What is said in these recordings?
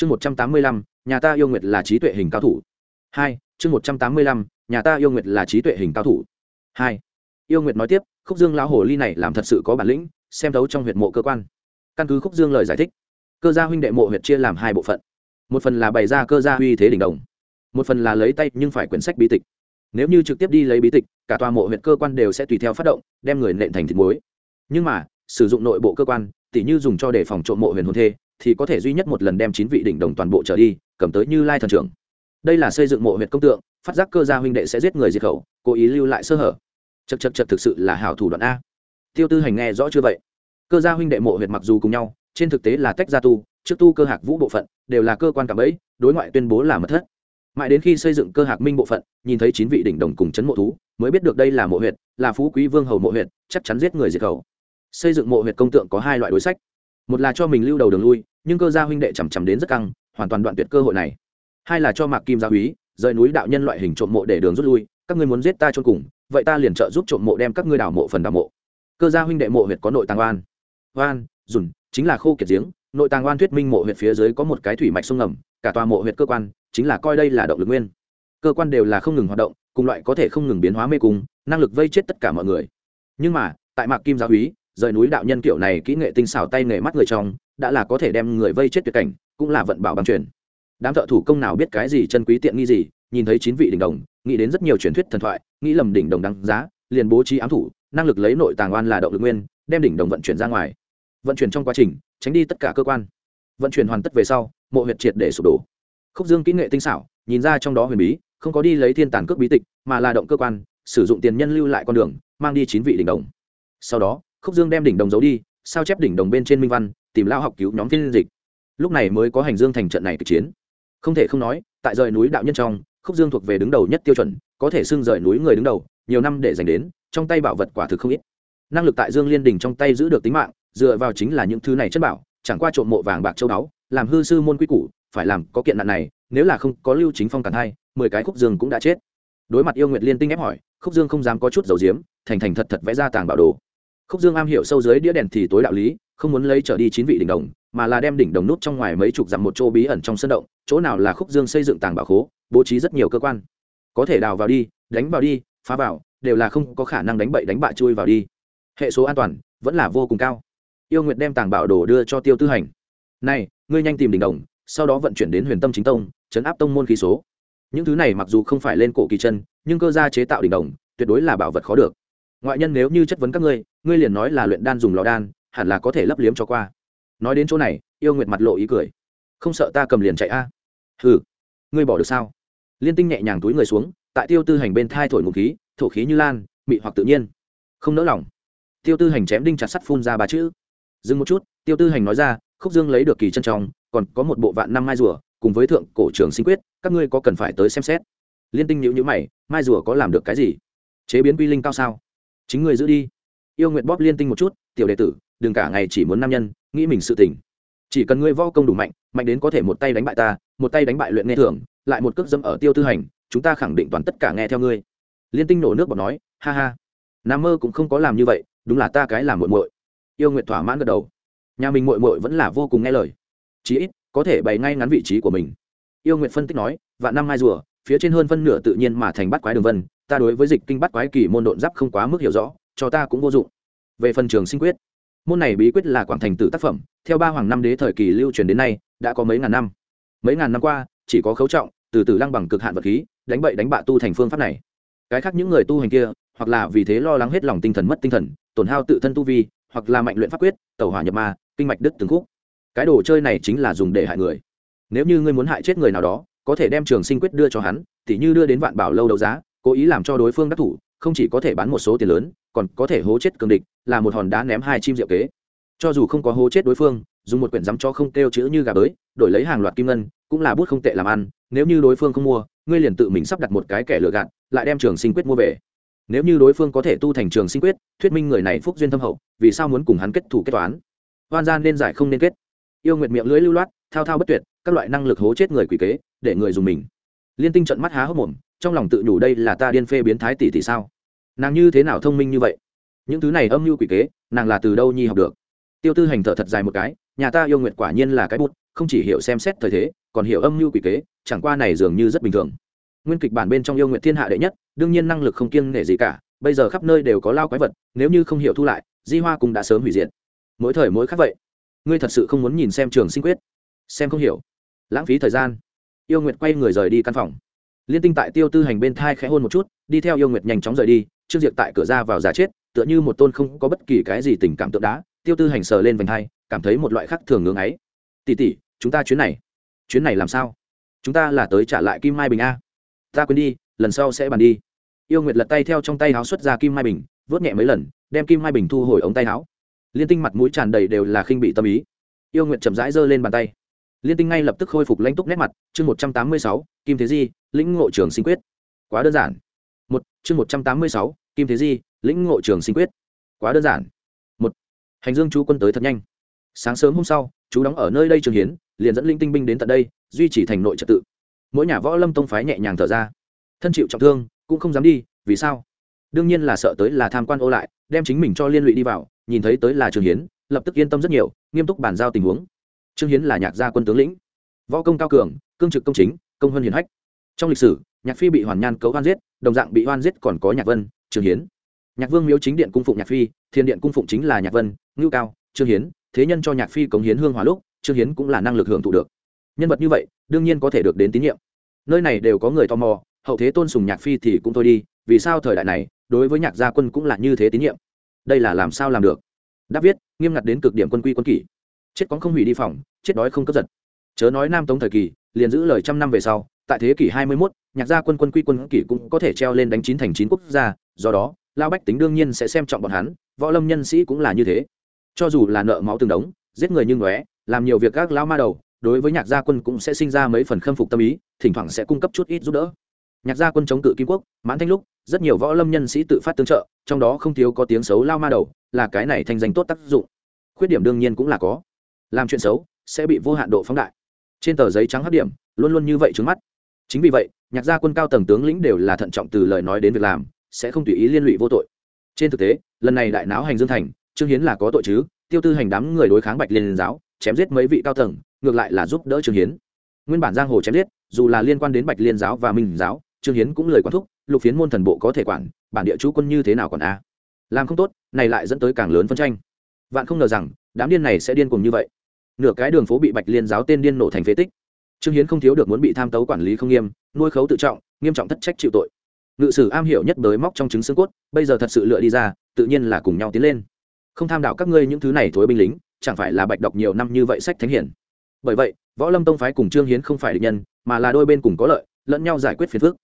chương một trăm tám mươi lăm, nhà ta yêu nguyệt là trí tuệ hình cao thủ. Hai, chương một trăm tám mươi lăm, nhà ta yêu nguyệt là trí tuệ hình cao thủ. Hai, yêu nguyệt nói tiếp, khúc dương lão hồ ly này làm thật sự có bản lĩnh, xem thấu trong huyệt mộ cơ quan. Căn cứ khúc dương lời giải thích, cơ gia huynh đệ mộ huyệt chia làm hai bộ phận. Một phần là bày ra cơ gia uy thế đỉnh đồng, một phần là lấy tay nhưng phải quyển sách bí tịch. Nếu như trực tiếp đi lấy bí tịch, cả tòa mộ huyệt cơ quan đều sẽ tùy theo phát động, đem người nện thành thịt muối. Nhưng mà, sử dụng nội bộ cơ quan, tỉ như dùng cho để phòng trộm mộ huyền hồn thê thì có thể duy nhất một lần đem chín vị đỉnh đồng toàn bộ trở đi, cầm tới như lai thần trưởng. Đây là xây dựng mộ huyệt công tượng, phát giác cơ gia huynh đệ sẽ giết người diệt khẩu, cố ý lưu lại sơ hở. Chật chật chật thực sự là hảo thủ đoạn a. Tiêu tư hành nghe rõ chưa vậy? Cơ gia huynh đệ mộ huyệt mặc dù cùng nhau, trên thực tế là tách gia tu, trước tu cơ hạc vũ bộ phận, đều là cơ quan cảm ấy đối ngoại tuyên bố là mật thất. Mãi đến khi xây dựng cơ hạc minh bộ phận, nhìn thấy chín vị đỉnh đồng cùng chấn mộ thú, mới biết được đây là mộ huyệt, là phú quý vương hầu mộ huyệt, chắc chắn giết người diệt khẩu. Xây dựng mộ huyệt công tượng có hai loại đối sách một là cho mình lưu đầu đường lui, nhưng cơ gia huynh đệ chằm chằm đến rất căng, hoàn toàn đoạn tuyệt cơ hội này. Hai là cho mạc kim gia úy rời núi đạo nhân loại hình trộm mộ để đường rút lui, các ngươi muốn giết ta cho cùng, vậy ta liền trợ giúp trộm mộ đem các ngươi đào mộ phần đào mộ. Cơ gia huynh đệ mộ huyệt có nội tàng oan. Oan, dùn, chính là khô kiệt giếng, nội tàng oan thuyết minh mộ huyệt phía dưới có một cái thủy mạch sông ngầm, cả tòa mộ huyệt cơ quan, chính là coi đây là động lực nguyên. Cơ quan đều là không ngừng hoạt động, cùng loại có thể không ngừng biến hóa mê cung, năng lực vây chết tất cả mọi người. Nhưng mà, tại mạc kim gia úy rời núi đạo nhân kiểu này kỹ nghệ tinh xảo tay nghề mắt người trong, đã là có thể đem người vây chết tuyệt cảnh, cũng là vận bảo bằng truyền. Đám thợ thủ công nào biết cái gì chân quý tiện nghi gì, nhìn thấy chín vị đỉnh đồng, nghĩ đến rất nhiều truyền thuyết thần thoại, nghĩ lầm đỉnh đồng đăng giá, liền bố trí ám thủ, năng lực lấy nội tàng oan là động lực nguyên, đem đỉnh đồng vận chuyển ra ngoài. Vận chuyển trong quá trình, tránh đi tất cả cơ quan. Vận chuyển hoàn tất về sau, mộ huyệt triệt để sụp đổ. Khúc dương kỹ nghệ tinh xảo, nhìn ra trong đó huyền bí, không có đi lấy thiên tàn cước bí tịch, mà là động cơ quan, sử dụng tiền nhân lưu lại con đường, mang đi chín vị đỉnh đồng. Sau đó khúc dương đem đỉnh đồng giấu đi, sao chép đỉnh đồng bên trên minh văn, tìm lao học cứu nhóm phiên dịch. Lúc này mới có hành dương thành trận này kịch chiến. Không thể không nói, tại rời núi đạo nhân trong, khúc dương thuộc về đứng đầu nhất tiêu chuẩn, có thể xưng rời núi người đứng đầu, nhiều năm để dành đến, trong tay bảo vật quả thực không ít. Năng lực tại dương liên đình trong tay giữ được tính mạng, dựa vào chính là những thứ này chất bảo, chẳng qua trộm mộ vàng bạc châu báu, làm hư sư môn quy củ, phải làm có kiện nạn này, nếu là không có lưu chính phong cản hai mười cái khúc dương cũng đã chết. Đối mặt yêu nguyệt liên tinh ép hỏi, khúc dương không dám có chút dầu diếm, thành thành thật thật vẽ ra tàng bảo đồ khúc dương am hiểu sâu dưới đĩa đèn thì tối đạo lý, không muốn lấy trở đi chín vị đỉnh đồng, mà là đem đỉnh đồng nút trong ngoài mấy chục dặm một chỗ bí ẩn trong sân động, chỗ nào là khúc dương xây dựng tàng bảo khố, bố trí rất nhiều cơ quan. Có thể đào vào đi, đánh vào đi, phá vào, đều là không có khả năng đánh bậy đánh bạ chui vào đi. Hệ số an toàn vẫn là vô cùng cao. Yêu nguyệt đem tàng bảo đồ đưa cho tiêu tư hành. Này, ngươi nhanh tìm đỉnh đồng, sau đó vận chuyển đến huyền tâm chính tông, chấn áp tông môn khí số. Những thứ này mặc dù không phải lên cổ kỳ chân, nhưng cơ gia chế tạo đỉnh đồng, tuyệt đối là bảo vật khó được ngoại nhân nếu như chất vấn các ngươi ngươi liền nói là luyện đan dùng lò đan, hẳn là có thể lấp liếm cho qua. Nói đến chỗ này, yêu nguyệt mặt lộ ý cười. Không sợ ta cầm liền chạy a? À? hừ, ngươi bỏ được sao? Liên tinh nhẹ nhàng túi người xuống, tại tiêu tư hành bên thai thổi ngụ khí, thổ khí như lan, mị hoặc tự nhiên. Không nỡ lòng. Tiêu tư hành chém đinh chặt sắt phun ra ba chữ. Dừng một chút, tiêu tư hành nói ra, khúc dương lấy được kỳ chân trong, còn có một bộ vạn năm mai rùa, cùng với thượng cổ trường sinh quyết, các ngươi có cần phải tới xem xét? Liên tinh nhữ nhữ mày, mai rùa có làm được cái gì? Chế biến quy linh cao sao? Chính ngươi giữ đi. Yêu nguyện bóp liên tinh một chút, tiểu đệ tử, đừng cả ngày chỉ muốn nam nhân, nghĩ mình sự tình. Chỉ cần ngươi vo công đủ mạnh mạnh đến có thể một tay đánh bại ta, một tay đánh bại luyện nghe thường lại một cước dâm ở tiêu tư hành, chúng ta khẳng định toàn tất cả nghe theo ngươi. Liên tinh nổ nước bọt nói, ha ha. Nam mơ cũng không có làm như vậy, đúng là ta cái làm muội muội. Yêu nguyện thỏa mãn gật đầu. Nhà mình muội muội vẫn là vô cùng nghe lời. Chí ít, có thể bày ngay ngắn vị trí của mình. Yêu nguyện phân tích nói, vạn năm mai rùa, phía trên hơn phân nửa tự nhiên mà thành bắt quái đường vân ta đối với dịch kinh bắt quái kỳ môn độn giáp không quá mức hiểu rõ, cho ta cũng vô dụng. Về phần trường sinh quyết, môn này bí quyết là quảng thành tử tác phẩm, theo ba hoàng năm đế thời kỳ lưu truyền đến nay, đã có mấy ngàn năm. Mấy ngàn năm qua, chỉ có khấu trọng, từ từ lăng bằng cực hạn vật khí, đánh bậy đánh bạ tu thành phương pháp này. Cái khác những người tu hành kia, hoặc là vì thế lo lắng hết lòng tinh thần mất tinh thần, tổn hao tự thân tu vi, hoặc là mạnh luyện pháp quyết, tẩu hỏa nhập ma, kinh mạch đứt từng khúc. Cái đồ chơi này chính là dùng để hại người. Nếu như ngươi muốn hại chết người nào đó, có thể đem trường sinh quyết đưa cho hắn, tỉ như đưa đến vạn bảo lâu đấu giá cố ý làm cho đối phương đắc thủ, không chỉ có thể bán một số tiền lớn, còn có thể hố chết cường địch, là một hòn đá ném hai chim diệu kế. Cho dù không có hố chết đối phương, dùng một quyển dám cho không kêu chữ như gà bới, đổi lấy hàng loạt kim ngân, cũng là bút không tệ làm ăn, nếu như đối phương không mua, ngươi liền tự mình sắp đặt một cái kẻ lừa gạt, lại đem trường sinh quyết mua về. Nếu như đối phương có thể tu thành trường sinh quyết, thuyết minh người này phúc duyên thâm hậu, vì sao muốn cùng hắn kết thủ kết toán? Hoan gian nên giải không nên kết. Yêu nguyệt miệng lưỡi lưu loát, thao thao bất tuyệt, các loại năng lực hố chết người quỷ kế, để người dùng mình. Liên tinh trận mắt há hốc mồm trong lòng tự nhủ đây là ta điên phê biến thái tỷ tỷ sao? Nàng như thế nào thông minh như vậy? Những thứ này âm mưu quỷ kế, nàng là từ đâu nhi học được? Tiêu tư hành thở thật dài một cái, nhà ta yêu nguyệt quả nhiên là cái bút, không chỉ hiểu xem xét thời thế, còn hiểu âm mưu quỷ kế, chẳng qua này dường như rất bình thường. Nguyên kịch bản bên trong yêu nguyện thiên hạ đệ nhất, đương nhiên năng lực không kiêng nể gì cả, bây giờ khắp nơi đều có lao quái vật, nếu như không hiểu thu lại, di hoa cũng đã sớm hủy diệt. Mỗi thời mỗi khác vậy, ngươi thật sự không muốn nhìn xem trường sinh quyết? Xem không hiểu. Lãng phí thời gian. Yêu nguyệt quay người rời đi căn phòng liên tinh tại tiêu tư hành bên thai khẽ hôn một chút, đi theo yêu nguyệt nhanh chóng rời đi, trương Diệt tại cửa ra vào giả chết, tựa như một tôn không có bất kỳ cái gì tình cảm tượng đá, tiêu tư hành sờ lên vành hai, cảm thấy một loại khác thường ngưng ấy. Tỉ tỉ chúng ta chuyến này chuyến này làm sao? Chúng ta là tới trả lại kim mai bình a. Ta quên đi, lần sau sẽ bàn đi. Yêu nguyệt lật tay theo trong tay áo xuất ra kim mai bình vớt nhẹ mấy lần, đem kim mai bình thu hồi ống tay áo liên tinh mặt mũi tràn đầy đều là khinh bị tâm ý. Yêu nguyệt chậm rãi giơ lên bàn tay liên tinh ngay lập tức khôi phục lãnh túc nét mặt, chương một trăm tám mươi sáu, kim thế di, lĩnh ngộ trường sinh quyết. Quá đơn giản. Một, chương một trăm tám mươi sáu, kim thế di, lĩnh ngộ trường sinh quyết. Quá đơn giản. Một, hành dương chú quân tới thật nhanh. Sáng sớm hôm sau, chú đóng ở nơi đây trường hiến, liền dẫn linh tinh binh đến tận đây, duy trì thành nội trật tự. Mỗi nhà võ lâm tông phái nhẹ nhàng thở ra. Thân chịu trọng thương, cũng không dám đi, vì sao? Đương nhiên là sợ tới là tham quan ô lại, đem chính mình cho liên lụy đi vào, nhìn thấy tới là trường hiến, lập tức yên tâm rất nhiều, nghiêm túc bàn giao tình huống trương hiến là nhạc gia quân tướng lĩnh, võ công cao cường, cương trực công chính, công hơn hiền hách. Trong lịch sử, nhạc phi bị hoàn nhan cấu hoan giết, đồng dạng bị hoan giết còn có nhạc vân, trương hiến. Nhạc vương miếu chính điện cung phụng nhạc phi, thiên điện cung phụng chính là nhạc vân, ngưu cao, trương hiến. Thế nhân cho nhạc phi cống hiến hương hòa lúc, trương hiến cũng là năng lực hưởng thụ được. Nhân vật như vậy, đương nhiên có thể được đến tín nhiệm. Nơi này đều có người tò mò, hậu thế tôn sùng nhạc phi thì cũng thôi đi, vì sao thời đại này, đối với nhạc gia quân cũng là như thế tín nhiệm? Đây là làm sao làm được? Đáp viết, nghiêm ngặt đến cực điểm quân quy quân kỷ chết cóng không hủy đi phòng chết đói không cướp giật. Chớ nói nam tống thời kỳ liền giữ lời trăm năm về sau tại thế kỷ hai mươi 21, nhạc gia quân quân quy quân kỷ cũng có thể treo lên đánh chín thành chín quốc gia do đó lao bách tính đương nhiên sẽ xem trọng bọn hắn võ lâm nhân sĩ cũng là như thế. Cho dù là nợ máu từng đống giết người như ngóe làm nhiều việc các lao ma đầu đối với nhạc gia quân cũng sẽ sinh ra mấy phần khâm phục tâm ý thỉnh thoảng sẽ cung cấp chút ít giúp đỡ. Nhạc gia quân chống cự kim quốc mãn thanh lúc rất nhiều võ lâm nhân sĩ tự phát tương trợ trong đó không thiếu có tiếng xấu lao ma đầu là cái này thành danh tốt tác dụng. Khuyết điểm đương nhiên cũng là có làm chuyện xấu sẽ bị vô hạn độ phóng đại. Trên tờ giấy trắng hấp điểm, luôn luôn như vậy trứng mắt. Chính vì vậy, nhạc gia quân cao tầng tướng lĩnh đều là thận trọng từ lời nói đến việc làm, sẽ không tùy ý liên lụy vô tội. Trên thực tế, lần này đại náo hành dương thành, trương hiến là có tội chứ, tiêu tư hành đám người đối kháng bạch liên giáo, chém giết mấy vị cao tầng, ngược lại là giúp đỡ trương hiến. Nguyên bản giang hồ chém giết, dù là liên quan đến bạch liên giáo và minh giáo, trương hiến cũng lời quán thúc, lục phiến môn thần bộ có thể quản, bản địa chú quân như thế nào còn a? Làm không tốt, này lại dẫn tới càng lớn phân tranh. Vạn không ngờ rằng, đám điên này sẽ điên cùng như vậy nửa cái đường phố bị bạch liên giáo tên điên nổ thành phế tích. Trương hiến không thiếu được muốn bị tham tấu quản lý không nghiêm, nuôi khấu tự trọng, nghiêm trọng thất trách chịu tội. Ngự sử am hiểu nhất đới móc trong trứng xương cốt, bây giờ thật sự lựa đi ra, tự nhiên là cùng nhau tiến lên. Không tham đạo các ngươi những thứ này thối binh lính, chẳng phải là bạch đọc nhiều năm như vậy sách thánh hiển. Bởi vậy, võ lâm tông phái cùng trương hiến không phải địch nhân, mà là đôi bên cùng có lợi, lẫn nhau giải quyết phiền phức.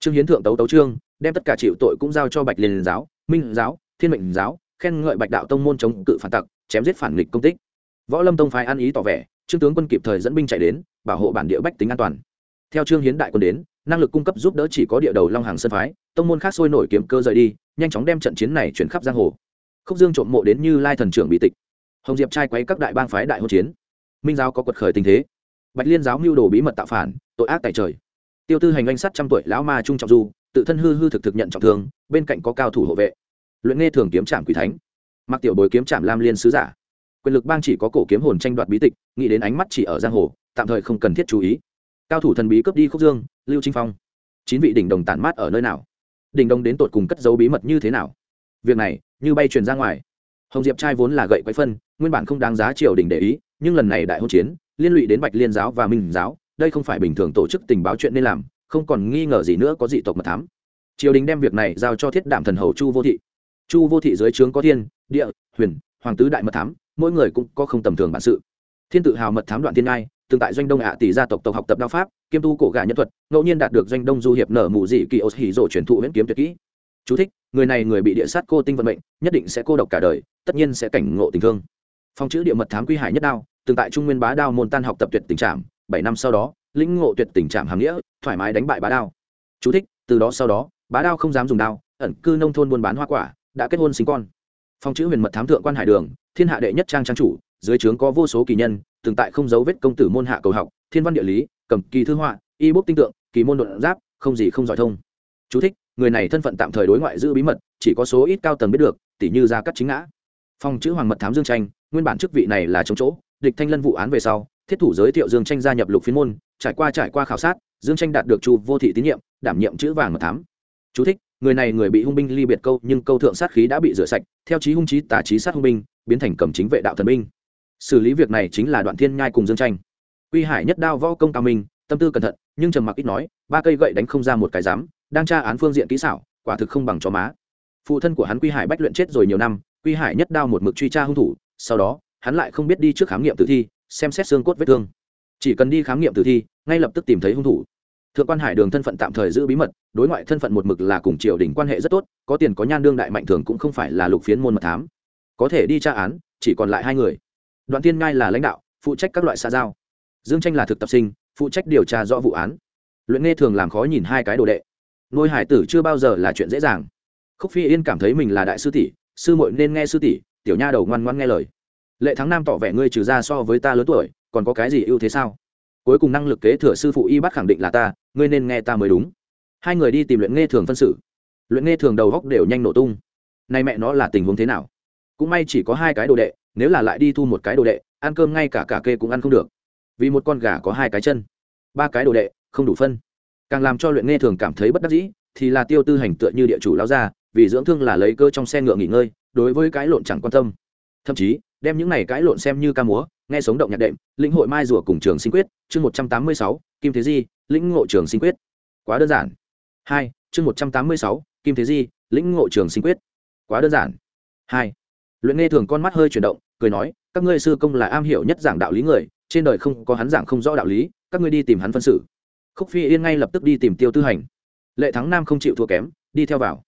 Trương hiến thượng tấu tấu trương, đem tất cả chịu tội cũng giao cho bạch liên giáo, minh giáo, thiên mệnh giáo, khen ngợi bạch đạo tông môn chống cự phản tặc, chém giết phản nghịch công tích võ lâm tông phái ăn ý tỏ vẻ, trương tướng quân kịp thời dẫn binh chạy đến, bảo hộ bản địa bách tính an toàn. Theo trương hiến đại quân đến, năng lực cung cấp giúp đỡ chỉ có địa đầu long hàng sân phái, tông môn khác sôi nổi kiếm cơ rời đi, nhanh chóng đem trận chiến này chuyển khắp giang hồ. Khúc dương trộm mộ đến như lai thần trưởng bị tịch. Hồng diệp trai quấy các đại bang phái đại hôn chiến. Minh giáo có quật khởi tình thế. Bạch liên giáo mưu đồ bí mật tạo phản, tội ác tại trời. Tiêu tư hành anh sắt trăm tuổi lão ma trung trọng du, tự thân hư hư thực thực nhận trọng thương, bên cạnh có cao thủ hộ vệ. Luyện nghe thường kiếm trạm quỷ thánh. Mặc tiểu bồi kiếm trạm lam liên sứ giả quyền lực bang chỉ có cổ kiếm hồn tranh đoạt bí tịch, nghĩ đến ánh mắt chỉ ở giang hồ, tạm thời không cần thiết chú ý. Cao thủ thần bí cướp đi khúc dương, lưu trinh phong. Chín vị đỉnh đồng tản mát ở nơi nào? Đỉnh đồng đến tột cùng cất dấu bí mật như thế nào? Việc này, như bay truyền ra ngoài. Hồng diệp trai vốn là gậy quái phân, nguyên bản không đáng giá triều đình để ý, nhưng lần này đại hôn chiến, liên lụy đến bạch liên giáo và minh giáo, đây không phải bình thường tổ chức tình báo chuyện nên làm, không còn nghi ngờ gì nữa có dị tộc mật thám. Triều đình đem việc này giao cho thiết đảm thần hầu chu vô thị. Chu vô thị dưới trướng có thiên, địa, huyền, hoàng tứ đại mật thám mỗi người cũng có không tầm thường bản sự. Thiên tự hào mật thám đoạn thiên ngai tương tại doanh đông ạ tỷ gia tộc tộc học tập đao pháp kiêm tu cổ gà nhân thuật ngẫu nhiên đạt được doanh đông du hiệp nở mù dị kỳ ô hỉ rổ truyền thụ huyễn kiếm tuyệt kỹ. Chú thích, người này người bị địa sát cô tinh vận mệnh nhất định sẽ cô độc cả đời tất nhiên sẽ cảnh ngộ tình thương. Phong chữ địa mật thám quy hải nhất đao tương tại trung nguyên bá đao môn tan học tập tuyệt tình trạng bảy năm sau đó lĩnh ngộ tuyệt tình trạng hàm nghĩa thoải mái đánh bại bá đao. Chú thích, từ đó sau đó bá đao không dám dùng đao ẩn cư nông thôn buôn bán hoa quả đã kết hôn sinh con. Phong chữ huyền mật thám thượng quan hải đường thiên hạ đệ nhất trang trang chủ dưới trướng có vô số kỳ nhân từng tại không dấu vết công tử môn hạ cầu học thiên văn địa lý cầm kỳ thư họa y bút tinh tượng kỳ môn luận giáp không gì không giỏi thông. Chú thích, người này thân phận tạm thời đối ngoại giữ bí mật chỉ có số ít cao tầng biết được tỷ như gia cắt chính ngã. Phong chữ hoàng mật thám dương tranh nguyên bản chức vị này là chống chỗ địch thanh lân vụ án về sau thiết thủ giới thiệu dương tranh gia nhập lục phiên môn trải qua trải qua khảo sát dương tranh đạt được chu vô thị tín nhiệm đảm nhiệm chữ vàng mật thám. Chú thích, người này người bị hung binh ly biệt câu, nhưng câu thượng sát khí đã bị rửa sạch, theo chí hung chí tà chí sát hung binh, biến thành cầm chính vệ đạo thần binh. Xử lý việc này chính là đoạn thiên nhai cùng dương tranh. Quy hải nhất đao võ công cao minh, tâm tư cẩn thận, nhưng trầm mặc ít nói, ba cây gậy đánh không ra một cái dám đang tra án phương diện kỹ xảo, quả thực không bằng chó má. Phụ thân của hắn quy hải bách luyện chết rồi nhiều năm, quy hải nhất đao một mực truy tra hung thủ, sau đó, hắn lại không biết đi trước khám nghiệm tử thi, xem xét xương cốt vết thương. Chỉ cần đi khám nghiệm tử thi, ngay lập tức tìm thấy hung thủ thượng quan hải đường thân phận tạm thời giữ bí mật, đối ngoại thân phận một mực là cùng triều đình quan hệ rất tốt, có tiền có nhan đương đại mạnh thường cũng không phải là lục phiến môn mật thám. Có thể đi tra án, chỉ còn lại hai người. Đoạn tiên ngai là lãnh đạo, phụ trách các loại xã giao. Dương tranh là thực tập sinh, phụ trách điều tra rõ vụ án. Luyện nghe thường làm khó nhìn hai cái đồ đệ. Nuôi hải tử chưa bao giờ là chuyện dễ dàng. Khúc phi yên cảm thấy mình là đại sư tỷ, sư muội nên nghe sư tỷ, tiểu nha đầu ngoan ngoan nghe lời. Lệ thắng nam tỏ vẻ ngươi trừ ra so với ta lớn tuổi, còn có cái gì ưu thế sao? Cuối cùng năng lực kế thừa sư phụ y bắt khẳng định là ta, ngươi nên nghe ta mới đúng. Hai người đi tìm luyện nghe thường phân xử. Luyện nghe thường đầu góc đều nhanh nổ tung. Nay mẹ nó là tình huống thế nào? Cũng may chỉ có hai cái đồ đệ, nếu là lại đi thu một cái đồ đệ, ăn cơm ngay cả cả kê cũng ăn không được. Vì một con gà có hai cái chân, ba cái đồ đệ, không đủ phân. Càng làm cho luyện nghe thường cảm thấy bất đắc dĩ, thì là tiêu tư hành tựa như địa chủ lao ra vì dưỡng thương là lấy cơ trong xe ngựa nghỉ ngơi, đối với cái lộn chẳng quan tâm. Thậm chí, đem những này cái lộn xem như ca múa nghe sống động nhạc đệm, lĩnh hội mai rùa cùng trường sinh quyết, chương một trăm tám mươi sáu, kim thế di, lĩnh ngộ trường sinh quyết. Quá đơn giản. Hai, chương một trăm tám mươi sáu, kim thế di, lĩnh ngộ trường sinh quyết. Quá đơn giản. Hai, luyện nghe thường con mắt hơi chuyển động, cười nói, các ngươi sư công là am hiểu nhất giảng đạo lý người, trên đời không có hắn giảng không rõ đạo lý, các ngươi đi tìm hắn phân xử. Khúc phi yên ngay lập tức đi tìm tiêu tư hành. Lệ thắng nam không chịu thua kém, đi theo vào.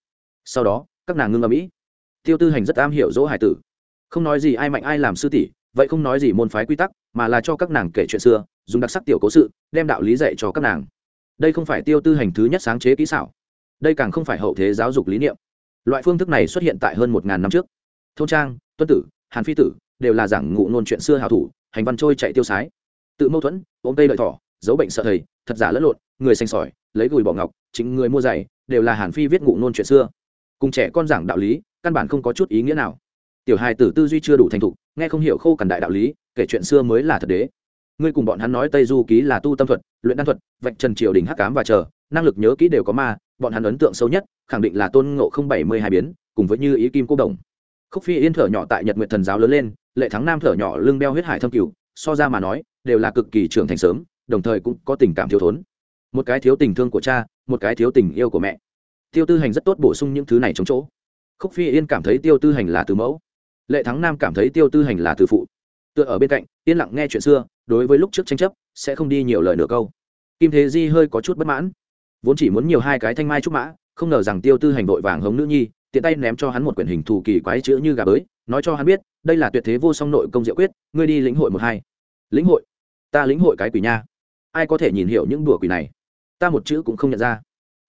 Sau đó, các nàng ngưng ở mỹ tiêu tư hành rất am hiểu dỗ hải tử. Không nói gì, ai mạnh ai làm sư tỷ vậy không nói gì môn phái quy tắc, mà là cho các nàng kể chuyện xưa, dùng đặc sắc tiểu cố sự, đem đạo lý dạy cho các nàng. Đây không phải tiêu tư hành thứ nhất sáng chế kỹ xảo. Đây càng không phải hậu thế giáo dục lý niệm. Loại phương thức này xuất hiện tại hơn một ngàn năm trước. Thôn trang, tuân tử, hàn phi tử đều là giảng ngụ ngôn chuyện xưa hào thủ, hành văn trôi chạy tiêu sái. Tự mâu thuẫn, ôm tây lợi thỏ, giấu bệnh sợ thầy, thật giả lẫn lộn, người xanh sỏi, lấy gùi bỏ ngọc, chính người mua giày, đều là hàn phi viết ngụ ngôn chuyện xưa. Cùng trẻ con giảng đạo lý, căn bản không có chút ý nghĩa nào. Tiểu hài tử tư duy chưa đủ thành thục nghe không hiểu khô cằn đại đạo lý, kể chuyện xưa mới là thật đế. Ngươi cùng bọn hắn nói tây du ký là tu tâm thuật, luyện đan thuật, vạch trần triều đình hắc cám và chờ, năng lực nhớ kỹ đều có ma, bọn hắn ấn tượng sâu nhất, khẳng định là tôn ngộ không bảy mươi hai biến, cùng với như ý kim cô đồng. Khúc phi yên thở nhỏ tại nhật nguyện thần giáo lớn lên, lệ thắng nam thở nhỏ lưng đeo huyết hải thâm cửu so ra mà nói, đều là cực kỳ trưởng thành sớm, đồng thời cũng có tình cảm thiếu thốn. Một cái thiếu tình thương của cha, một cái thiếu tình yêu của mẹ. Tiêu tư hành rất tốt bổ sung những thứ này trong chỗ. Khúc phi yên cảm thấy tiêu tư hành là từ mẫu lệ thắng nam cảm thấy tiêu tư hành là từ phụ. Tựa ở bên cạnh, yên lặng nghe chuyện xưa, đối với lúc trước tranh chấp, sẽ không đi nhiều lời nửa câu. Kim thế di hơi có chút bất mãn. Vốn chỉ muốn nhiều hai cái thanh mai trúc mã, không ngờ rằng tiêu tư hành vội vàng hống nữ nhi, tiện tay ném cho hắn một quyển hình thù kỳ quái chữ như gà bới, nói cho hắn biết, đây là tuyệt thế vô song nội công diệu quyết, ngươi đi lĩnh hội một hai. Lĩnh hội? Ta lĩnh hội cái quỷ nha. Ai có thể nhìn hiểu những đùa quỷ này? Ta một chữ cũng không nhận ra.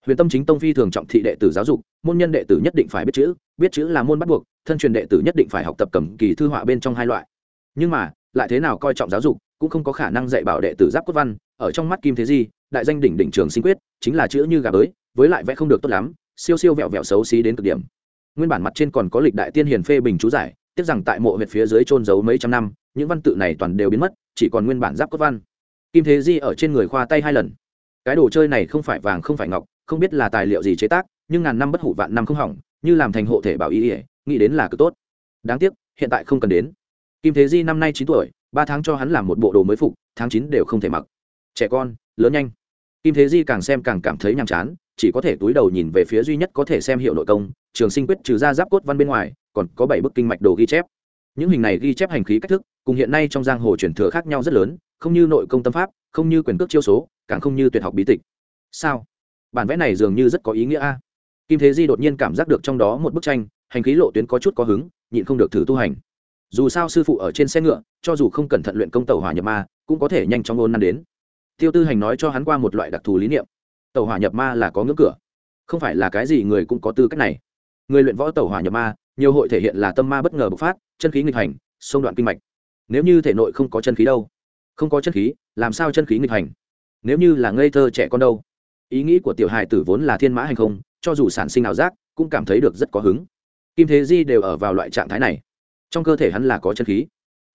Huyền tâm chính tông phi thường trọng thị đệ tử giáo dục, môn nhân đệ tử nhất định phải biết chữ biết chữ là môn bắt buộc, thân truyền đệ tử nhất định phải học tập cầm kỳ thư họa bên trong hai loại. Nhưng mà, lại thế nào coi trọng giáo dục, cũng không có khả năng dạy bảo đệ tử giáp cốt văn, ở trong mắt kim thế di, đại danh đỉnh đỉnh trường sinh quyết, chính là chữ như gà bới, với lại vẽ không được tốt lắm, siêu siêu vẹo vẹo xấu xí đến cực điểm. Nguyên bản mặt trên còn có lịch đại tiên hiền phê bình chú giải tiếc rằng tại mộ huyệt phía dưới trôn giấu mấy trăm năm, những văn tự này toàn đều biến mất, chỉ còn nguyên bản giáp cốt văn. Kim thế di ở trên người khoa tay hai lần. Cái đồ chơi này không phải vàng không phải ngọc, không biết là tài liệu gì chế tác, nhưng ngàn năm bất hủ vạn năm không hỏng như làm thành hộ thể bảo y ỉa, nghĩ đến là cực tốt. Đáng tiếc, hiện tại không cần đến. Kim thế di năm nay chín tuổi, ba tháng cho hắn làm một bộ đồ mới phục, tháng chín đều không thể mặc. Trẻ con, lớn nhanh. Kim thế di càng xem càng cảm thấy nhàm chán, chỉ có thể túi đầu nhìn về phía duy nhất có thể xem hiệu nội công, trường sinh quyết trừ ra giáp cốt văn bên ngoài, còn có bảy bức kinh mạch đồ ghi chép. Những hình này ghi chép hành khí cách thức, cùng hiện nay trong giang hồ truyền thừa khác nhau rất lớn, không như nội công tâm pháp, không như quyền cước chiêu số, càng không như tuyệt học bí tịch. Sao? Bản vẽ này dường như rất có ý nghĩa a kim thế di đột nhiên cảm giác được trong đó một bức tranh, hành khí lộ tuyến có chút có hứng, nhịn không được thử tu hành. Dù sao sư phụ ở trên xe ngựa, cho dù không cẩn thận luyện công tàu hỏa nhập ma, cũng có thể nhanh chóng ôn năn đến. Tiêu tư hành nói cho hắn qua một loại đặc thù lý niệm. Tàu hỏa nhập ma là có ngưỡng cửa. Không phải là cái gì người cũng có tư cách này. Người luyện võ tàu hỏa nhập ma, nhiều hội thể hiện là tâm ma bất ngờ bộc phát, chân khí nghịch hành xông đoạn kinh mạch. Nếu như thể nội không có chân khí đâu? Không có chân khí, làm sao chân khí nghịch hành? Nếu như là ngây thơ trẻ con đâu? Ý nghĩ của tiểu hài tử vốn là thiên mã hành không, cho dù sản sinh ảo giác, cũng cảm thấy được rất có hứng. Kim thế di đều ở vào loại trạng thái này. Trong cơ thể hắn là có chân khí.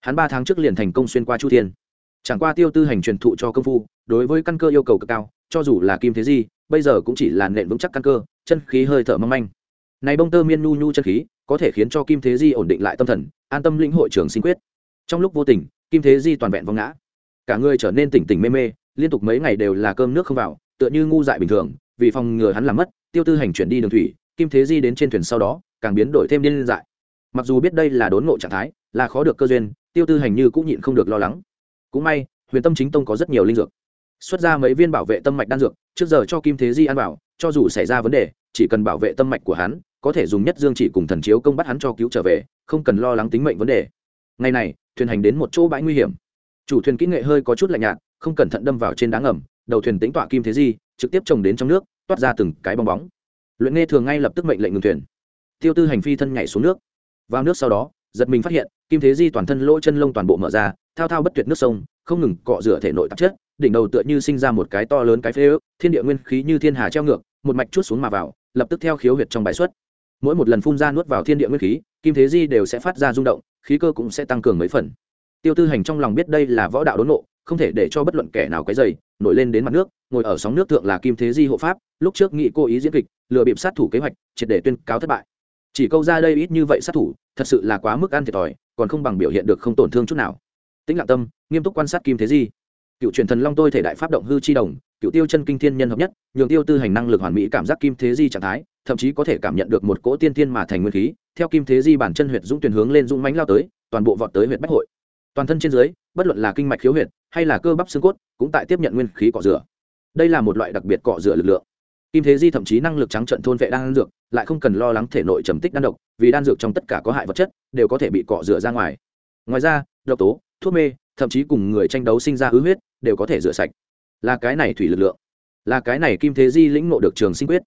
Hắn ba tháng trước liền thành công xuyên qua chu thiên. Chẳng qua tiêu tư hành truyền thụ cho công phu, đối với căn cơ yêu cầu cực cao, cho dù là kim thế di, bây giờ cũng chỉ là nện vững chắc căn cơ, chân khí hơi thở mong manh. Này bông tơ miên nhu nhu chân khí, có thể khiến cho kim thế di ổn định lại tâm thần, an tâm lĩnh hội trường sinh quyết. Trong lúc vô tình, kim thế di toàn vẹn vong ngã. Cả người trở nên tỉnh tỉnh mê mê, liên tục mấy ngày đều là cơm nước không vào tựa như ngu dại bình thường, vì phòng ngừa hắn làm mất, tiêu tư hành chuyển đi đường thủy, kim thế di đến trên thuyền sau đó, càng biến đổi thêm điên dại. Mặc dù biết đây là đốn ngộ trạng thái, là khó được cơ duyên, tiêu tư hành như cũng nhịn không được lo lắng. Cũng may, huyền tâm chính tông có rất nhiều linh dược. Xuất ra mấy viên bảo vệ tâm mạch đan dược, trước giờ cho kim thế di ăn bảo cho dù xảy ra vấn đề, chỉ cần bảo vệ tâm mạch của hắn, có thể dùng nhất dương chỉ cùng thần chiếu công bắt hắn cho cứu trở về, không cần lo lắng tính mệnh vấn đề. Ngày này, thuyền hành đến một chỗ bãi nguy hiểm. Chủ thuyền kỹ nghệ hơi có chút lạnh nhạt, không cẩn thận đâm vào trên đá ngầm đầu thuyền tính tọa kim thế di, trực tiếp trồng đến trong nước, toát ra từng cái bong bóng. Luyện nghe thường ngay lập tức mệnh lệnh ngừng thuyền. Tiêu tư hành phi thân nhảy xuống nước. Vào nước sau đó, giật mình phát hiện, kim thế di toàn thân lỗ chân lông toàn bộ mở ra, thao thao bất tuyệt nước sông, không ngừng cọ rửa thể nội tạp chất, đỉnh đầu tựa như sinh ra một cái to lớn cái phế ước, thiên địa nguyên khí như thiên hà treo ngược, một mạch chút xuống mà vào, lập tức theo khiếu huyệt trong bài xuất. Mỗi một lần phun ra nuốt vào thiên địa nguyên khí, kim thế di đều sẽ phát ra rung động, khí cơ cũng sẽ tăng cường mấy phần. Tiêu tư hành trong lòng biết đây là võ đạo đốn nộ không thể để cho bất luận kẻ nào cái dày nổi lên đến mặt nước, ngồi ở sóng nước thượng là kim thế di hộ pháp, lúc trước nghị cô ý diễn kịch, lừa bịp sát thủ kế hoạch, triệt để tuyên cáo thất bại. Chỉ câu ra đây ít như vậy sát thủ, thật sự là quá mức ăn thiệt thòi, còn không bằng biểu hiện được không tổn thương chút nào. Tĩnh lặng tâm, nghiêm túc quan sát kim thế di. Cựu truyền thần long tôi thể đại pháp động hư chi đồng, cựu tiêu chân kinh thiên nhân hợp nhất, nhường tiêu tư hành năng lực hoàn mỹ cảm giác kim thế di trạng thái, thậm chí có thể cảm nhận được một cỗ tiên thiên mà thành nguyên khí, theo kim thế di bản chân huyệt dũng tuyển hướng lên dũng mánh lao tới, toàn bộ vọt tới huyệt bách hội toàn thân trên dưới, bất luận là kinh mạch khiếu huyệt hay là cơ bắp xương cốt, cũng tại tiếp nhận nguyên khí cọ rửa. Đây là một loại đặc biệt cọ rửa lực lượng. Kim thế di thậm chí năng lực trắng trận thôn vệ đan dược, lại không cần lo lắng thể nội trầm tích đan độc, vì đan dược trong tất cả có hại vật chất, đều có thể bị cọ rửa ra ngoài. Ngoài ra, độc tố, thuốc mê, thậm chí cùng người tranh đấu sinh ra ứ huyết, đều có thể rửa sạch. Là cái này thủy lực lượng. Là cái này kim thế di lĩnh ngộ được trường sinh quyết.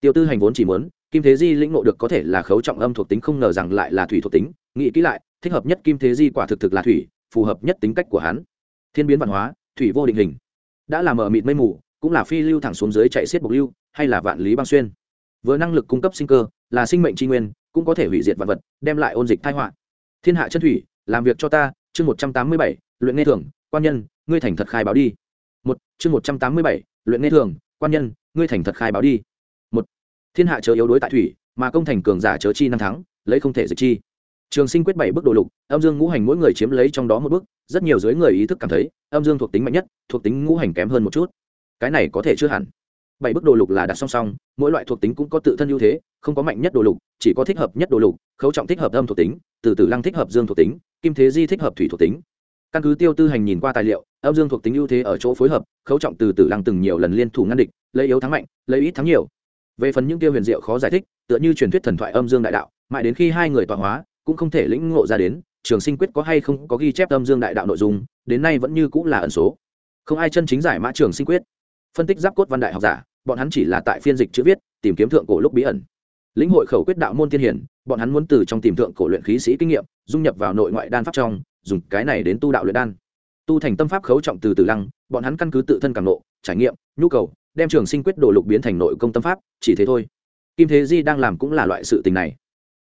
Tiêu tư hành vốn chỉ muốn, kim thế di lĩnh ngộ được có thể là khấu trọng âm thuộc tính không ngờ rằng lại là thủy thuộc tính, nghĩ kỹ lại, thích hợp nhất kim thế di quả thực thực là thủy phù hợp nhất tính cách của hắn. Thiên biến văn hóa, thủy vô định hình. Đã là mở mịt mây mù, cũng là phi lưu thẳng xuống dưới chạy xiết bộc lưu, hay là vạn lý băng xuyên. Vừa năng lực cung cấp sinh cơ, là sinh mệnh tri nguyên, cũng có thể hủy diệt vật vật, đem lại ôn dịch tai họa. Thiên hạ chân thủy, làm việc cho ta, chương một trăm tám mươi bảy, luyện nghe thường quan nhân, ngươi thành thật khai báo đi. Một, chương một trăm tám mươi bảy, luyện nghe thường quan nhân, ngươi thành thật khai báo đi. Một, thiên hạ chớ yếu đối tại thủy, mà công thành cường giả chớ chi năm thắng, lấy không thể dịch chi trường sinh quyết bảy bước đồ lục, âm dương ngũ hành mỗi người chiếm lấy trong đó một bước, rất nhiều dưới người ý thức cảm thấy, âm dương thuộc tính mạnh nhất, thuộc tính ngũ hành kém hơn một chút. Cái này có thể chưa hẳn. Bảy bước đồ lục là đặt song song, mỗi loại thuộc tính cũng có tự thân ưu thế, không có mạnh nhất đồ lục, chỉ có thích hợp nhất đồ lục, khấu trọng thích hợp âm thuộc tính, từ từ lăng thích hợp dương thuộc tính, kim thế di thích hợp thủy thuộc tính. Căn cứ tiêu tư hành nhìn qua tài liệu, âm dương thuộc tính ưu thế ở chỗ phối hợp, khấu trọng từ từ lăng từng nhiều lần liên thủ ngăn địch, lấy yếu thắng mạnh, lấy ít thắng nhiều. Về phần những tiêu huyền diệu khó giải thích, tựa như truyền thuyết thần thoại âm dương đại đạo, mãi đến khi hai người tọa hóa cũng không thể lĩnh ngộ ra đến, trường sinh quyết có hay không có ghi chép âm dương đại đạo nội dung, đến nay vẫn như cũng là ẩn số. Không ai chân chính giải mã trường sinh quyết. Phân tích giáp cốt văn đại học giả, bọn hắn chỉ là tại phiên dịch chữ viết, tìm kiếm thượng cổ lúc bí ẩn. Lĩnh hội khẩu quyết đạo môn tiên hiển, bọn hắn muốn từ trong tìm thượng cổ luyện khí sĩ kinh nghiệm, dung nhập vào nội ngoại đan pháp trong, dùng cái này đến tu đạo luyện đan. Tu thành tâm pháp khấu trọng từ từ lăng, bọn hắn căn cứ tự thân càng nộ, trải nghiệm, nhu cầu, đem trường sinh quyết đồ lục biến thành nội công tâm pháp, chỉ thế thôi. Kim thế di đang làm cũng là loại sự tình này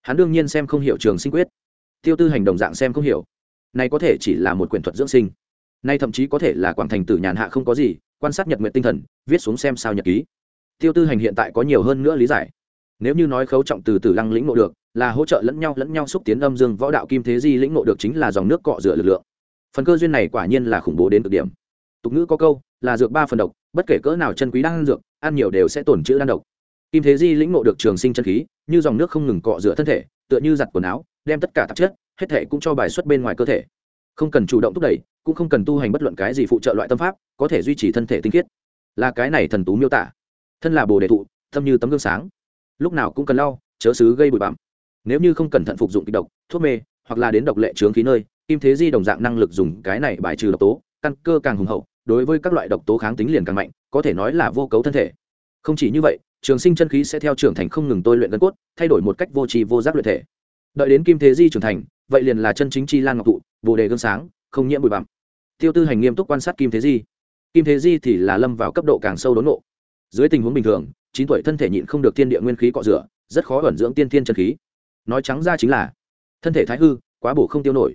hắn đương nhiên xem không hiểu trường sinh quyết. Tiêu tư hành đồng dạng xem không hiểu. Này có thể chỉ là một quyển thuật dưỡng sinh. Nay thậm chí có thể là quảng thành tử nhàn hạ không có gì, quan sát nhật nguyện tinh thần, viết xuống xem sao nhật ký. Tiêu tư hành hiện tại có nhiều hơn nữa lý giải. Nếu như nói khấu trọng từ từ lăng lĩnh ngộ được, là hỗ trợ lẫn nhau lẫn nhau xúc tiến âm dương võ đạo kim thế di lĩnh ngộ được chính là dòng nước cọ rửa lực lượng. Phần cơ duyên này quả nhiên là khủng bố đến cực điểm. Tục ngữ có câu, là dược ba phần độc, bất kể cỡ nào chân quý đang ăn dược, ăn nhiều đều sẽ tổn chữ đan độc kim thế di lĩnh ngộ được trường sinh chân khí, như dòng nước không ngừng cọ rửa thân thể, tựa như giặt quần áo, đem tất cả tạp chất, hết thể cũng cho bài xuất bên ngoài cơ thể. Không cần chủ động thúc đẩy, cũng không cần tu hành bất luận cái gì phụ trợ loại tâm pháp, có thể duy trì thân thể tinh khiết. Là cái này thần tú miêu tả. Thân là bồ đề thụ, tâm như tấm gương sáng. Lúc nào cũng cần lau, chớ xứ gây bụi bặm. Nếu như không cẩn thận phục dụng kịch độc, thuốc mê, hoặc là đến độc lệ trướng khí nơi, kim thế di đồng dạng năng lực dùng cái này bài trừ độc tố, căn cơ càng hùng hậu, đối với các loại độc tố kháng tính liền càng mạnh, có thể nói là vô cấu thân thể không chỉ như vậy, trường sinh chân khí sẽ theo trưởng thành không ngừng tôi luyện gân cốt, thay đổi một cách vô tri vô giác luyện thể. Đợi đến kim thế di trưởng thành, vậy liền là chân chính chi lan ngọc tụ bồ đề gương sáng, không nhiễm bụi bặm. Tiêu tư hành nghiêm túc quan sát kim thế di. Kim thế di thì là lâm vào cấp độ càng sâu đốn nộ dưới tình huống bình thường, chín tuổi thân thể nhịn không được thiên địa nguyên khí cọ rửa, rất khó ẩn dưỡng tiên thiên chân khí. Nói trắng ra chính là, thân thể thái hư, quá bổ không tiêu nổi.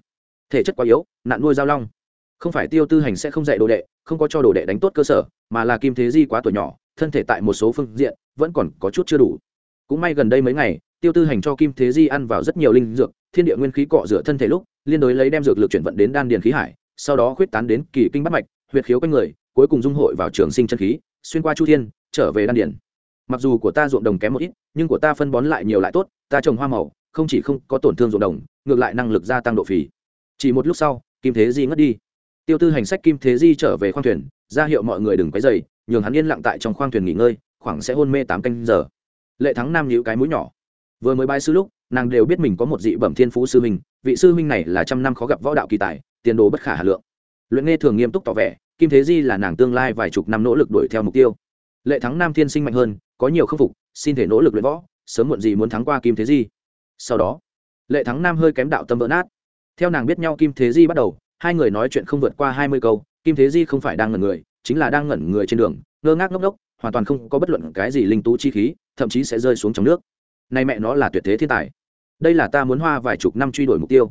Thể chất quá yếu, nạn nuôi giao long. Không phải tiêu tư hành sẽ không dạy đồ đệ, không có cho đồ đệ đánh tốt cơ sở, mà là kim thế di quá tuổi nhỏ thân thể tại một số phương diện vẫn còn có chút chưa đủ. Cũng may gần đây mấy ngày, tiêu tư hành cho kim thế di ăn vào rất nhiều linh dược, thiên địa nguyên khí cọ rửa thân thể lúc, liên đối lấy đem dược lực chuyển vận đến đan điền khí hải, sau đó khuyết tán đến kỳ kinh bắt mạch, huyệt khiếu quanh người, cuối cùng dung hội vào trường sinh chân khí, xuyên qua chu thiên, trở về đan điền. Mặc dù của ta ruộng đồng kém một ít, nhưng của ta phân bón lại nhiều lại tốt, ta trồng hoa màu, không chỉ không có tổn thương ruộng đồng, ngược lại năng lực gia tăng độ phì. Chỉ một lúc sau, kim thế di ngất đi tiêu tư hành sách kim thế di trở về khoang thuyền, ra hiệu mọi người đừng quấy dày nhường hắn yên lặng tại trong khoang thuyền nghỉ ngơi, khoảng sẽ hôn mê tám canh giờ. Lệ thắng nam nhíu cái mũi nhỏ. Vừa mới bái sư lúc, nàng đều biết mình có một dị bẩm thiên phú sư huynh, vị sư huynh này là trăm năm khó gặp võ đạo kỳ tài, tiền đồ bất khả hà lượng. Luyện nghe thường nghiêm túc tỏ vẻ, kim thế di là nàng tương lai vài chục năm nỗ lực đuổi theo mục tiêu. Lệ thắng nam thiên sinh mạnh hơn, có nhiều khâm phục, xin thể nỗ lực luyện võ, sớm muộn gì muốn thắng qua kim thế di. Sau đó, lệ thắng nam hơi kém đạo tâm vỡ nát. Theo nàng biết nhau kim thế di bắt đầu hai người nói chuyện không vượt qua hai mươi câu, kim thế di không phải đang ngẩn người, chính là đang ngẩn người trên đường, ngơ ngác ngốc ngốc, hoàn toàn không có bất luận cái gì linh tú chi khí, thậm chí sẽ rơi xuống trong nước. Nay mẹ nó là tuyệt thế thiên tài. Đây là ta muốn hoa vài chục năm truy đuổi mục tiêu.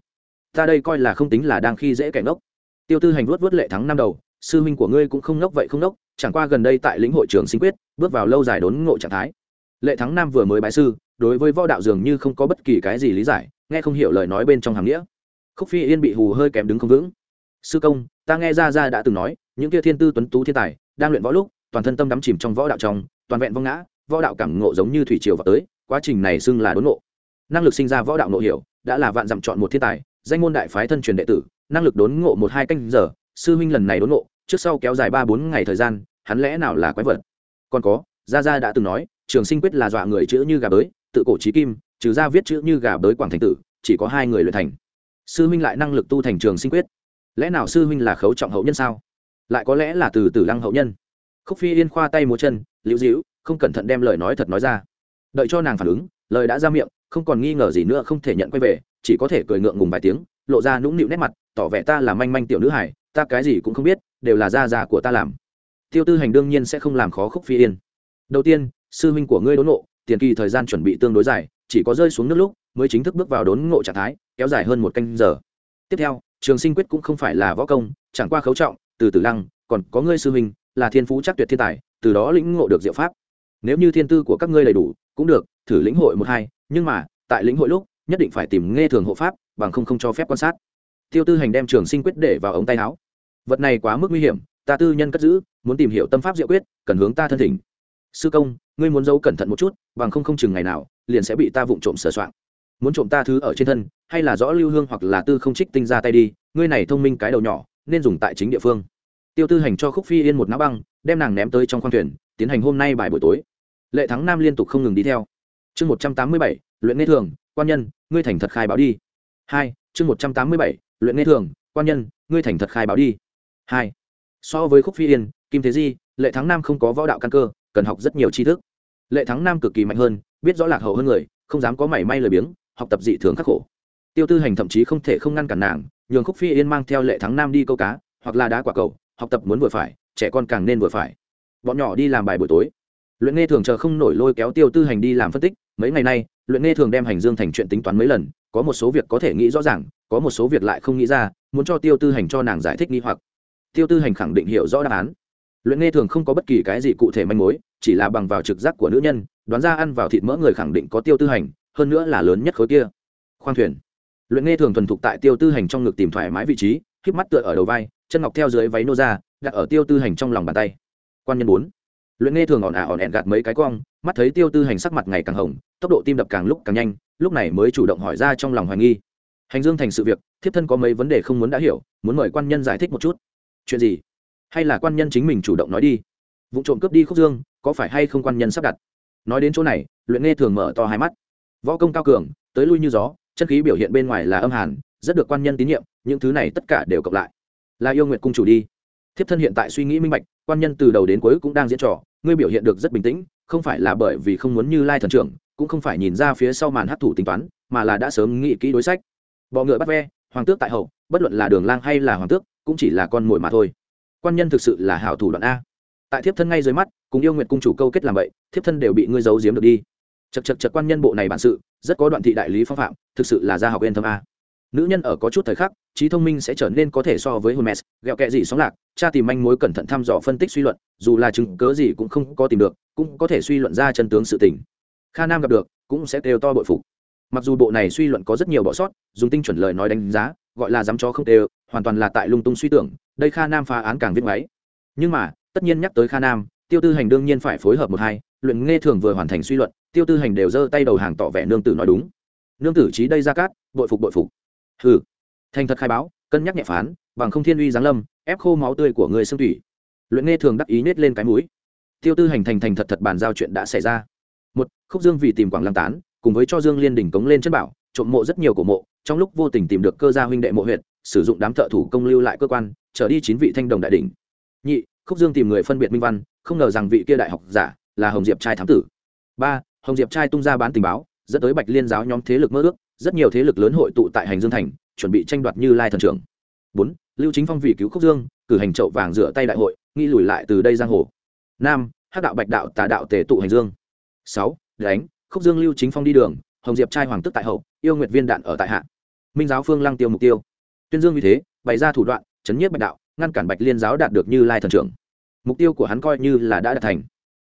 Ta đây coi là không tính là đang khi dễ kẻ ngốc. Tiêu tư hành vuốt vuốt lệ thắng năm đầu, sư huynh của ngươi cũng không ngốc vậy không ngốc, chẳng qua gần đây tại lĩnh hội trường sinh quyết, bước vào lâu dài đốn ngộ trạng thái. Lệ thắng nam vừa mới bái sư, đối với võ đạo dường như không có bất kỳ cái gì lý giải, nghe không hiểu lời nói bên trong hàm nghĩa. Khúc phi yên bị hù hơi kém đứng không vững sư công, ta nghe ra ra đã từng nói, những kia thiên tư tuấn tú thiên tài, đang luyện võ lúc, toàn thân tâm đắm chìm trong võ đạo trong, toàn vẹn vong ngã, võ đạo cảm ngộ giống như thủy triều vào tới, quá trình này xưng là đốn ngộ. Năng lực sinh ra võ đạo ngộ hiểu, đã là vạn dặm chọn một thiên tài, danh môn đại phái thân truyền đệ tử, năng lực đốn ngộ một hai canh giờ, sư huynh lần này đốn ngộ, trước sau kéo dài ba bốn ngày thời gian, hắn lẽ nào là quái vật? Còn có, gia gia đã từng nói, trường sinh quyết là dọa người chữ như gà bới, tự cổ trí kim, trừ ra viết chữ như gà bới quảng thành tử, chỉ có hai người luyện thành. Sư huynh lại năng lực tu thành trường sinh quyết lẽ nào sư huynh là khấu trọng hậu nhân sao? Lại có lẽ là từ tử lăng hậu nhân. Khúc phi yên khoa tay múa chân, liễu dĩu không cẩn thận đem lời nói thật nói ra. Đợi cho nàng phản ứng, lời đã ra miệng, không còn nghi ngờ gì nữa, không thể nhận quay về, chỉ có thể cười ngượng ngùng vài tiếng, lộ ra nũng nịu nét mặt, tỏ vẻ ta là manh manh tiểu nữ hải ta cái gì cũng không biết, đều là gia già của ta làm. Tiêu tư hành đương nhiên sẽ không làm khó khúc phi yên. Đầu tiên, sư huynh của ngươi đốn ngộ, tiền kỳ thời gian chuẩn bị tương đối dài, chỉ có rơi xuống nước lúc, mới chính thức bước vào đốn ngộ trạng thái, kéo dài hơn một canh giờ. Tiếp theo trường sinh quyết cũng không phải là võ công, chẳng qua khấu trọng, từ từ lăng, còn có ngươi sư huynh, là thiên phú chắc tuyệt thiên tài, từ đó lĩnh ngộ được diệu pháp. Nếu như thiên tư của các ngươi đầy đủ, cũng được, thử lĩnh hội một hai, nhưng mà, tại lĩnh hội lúc, nhất định phải tìm nghe thường hộ pháp, bằng không không cho phép quan sát. Tiêu tư hành đem trường sinh quyết để vào ống tay áo. Vật này quá mức nguy hiểm, ta tư nhân cất giữ, muốn tìm hiểu tâm pháp diệu quyết, cần hướng ta thân thỉnh. Sư công, ngươi muốn giấu cẩn thận một chút, bằng không không chừng ngày nào, liền sẽ bị ta vụng trộm sửa soạn muốn trộm ta thứ ở trên thân, hay là rõ lưu hương hoặc là tư không trích tinh ra tay đi, ngươi này thông minh cái đầu nhỏ, nên dùng tại chính địa phương. Tiêu tư hành cho khúc phi yên một ná băng, đem nàng ném tới trong khoang thuyền, tiến hành hôm nay bài buổi tối. Lệ thắng nam liên tục không ngừng đi theo. Chương một trăm tám mươi bảy, luyện nghe thường, quan nhân, ngươi thành thật khai báo đi. Hai, chương một trăm tám mươi bảy, luyện nghe thường, quan nhân, ngươi thành thật khai báo đi. Hai, so với khúc phi yên, kim thế di, lệ thắng nam không có võ đạo căn cơ, cần học rất nhiều tri thức. Lệ thắng nam cực kỳ mạnh hơn, biết rõ lạc hậu hơn người, không dám có mảy may lời biếng học tập dị thường khắc khổ. Tiêu tư hành thậm chí không thể không ngăn cản nàng, nhường khúc phi yên mang theo lệ thắng nam đi câu cá, hoặc là đá quả cầu, học tập muốn vừa phải, trẻ con càng nên vừa phải. Bọn nhỏ đi làm bài buổi tối. Luyện nghe thường chờ không nổi lôi kéo tiêu tư hành đi làm phân tích, mấy ngày nay, luyện nghe thường đem hành dương thành chuyện tính toán mấy lần, có một số việc có thể nghĩ rõ ràng, có một số việc lại không nghĩ ra, muốn cho tiêu tư hành cho nàng giải thích nghi hoặc. Tiêu tư hành khẳng định hiểu rõ đáp án. Luyện nghe thường không có bất kỳ cái gì cụ thể manh mối, chỉ là bằng vào trực giác của nữ nhân, đoán ra ăn vào thịt mỡ người khẳng định có tiêu tư hành hơn nữa là lớn nhất khối kia. Khoang thuyền. Luyện nghe thường thuần thục tại tiêu tư hành trong ngực tìm thoải mái vị trí híp mắt tựa ở đầu vai, chân ngọc theo dưới váy nô ra, đặt ở tiêu tư hành trong lòng bàn tay. Quan nhân bốn. Luyện nghe thường ỏn ả ỏn ẹn gạt mấy cái cong, mắt thấy tiêu tư hành sắc mặt ngày càng hồng, tốc độ tim đập càng lúc càng nhanh, lúc này mới chủ động hỏi ra trong lòng hoài nghi. Hành dương thành sự việc, thiếp thân có mấy vấn đề không muốn đã hiểu, muốn mời quan nhân giải thích một chút. Chuyện gì? Hay là quan nhân chính mình chủ động nói đi. Vụ trộm cướp đi khúc dương, có phải hay không quan nhân sắp đặt? Nói đến chỗ này, luyện nghe thường mở to hai mắt võ công cao cường, tới lui như gió, chân khí biểu hiện bên ngoài là âm hàn, rất được quan nhân tín nhiệm, những thứ này tất cả đều cộng lại. Là yêu nguyện cung chủ đi. Thiếp thân hiện tại suy nghĩ minh bạch, quan nhân từ đầu đến cuối cũng đang diễn trò, ngươi biểu hiện được rất bình tĩnh, không phải là bởi vì không muốn như lai thần trưởng, cũng không phải nhìn ra phía sau màn hát thủ tính toán, mà là đã sớm nghĩ kỹ đối sách. Bọ ngựa bắt ve, hoàng tước tại hậu, bất luận là đường lang hay là hoàng tước, cũng chỉ là con mồi mà thôi. Quan nhân thực sự là hảo thủ đoạn a. Tại thiếp thân ngay dưới mắt, cùng yêu nguyện cung chủ câu kết làm vậy, thiếp thân đều bị ngươi giấu giếm được đi chật chật chật quan nhân bộ này bản sự, rất có đoạn thị đại lý phong phạm, thực sự là gia học yên tâm a. Nữ nhân ở có chút thời khắc, trí thông minh sẽ trở nên có thể so với hermes ghẹo kệ gì sóng lạc, cha tìm manh mối cẩn thận thăm dò phân tích suy luận, dù là chứng cớ gì cũng không có tìm được, cũng có thể suy luận ra chân tướng sự tình. Kha nam gặp được, cũng sẽ đều to bội phục. Mặc dù bộ này suy luận có rất nhiều bỏ sót, dùng tinh chuẩn lời nói đánh giá, gọi là dám cho không đều hoàn toàn là tại lung tung suy tưởng, đây kha nam phá án càng viết máy. Nhưng mà, tất nhiên nhắc tới kha nam, tiêu tư hành đương nhiên phải phối hợp một hai, luyện nghe thường vừa hoàn thành suy luận tiêu tư hành đều giơ tay đầu hàng tỏ vẻ nương tử nói đúng. Nương tử trí đây ra cát, bội phục bội phục. Hừ. Thành thật khai báo, cân nhắc nhẹ phán, bằng không thiên uy giáng lâm, ép khô máu tươi của người xương thủy luyện nghe thường đắc ý nết lên cái mũi. Tiêu tư hành thành thành thật thật bàn giao chuyện đã xảy ra. Một, khúc dương vì tìm quảng lăng tán, cùng với cho dương liên đỉnh cống lên chân bảo, trộm mộ rất nhiều cổ mộ, trong lúc vô tình tìm được cơ gia huynh đệ mộ huyện sử dụng đám thợ thủ công lưu lại cơ quan, trở đi chín vị thanh đồng đại đỉnh. Nhị, khúc dương tìm người phân biệt minh văn, không ngờ rằng vị kia đại học giả là hồng diệp trai thám tử. Ba hồng diệp trai tung ra bán tình báo, dẫn tới bạch liên giáo nhóm thế lực mơ ước, rất nhiều thế lực lớn hội tụ tại hành dương thành, chuẩn bị tranh đoạt như lai thần trưởng. Bốn, lưu chính phong vì cứu khúc dương, cử hành trậu vàng rửa tay đại hội nghi lùi lại từ đây giang hồ. Năm Hát đạo bạch đạo tà đạo tề tụ hành dương. Sáu, đánh, khúc dương lưu chính phong đi đường, hồng diệp trai hoàng tức tại hậu, yêu nguyệt viên đạn ở tại hạ. Minh giáo phương lăng tiêu mục tiêu. Tuyên dương vì thế, bày ra thủ đoạn, chấn nhiếp bạch đạo, ngăn cản bạch liên giáo đạt được như lai thần trưởng. Mục tiêu của hắn coi như là đã đạt thành.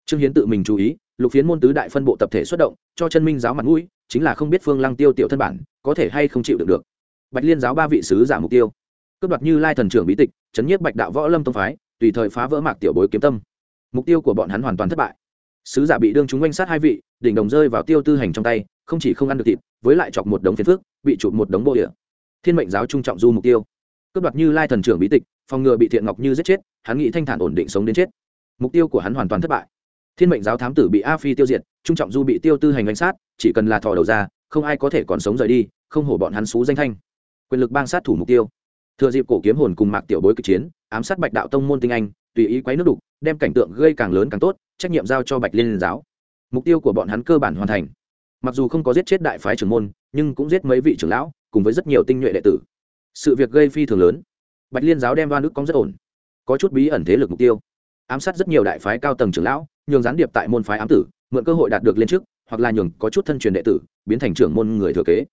Trương hiến tự mình chú ý lục phiến môn tứ đại phân bộ tập thể xuất động, cho chân minh giáo mặt mũi, chính là không biết phương lăng tiêu tiểu thân bản, có thể hay không chịu được được. Bạch liên giáo ba vị sứ giả mục tiêu. Cướp đoạt như lai thần trưởng bí tịch, chấn nhiếp bạch đạo võ lâm tông phái, tùy thời phá vỡ mạc tiểu bối kiếm tâm. Mục tiêu của bọn hắn hoàn toàn thất bại. Sứ giả bị đương chúng oanh sát hai vị, đỉnh đồng rơi vào tiêu tư hành trong tay, không chỉ không ăn được thịt, với lại chọc một đống phiến phước bị chụp một đống bộ địa. Thiên mệnh giáo trung trọng du mục tiêu. Cướp đoạt như lai thần trưởng bí tịch, phòng ngừa bị thiện ngọc như giết chết, hắn nghĩ thanh thản ổn định sống đến chết. Mục tiêu của hắn hoàn toàn thất bại thiên mệnh giáo thám tử bị a phi tiêu diệt, trung trọng du bị tiêu tư hành đánh sát, chỉ cần là thò đầu ra, không ai có thể còn sống rời đi, không hổ bọn hắn xú danh thanh. Quyền lực bang sát thủ mục tiêu. Thừa dịp cổ kiếm hồn cùng mạc tiểu bối kịch chiến, ám sát bạch đạo tông môn tinh anh, tùy ý quấy nước đục, đem cảnh tượng gây càng lớn càng tốt, trách nhiệm giao cho bạch liên giáo. Mục tiêu của bọn hắn cơ bản hoàn thành. Mặc dù không có giết chết đại phái trưởng môn, nhưng cũng giết mấy vị trưởng lão, cùng với rất nhiều tinh nhuệ đệ tử. Sự việc gây phi thường lớn. Bạch liên giáo đem đoan nước cong rất ổn. Có chút bí ẩn thế lực mục tiêu. Ám sát rất nhiều đại phái cao tầng trưởng lão nhường gián điệp tại môn phái ám tử, mượn cơ hội đạt được lên chức, hoặc là nhường có chút thân truyền đệ tử, biến thành trưởng môn người thừa kế.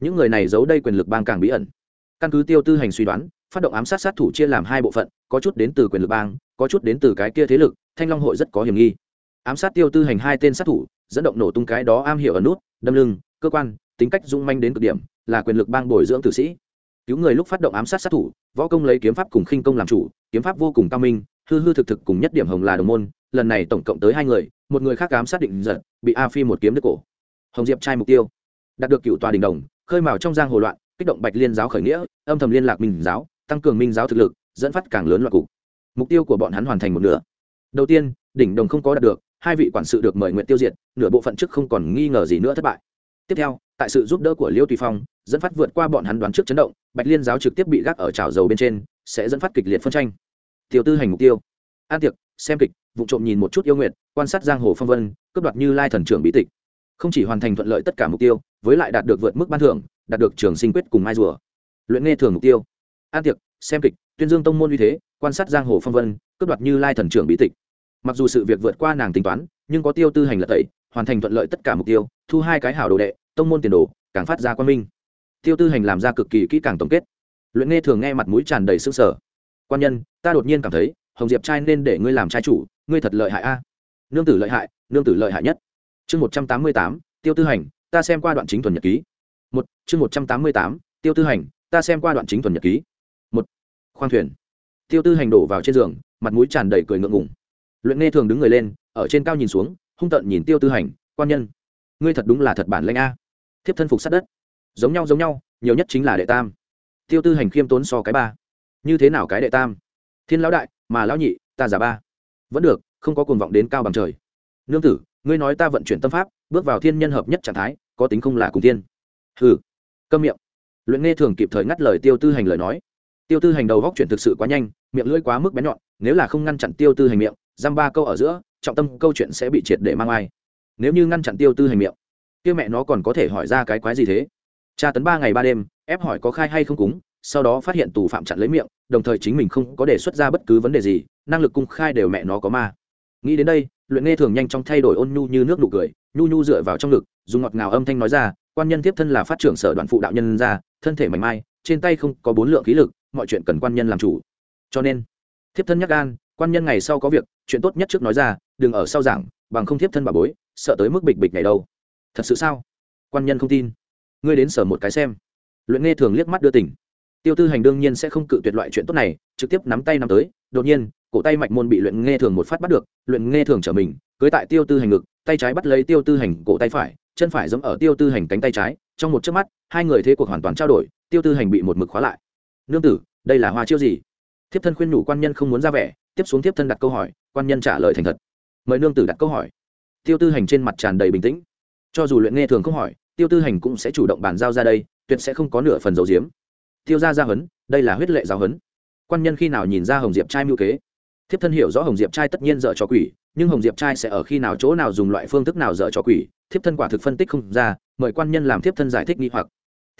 Những người này giấu đây quyền lực bang càng bí ẩn. Căn cứ tiêu tư hành suy đoán, phát động ám sát sát thủ chia làm hai bộ phận, có chút đến từ quyền lực bang, có chút đến từ cái kia thế lực, thanh long hội rất có hiểm nghi. Ám sát tiêu tư hành hai tên sát thủ, dẫn động nổ tung cái đó am hiểu ở nút, đâm lưng, cơ quan, tính cách dung manh đến cực điểm, là quyền lực bang bồi dưỡng tử sĩ. Cứu người lúc phát động ám sát sát thủ, võ công lấy kiếm pháp cùng khinh công làm chủ, kiếm pháp vô cùng cao minh hư hư thực thực cùng nhất điểm hồng là đồng môn, lần này tổng cộng tới hai người, một người khác cám sát định giật, bị a phi một kiếm đứt cổ. Hồng diệp trai mục tiêu. Đạt được cựu tòa đình đồng, khơi mào trong giang hồ loạn, kích động bạch liên giáo khởi nghĩa, âm thầm liên lạc minh giáo, tăng cường minh giáo thực lực, dẫn phát càng lớn loạn cục. Mục tiêu của bọn hắn hoàn thành một nửa. Đầu tiên, đỉnh đồng không có đạt được, hai vị quản sự được mời nguyện tiêu diệt, nửa bộ phận trước không còn nghi ngờ gì nữa thất bại. Tiếp theo, tại sự giúp đỡ của liêu tùy phong, dẫn phát vượt qua bọn hắn đoán trước chấn động, bạch liên giáo trực tiếp bị gác ở trào dầu bên trên, sẽ dẫn phát kịch liệt phân tranh tiêu tư hành mục tiêu. An tiệc, xem kịch, vụ trộm nhìn một chút yêu nguyện quan sát giang hồ phong vân, cướp đoạt như lai thần trưởng bí tịch. Không chỉ hoàn thành thuận lợi tất cả mục tiêu, với lại đạt được vượt mức ban thưởng, đạt được trường sinh quyết cùng mai rùa. Luyện nghe thường mục tiêu. An tiệc, xem kịch, tuyên dương tông môn uy thế, quan sát giang hồ phong vân, cướp đoạt như lai thần trưởng bí tịch. Mặc dù sự việc vượt qua nàng tính toán, nhưng có tiêu tư hành lật tẩy, hoàn thành thuận lợi tất cả mục tiêu, thu hai cái hảo đồ đệ, tông môn tiền đồ, càng phát ra quan minh. Tiêu tư hành làm ra cực kỳ kỹ càng tổng kết. Luyện nghe thường nghe mặt mũi tràn đầy sương sở quan nhân, ta đột nhiên cảm thấy, hồng diệp trai nên để ngươi làm trai chủ, ngươi thật lợi hại a. Nương tử lợi hại, nương tử lợi hại nhất. Chương một trăm tám mươi tám, tiêu tư hành, ta xem qua đoạn chính thuần nhật ký. Một, chương một trăm tám mươi tám, tiêu tư hành, ta xem qua đoạn chính thuần nhật ký. Một, khoang thuyền. Tiêu tư hành đổ vào trên giường, mặt mũi tràn đầy cười ngượng ngùng. Luyện nghe thường đứng người lên, ở trên cao nhìn xuống, hung tợn nhìn tiêu tư hành, quan nhân, ngươi thật đúng là thật bản lanh a. Thiếp thân phục sát đất. Giống nhau giống nhau, nhiều nhất chính là đệ tam. Tiêu tư hành khiêm tốn so cái ba như thế nào cái đệ tam? Thiên lão đại, mà lão nhị, ta giả ba. Vẫn được, không có cuồng vọng đến cao bằng trời. Nương tử, ngươi nói ta vận chuyển tâm pháp, bước vào thiên nhân hợp nhất trạng thái, có tính không là cùng tiên hừ. Câm miệng. Luyện nghe thường kịp thời ngắt lời tiêu tư hành lời nói. Tiêu tư hành đầu góc chuyển thực sự quá nhanh, miệng lưỡi quá mức bén nhọn, nếu là không ngăn chặn tiêu tư hành miệng, giam ba câu ở giữa, trọng tâm câu chuyện sẽ bị triệt để mang ai. Nếu như ngăn chặn tiêu tư hành miệng, kia mẹ nó còn có thể hỏi ra cái quái gì thế? Tra tấn ba ngày ba đêm, ép hỏi có khai hay không cúng sau đó phát hiện tù phạm chặn lấy miệng, đồng thời chính mình không có đề xuất ra bất cứ vấn đề gì, năng lực cung khai đều mẹ nó có ma. Nghĩ đến đây, luyện nghe thường nhanh chóng thay đổi ôn nhu như nước nụ cười, nhu nhu dựa vào trong ngực, dùng ngọt ngào âm thanh nói ra, quan nhân tiếp thân là phát trưởng sở đoàn phụ đạo nhân ra, thân thể mảnh mai, trên tay không có bốn lượng khí lực, mọi chuyện cần quan nhân làm chủ. Cho nên thiếp thân nhắc gan, quan nhân ngày sau có việc, chuyện tốt nhất trước nói ra, đừng ở sau giảng, bằng không thiếp thân bà bối, sợ tới mức bịch bịch này đâu. Thật sự sao? Quan nhân không tin. Ngươi đến sở một cái xem. Luyện nghe thường liếc mắt đưa tỉnh tiêu tư hành đương nhiên sẽ không cự tuyệt loại chuyện tốt này, trực tiếp nắm tay nắm tới, đột nhiên, cổ tay mạch môn bị luyện nghe thường một phát bắt được, luyện nghe thường trở mình, cưới tại tiêu tư hành ngực, tay trái bắt lấy tiêu tư hành cổ tay phải, chân phải giẫm ở tiêu tư hành cánh tay trái, trong một chớp mắt, hai người thế cuộc hoàn toàn trao đổi, tiêu tư hành bị một mực khóa lại. Nương tử, đây là hoa chiêu gì? Thiếp thân khuyên nhủ quan nhân không muốn ra vẻ, tiếp xuống thiếp thân đặt câu hỏi, quan nhân trả lời thành thật. Mời nương tử đặt câu hỏi. Tiêu tư hành trên mặt tràn đầy bình tĩnh. Cho dù luyện nghe thường không hỏi, tiêu tư hành cũng sẽ chủ động bàn giao ra đây, tuyệt sẽ không có nửa phần dấu diếm tiêu ra gia hấn, đây là huyết lệ giáo hấn. quan nhân khi nào nhìn ra hồng diệp trai mưu kế? Thiếp thân hiểu rõ hồng diệp trai tất nhiên dợ cho quỷ nhưng hồng diệp trai sẽ ở khi nào chỗ nào dùng loại phương thức nào dợ cho quỷ thiếp thân quả thực phân tích không ra mời quan nhân làm thiếp thân giải thích nghi hoặc.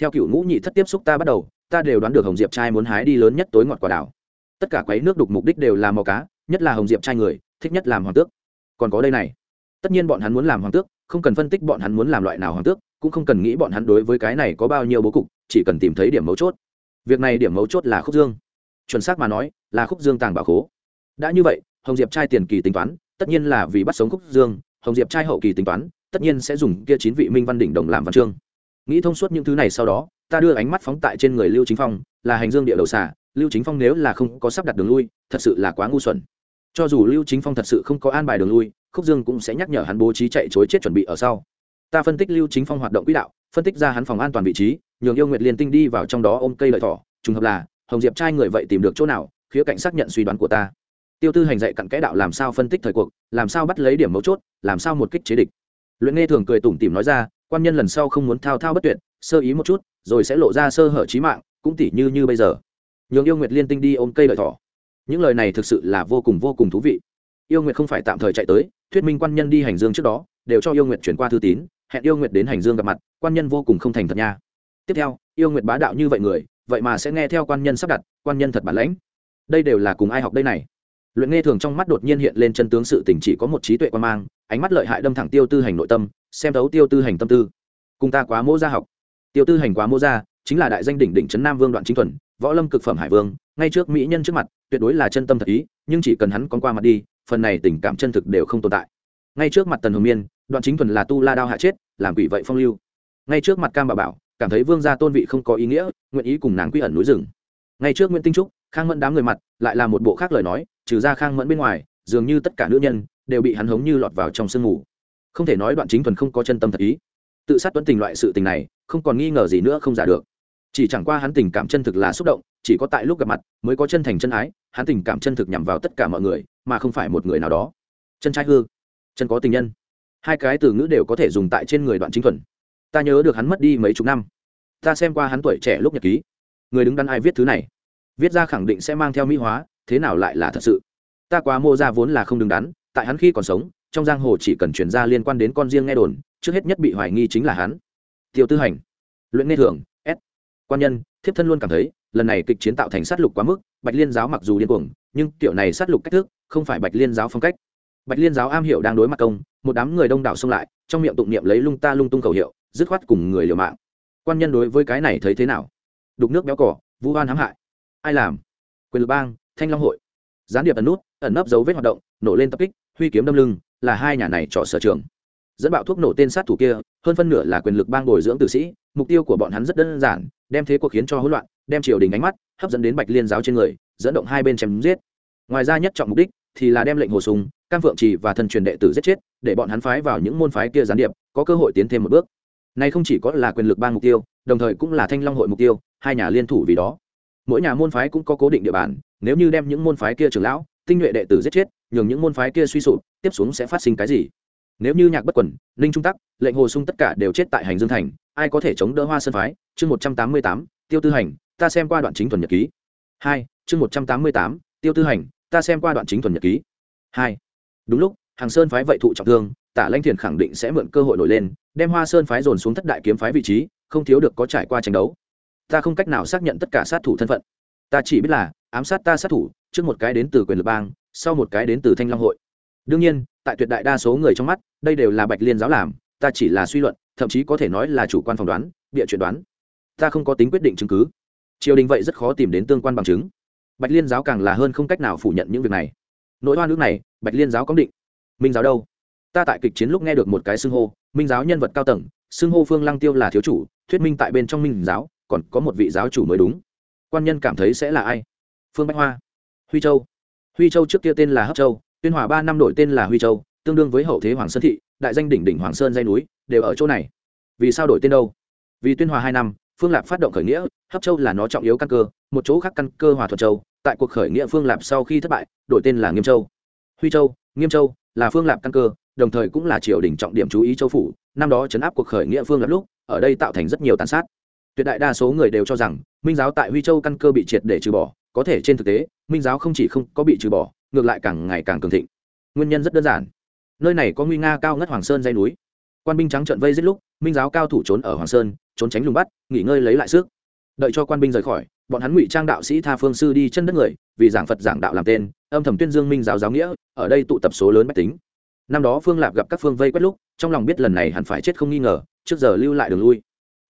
Theo cựu ngũ nhị thất tiếp xúc ta bắt đầu ta đều đoán được hồng diệp trai muốn hái đi lớn nhất tối ngọt quả đảo tất cả quấy nước đục mục đích đều là mò cá nhất là hồng diệp trai người thích nhất làm hoàng tước. Còn có đây này. Tất nhiên bọn hắn muốn làm hoàng tước không cần phân tích bọn hắn muốn làm loại nào hoàng tước cũng không cần nghĩ bọn hắn đối với cái này có bao nhiêu bố cục chỉ cần tìm thấy điểm mấu chốt việc này điểm mấu chốt là khúc dương. Chuẩn xác mà nói, là khúc dương tàng bảo khố. Đã như vậy, hồng diệp trai tiền kỳ tính toán, tất nhiên là vì bắt sống khúc dương, hồng diệp trai hậu kỳ tính toán, tất nhiên sẽ dùng kia chín vị minh văn đỉnh đồng làm văn chương. Nghĩ thông suốt những thứ này sau đó, ta đưa ánh mắt phóng tại trên người lưu chính phong, là hành dương địa đầu xả lưu chính phong nếu là không có sắp đặt đường lui, thật sự là quá ngu xuẩn. Cho dù lưu chính phong thật sự không có an bài đường lui, khúc dương cũng sẽ nhắc nhở hắn bố trí chạy chối chết chuẩn bị ở sau. Ta phân tích lưu chính phong hoạt động quỹ đạo, phân tích ra hắn phòng an toàn vị trí nhường yêu nguyệt liên tinh đi vào trong đó ôm cây lợi thỏ, trùng hợp là, hồng diệp trai người vậy tìm được chỗ nào, khía cạnh xác nhận suy đoán của ta. Tiêu tư hành dạy cặn kẽ đạo làm sao phân tích thời cuộc, làm sao bắt lấy điểm mấu chốt, làm sao một kích chế địch. Luyện nghe thường cười tủm tỉm nói ra, quan nhân lần sau không muốn thao thao bất tuyệt, sơ ý một chút, rồi sẽ lộ ra sơ hở trí mạng, cũng tỉ như như bây giờ. Nhường yêu nguyệt liên tinh đi ôm cây lợi thỏ. Những lời này thực sự là vô cùng vô cùng thú vị. Yêu nguyệt không phải tạm thời chạy tới, thuyết minh quan nhân đi hành dương trước đó, đều cho yêu nguyệt chuyển qua thư tín, hẹn yêu nguyệt đến hành dương gặp mặt, quan nhân vô cùng không thành thật nha tiếp theo, yêu nguyệt bá đạo như vậy người, vậy mà sẽ nghe theo quan nhân sắp đặt, quan nhân thật bản lãnh. Đây đều là cùng ai học đây này? Luyện nghe thường trong mắt đột nhiên hiện lên chân tướng sự tình chỉ có một trí tuệ quan mang, ánh mắt lợi hại đâm thẳng tiêu tư hành nội tâm, xem thấu tiêu tư hành tâm tư. Cùng ta quá mô gia học. Tiêu tư hành quá mô gia, chính là đại danh đỉnh đỉnh trấn nam vương đoạn chính thuần, võ lâm cực phẩm hải vương, ngay trước mỹ nhân trước mặt, tuyệt đối là chân tâm thật ý, nhưng chỉ cần hắn con qua mặt đi, phần này tình cảm chân thực đều không tồn tại. Ngay trước mặt tần hồng miên, đoạn chính thuần là tu la đao hạ chết, làm quỷ vậy phong lưu. Ngay trước mặt cam bà bảo cảm thấy vương gia tôn vị không có ý nghĩa, nguyện ý cùng nàng quy ẩn núi rừng. Ngay trước nguyễn tinh trúc, khang mẫn đám người mặt lại là một bộ khác lời nói, trừ ra khang mẫn bên ngoài, dường như tất cả nữ nhân đều bị hắn hống như lọt vào trong sương mù. Không thể nói đoạn chính thuần không có chân tâm thật ý. Tự sát tuấn tình loại sự tình này, không còn nghi ngờ gì nữa không giả được. Chỉ chẳng qua hắn tình cảm chân thực là xúc động, chỉ có tại lúc gặp mặt mới có chân thành chân ái, hắn tình cảm chân thực nhằm vào tất cả mọi người, mà không phải một người nào đó. Chân trai hư, chân có tình nhân. Hai cái từ ngữ đều có thể dùng tại trên người đoạn chính thuần. Ta nhớ được hắn mất đi mấy chục năm ta xem qua hắn tuổi trẻ lúc nhật ký. Người đứng đắn ai viết thứ này? Viết ra khẳng định sẽ mang theo mỹ hóa, thế nào lại là thật sự? Ta quá mô ra vốn là không đứng đắn, tại hắn khi còn sống, trong giang hồ chỉ cần chuyển ra liên quan đến con riêng nghe đồn, trước hết nhất bị hoài nghi chính là hắn. Tiêu tư hành, luyện nghe thưởng, s. Quan nhân, thiếp thân luôn cảm thấy, lần này kịch chiến tạo thành sát lục quá mức, bạch liên giáo mặc dù điên cuồng, nhưng kiểu này sát lục cách thức, không phải bạch liên giáo phong cách. Bạch liên giáo am hiểu đang đối mặt công, một đám người đông đảo xông lại, trong miệng tụng niệm lấy lung ta lung tung khẩu hiệu, dứt khoát cùng người liều mạng quan nhân đối với cái này thấy thế nào? Đục nước béo cỏ vu oan hãm hại. Ai làm? Quyền lực bang, thanh long hội. Gián điệp ẩn nút, ẩn nấp dấu vết hoạt động, nổ lên tập kích, huy kiếm đâm lưng, là hai nhà này trọ sở trường. Dẫn bạo thuốc nổ tên sát thủ kia, hơn phân nửa là quyền lực bang bồi dưỡng tử sĩ, mục tiêu của bọn hắn rất đơn giản, đem thế cuộc khiến cho hỗn loạn, đem triều đình ánh mắt hấp dẫn đến bạch liên giáo trên người, dẫn động hai bên chém giết. Ngoài ra nhất trọng mục đích thì là đem lệnh hồ sùng cam phượng trì và thần truyền đệ tử giết chết, để bọn hắn phái vào những môn phái kia gián điệp, có cơ hội tiến thêm một bước này không chỉ có là quyền lực bang mục tiêu đồng thời cũng là thanh long hội mục tiêu hai nhà liên thủ vì đó. Mỗi nhà môn phái cũng có cố định địa bàn nếu như đem những môn phái kia trưởng lão tinh nhuệ đệ tử giết chết nhường những môn phái kia suy sụp tiếp xuống sẽ phát sinh cái gì? Nếu như nhạc bất Quẩn, ninh trung tắc lệnh hồ sung tất cả đều chết tại hành dương thành ai có thể chống đỡ hoa sơn phái? Chương một trăm tám mươi tám tiêu tư hành ta xem qua đoạn chính thuần nhật ký. Hai chương một trăm tám mươi tám tiêu tư hành ta xem qua đoạn chính thuần nhật ký. Hai đúng lúc hàng sơn phái vậy thụ trọng thương, tả lanh thiền khẳng định sẽ mượn cơ hội nổi lên, đem hoa sơn phái dồn xuống thất đại kiếm phái vị trí, không thiếu được có trải qua tranh đấu. Ta không cách nào xác nhận tất cả sát thủ thân phận. Ta chỉ biết là, ám sát ta sát thủ, trước một cái đến từ quyền lực bang, sau một cái đến từ thanh long hội. Đương nhiên, tại tuyệt đại đa số người trong mắt, đây đều là bạch liên giáo làm, ta chỉ là suy luận, thậm chí có thể nói là chủ quan phỏng đoán, bịa chuyện đoán. Ta không có tính quyết định chứng cứ. Triều đình vậy rất khó tìm đến tương quan bằng chứng. Bạch liên giáo càng là hơn không cách nào phủ nhận những việc này. Nỗi hoa nước này, bạch liên giáo có định minh giáo đâu? Ta tại kịch chiến lúc nghe được một cái xưng hô, minh giáo nhân vật cao tầng, xưng hô phương lăng tiêu là thiếu chủ, thuyết minh tại bên trong minh giáo, còn có một vị giáo chủ mới đúng. Quan nhân cảm thấy sẽ là ai? Phương bách hoa. Huy châu. Huy châu trước kia tên là hấp châu, tuyên hòa ba năm đổi tên là huy châu, tương đương với hậu thế hoàng sơn thị, đại danh đỉnh đỉnh hoàng sơn dây núi, đều ở chỗ này. Vì sao đổi tên đâu? Vì tuyên hòa hai năm, phương lạp phát động khởi nghĩa, hấp châu là nó trọng yếu căn cơ, một chỗ khác căn cơ hòa thuận châu, tại cuộc khởi nghĩa phương lạp sau khi thất bại, đổi tên là nghiêm châu. Huy châu, nghiêm châu là phương lạp căn cơ, đồng thời cũng là triều đình trọng điểm chú ý châu phủ, năm đó chấn áp cuộc khởi nghĩa phương lạp lúc, ở đây tạo thành rất nhiều tàn sát. Tuyệt đại đa số người đều cho rằng, minh giáo tại huy châu căn cơ bị triệt để trừ bỏ, có thể trên thực tế, minh giáo không chỉ không có bị trừ bỏ, ngược lại càng ngày càng cường thịnh. Nguyên nhân rất đơn giản. Nơi này có nguy nga cao ngất hoàng sơn dây núi. Quan binh trắng trận vây giết lúc, minh giáo cao thủ trốn ở hoàng sơn, trốn tránh lùng bắt, nghỉ ngơi lấy lại sức. Đợi cho quan binh rời khỏi bọn hắn ngụy trang đạo sĩ tha phương sư đi chân đất người, vì giảng phật giảng đạo làm tên, âm thầm tuyên dương minh giáo giáo nghĩa, ở đây tụ tập số lớn bách tính. Năm đó phương lạp gặp các phương vây quét lúc, trong lòng biết lần này hẳn phải chết không nghi ngờ, trước giờ lưu lại đường lui.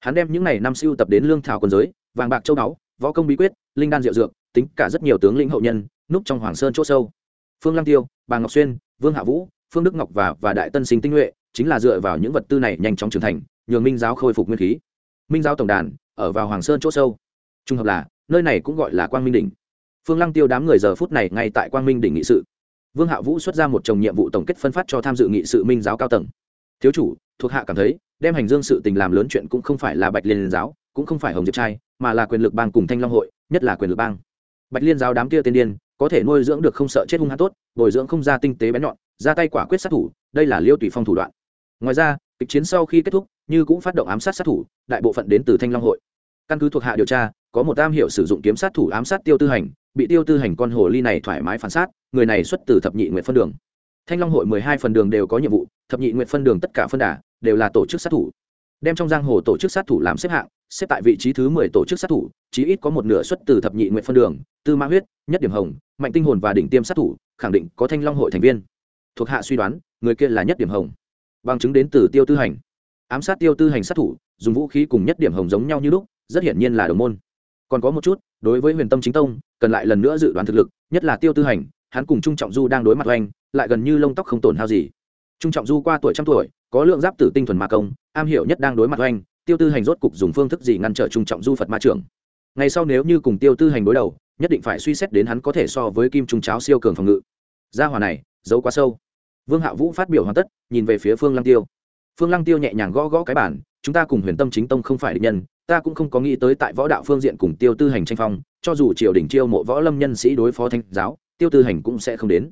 Hắn đem những n à y năm siêu tập đến lương thảo quân giới, vàng bạc châu báu, võ công bí quyết, linh đan diệu dược, tính cả rất nhiều tướng lĩnh hậu nhân, núp trong hoàng sơn c h ỗ sâu. Phương lăng tiêu, bà ngọc xuyên, vương hạ vũ, phương đức ngọc và và đại tân sinh tinh nhuệ, chính là dựa vào những vật tư này nhanh chóng trưởng thành, nhường minh giáo khôi phục nguyên khí. Minh giáo tổng đàn, ở vào hoàng sơn c h ỗ sâu trùng hợp là, nơi này cũng gọi là quang minh đỉnh. Phương lăng tiêu đám người giờ phút này ngay tại quang minh đỉnh nghị sự. Vương hạ vũ xuất ra một chồng nhiệm vụ tổng kết phân phát cho tham dự nghị sự minh giáo cao tầng. Thiếu chủ, thuộc hạ cảm thấy, đem hành dương sự tình làm lớn chuyện cũng không phải là bạch liên giáo, cũng không phải hồng diệp trai, mà là quyền lực bang cùng thanh long hội, nhất là quyền lực bang. Bạch liên giáo đám kia tiên điên, có thể nuôi dưỡng được không sợ chết hung hát tốt, bồi dưỡng không ra tinh tế bén nhọn, ra tay quả quyết sát thủ, đây là liêu tùy phong thủ đoạn. Ngoài ra, kịch chiến sau khi kết thúc, như cũng phát động ám sát sát thủ, đại bộ phận đến từ thanh long hội. Căn cứ thuộc hạ điều tra có một tam hiệu sử dụng kiếm sát thủ ám sát tiêu tư hành, bị tiêu tư hành con hồ ly này thoải mái phản sát, người này xuất từ thập nhị nguyện phân đường. Thanh long hội mười hai phần đường đều có nhiệm vụ, thập nhị nguyện phân đường tất cả phân đà đều là tổ chức sát thủ. Đem trong giang hồ tổ chức sát thủ làm xếp hạng, xếp tại vị trí thứ mười tổ chức sát thủ, chí ít có một nửa xuất từ thập nhị nguyện phân đường, tư ma huyết, nhất điểm hồng, mạnh tinh hồn và đỉnh tiêm sát thủ, khẳng định có thanh long hội thành viên. Thuộc hạ suy đoán, người kia là nhất điểm hồng. Bằng chứng đến từ tiêu tư hành. Ám sát tiêu tư hành sát thủ, dùng vũ khí cùng nhất điểm hồng giống nhau như lúc, rất hiển nhiên là đồng môn còn có một chút, đối với huyền tâm chính tông, cần lại lần nữa dự đoán thực lực, nhất là tiêu tư hành, hắn cùng trung trọng du đang đối mặt oanh, lại gần như lông tóc không tổn hao gì. Trung trọng du qua tuổi trăm tuổi, có lượng giáp tử tinh thuần ma công, am hiểu nhất đang đối mặt oanh, tiêu tư hành rốt cục dùng phương thức gì ngăn trở trung trọng du phật ma trưởng? Ngày sau nếu như cùng tiêu tư hành đối đầu, nhất định phải suy xét đến hắn có thể so với kim trung cháo siêu cường phòng ngự. Gia hòa này, giấu quá sâu. Vương hạ vũ phát biểu hoàn tất, nhìn về phía phương lăng tiêu. Phương lăng tiêu nhẹ nhàng gõ gõ cái bản chúng ta cùng huyền tâm chính tông không phải định nhân ta cũng không có nghĩ tới tại võ đạo phương diện cùng tiêu tư hành tranh phong, cho dù triều đình chiêu mộ võ lâm nhân sĩ đối phó thanh giáo, tiêu tư hành cũng sẽ không đến.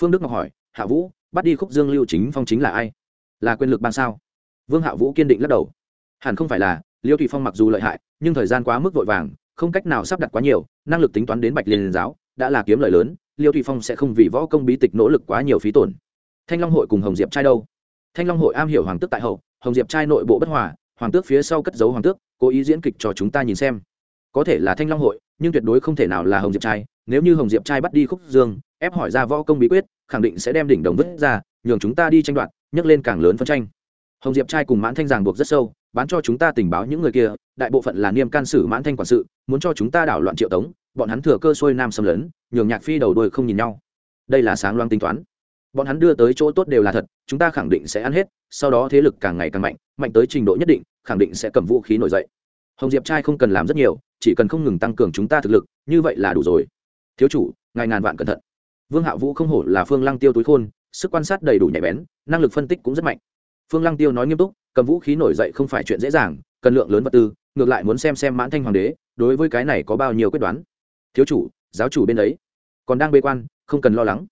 Phương đức ngọc hỏi, hạ vũ, bắt đi khúc dương lưu chính phong chính là ai? Là quyền lực ban sao? Vương hạ vũ kiên định lắc đầu. Hẳn không phải là, liêu thủy phong mặc dù lợi hại, nhưng thời gian quá mức vội vàng, không cách nào sắp đặt quá nhiều, năng lực tính toán đến bạch liên giáo, đã là kiếm lợi lớn, liêu thủy phong sẽ không vì võ công bí tịch nỗ lực quá nhiều phí tổn. Thanh long hội cùng hồng diệp trai đâu? Thanh long hội am hiểu hoàng tước tại hậu, hồng diệp trai nội bộ bất hòa, hoàng tước phía sau cất giấu hoàng tước cố ý diễn kịch cho chúng ta nhìn xem. Có thể là thanh long hội, nhưng tuyệt đối không thể nào là hồng diệp trai. Nếu như hồng diệp trai bắt đi khúc dương, ép hỏi ra võ công bí quyết, khẳng định sẽ đem đỉnh đồng vứt ra, nhường chúng ta đi tranh đoạt, nhấc lên càng lớn phân tranh. Hồng diệp trai cùng mãn thanh giảng buộc rất sâu, bán cho chúng ta tình báo những người kia, đại bộ phận là niêm can sử mãn thanh quản sự, muốn cho chúng ta đảo loạn triệu tống, bọn hắn thừa cơ xuôi nam xâm lấn, nhường nhạc phi đầu đuôi không nhìn nhau. Đây là sáng loang tính toán bọn hắn đưa tới chỗ tốt đều là thật, chúng ta khẳng định sẽ ăn hết, sau đó thế lực càng ngày càng mạnh mạnh tới trình độ nhất định, khẳng định sẽ cầm vũ khí nổi dậy. Hồng diệp trai không cần làm rất nhiều, chỉ cần không ngừng tăng cường chúng ta thực lực, như vậy là đủ rồi. Thiếu chủ, ngài ngàn vạn cẩn thận. Vương hạ vũ không hổ là phương lăng tiêu túi khôn, sức quan sát đầy đủ nhạy bén, năng lực phân tích cũng rất mạnh. Phương lăng tiêu nói nghiêm túc, cầm vũ khí nổi dậy không phải chuyện dễ dàng, cần lượng lớn vật tư, ngược lại muốn xem xem mãn thanh hoàng đế, đối với cái này có bao nhiêu quyết đoán. Thiếu chủ, giáo chủ bên đấy còn đang bê quan, không cần lo lắng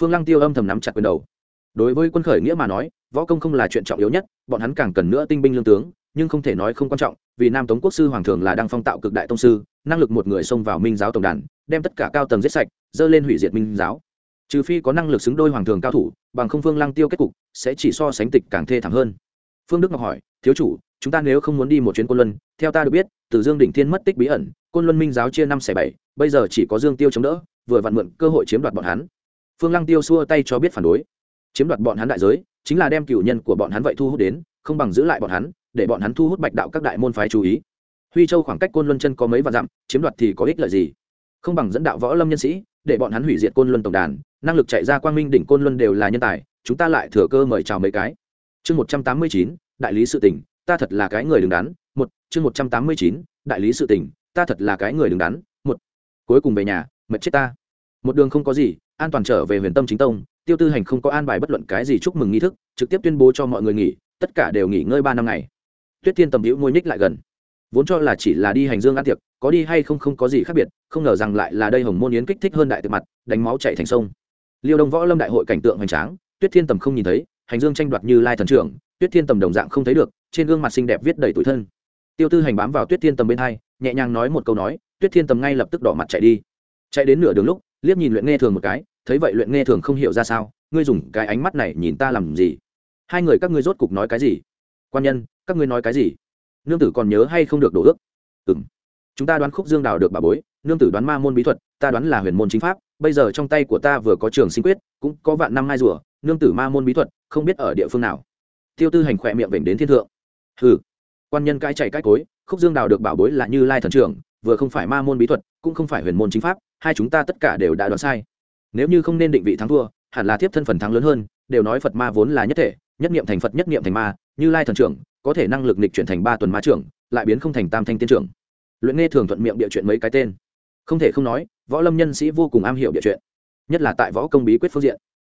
phương lăng tiêu âm thầm nắm chặt quyền đầu. Đối với quân khởi nghĩa mà nói, võ công không là chuyện trọng yếu nhất, bọn hắn càng cần nữa tinh binh lương tướng, nhưng không thể nói không quan trọng, vì nam tống quốc sư hoàng thường là đang phong tạo cực đại tông sư, năng lực một người xông vào minh giáo tổng đàn, đem tất cả cao tầng giết sạch, dơ lên hủy diệt minh giáo. Trừ phi có năng lực xứng đôi hoàng thường cao thủ, bằng không phương lăng tiêu kết cục sẽ chỉ so sánh tịch càng thê thảm hơn. Phương đức ngọc hỏi, thiếu chủ, chúng ta nếu không muốn đi một chuyến côn luân, theo ta được biết từ dương đỉnh thiên mất tích bí ẩn, côn luân minh giáo chia năm xẻ bảy, bây giờ chỉ có dương tiêu chống đỡ, vừa vặn mượn cơ hội chiếm đoạt bọn hắn phương lăng tiêu xua tay cho biết phản đối. Chiếm đoạt bọn hắn đại giới, chính là đem cựu nhân của bọn hắn vậy thu hút đến, không bằng giữ lại bọn hắn, để bọn hắn thu hút bạch đạo các đại môn phái chú ý. Huy châu khoảng cách côn luân chân có mấy vạn dặm, chiếm đoạt thì có ích lợi gì? Không bằng dẫn đạo võ lâm nhân sĩ, để bọn hắn hủy diệt côn luân tổng đàn, năng lực chạy ra quang minh đỉnh côn luân đều là nhân tài, chúng ta lại thừa cơ mời chào mấy cái. Chương một trăm tám mươi chín, đại lý sự tỉnh ta thật là cái người đứng đắn, một, chương một trăm tám mươi chín, đại lý sự tỉnh ta thật là cái người đứng đắn, một. Cuối cùng về nhà, mệt chết ta. Một đường không có gì an toàn trở về huyền tâm chính tông, tiêu tư hành không có an bài bất luận cái gì chúc mừng nghi thức, trực tiếp tuyên bố cho mọi người nghỉ, tất cả đều nghỉ ngơi ba năm ngày. Tuyết thiên tầm hữu môi ních lại gần. Vốn cho là chỉ là đi hành dương ăn tiệc, có đi hay không không có gì khác biệt, không ngờ rằng lại là đây hồng môn yến kích thích hơn đại tiệc mặt, đánh máu chạy thành sông. Liêu đông võ lâm đại hội cảnh tượng hoành tráng, tuyết thiên tầm không nhìn thấy, hành dương tranh đoạt như lai thần trưởng, tuyết thiên tầm đồng dạng không thấy được, trên gương mặt xinh đẹp viết đầy tủi thân. Tiêu tư hành bám vào tuyết thiên tầm bên hai, nhẹ nhàng nói một câu nói, tuyết thiên tầm ngay lập tức đỏ mặt chạy đi. Chạy đến nửa đường lúc, liếc nhìn luyện nghe thường một cái thấy vậy luyện nghe thường không hiểu ra sao, ngươi dùng cái ánh mắt này nhìn ta làm gì? Hai người các ngươi rốt cục nói cái gì? Quan nhân, các ngươi nói cái gì? Nương tử còn nhớ hay không được đổ ước? Ừ m chúng ta đoán khúc dương đào được bà bối, nương tử đoán ma môn bí thuật, ta đoán là huyền môn chính pháp, bây giờ trong tay của ta vừa có trường sinh quyết, cũng có vạn năm mai rùa, nương tử ma môn bí thuật, không biết ở địa phương nào. Tiêu tư hành khỏe miệng vểnh đến thiên thượng. Hừ. Quan nhân cãi chạy cãi cối, khúc dương đào được bảo bối là như lai thần trưởng, vừa không phải ma môn bí thuật, cũng không phải huyền môn chính pháp, hai chúng ta tất cả đều đã đoán sai nếu như không nên định vị thắng thua, hẳn là tiếp thân phần thắng lớn hơn, đều nói phật ma vốn là nhất thể, nhất niệm thành phật, nhất niệm thành ma, như lai thần trưởng, có thể năng lực nịch chuyển thành ba tuần ma trưởng, lại biến không thành tam thanh tiên trưởng. Luyện nghe thường thuận miệng địa chuyện mấy cái tên. Không thể không nói, võ lâm nhân sĩ vô cùng am hiểu địa chuyện, nhất là tại võ công bí quyết phương diện.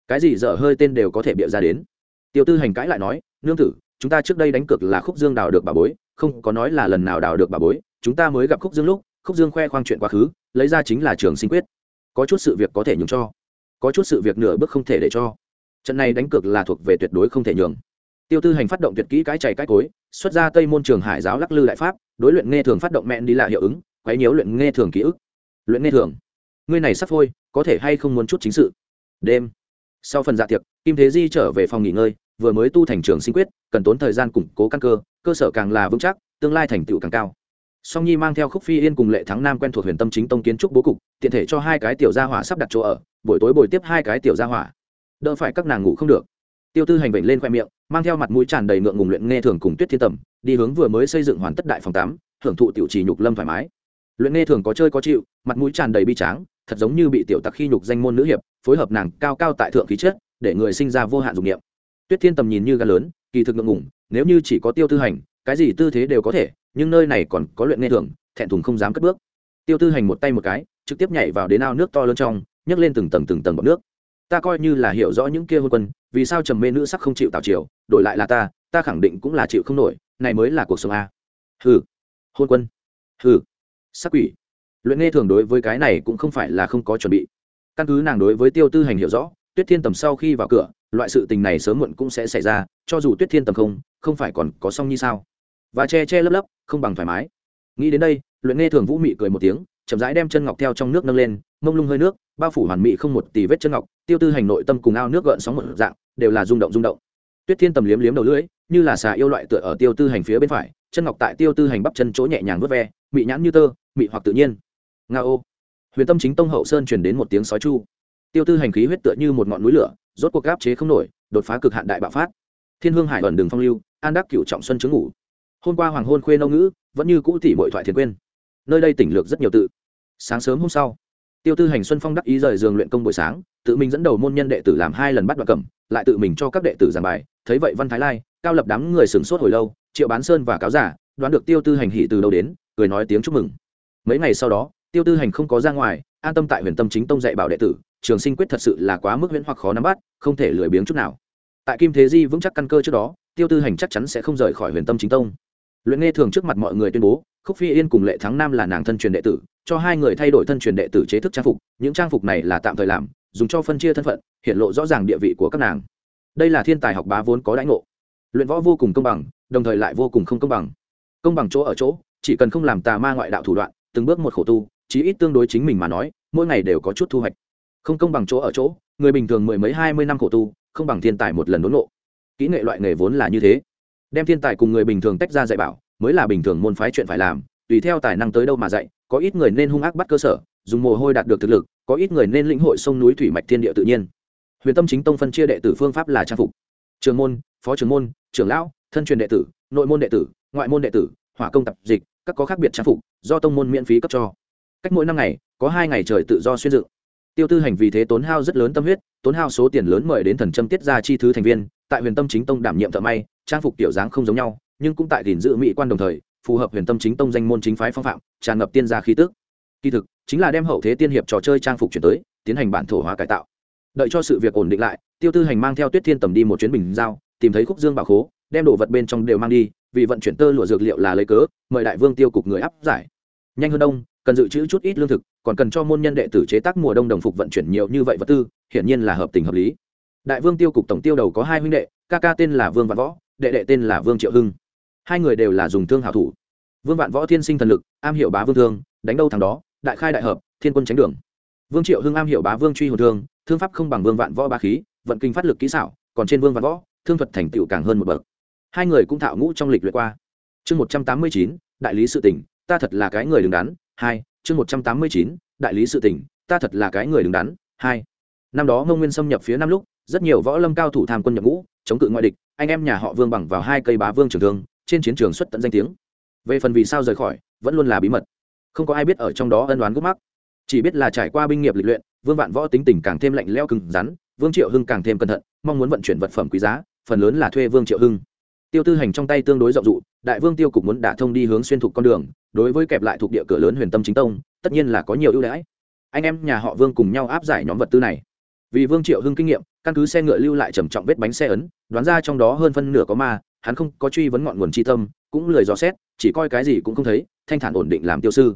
Cái gì dở hơi tên đều có thể bịa ra đến. Tiêu tư hành cãi lại nói, nương tử, chúng ta trước đây đánh cược là khúc dương đào được bà bối, không có nói là lần nào đào được bà bối, chúng ta mới gặp khúc dương lúc, khúc dương khoe khoang chuyện quá khứ, lấy ra chính là trường sinh quyết có chút sự việc có thể nhường cho có chút sự việc nửa bước không thể để cho. Trận này đánh cược là thuộc về tuyệt đối không thể nhường. Tiêu tư hành phát động tuyệt kỹ cái chày cái cối xuất ra tây môn trường hải giáo lắc lư đại pháp đối luyện nghe thường phát động mẹn đi là hiệu ứng quấy nhiễu luyện nghe thường ký ức. Luyện nghe thường. Ngươi này sắp thôi, có thể hay không muốn chút chính sự? Đêm. Sau phần dạ tiệc kim thế di trở về phòng nghỉ ngơi vừa mới tu thành trường sinh quyết cần tốn thời gian củng cố căn cơ cơ sở càng là vững chắc tương lai thành tựu càng cao song nhi mang theo khúc phi yên cùng lệ thắng nam quen thuộc huyền tâm chính tông kiến trúc bố cục, tiện thể cho hai cái tiểu gia hỏa sắp đặt chỗ ở, buổi tối bồi tiếp hai cái tiểu gia hỏa. Đỡ phải các nàng ngủ không được. Tiêu tư hành vịnh lên khoe miệng, mang theo mặt mũi tràn đầy ngượng ngùng luyện nghe thường cùng tuyết thiên tầm, đi hướng vừa mới xây dựng hoàn tất đại phòng tám hưởng thụ tiểu trì nhục lâm thoải mái. Luyện nghe thường có chơi có chịu, mặt mũi tràn đầy bi tráng, thật giống như bị tiểu tặc khi nhục danh môn nữ hiệp, phối hợp nàng cao cao tại thượng khí chất, để người sinh ra vô hạn dụng niệm. Tuyết thiên tầm nhìn như gà lớn, kỳ thực ngượng ngùng, nếu như chỉ có tiêu tư hành, cái gì tư thế đều có thể nhưng nơi này còn có luyện nghe thường thẹn thùng không dám cất bước. Tiêu tư hành một tay một cái, trực tiếp nhảy vào đến ao nước to lớn trong, nhấc lên từng tầng từng tầng bọc nước. Ta coi như là hiểu rõ những kia hôn quân, vì sao trầm mê nữ sắc không chịu tạo chiều đổi lại là ta ta khẳng định cũng là chịu không nổi, này mới là cuộc sống a. Hừ. Hôn quân. Hừ. Sắc quỷ. Luyện nghe thường đối với cái này cũng không phải là không có chuẩn bị. Căn cứ nàng đối với tiêu tư hành hiểu rõ, tuyết thiên tầm sau khi vào cửa, loại sự tình này sớm muộn cũng sẽ xảy ra, cho dù tuyết thiên tầm không không phải còn có song như sao? Và che che lấp lấp, không bằng thoải mái. Nghĩ đến đây, luyện nghe thường vũ mị cười một tiếng, chậm rãi đem chân ngọc theo trong nước nâng lên, mông lung hơi nước, bao phủ hoàn mị không một tì vết chân ngọc, tiêu tư hành nội tâm cùng ao nước gợn sóng một dạng, đều là rung động rung động. Tuyết thiên tầm liếm liếm đầu lưỡi, như là xà yêu loại tựa ở tiêu tư hành phía bên phải, chân ngọc tại tiêu tư hành bắp chân chỗ nhẹ nhàng vớt ve, mị nhãn như tơ, mị hoặc tự nhiên. Nga ô. Huyền tâm chính tông hậu sơn truyền đến một tiếng sói chu. Tiêu tư hành khí huyết tựa như một ngọn núi lửa, rốt cuộc gáp chế không nổi, đột phá cực hạn đại bạo phát. Thiên hương hải ẩn đường phong lưu, an đắc cựu trọng xuân chứng ngủ hôm qua hoàng hôn khuê nâu ngữ, vẫn như cũ tỉ bội thoại thiền quên. Nơi đây tỉnh lược rất nhiều tự. Sáng sớm hôm sau, tiêu tư hành xuân phong đắc ý rời giường luyện công buổi sáng, tự mình dẫn đầu môn nhân đệ tử làm hai lần bắt đoạn cẩm, lại tự mình cho các đệ tử giảng bài. Thấy vậy văn thái lai, cao lập đám người sửng sốt hồi lâu, triệu bán sơn và cáo giả, đoán được tiêu tư hành hỉ từ đâu đến, cười nói tiếng chúc mừng. Mấy ngày sau đó, tiêu tư hành không có ra ngoài, an tâm tại huyền tâm chính tông dạy bảo đệ tử, trường sinh quyết thật sự là quá mức huyễn hoặc khó nắm bắt, không thể lười biếng chút nào. Tại kim thế di vững chắc căn cơ trước đó, tiêu tư hành chắc chắn sẽ không rời khỏi huyền tâm chính tông luyện nghe thường trước mặt mọi người tuyên bố, khúc phi yên cùng lệ thắng nam là nàng thân truyền đệ tử, cho hai người thay đổi thân truyền đệ tử chế thức trang phục, những trang phục này là tạm thời làm, dùng cho phân chia thân phận, hiện lộ rõ ràng địa vị của các nàng. Đây là thiên tài học bá vốn có đãi ngộ. Luyện võ vô cùng công bằng, đồng thời lại vô cùng không công bằng. Công bằng chỗ ở chỗ, chỉ cần không làm tà ma ngoại đạo thủ đoạn, từng bước một khổ tu, chí ít tương đối chính mình mà nói, mỗi ngày đều có chút thu hoạch. Không công bằng chỗ ở chỗ, người bình thường mười mấy hai mươi năm khổ tu, không bằng thiên tài một lần đốn ngộ. Kỹ nghệ loại nghề vốn là như thế đem thiên tài cùng người bình thường tách ra dạy bảo, mới là bình thường môn phái chuyện phải làm, tùy theo tài năng tới đâu mà dạy, có ít người nên hung ác bắt cơ sở, dùng mồ hôi đạt được thực lực, có ít người nên lĩnh hội sông núi thủy mạch thiên địa tự nhiên. Huyền tâm chính tông phân chia đệ tử phương pháp là trang phục. Trường môn, phó trường môn, trưởng lão, thân truyền đệ tử, nội môn đệ tử, ngoại môn đệ tử, hỏa công tập dịch, các có khác biệt trang phục, do tông môn miễn phí cấp cho. Cách mỗi năm ngày, có hai ngày trời tự do xuyên dự. Tiêu tư hành vì thế tốn hao rất lớn tâm huyết, tốn hao số tiền lớn mời đến thần châm tiết ra chi thứ thành viên, tại huyền tâm chính tông đảm nhiệm thợ may trang phục tiểu dáng không giống nhau, nhưng cũng tại gìn giữ mỹ quan đồng thời, phù hợp huyền tâm chính tông danh môn chính phái phong phạm, tràn ngập tiên gia khí tức. Kỳ thực, chính là đem hậu thế tiên hiệp trò chơi trang phục chuyển tới, tiến hành bản thổ hóa cải tạo. Đợi cho sự việc ổn định lại, tiêu tư hành mang theo tuyết thiên tầm đi một chuyến bình giao, tìm thấy khúc dương bảo khố, đem đồ vật bên trong đều mang đi, vì vận chuyển tơ lụa dược liệu là lấy cớ, mời đại vương tiêu cục người áp giải. Nhanh hơn đông, cần dự trữ chút ít lương thực, còn cần cho môn nhân đệ tử chế tác mùa đông đồng phục vận chuyển nhiều như vậy vật tư, hiển nhiên là hợp tình hợp lý. Đại vương tiêu cục tổng tiêu đầu có hai huynh đệ, ca ca tên là vương vạn võ đệ đệ tên là vương triệu hưng. Hai người đều là dùng thương hảo thủ. Vương vạn võ thiên sinh thần lực, am hiểu bá vương thương, đánh đâu thằng đó, đại khai đại hợp, thiên quân tránh đường. Vương triệu hưng am hiểu bá vương truy hồn thương thương pháp không bằng vương vạn võ ba khí, vận kinh phát lực kỹ xảo, còn trên vương vạn võ, thương thuật thành tựu càng hơn một bậc. Hai người cũng thạo ngũ trong lịch luyện qua. Chương một trăm tám mươi chín, đại lý sự tỉnh ta thật là cái người đứng đắn, hai, chương một trăm tám mươi chín, đại lý sự tỉnh ta thật là cái người đứng đắn, hai. Năm đó ngông nguyên xâm nhập phía Nam lúc, rất nhiều võ lâm cao thủ tham quân nhập ngũ chống cự ngoại địch, anh em nhà họ vương bằng vào hai cây bá vương trường thương, trên chiến trường xuất tận danh tiếng. Về phần vì sao rời khỏi, vẫn luôn là bí mật. Không có ai biết ở trong đó ân đoán gốc mắc. Chỉ biết là trải qua binh nghiệp lịch luyện, vương vạn võ tính tình càng thêm lạnh leo cứng rắn, vương triệu hưng càng thêm cẩn thận, mong muốn vận chuyển vật phẩm quý giá, phần lớn là thuê vương triệu hưng. Tiêu tư hành trong tay tương đối rộng rụ đại vương tiêu cục muốn đả thông đi hướng xuyên thục con đường, đối với kẹp lại thuộc địa cửa lớn huyền tâm chính tông, tất nhiên là có nhiều ưu đãi. Anh em nhà họ vương cùng nhau áp giải nhóm vật tư này vì vương triệu hưng kinh nghiệm, căn cứ xe ngựa lưu lại trầm trọng vết bánh xe ấn, đoán ra trong đó hơn phân nửa có ma, hắn không có truy vấn ngọn nguồn chi tâm, cũng lười dò xét, chỉ coi cái gì cũng không thấy, thanh thản ổn định làm tiêu sư.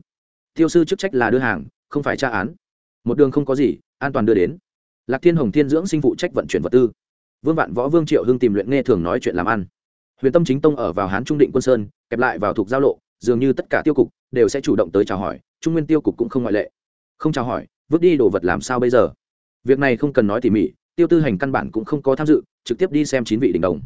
Tiêu sư chức trách là đưa hàng, không phải tra án. Một đường không có gì, an toàn đưa đến. Lạc thiên hồng thiên dưỡng sinh phụ trách vận chuyển vật tư. Vương vạn võ, vương triệu hưng tìm luyện nghe thường nói chuyện làm ăn. Huyền tâm chính tông ở vào hán trung định quân sơn, kẹp lại vào thuộc giao lộ, dường như tất cả tiêu cục đều sẽ chủ động tới chào hỏi, trung nguyên tiêu cục cũng không ngoại lệ. Không chào hỏi, vứt đi đồ vật làm sao bây giờ? Việc này không cần nói tỉ mỉ, tiêu tư hành căn bản cũng không có tham dự, trực tiếp đi xem chín vị đỉnh đồng.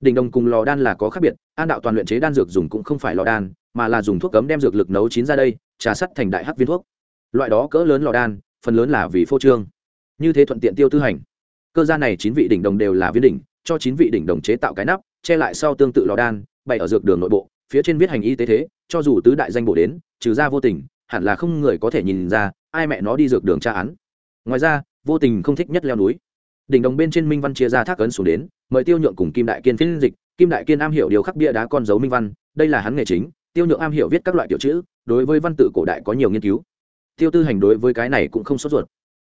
Đỉnh đồng cùng lò đan là có khác biệt, an đạo toàn luyện chế đan dược dùng cũng không phải lò đan, mà là dùng thuốc cấm đem dược lực nấu chín ra đây, trà sắt thành đại hắc viên thuốc. Loại đó cỡ lớn lò đan, phần lớn là vì phô trương. Như thế thuận tiện tiêu tư hành. Cơ gia này chín vị đỉnh đồng đều là viên đỉnh, cho chín vị đỉnh đồng chế tạo cái nắp, che lại sau tương tự lò đan, bày ở dược đường nội bộ, phía trên viết hành y tế thế, cho dù tứ đại danh bộ đến, trừ ra vô tình, hẳn là không người có thể nhìn ra, ai mẹ nó đi dược đường tra án. Ngoài ra vô tình không thích nhất leo núi. Đỉnh đồng bên trên minh văn chia ra thác ấn xuống đến, mời tiêu nhượng cùng kim đại kiên phiên dịch. Kim đại kiên am hiểu điều khắc bia đá con dấu minh văn, đây là hắn nghề chính. Tiêu nhượng am hiểu viết các loại tiểu chữ, đối với văn tự cổ đại có nhiều nghiên cứu. Tiêu tư hành đối với cái này cũng không sốt ruột.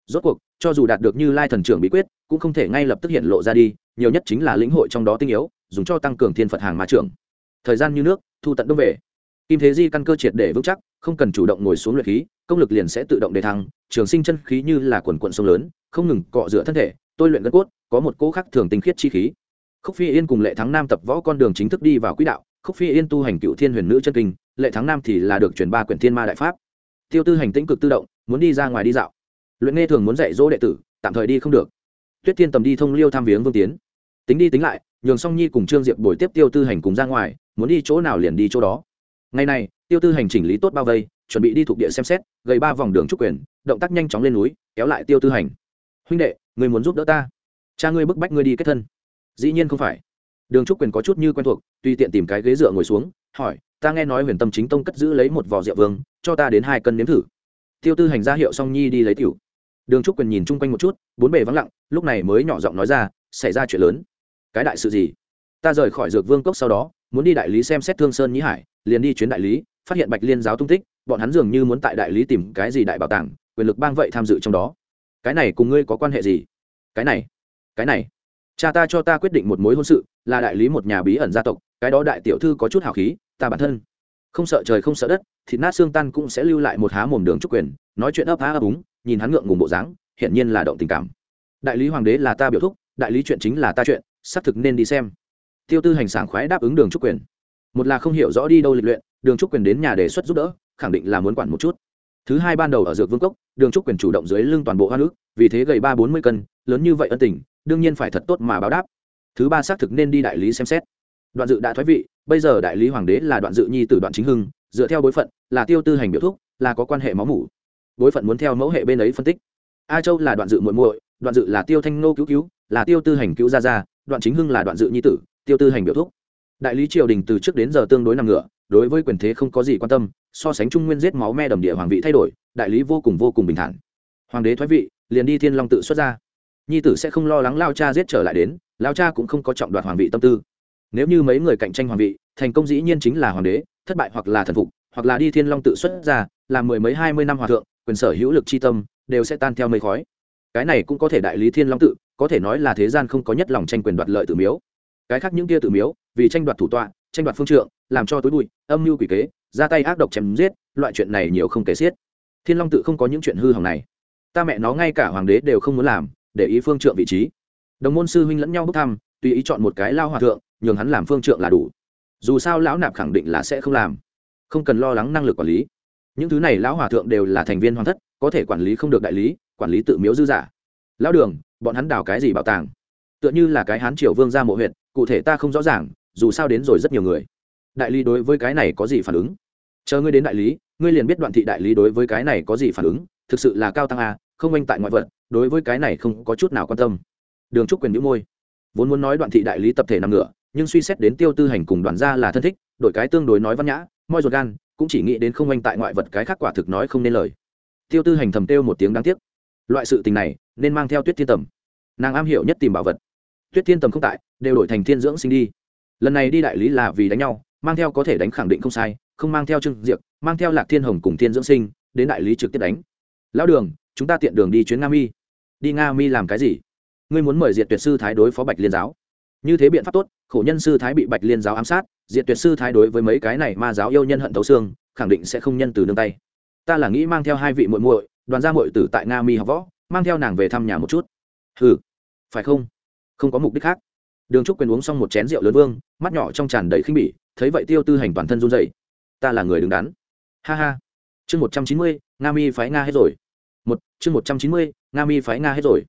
Rốt cuộc, cho dù đạt được như lai thần trưởng bí quyết, cũng không thể ngay lập tức hiện lộ ra đi, nhiều nhất chính là lĩnh hội trong đó tinh yếu, dùng cho tăng cường thiên phật hàng ma trưởng. Thời gian như nước, thu tận đông về kim thế di căn cơ triệt để vững chắc, không cần chủ động ngồi xuống luyện khí, công lực liền sẽ tự động đề thăng, trường sinh chân khí như là quần quận sông lớn, không ngừng cọ rửa thân thể, tôi luyện gân cốt, có một cỗ khác thường tinh khiết chi khí. Khúc phi yên cùng lệ thắng nam tập võ con đường chính thức đi vào quỹ đạo, khúc phi yên tu hành cựu thiên huyền nữ chân kinh, lệ thắng nam thì là được truyền ba quyển thiên ma đại pháp. Tiêu tư hành tĩnh cực tự động, muốn đi ra ngoài đi dạo. Luyện nghe thường muốn dạy dỗ đệ tử, tạm thời đi không được. Tuyết thiên tầm đi thông liêu tham viếng vương tiến. Tính đi tính lại, nhường song nhi cùng trương diệp buổi tiếp tiêu tư hành cùng ra ngoài, muốn đi chỗ nào liền đi chỗ đó ngày này, tiêu tư hành chỉnh lý tốt bao vây, chuẩn bị đi thuộc địa xem xét, gầy ba vòng đường trúc quyền, động tác nhanh chóng lên núi, kéo lại tiêu tư hành. Huynh đệ, người muốn giúp đỡ ta. Cha ngươi bức bách ngươi đi kết thân. Dĩ nhiên không phải. Đường trúc quyền có chút như quen thuộc, tùy tiện tìm cái ghế dựa ngồi xuống, hỏi, ta nghe nói huyền tâm chính tông cất giữ lấy một vỏ rượu vương, cho ta đến hai cân nếm thử. Tiêu tư hành ra hiệu song nhi đi lấy tiểu. Đường trúc quyền nhìn chung quanh một chút, bốn bề vắng lặng, lúc này mới nhỏ giọng nói ra, xảy ra chuyện lớn. Cái đại sự gì? Ta rời khỏi dược vương cốc sau đó, muốn đi đại lý xem xét thương sơn nhĩ hải liền đi chuyến đại lý, phát hiện bạch liên giáo tung tích, bọn hắn dường như muốn tại đại lý tìm cái gì đại bảo tàng, quyền lực bang vậy tham dự trong đó. Cái này cùng ngươi có quan hệ gì? Cái này cái này. Cha ta cho ta quyết định một mối hôn sự, là đại lý một nhà bí ẩn gia tộc, cái đó đại tiểu thư có chút hào khí, ta bản thân. Không sợ trời không sợ đất, thịt nát xương tan cũng sẽ lưu lại một há mồm đường trúc quyền, nói chuyện ấp há ấp úng, nhìn hắn ngượng ngùng bộ dáng, hiển nhiên là động tình cảm. Đại lý hoàng đế là ta biểu thúc, đại lý chuyện chính là ta chuyện, xác thực nên đi xem. Tiêu tư hành sảng khoái đáp ứng đường trúc quyền một là không hiểu rõ đi đâu lịch luyện, đường trúc quyền đến nhà đề xuất giúp đỡ, khẳng định là muốn quản một chút. Thứ hai ban đầu ở dược vương cốc, đường trúc quyền chủ động dưới lưng toàn bộ hoa nước, vì thế gầy ba bốn mươi cân, lớn như vậy ân tình, đương nhiên phải thật tốt mà báo đáp. Thứ ba xác thực nên đi đại lý xem xét. Đoạn dự đã thoái vị, bây giờ đại lý hoàng đế là đoạn dự nhi từ đoạn chính hưng, dựa theo bối phận, là tiêu tư hành biểu thúc, là có quan hệ máu mủ. Bối phận muốn theo mẫu hệ bên ấy phân tích. A châu là đoạn dự muội muội, đoạn dự là tiêu thanh nô cứu cứu, là tiêu tư hành cứu gia gia, đoạn chính hưng là đoạn dự nhi tử, tiêu tư hành biểu thúc đại lý triều đình từ trước đến giờ tương đối nằm ngửa đối với quyền thế không có gì quan tâm, so sánh trung nguyên giết máu me đầm địa hoàng vị thay đổi, đại lý vô cùng vô cùng bình thản. Hoàng đế thoái vị, liền đi thiên long tự xuất ra. Nhi tử sẽ không lo lắng lao cha giết trở lại đến, lao cha cũng không có trọng đoạt hoàng vị tâm tư. Nếu như mấy người cạnh tranh hoàng vị, thành công dĩ nhiên chính là hoàng đế, thất bại hoặc là thần phục, hoặc là đi thiên long tự xuất ra, làm mười mấy hai mươi năm hòa thượng, quyền sở hữu lực c h i tâm, đều sẽ tan theo mây khói. Cái này cũng có thể đại lý thiên long tự, có thể nói là thế gian không có nhất lòng tranh quyền đoạt lợi tự miếu cái khác những kia tự miếu, vì tranh đoạt thủ tọa, tranh đoạt phương trượng, làm cho tối bụi, âm mưu quỷ kế, ra tay ác độc chém giết, loại chuyện này nhiều không kể xiết. Thiên long tự không có những chuyện hư hỏng này. Ta mẹ nó ngay cả hoàng đế đều không muốn làm, để ý phương trượng vị trí. Đồng môn sư huynh lẫn nhau bốc thăm, tùy ý chọn một cái lao hòa thượng, nhường hắn làm phương trượng là đủ. Dù sao lão nạp khẳng định là sẽ không làm. Không cần lo lắng năng lực quản lý. Những thứ này lão hòa thượng đều là thành viên hoàng thất, có thể quản lý không được đại lý, quản lý tự miếu dư giả. Lão đường, bọn hắn đào cái gì bảo tàng? Tựa như là cái hán triều vương ra mộ huyện cụ thể ta không rõ ràng, dù sao đến rồi rất nhiều người. Đại lý đối với cái này có gì phản ứng? Chờ ngươi đến đại lý, ngươi liền biết đoạn thị đại lý đối với cái này có gì phản ứng, thực sự là cao tăng a, không anh tại ngoại vật, đối với cái này không có chút nào quan tâm. Đường trúc quyền nhữ môi. Vốn muốn nói đoạn thị đại lý tập thể nằm ngựa, nhưng suy xét đến tiêu tư hành cùng đoàn gia là thân thích, đổi cái tương đối nói văn nhã, moi ruột gan, cũng chỉ nghĩ đến không anh tại ngoại vật cái khác quả thực nói không nên lời. Tiêu tư hành thầm kêu một tiếng đáng tiếc. Loại sự tình này, nên mang theo tuyết thiên tầm. Nàng am hiểu nhất tìm bảo vật tuyết thiên tầm không tại, đều đổi thành thiên dưỡng sinh đi. Lần này đi đại lý là vì đánh nhau, mang theo có thể đánh khẳng định không sai, không mang theo trương diệp, mang theo lạc thiên hồng cùng thiên dưỡng sinh, đến đại lý trực tiếp đánh. Lão đường, chúng ta tiện đường đi chuyến nga mi. Đi nga mi làm cái gì? Ngươi muốn mời diệt tuyệt sư thái đối phó bạch liên giáo. Như thế biện pháp tốt, khổ nhân sư thái bị bạch liên giáo ám sát, diệt tuyệt sư thái đối với mấy cái này ma giáo yêu nhân hận thấu xương, khẳng định sẽ không nhân từ nương tay. Ta là nghĩ mang theo hai vị muội muội, đoàn gia muội tử tại nga mi học võ, mang theo nàng về thăm nhà một chút. Ừ phải không? Không có mục đích khác. Đường trúc quyền uống xong một chén rượu lớn vương, mắt nhỏ trong tràn đầy khinh bỉ, thấy vậy tiêu tư hành toàn thân run dậy ta là người đứng đắn. Ha ha. Chương một trăm chín mươi, nga mi phái nga hết rồi. Một, chương một trăm chín mươi, nga mi phái nga hết rồi.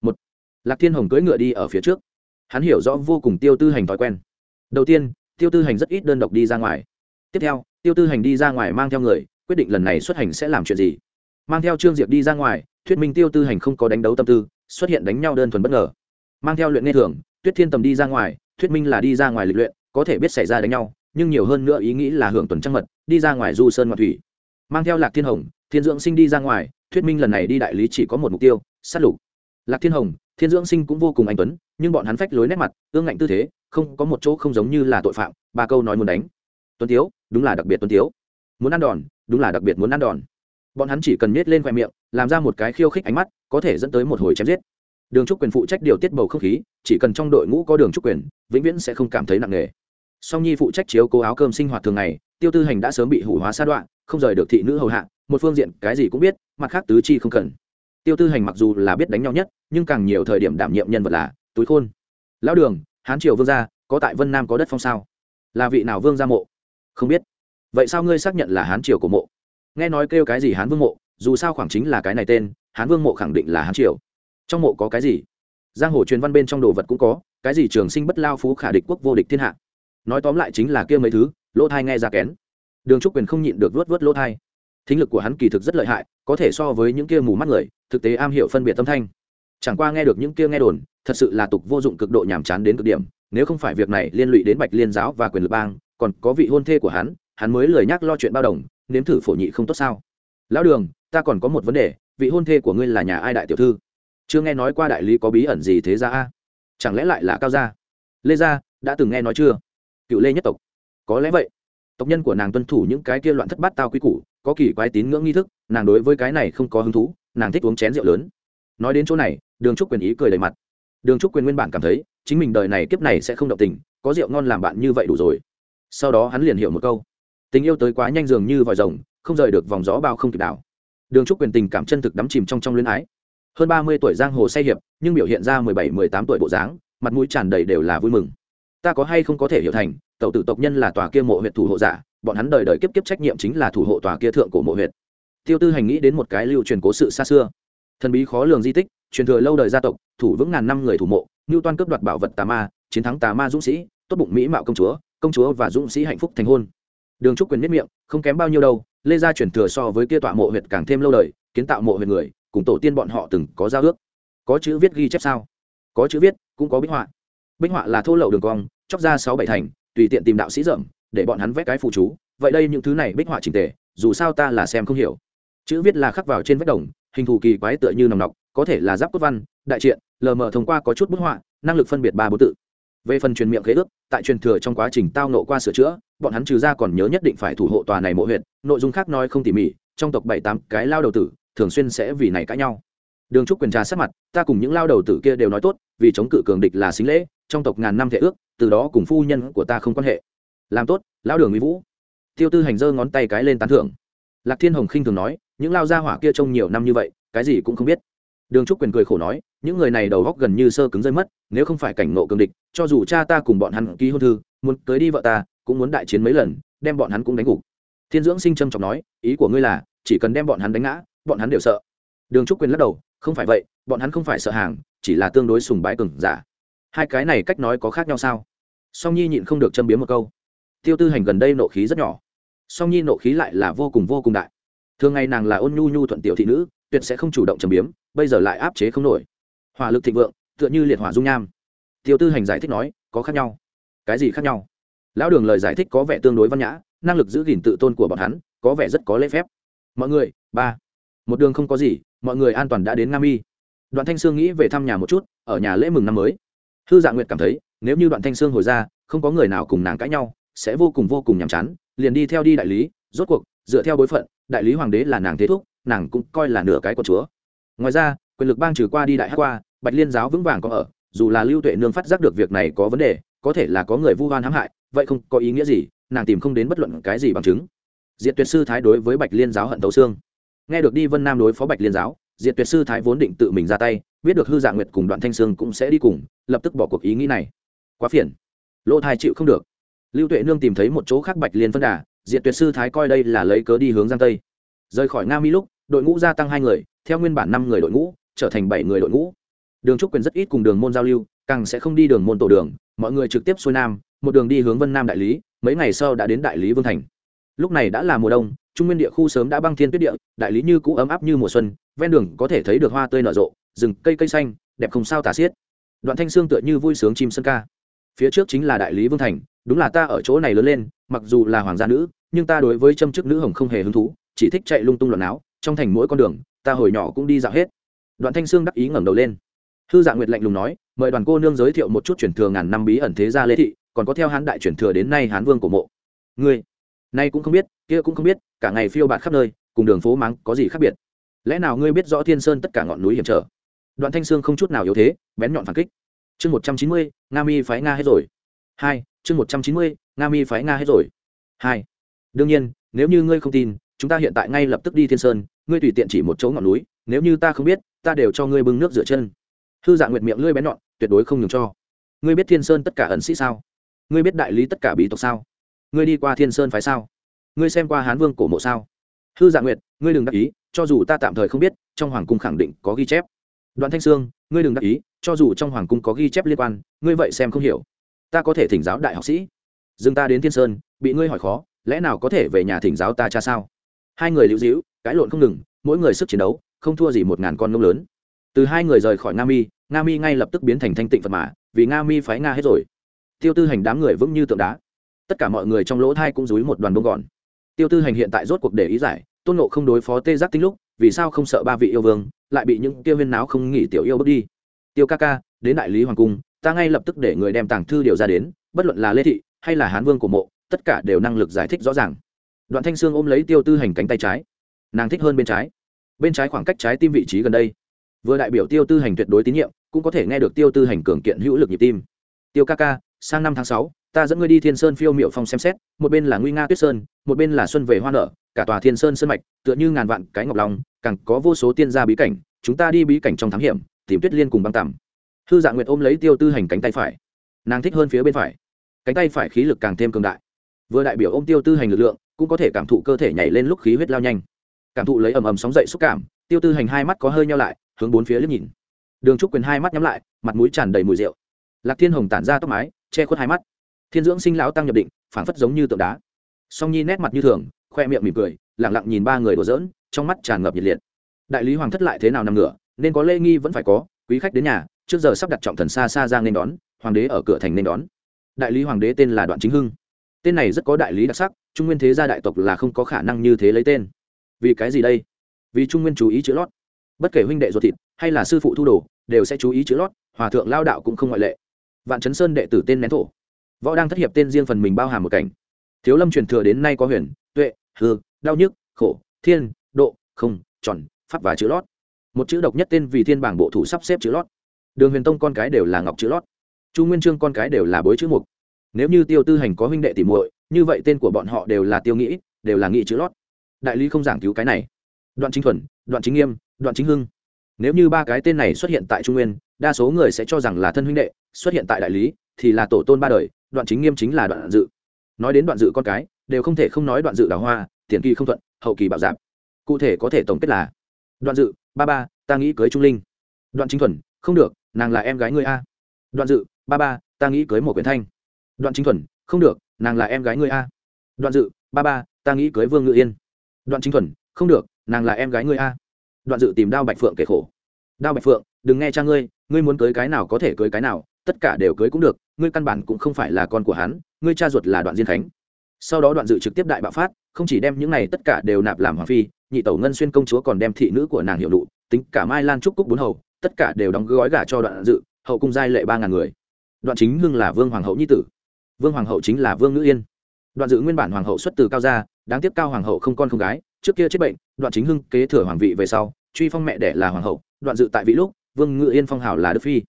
Một, lạc thiên hồng cưỡi ngựa đi ở phía trước. Hắn hiểu rõ vô cùng tiêu tư hành thói quen. Đầu tiên, tiêu tư hành rất ít đơn độc đi ra ngoài. Tiếp theo, tiêu tư hành đi ra ngoài mang theo người, quyết định lần này xuất hành sẽ làm chuyện gì. Mang theo trương diệp đi ra ngoài, thuyết minh tiêu tư hành không có đánh đấu tâm tư, xuất hiện đánh nhau đơn thuần bất ngờ mang theo luyện nghe thường, tuyết thiên tầm đi ra ngoài, thuyết minh là đi ra ngoài lịch luyện, có thể biết xảy ra đánh nhau, nhưng nhiều hơn nữa ý nghĩ là hưởng tuần trăng mật, đi ra ngoài du sơn ngoại thủy. Mang theo lạc thiên hồng, thiên dưỡng sinh đi ra ngoài, thuyết minh lần này đi đại lý chỉ có một mục tiêu, sát lục. Lạc thiên hồng, thiên dưỡng sinh cũng vô cùng anh tuấn, nhưng bọn hắn phách lối nét mặt, ương ngạnh tư thế, không, có một chỗ không giống như là tội phạm, ba câu nói muốn đánh. Tuấn tiếu, đúng là đặc biệt tuấn tiếu. Muốn ăn đòn, đúng là đặc biệt muốn ăn đòn. Bọn hắn chỉ cần nhét lên khoe miệng, làm ra một cái khiêu khích ánh mắt, có thể dẫn tới một hồi chém giết đường trúc quyền phụ trách điều tiết bầu không khí, chỉ cần trong đội ngũ có đường trúc quyền, vĩnh viễn sẽ không cảm thấy nặng nề. Song nhi phụ trách chiếu cố áo cơm sinh hoạt thường ngày, tiêu tư hành đã sớm bị hủ hóa sa đoạn, không rời được thị nữ hầu hạ, một phương diện cái gì cũng biết, mặt khác tứ chi không cần. Tiêu tư hành mặc dù là biết đánh nhau nhất, nhưng càng nhiều thời điểm đảm nhiệm nhân vật là túi khôn. Lão đường, hán triều vương gia, có tại vân nam có đất phong sao? Là vị nào vương gia mộ? Không biết. Vậy sao ngươi xác nhận là hán triều của mộ? Nghe nói kêu cái gì hán vương mộ, dù sao khoảng chính là cái này tên, hán vương mộ khẳng định là hán triều trong mộ có cái gì? Giang hồ truyền văn bên trong đồ vật cũng có, cái gì trường sinh bất lao phú khả địch quốc vô địch thiên hạ? Nói tóm lại chính là kia mấy thứ, lỗ thai nghe ra kén. Đường trúc quyền không nhịn được vớt vớt lỗ thai. Thính lực của hắn kỳ thực rất lợi hại, có thể so với những kia mù mắt người, thực tế am hiểu phân biệt tâm thanh. Chẳng qua nghe được những kia nghe đồn, thật sự là tục vô dụng cực độ nhàm chán đến cực điểm, nếu không phải việc này liên lụy đến bạch liên giáo và quyền lực bang, còn có vị hôn thê của hắn hắn mới lời nhắc lo chuyện bao đồng, nếm thử phổ nhị không tốt sao? Lão đường, ta còn có một vấn đề, vị hôn thê của ngươi là nhà ai đại tiểu thư? Chưa nghe nói qua đại lý có bí ẩn gì thế ra a? Chẳng lẽ lại là cao gia? Lê gia, đã từng nghe nói chưa? Cựu lê nhất tộc. Có lẽ vậy. Tộc nhân của nàng tuân thủ những cái kia loạn thất bát tao quy củ, có kỳ quái tín ngưỡng nghi thức, nàng đối với cái này không có hứng thú, nàng thích uống chén rượu lớn. Nói đến chỗ này, đường trúc quyền ý cười đầy mặt. Đường trúc quyền nguyên bản cảm thấy, chính mình đời này kiếp này sẽ không động tình, có rượu ngon làm bạn như vậy đủ rồi. Sau đó hắn liền hiểu một câu. Tình yêu tới quá nhanh dường như vòi rồng, không rời được vòng gió bao không kịp đảo. Đường trúc quyền tình cảm chân thực đắm chìm trong trong luyến ái hơn ba mươi tuổi giang hồ say hiệp, nhưng biểu hiện ra mười bảy, mười tám tuổi bộ dáng, mặt mũi tràn đầy đều là vui mừng. Ta có hay không có thể hiểu thành, tẩu tử tộc nhân là tòa kia mộ huyện thủ hộ giả, bọn hắn đời đời kiếp kiếp trách nhiệm chính là thủ hộ tòa kia thượng cổ mộ huyện tiêu tư hành nghĩ đến một cái lưu truyền cố sự xa xưa. Thần bí khó lường di tích, truyền thừa lâu đời gia tộc, thủ vững ngàn năm người thủ mộ ngưu toan cướp đoạt bảo vật tà ma, chiến thắng tà ma dũng sĩ, tốt bụng mỹ mạo công chúa công chúa và dũng sĩ hạnh phúc thành hôn. Đường trúc quyền miết miệng, không kém bao nhiêu đâu, lê gia truyền thừa so với kia tọa mộ huyệt càng thêm lâu đời, kiến tạo mộ huyệt người cùng tổ tiên bọn họ từng có giao ước. Có chữ viết ghi chép sao? Có chữ viết, cũng có bích họa. Bích họa là thô lậu đường cong, chóc ra sáu bảy thành, tùy tiện tìm đạo sĩ dởm để bọn hắn vẽ cái phụ chú. Vậy đây những thứ này bích họa trình tề, dù sao ta là xem không hiểu. Chữ viết là khắc vào trên vách đồng, hình thù kỳ quái tựa như nòng nọc, có thể là giáp cốt văn, đại triện, lờ mờ thông qua có chút bức họa, năng lực phân biệt ba bốn tự. Về phần truyền miệng khế ước, tại truyền thừa trong quá trình tao nộ qua sửa chữa, bọn hắn trừ ra còn nhớ nhất định phải thủ hộ tòa này mộ huyện nội dung khác nói không tỉ mỉ, trong tộc bảy tám cái lao đầu tử thường xuyên sẽ vì này cãi nhau. Đường trúc quyền trà sát mặt, ta cùng những lao đầu tử kia đều nói tốt, vì chống cự cường địch là xính lễ, trong tộc ngàn năm thể ước, từ đó cùng phu nhân của ta không quan hệ. Làm tốt, lao đường mỹ vũ. Tiêu tư hành giơ ngón tay cái lên tán thưởng. Lạc thiên hồng khinh thường nói, những lao gia hỏa kia trông nhiều năm như vậy, cái gì cũng không biết. Đường trúc quyền cười khổ nói, những người này đầu góc gần như sơ cứng rơi mất, nếu không phải cảnh nộ cường địch, cho dù cha ta cùng bọn hắn ký hôn thư, muốn cưới đi vợ ta, cũng muốn đại chiến mấy lần, đem bọn hắn cũng đánh gục. Thiên dưỡng sinh trâm trọng nói, ý của ngươi là, chỉ cần đem bọn hắn đánh ngã bọn hắn đều sợ. Đường trúc quyền lắc đầu, không phải vậy, bọn hắn không phải sợ hàng, chỉ là tương đối sùng bái cừng giả. Hai cái này cách nói có khác nhau sao? Song nhi nhịn không được châm biếm một câu. Tiêu tư hành gần đây nộ khí rất nhỏ. Song nhi nộ khí lại là vô cùng vô cùng đại. Thường ngày nàng là ôn nhu nhu thuận tiểu thị nữ, tuyệt sẽ không chủ động châm biếm, bây giờ lại áp chế không nổi. Hỏa lực thịnh vượng, tựa như liệt hỏa dung nham. Tiêu tư hành giải thích nói, có khác nhau. Cái gì khác nhau? Lão đường lời giải thích có vẻ tương đối văn nhã, năng lực giữ gìn tự tôn của bọn hắn, có vẻ rất có lễ phép. Mọi người, ba một đường không có gì, mọi người an toàn đã đến nam y đoạn thanh sương nghĩ về thăm nhà một chút, ở nhà lễ mừng năm mới. Hư dạ nguyệt cảm thấy, nếu như đoạn thanh sương hồi ra, không có người nào cùng nàng cãi nhau, sẽ vô cùng vô cùng nhàm chán, liền đi theo đi đại lý, rốt cuộc, dựa theo bối phận, đại lý hoàng đế là nàng thế thúc, nàng cũng coi là nửa cái của chúa. Ngoài ra, quyền lực bang trừ qua đi đại hát qua, bạch liên giáo vững vàng có ở, dù là lưu tuệ nương phát giác được việc này có vấn đề, có thể là có người vu hoan hãm hại, vậy không có ý nghĩa gì, nàng tìm không đến bất luận cái gì bằng chứng. Diệt tuyệt sư thái đối với bạch liên giáo hận tấu xương nghe được đi vân nam đối phó bạch liên giáo, diệt tuyệt sư thái vốn định tự mình ra tay, biết được hư dạ nguyệt cùng đoạn thanh sương cũng sẽ đi cùng, lập tức bỏ cuộc ý nghĩ này. Quá phiền. Lỗ thai chịu không được. Lưu tuệ nương tìm thấy một chỗ khác bạch liên phân đà, diệt tuyệt sư thái coi đây là lấy cớ đi hướng giang tây. Rời khỏi nga mi lúc, đội ngũ gia tăng hai người, theo nguyên bản năm người đội ngũ, trở thành bảy người đội ngũ. Đường trúc quyền rất ít cùng đường môn giao lưu, càng sẽ không đi đường môn tổ đường, mọi người trực tiếp xuôi nam, một đường đi hướng vân nam đại lý, mấy ngày sau đã đến đại lý vương thành lúc này đã là mùa đông, trung nguyên địa khu sớm đã băng thiên tuyết địa, đại lý như cũ ấm áp như mùa xuân, ven đường có thể thấy được hoa tươi nở rộ, rừng cây cây xanh, đẹp không sao tả xiết. Đoạn thanh sương tựa như vui sướng chim sân ca. Phía trước chính là đại lý vương thành, đúng là ta ở chỗ này lớn lên, mặc dù là hoàng gia nữ, nhưng ta đối với châm chức nữ hồng không hề hứng thú, chỉ thích chạy lung tung loạn áo trong thành mỗi con đường, ta hồi nhỏ cũng đi dạo hết. Đoạn thanh sương đắc ý ngẩng đầu lên. Hư dạ nguyệt lạnh lùng nói, mời đoàn cô nương giới thiệu một chút truyền thừa ngàn năm bí ẩn thế gia lê thị, còn có theo hán đại truyền thừa đến nay hán vương của mộ. Ngươi nay cũng không biết, kia cũng không biết, cả ngày phiêu bạt khắp nơi, cùng đường phố mắng có gì khác biệt? Lẽ nào ngươi biết rõ thiên sơn tất cả ngọn núi hiểm trở? Đoạn thanh sương không chút nào yếu thế, bén nhọn phản kích. Chương một trăm chín mươi, nga mi phái nga hết rồi. Hai, chương một trăm chín mươi, nga mi phái nga hết rồi. Hai, đương nhiên, nếu như ngươi không tin, chúng ta hiện tại ngay lập tức đi thiên sơn, ngươi tùy tiện chỉ một chỗ ngọn núi, nếu như ta không biết, ta đều cho ngươi bưng nước rửa chân. Hư dạ nguyệt miệng lưỡi bén nhọn, tuyệt đối không nhường cho. Ngươi biết thiên sơn tất cả ẩn sĩ sao? Ngươi biết đại lý tất cả bí tộc sao? Ngươi đi qua thiên sơn phái sao? Ngươi xem qua hán vương cổ mộ sao? Hư dạ nguyệt, ngươi đừng đắc ý, cho dù ta tạm thời không biết, trong hoàng cung khẳng định có ghi chép. Đoạn thanh sương, ngươi đừng đắc ý, cho dù trong hoàng cung có ghi chép liên quan, ngươi vậy xem không hiểu. Ta có thể thỉnh giáo đại học sĩ. Dừng ta đến thiên sơn, bị ngươi hỏi khó, lẽ nào có thể về nhà thỉnh giáo ta cha sao? Hai người lưu dĩu cãi lộn không ngừng, mỗi người sức chiến đấu, không thua gì một ngàn con ngông lớn. Từ hai người rời khỏi nga mi nga mi ngay lập tức biến thành thanh tịnh phật mã vì nga mi phái nga hết rồi. Tiêu tư hành đám người vững như tượng đá tất cả mọi người trong lỗ thai cũng dúi một đoàn bông gòn. Tiêu tư hành hiện tại rốt cuộc để ý giải, tôn nộ không đối phó tê giác tinh lúc, vì sao không sợ ba vị yêu vương, lại bị những tiêu viên náo không nghỉ tiểu yêu bước đi? Tiêu ca ca, đến đại lý hoàng cung, ta ngay lập tức để người đem tàng thư điều ra đến, bất luận là lê thị hay là hán vương của mộ, tất cả đều năng lực giải thích rõ ràng. Đoạn thanh sương ôm lấy tiêu tư hành cánh tay trái. Nàng thích hơn bên trái. Bên trái khoảng cách trái tim vị trí gần đây. Vừa đại biểu tiêu tư hành tuyệt đối tín nhiệm, cũng có thể nghe được tiêu tư hành cường kiện hữu lực nhịp tim. Tiêu ca ca, sang năm tháng sáu ta dẫn ngươi đi thiên sơn phiêu miệu phong xem xét, một bên là nguy nga tuyết sơn, một bên là xuân về hoa nở, cả tòa thiên sơn sơn mạch, tựa như ngàn vạn cái ngọc lòng càng có vô số tiên gia bí cảnh, chúng ta đi bí cảnh trong thám hiểm, tìm tuyết liên cùng băng tằm hư dạ nguyệt ôm lấy tiêu tư hành cánh tay phải. Nàng thích hơn phía bên phải. Cánh tay phải khí lực càng thêm cường đại. Vừa đại biểu ôm tiêu tư hành lực lượng, cũng có thể cảm thụ cơ thể nhảy lên lúc khí huyết lao nhanh. Cảm thụ lấy ầm ầm sóng dậy xúc cảm, tiêu tư hành hai mắt có hơi nhau lại, hướng bốn phía liếc nhìn. Đường trúc quyền hai mắt nhắm lại, mặt mũi tràn đầy mùi rượu. Lạc thiên hồng tản ra tóc mái, che khuất hai mắt thiên dưỡng sinh lão tăng nhập định, phảng phất giống như tượng đá. Song nhi nét mặt như thường, khoe miệng mỉm cười lẳng lặng nhìn ba người đổ dỡn trong mắt tràn ngập nhiệt liệt. Đại lý hoàng thất lại thế nào nằm ngửa, nên có lễ nghi vẫn phải có, quý khách đến nhà, trước giờ sắp đặt trọng thần xa xa ra nên đón, hoàng đế ở cửa thành nên đón. Đại lý hoàng đế tên là đoạn chính hưng. Tên này rất có đại lý đặc sắc, trung nguyên thế gia đại tộc là không có khả năng như thế lấy tên. Vì cái gì đây? Vì trung nguyên chú ý chữ lót. Bất kể huynh đệ ruột thịt, hay là sư phụ thu đồ, đều sẽ chú ý chữ lót, hòa thượng lao đạo cũng không ngoại lệ. Vạn chấn sơn đệ tử tên nén thổ võ đang thất hiệp tên riêng phần mình bao hàm một cảnh. Thiếu lâm truyền thừa đến nay có huyền, tuệ, hư, đau nhức, khổ, thiên, độ, không, tròn, pháp và chữ lót. Một chữ độc nhất tên vì thiên bảng bộ thủ sắp xếp chữ lót. Đường huyền tông con cái đều là ngọc chữ lót. Chu nguyên trương con cái đều là bối chữ mục. Nếu như tiêu tư hành có huynh đệ tỉ muội, như vậy tên của bọn họ đều là tiêu nghĩ đều là nghị chữ lót. Đại lý không giảng cứu cái này. Đoạn chính thuần, đoạn chính nghiêm, đoạn chính hưng. Nếu như ba cái tên này xuất hiện tại trung nguyên, đa số người sẽ cho rằng là thân huynh đệ, xuất hiện tại đại lý thì là tổ tôn ba đời, đoạn chính nghiêm chính là đoạn dự. Nói đến đoạn dự con cái, đều không thể không nói đoạn dự đào hoa, tiền kỳ không thuận, hậu kỳ bảo giảm cụ thể có thể tổng kết là, đoạn dự, ba ba, ta nghĩ cưới trung linh. Đoạn chính thuần, không được, nàng là em gái ngươi a. Đoạn dự, ba ba, ta nghĩ cưới một quyển thanh. Đoạn chính thuần, không được, nàng là em gái ngươi a. Đoạn dự, ba ba, ta nghĩ cưới vương ngự yên. Đoạn chính thuần, không được, nàng là em gái ngươi a. Đoạn dự tìm đao bạch phượng kể khổ. Đao bạch phượng, đừng nghe cha ngươi ngươi muốn cưới cái nào có thể cưới cái nào tất cả đều cưới cũng được, ngươi căn bản cũng không phải là con của hắn, ngươi cha ruột là đoạn diên khánh. Sau đó đoạn dự trực tiếp đại bạo phát, không chỉ đem những này tất cả đều nạp làm hoàng phi, nhị tẩu ngân xuyên công chúa còn đem thị nữ của nàng hiệu nụ, tính cả mai lan trúc cúc bốn hầu, tất cả đều đóng gói gả cho đoạn dự, hậu cung giai lệ ba ngàn người. Đoạn chính hưng là vương hoàng hậu nhi tử. Vương hoàng hậu chính là vương ngữ yên. Đoạn dự nguyên bản hoàng hậu xuất từ cao gia, đáng tiếc cao hoàng hậu không con không gái, trước kia chết bệnh, đoạn chính hưng kế thừa hoàng vị về sau, truy phong mẹ đẻ là hoàng hậu, đoạn dự tại vị lúc, vương ngự yên phong hào là đức phi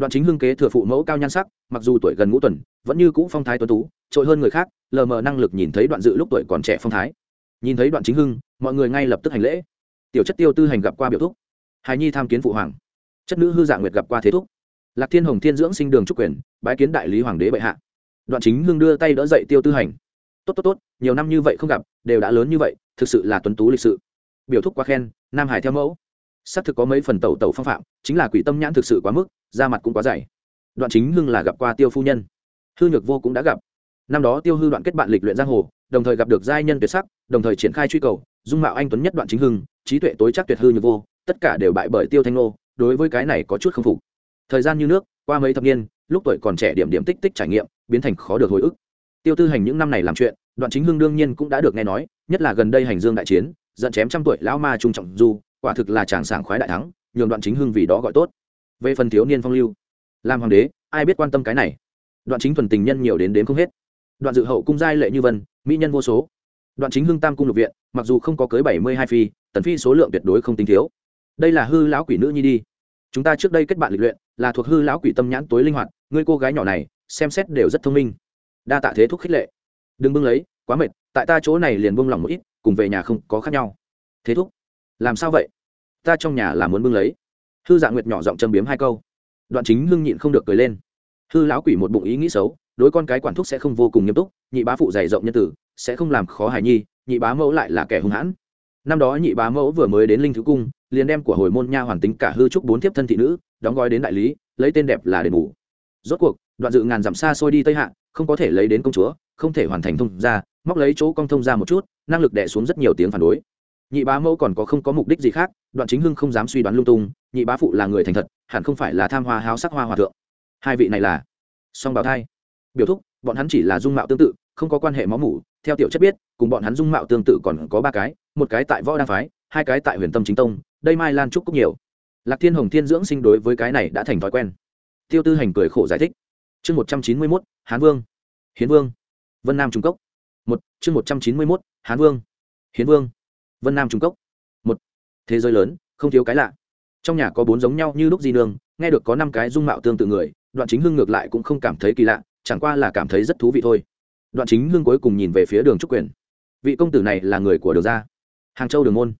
đoạn chính hưng kế thừa phụ mẫu cao nhan sắc, mặc dù tuổi gần ngũ tuần, vẫn như cũ phong thái tuấn tú, trội hơn người khác, lờ mờ năng lực nhìn thấy đoạn dự lúc tuổi còn trẻ phong thái. Nhìn thấy đoạn chính hưng, mọi người ngay lập tức hành lễ. Tiểu chất tiêu tư hành gặp qua biểu thúc. Hài nhi tham kiến phụ hoàng. Chất nữ hư dạng nguyệt gặp qua thế thúc. Lạc thiên hồng thiên dưỡng sinh đường trúc quyền, bái kiến đại lý hoàng đế bệ hạ. Đoạn chính hưng đưa tay đỡ dậy tiêu tư hành. Tốt tốt tốt, nhiều năm như vậy không gặp, đều đã lớn như vậy, thực sự là tuấn tú lịch sự. Biểu thúc quá khen, nam hải theo mẫu. Xác thực có mấy phần tẩu tẩu phong phạm, chính là quỷ tâm nhãn thực sự quá mức da mặt cũng quá dày. Đoạn chính hưng là gặp qua tiêu phu nhân. Hư nhược vô cũng đã gặp. Năm đó tiêu hư đoạn kết bạn lịch luyện giang hồ, đồng thời gặp được giai nhân tuyệt sắc, đồng thời triển khai truy cầu, dung mạo anh tuấn nhất đoạn chính hưng, trí tuệ tối chắc tuyệt hư nhược vô, tất cả đều bại bởi tiêu thanh nô đối với cái này có chút không phục. Thời gian như nước, qua mấy thập niên, lúc tuổi còn trẻ điểm điểm tích tích trải nghiệm, biến thành khó được hồi ức. Tiêu tư hành những năm này làm chuyện, đoạn chính hưng đương nhiên cũng đã được nghe nói, nhất là gần đây hành dương đại chiến, dẫn chém trăm tuổi lão ma trung trọng du, quả thực là chàng sảng khoái đại thắng, nhường đoạn chính hưng vì đó gọi tốt về phần thiếu niên phong lưu, làm hoàng đế, ai biết quan tâm cái này? Đoạn chính thuần tình nhân nhiều đến đến không hết. Đoạn dự hậu cung giai lệ như vân, mỹ nhân vô số. Đoạn chính hưng tam cung lục viện, mặc dù không có cưới bảy mươi hai phi, tần phi số lượng tuyệt đối không tính thiếu. Đây là hư lão quỷ nữ nhi đi. Chúng ta trước đây kết bạn lịch luyện, là thuộc hư lão quỷ tâm nhãn tối linh hoạt, ngươi cô gái nhỏ này, xem xét đều rất thông minh. Đa tạ thế thúc khích lệ. Đừng bưng lấy, quá mệt, tại ta chỗ này liền buông lỏng một ít, cùng về nhà không có khác nhau. Thế thúc, làm sao vậy? Ta trong nhà là muốn bưng lấy. Thư dạ nguyệt nhỏ giọng châm biếm hai câu. Đoạn chính hưng nhịn không được cười lên. Hư lão quỷ một bụng ý nghĩ xấu, đối con cái quản thúc sẽ không vô cùng nghiêm túc, nhị bá phụ dày rộng nhân tử, sẽ không làm khó hài nhi, nhị bá mẫu lại là kẻ hung hãn. Năm đó nhị bá mẫu vừa mới đến linh thứ cung, liền đem của hồi môn nha hoàn tính cả hư trúc bốn thiếp thân thị nữ, đóng gói đến đại lý, lấy tên đẹp là đền bù. Rốt cuộc, đoạn dự ngàn dặm xa xôi đi tây hạ, không có thể lấy đến công chúa, không thể hoàn thành thông ra móc lấy chỗ công thông ra một chút, năng lực đẻ xuống rất nhiều tiếng phản đối nhị bá mẫu còn có không có mục đích gì khác, đoạn chính hưng không dám suy đoán lung tung, nhị bá phụ là người thành thật, hẳn không phải là tham hoa háo sắc hoa hòa thượng. Hai vị này là song bào thai. Biểu thúc, bọn hắn chỉ là dung mạo tương tự, không có quan hệ máu mủ, theo tiểu chất biết, cùng bọn hắn dung mạo tương tự còn có ba cái, một cái tại võ đa phái, hai cái tại huyền tâm chính tông, đây mai lan trúc cúc nhiều. Lạc thiên hồng thiên dưỡng sinh đối với cái này đã thành thói quen. Tiêu tư hành cười khổ giải thích. Chương một trăm chín mươi mốt, hán vương. Hiến vương. Vân nam trung cốc. Một, chương một trăm chín mươi mốt, hán vương. Hiến vương vân nam trung cốc một thế giới lớn không thiếu cái lạ trong nhà có bốn giống nhau như lúc di nương nghe được có năm cái dung mạo tương tự người đoạn chính hưng ngược lại cũng không cảm thấy kỳ lạ chẳng qua là cảm thấy rất thú vị thôi đoạn chính hưng cuối cùng nhìn về phía đường trúc quyền vị công tử này là người của đường gia hàng châu đường môn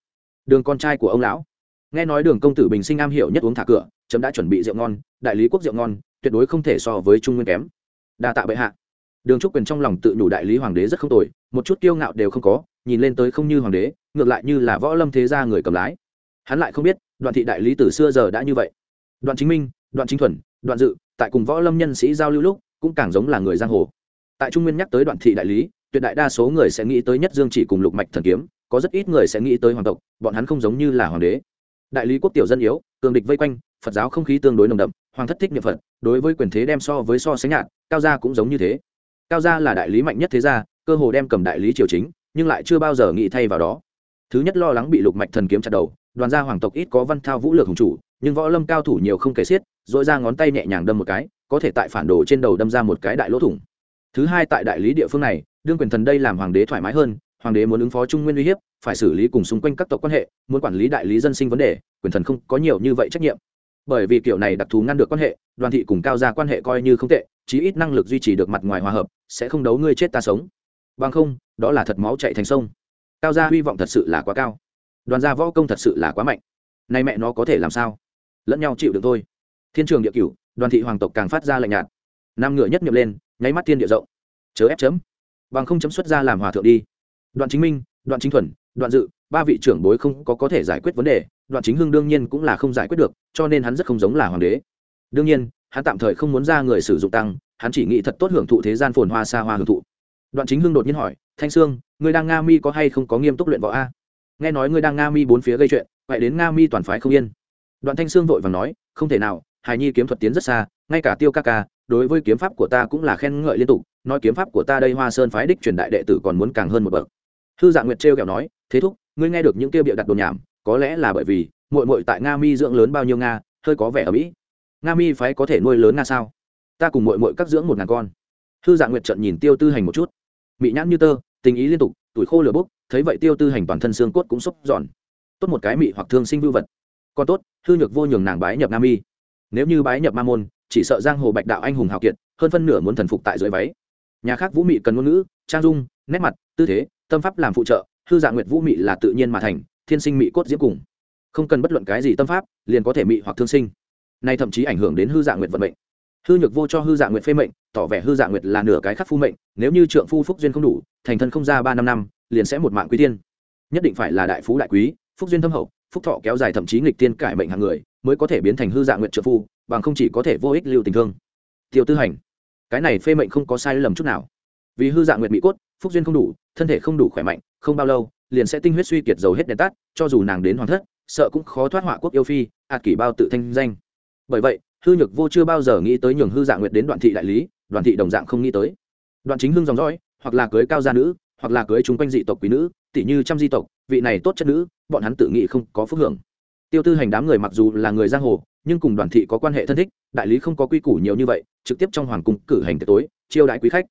đường con trai của ông lão nghe nói đường công tử bình sinh am hiểu nhất uống thả cửa chấm đã chuẩn bị rượu ngon đại lý quốc rượu ngon tuyệt đối không thể so với trung nguyên kém đa tạ bệ hạ đường trúc quyền trong lòng tự nhủ đại lý hoàng đế rất không tồi một chút kiêu ngạo đều không có nhìn lên tới không như hoàng đế ngược lại như là võ lâm thế gia người cầm lái. Hắn lại không biết, đoạn thị đại lý từ xưa giờ đã như vậy. Đoạn chính minh, đoạn chính thuần, đoạn dự, tại cùng võ lâm nhân sĩ giao lưu lúc, cũng càng giống là người giang hồ. Tại trung nguyên nhắc tới đoạn thị đại lý, tuyệt đại đa số người sẽ nghĩ tới nhất dương chỉ cùng lục mạch thần kiếm, có rất ít người sẽ nghĩ tới hoàng tộc, bọn hắn không giống như là hoàng đế. Đại lý quốc tiểu dân yếu, cường địch vây quanh, phật giáo không khí tương đối nồng đậm, hoàng thất thích niệm phật, đối với quyền thế đem so với so sánh nhạt, cao gia cũng giống như thế. Cao gia là đại lý mạnh nhất thế gia, cơ hồ đem cầm đại lý triều chính, nhưng lại chưa bao giờ nghĩ thay vào đó thứ nhất lo lắng bị lục mạch thần kiếm chặt đầu, đoàn gia hoàng tộc ít có văn thao vũ lược hùng chủ, nhưng võ lâm cao thủ nhiều không kể xiết dội ra ngón tay nhẹ nhàng đâm một cái, có thể tại phản đồ trên đầu đâm ra một cái đại lỗ thủng. Thứ hai tại đại lý địa phương này, đương quyền thần đây làm hoàng đế thoải mái hơn, hoàng đế muốn ứng phó trung nguyên uy hiếp, phải xử lý cùng xung quanh các tộc quan hệ, muốn quản lý đại lý dân sinh vấn đề, quyền thần không có nhiều như vậy trách nhiệm. Bởi vì kiểu này đặc thù ngăn được quan hệ, đoàn thị cùng cao gia quan hệ coi như không tệ, chí ít năng lực duy trì được mặt ngoài hòa hợp, sẽ không đấu ngươi chết ta sống. Bằng không, đó là thật máu chạy thành sông cao gia hy vọng thật sự là quá cao. Đoàn gia võ công thật sự là quá mạnh. Nay mẹ nó có thể làm sao? Lẫn nhau chịu được thôi. Thiên trường địa cửu, đoàn thị hoàng tộc càng phát ra lạnh nhạt. Nam ngựa nhất nhập lên, nháy mắt thiên địa rộng. Chớ ép chấm. Bằng không chấm xuất ra làm hòa thượng đi. Đoạn chính minh, đoạn chính thuần, đoạn dự, ba vị trưởng bối không có có thể giải quyết vấn đề. Đoạn chính hưng đương nhiên cũng là không giải quyết được, cho nên hắn rất không giống là hoàng đế. Đương nhiên, hắn tạm thời không muốn ra người sử dụng tăng, hắn chỉ nghĩ thật tốt hưởng thụ thế gian phồn hoa xa hoa hưởng thụ. Đoạn chính hưng đột nhiên hỏi thanh sương, người đang nga mi có hay không có nghiêm túc luyện võ a? Nghe nói ngươi đang nga mi bốn phía gây chuyện vậy đến nga mi toàn phái không yên. Đoạn thanh sương vội và nói, không thể nào hài nhi kiếm thuật tiến rất xa, ngay cả tiêu ca ca, đối với kiếm pháp của ta cũng là khen ngợi liên tục, nói kiếm pháp của ta đây hoa sơn phái đích truyền đại đệ tử còn muốn càng hơn một bậc. Thư dạng nguyệt trêu kẹo nói, thế thúc, ngươi nghe được những tiêu bịa đặt đồn nhảm, có lẽ là bởi vì, muội muội tại nga mi dưỡng lớn bao nhiêu nga, hơi có vẻ ở mỹ. Nga mi phái có thể nuôi lớn nga sao? Ta cùng muội muội cắt dưỡng một ngàn con. Thư dạng nguyệt trận nhìn tiêu tư hành một chút mị nhãn như tơ, tình ý liên tục, tuổi khô lửa bốc, thấy vậy tiêu tư hành toàn thân xương cốt cũng xúc giòn. Tốt một cái mị hoặc thương sinh vưu vật. Còn tốt, hư nhược vô nhường nàng bái nhập nam mi nếu như bái nhập ma môn, chỉ sợ giang hồ bạch đạo anh hùng hào kiệt, hơn phân nửa muốn thần phục tại dưới váy. Nhà khác vũ mị cần ngôn ngữ, trang dung, nét mặt, tư thế, tâm pháp làm phụ trợ, hư dạng nguyệt vũ mị là tự nhiên mà thành, thiên sinh mị cốt diễm cùng. Không cần bất luận cái gì tâm pháp, liền có thể mị hoặc thương sinh. Nay thậm chí ảnh hưởng đến hư dạng nguyệt vận mệnh hư nhược vô cho hư dạng nguyệt phê mệnh, tỏ vẻ hư dạng nguyệt là nửa cái khắc phu mệnh, nếu như trượng phu phúc duyên không đủ, thành thân không ra ba năm năm, liền sẽ một mạng quý tiên. Nhất định phải là đại phú đại quý, phúc duyên thâm hậu, phúc thọ kéo dài thậm chí nghịch tiên cải mệnh hàng người, mới có thể biến thành hư dạng nguyệt trợ phu, bằng không chỉ có thể vô ích lưu tình thương. Tiêu tư hành, cái này phê mệnh không có sai lầm chút nào. Vì hư dạng nguyệt bị cốt, phúc duyên không đủ, thân thể không đủ khỏe mạnh, không bao lâu, liền sẽ tinh huyết suy kiệt dầu hết đèn tắt, cho dù nàng đến hoàng thất, sợ cũng khó thoát họa quốc yêu phi, ạt kỷ bao tự thanh danh. Bởi vậy hư nhược vô chưa bao giờ nghĩ tới nhường hư dạng nguyệt đến đoạn thị đại lý đoàn thị đồng dạng không nghĩ tới. Đoạn chính hưng dòng dõi, hoặc là cưới cao gia nữ, hoặc là cưới chúng quanh dị tộc quý nữ tỷ như trăm di tộc, vị này tốt chất nữ, bọn hắn tự nghĩ không có phước hưởng. Tiêu tư hành đám người mặc dù là người giang hồ, nhưng cùng đoàn thị có quan hệ thân thích, đại lý không có quy củ nhiều như vậy, trực tiếp trong hoàng cung cử hành tối, chiêu đại quý khách.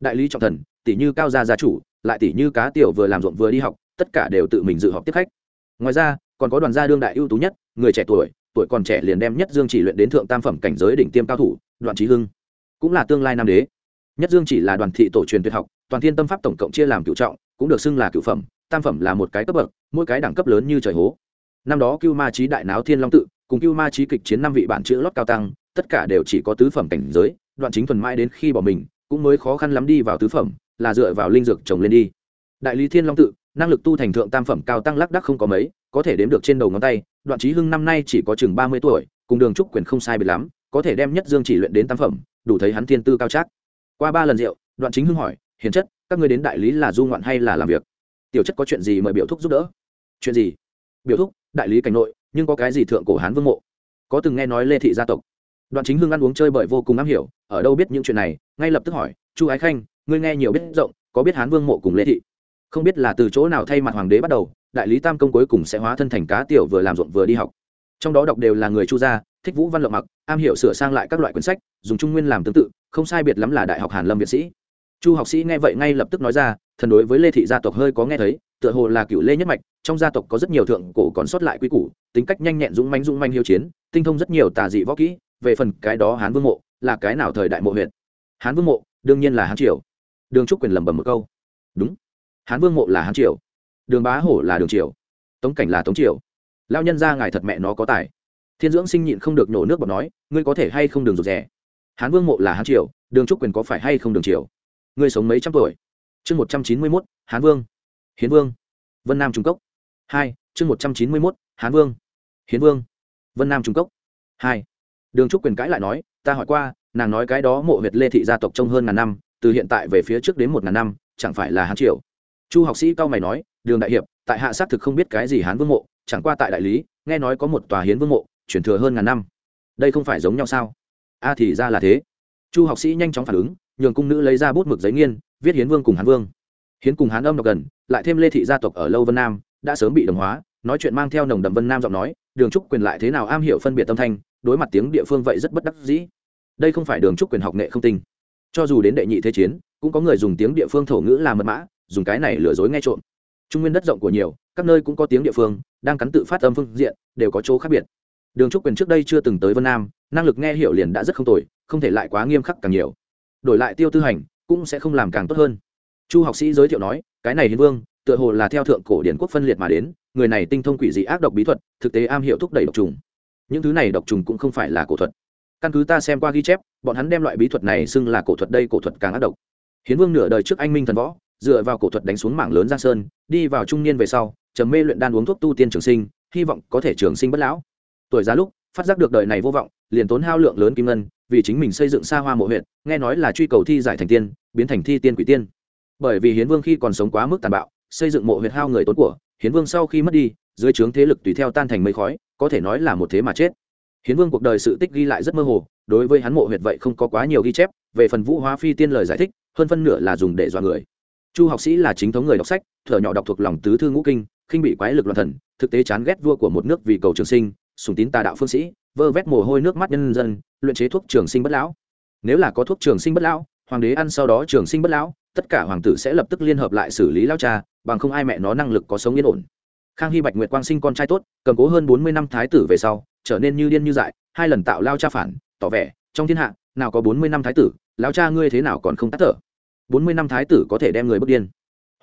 Đại lý trọng thần tỷ như cao gia gia chủ, lại tỷ như cá tiểu vừa làm ruộng vừa đi học, tất cả đều tự mình dự họp tiếp khách. Ngoài ra, còn có đoàn gia đương đại ưu tú nhất, người trẻ tuổi tuổi còn trẻ liền đem nhất dương chỉ luyện đến thượng tam phẩm cảnh giới đỉnh tiêm cao thủ, đoạn trí hưng cũng là tương lai nam đế. Nhất dương chỉ là đoàn thị tổ truyền tuyệt học, toàn thiên tâm pháp tổng cộng chia làm cựu trọng, cũng được xưng là cựu phẩm, tam phẩm là một cái cấp bậc, mỗi cái đẳng cấp lớn như trời hố. Năm đó cưu ma trí đại náo thiên long tự, cùng cưu ma trí kịch chiến năm vị bản chữ lót cao tăng, tất cả đều chỉ có tứ phẩm cảnh giới, đoạn chính thuần mãi đến khi bỏ mình, cũng mới khó khăn lắm đi vào tứ phẩm, là dựa vào linh dược trồng lên đi. Đại lý thiên long tự, năng lực tu thành thượng tam phẩm cao tăng lắc đắc không có mấy, có thể đếm được trên đầu ngón tay đoạn trí hưng năm nay chỉ có chừng ba mươi tuổi, cùng đường trúc quyền không sai biệt lắm, có thể đem nhất dương chỉ luyện đến tam phẩm, đủ thấy hắn thiên tư cao trác. Qua ba lần rượu, đoạn chính hưng hỏi, hiền chất, các ngươi đến đại lý là du ngoạn hay là làm việc? Tiểu chất có chuyện gì mời biểu thúc giúp đỡ. Chuyện gì? Biểu thúc, đại lý cảnh nội, nhưng có cái gì thượng cổ hán vương mộ? Có từng nghe nói lê thị gia tộc? Đoạn chính hưng ăn uống chơi bởi vô cùng am hiểu, ở đâu biết những chuyện này, ngay lập tức hỏi, chu ái khanh, ngươi nghe nhiều biết rộng, có biết hán vương mộ cùng lê thị? Không biết là từ chỗ nào thay mặt hoàng đế bắt đầu đại lý tam công cuối cùng sẽ hóa thân thành cá tiểu vừa làm ruộng vừa đi học. Trong đó đọc đều là người chu gia, thích vũ văn lộng mặc, am hiểu sửa sang lại các loại quyển sách, dùng trung nguyên làm tương tự, không sai biệt lắm là đại học hàn lâm viện sĩ. Chu học sĩ nghe vậy ngay lập tức nói ra, thần đối với lê thị gia tộc hơi có nghe thấy, tựa hồ là cựu lê nhất mạch, trong gia tộc có rất nhiều thượng cổ còn sót lại quy củ, tính cách nhanh nhẹn dũng manh dũng manh hiếu chiến, tinh thông rất nhiều tà dị võ kỹ, về phần cái đó hán vương mộ, là cái nào thời đại mộ huyện hán vương mộ, đương nhiên là hán triều. Đường trúc quyền lẩm bẩm một câu. Đúng. Hán vương mộ là hán triều đường bá hổ là đường triều, tống cảnh là tống triều. Lao nhân ra ngài thật mẹ nó có tài. Thiên dưỡng sinh nhịn không được nổ nước bọt nói, ngươi có thể hay không đường rụt rè? Hán vương mộ là hán triều, đường trúc quyền có phải hay không đường triều? Ngươi sống mấy trăm tuổi? Chương một trăm chín mươi mốt, hán vương. Hiến vương. Vân nam trung cốc. Hai, chương một trăm chín mươi mốt, hán vương. Hiến vương. Vân nam trung cốc. Hai, đường trúc quyền cãi lại nói, ta hỏi qua, nàng nói cái đó mộ huyệt lê thị gia tộc trong hơn ngàn năm, từ hiện tại về phía trước đến một ngàn năm, chẳng phải là hán triều? Chu học sĩ cao mày nói đường đại hiệp, tại hạ xác thực không biết cái gì hán vương mộ, chẳng qua tại đại lý, nghe nói có một tòa hiến vương mộ chuyển thừa hơn ngàn năm. Đây không phải giống nhau sao? A thì ra là thế. Chu học sĩ nhanh chóng phản ứng, nhường cung nữ lấy ra bút mực giấy nghiên, viết hiến vương cùng hán vương. Hiến cùng hán âm đọc gần, lại thêm lê thị gia tộc ở lâu vân nam, đã sớm bị đồng hóa, nói chuyện mang theo nồng đậm vân nam giọng nói, đường trúc quyền lại thế nào am hiểu phân biệt tâm thanh, đối mặt tiếng địa phương vậy rất bất đắc dĩ. Đây không phải đường trúc quyền học nghệ không tinh. Cho dù đến đệ nhị thế chiến, cũng có người dùng tiếng địa phương thổ ngữ làm mật mã, dùng cái này lừa dối nghe trộm trung nguyên đất rộng của nhiều, các nơi cũng có tiếng địa phương, đang cắn tự phát âm phương diện, đều có chỗ khác biệt. Đường trúc quyền trước đây chưa từng tới vân nam, năng lực nghe hiểu liền đã rất không tồi, không thể lại quá nghiêm khắc càng nhiều. Đổi lại tiêu tư hành, cũng sẽ không làm càng tốt hơn. Chu học sĩ giới thiệu nói, cái này hiến vương, tựa hồ là theo thượng cổ điển quốc phân liệt mà đến, người này tinh thông quỷ dị ác độc bí thuật, thực tế am hiểu thúc đẩy độc trùng. Những thứ này độc trùng cũng không phải là cổ thuật. Căn cứ ta xem qua ghi chép, bọn hắn đem loại bí thuật này xưng là cổ thuật đây cổ thuật càng ác độc. Hiến vương nửa đời trước anh minh thần võ dựa vào cổ thuật đánh xuống mảng lớn giang sơn, đi vào trung niên về sau, trầm mê luyện đan uống thuốc tu tiên trường sinh, hy vọng có thể trường sinh bất lão. Tuổi già lúc, phát giác được đời này vô vọng, liền tốn hao lượng lớn kim ngân, vì chính mình xây dựng xa hoa mộ huyện nghe nói là truy cầu thi giải thành tiên, biến thành thi tiên quỷ tiên. Bởi vì hiến vương khi còn sống quá mức tàn bạo, xây dựng mộ huyện hao người tốn của, hiến vương sau khi mất đi, dưới trướng thế lực tùy theo tan thành mây khói, có thể nói là một thế mà chết. Hiến vương cuộc đời sự tích ghi lại rất mơ hồ, đối với hắn mộ huyệt vậy không có quá nhiều ghi chép, về phần vũ hóa phi tiên lời giải thích, hơn phân nửa là dùng để dọa người chu học sĩ là chính thống người đọc sách, thở nhỏ đọc thuộc lòng tứ thư ngũ kinh, khinh bị quái lực loạn thần, thực tế chán ghét vua của một nước vì cầu trường sinh, sùng tín tà đạo phương sĩ, vơ vét mồ hôi nước mắt nhân dân, luyện chế thuốc trường sinh bất lão. Nếu là có thuốc trường sinh bất lão, hoàng đế ăn sau đó trường sinh bất lão, tất cả hoàng tử sẽ lập tức liên hợp lại xử lý lao cha, bằng không ai mẹ nó năng lực có sống yên ổn. Khang hy bạch nguyệt quang sinh con trai tốt, cầm cố hơn bốn mươi năm thái tử về sau, trở nên như điên như dại, hai lần tạo lao cha phản, tỏ vẻ, trong thiên hạ, nào có bốn mươi năm thái tử lao cha ngươi thế nào còn không tắt thở? Bốn mươi năm thái tử có thể đem người bất điên.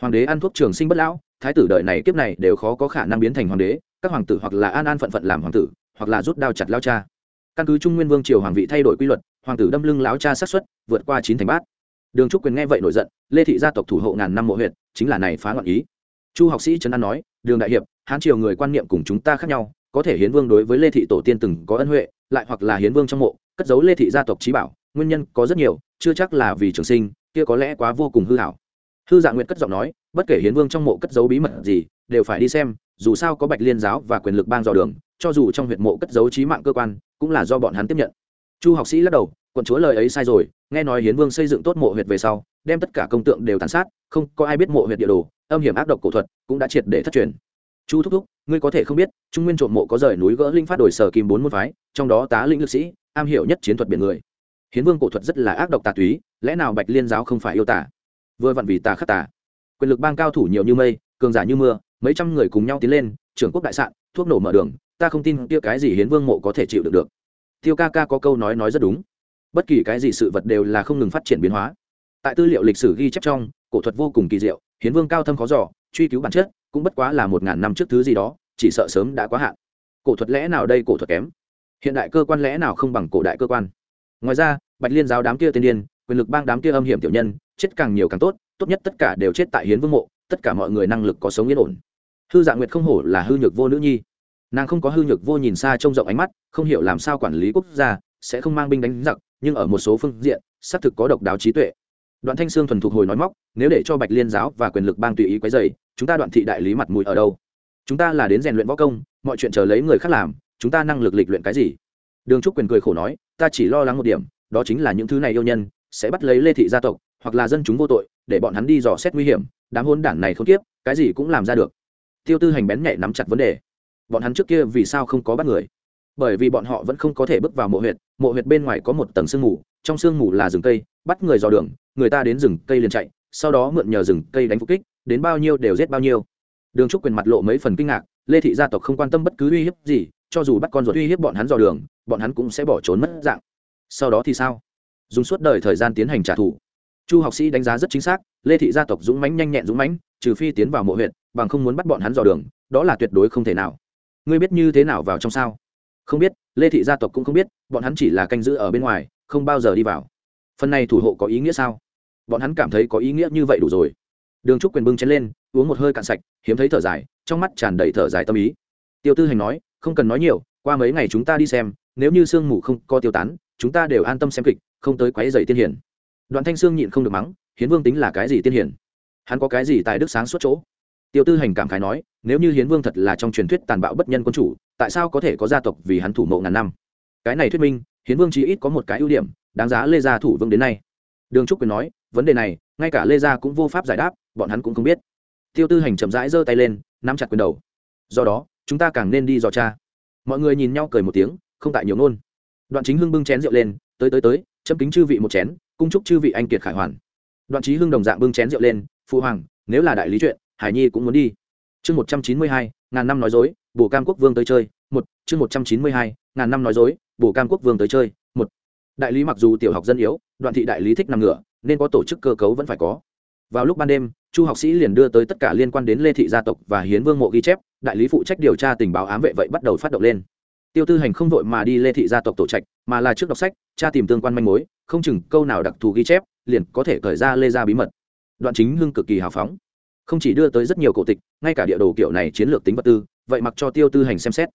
Hoàng đế ăn thuốc trường sinh bất lão, thái tử đời này kiếp này đều khó có khả năng biến thành hoàng đế, các hoàng tử hoặc là an an phận phận làm hoàng tử, hoặc là rút đao chặt lao cha. Căn cứ trung nguyên vương triều hoàng vị thay đổi quy luật, hoàng tử đâm lưng lão cha sát xuất vượt qua chín thành bát. Đường trúc quyền nghe vậy nổi giận, lê thị gia tộc thủ hộ ngàn năm mộ huyện chính là này phá loạn ý. Chu học sĩ trấn an nói, đường đại hiệp, hán triều người quan niệm cùng chúng ta khác nhau, có thể hiến vương đối với lê thị tổ tiên từng có ân huệ, lại hoặc là hiến vương trong mộ, cất giấu lê thị gia tộc trí bảo, nguyên nhân có rất nhiều, chưa chắc là vì trường sinh kia có lẽ quá vô cùng hư hảo. Hư dạ nguyệt cất giọng nói, bất kể hiến vương trong mộ cất giấu bí mật gì, đều phải đi xem, dù sao có bạch liên giáo và quyền lực bang dò đường, cho dù trong huyện mộ cất giấu trí mạng cơ quan, cũng là do bọn hắn tiếp nhận. Chu học sĩ lắc đầu, quận chúa lời ấy sai rồi, nghe nói hiến vương xây dựng tốt mộ huyệt về sau, đem tất cả công tượng đều tàn sát, không có ai biết mộ huyệt địa đồ, âm hiểm ác độc cổ thuật cũng đã triệt để thất truyền. Chu thúc thúc, ngươi có thể không biết, trung nguyên trộm mộ có rời núi gỡ linh phát đổi sở kim bốn môn phái, trong đó tá lĩnh lực sĩ, am hiểu nhất chiến thuật biển người hiến vương cổ thuật rất là ác độc tà túy, lẽ nào bạch liên giáo không phải yêu tả vừa vặn vì tà khắc tà. Quyền lực bang cao thủ nhiều như mây, cường giả như mưa, mấy trăm người cùng nhau tiến lên, trưởng quốc đại sạn, thuốc nổ mở đường, ta không tin kia cái gì hiến vương mộ có thể chịu được được. Tiêu ca ca có câu nói nói rất đúng. Bất kỳ cái gì sự vật đều là không ngừng phát triển biến hóa. Tại tư liệu lịch sử ghi chép trong, cổ thuật vô cùng kỳ diệu, hiến vương cao thâm khó giỏ truy cứu bản chất, cũng bất quá là một ngàn năm trước thứ gì đó, chỉ sợ sớm đã quá hạn. Cổ thuật lẽ nào đây cổ thuật kém? Hiện đại cơ quan lẽ nào không bằng cổ đại cơ quan? Ngoài ra, bạch liên giáo đám kia tiên điên, quyền lực bang đám kia âm hiểm tiểu nhân, chết càng nhiều càng tốt tốt nhất tất cả đều chết tại hiến vương mộ, tất cả mọi người năng lực có sống yên ổn. Hư dạ nguyệt không hổ là hư nhược vô nữ nhi. Nàng không có hư nhược vô nhìn xa trông rộng ánh mắt, không hiểu làm sao quản lý quốc gia, sẽ không mang binh đánh giặc, nhưng ở một số phương diện, xác thực có độc đáo trí tuệ. Đoạn thanh sương thuần thục hồi nói móc, nếu để cho bạch liên giáo và quyền lực bang tùy ý quấy dày chúng ta đoạn thị đại lý mặt mũi ở đâu? Chúng ta là đến rèn luyện võ công, mọi chuyện chờ lấy người khác làm, chúng ta năng lực lịch luyện cái gì? Đường trúc quyền cười khổ nói, ta chỉ lo lắng một điểm, đó chính là những thứ này yêu nhân sẽ bắt lấy lê thị gia tộc, hoặc là dân chúng vô tội, để bọn hắn đi dò xét nguy hiểm, đám hôn đảng này không tiếp, cái gì cũng làm ra được. Tiêu tư hành bén nhạy nắm chặt vấn đề. Bọn hắn trước kia vì sao không có bắt người? Bởi vì bọn họ vẫn không có thể bước vào mộ huyệt mộ huyệt bên ngoài có một tầng sương mù, trong sương mù là rừng cây, bắt người dò đường, người ta đến rừng cây liền chạy, sau đó mượn nhờ rừng cây đánh phục kích, đến bao nhiêu đều giết bao nhiêu. Đường trúc quyền mặt lộ mấy phần kinh ngạc, lê thị gia tộc không quan tâm bất cứ uy hiếp gì, cho dù bắt con ruột uy hiếp bọn hắn dò đường bọn hắn cũng sẽ bỏ trốn mất dạng. Sau đó thì sao? Dùng suốt đời thời gian tiến hành trả thù. Chu học sĩ đánh giá rất chính xác, lê thị gia tộc dũng mãnh nhanh nhẹn dũng mãnh, trừ phi tiến vào mộ huyện bằng không muốn bắt bọn hắn dò đường, đó là tuyệt đối không thể nào. Ngươi biết như thế nào vào trong sao? Không biết, lê thị gia tộc cũng không biết, bọn hắn chỉ là canh giữ ở bên ngoài, không bao giờ đi vào. Phần này thủ hộ có ý nghĩa sao? Bọn hắn cảm thấy có ý nghĩa như vậy đủ rồi. Đường trúc quyền bưng chén lên, uống một hơi cạn sạch, hiếm thấy thở dài, trong mắt tràn đầy thở dài tâm ý. Tiêu tư hành nói, không cần nói nhiều, qua mấy ngày chúng ta đi xem nếu như sương mù không có tiêu tán, chúng ta đều an tâm xem kịch, không tới quáy dày tiên hiển đoạn thanh sương nhịn không được mắng, hiến vương tính là cái gì tiên hiển hắn có cái gì tài đức sáng suốt chỗ? Tiêu tư hành cảm khái nói, nếu như hiến vương thật là trong truyền thuyết tàn bạo bất nhân quân chủ, tại sao có thể có gia tộc vì hắn thủ mộ ngàn năm? Cái này thuyết minh, hiến vương chỉ ít có một cái ưu điểm, đáng giá lê gia thủ vương đến nay. Đường trúc quyền nói, vấn đề này, ngay cả lê gia cũng vô pháp giải đáp, bọn hắn cũng không biết. Tiêu tư hành chậm rãi giơ tay lên, nắm chặt quyền đầu. Do đó, chúng ta càng nên đi dò cha mọi người nhìn nhau cười một tiếng không tại nhiều ngôn đoạn chính hưng bưng chén rượu lên, tới tới tới, chấm kính chư vị một chén, cung chúc chư vị anh kiệt khải hoàn. Đoạn trí hưng đồng dạng bưng chén rượu lên, phụ hoàng, nếu là đại lý chuyện, hải nhi cũng muốn đi. Chương một trăm chín mươi hai, ngàn năm nói dối bổ cam quốc vương tới chơi, một, chương một trăm chín mươi hai, ngàn năm nói dối bổ cam quốc vương tới chơi, một. Đại lý mặc dù tiểu học dân yếu, đoạn thị đại lý thích nằm ngựa nên có tổ chức cơ cấu vẫn phải có. Vào lúc ban đêm, chu học sĩ liền đưa tới tất cả liên quan đến lê thị gia tộc và hiến vương mộ ghi chép, đại lý phụ trách điều tra tình báo ám vệ vậy bắt đầu phát động lên tiêu tư hành không vội mà đi lê thị gia tộc tổ trạch, mà là trước đọc sách, tra tìm tương quan manh mối, không chừng câu nào đặc thù ghi chép, liền có thể cởi ra lê ra bí mật. Đoạn chính hưng cực kỳ hào phóng. Không chỉ đưa tới rất nhiều cổ tịch, ngay cả địa đồ kiểu này chiến lược tính vật tư, vậy mặc cho tiêu tư hành xem xét.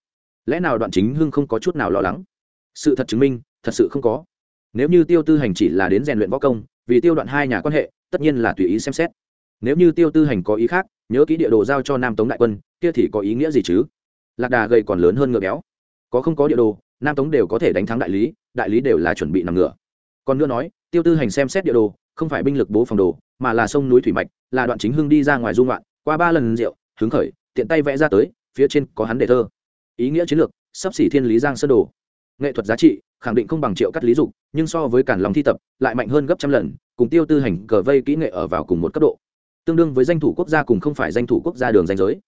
Lẽ nào đoạn chính hưng không có chút nào lo lắng? Sự thật chứng minh, thật sự không có. Nếu như tiêu tư hành chỉ là đến rèn luyện võ công, vì tiêu đoạn hai nhà quan hệ, tất nhiên là tùy ý xem xét. Nếu như tiêu tư hành có ý khác, nhớ ký địa đồ giao cho nam tống đại quân, kia thì có ý nghĩa gì chứ? Lạc đà gầy còn lớn hơn ngựa béo có không có địa đồ, nam tống đều có thể đánh thắng đại lý đại lý đều là chuẩn bị nằm ngựa còn nữa nói, tiêu tư hành xem xét địa đồ, không phải binh lực bố phòng đồ, mà là sông núi thủy mạch, là đoạn chính hưng đi ra ngoài dung loạn, qua ba lần rượu, hứng khởi, tiện tay vẽ ra tới, phía trên có hắn đề thơ. Ý nghĩa chiến lược, sắp xỉ thiên lý giang sơn đồ. Nghệ thuật giá trị, khẳng định không bằng triệu cắt lý dục, nhưng so với cản lòng thi tập, lại mạnh hơn gấp trăm lần, cùng tiêu tư hành cờ vây kỹ nghệ ở vào cùng một cấp độ. Tương đương với danh thủ quốc gia cùng không phải danh thủ quốc gia đường danh giới.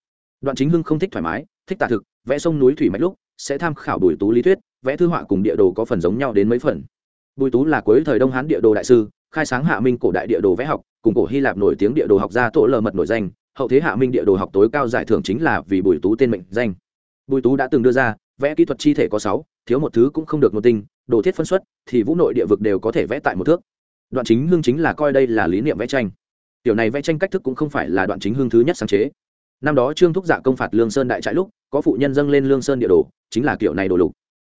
Đoạn chính hưng không thích thoải mái, thích tả thực, vẽ sông núi thủy mạch lúc sẽ tham khảo bùi tú lý thuyết, vẽ thư họa cùng địa đồ có phần giống nhau đến mấy phần. Bùi tú là cuối thời đông hán địa đồ đại sư, khai sáng hạ minh cổ đại địa đồ vẽ học, cùng cổ hy lạp nổi tiếng địa đồ học gia tổ lờ mật nổi danh, hậu thế hạ minh địa đồ học tối cao giải thưởng chính là vì bùi tú tên mệnh danh. Bùi tú đã từng đưa ra, vẽ kỹ thuật chi thể có sáu, thiếu một thứ cũng không được một tinh, đồ thiết phân xuất thì vũ nội địa vực đều có thể vẽ tại một thước. Đoạn chính hương chính là coi đây là lý niệm vẽ tranh. Tiểu này vẽ tranh cách thức cũng không phải là đoạn chính hương thứ nhất sáng chế năm đó trương thúc dạ công phạt lương sơn đại trại lúc, có phụ nhân dâng lên lương sơn địa đồ, chính là kiểu này đồ lục.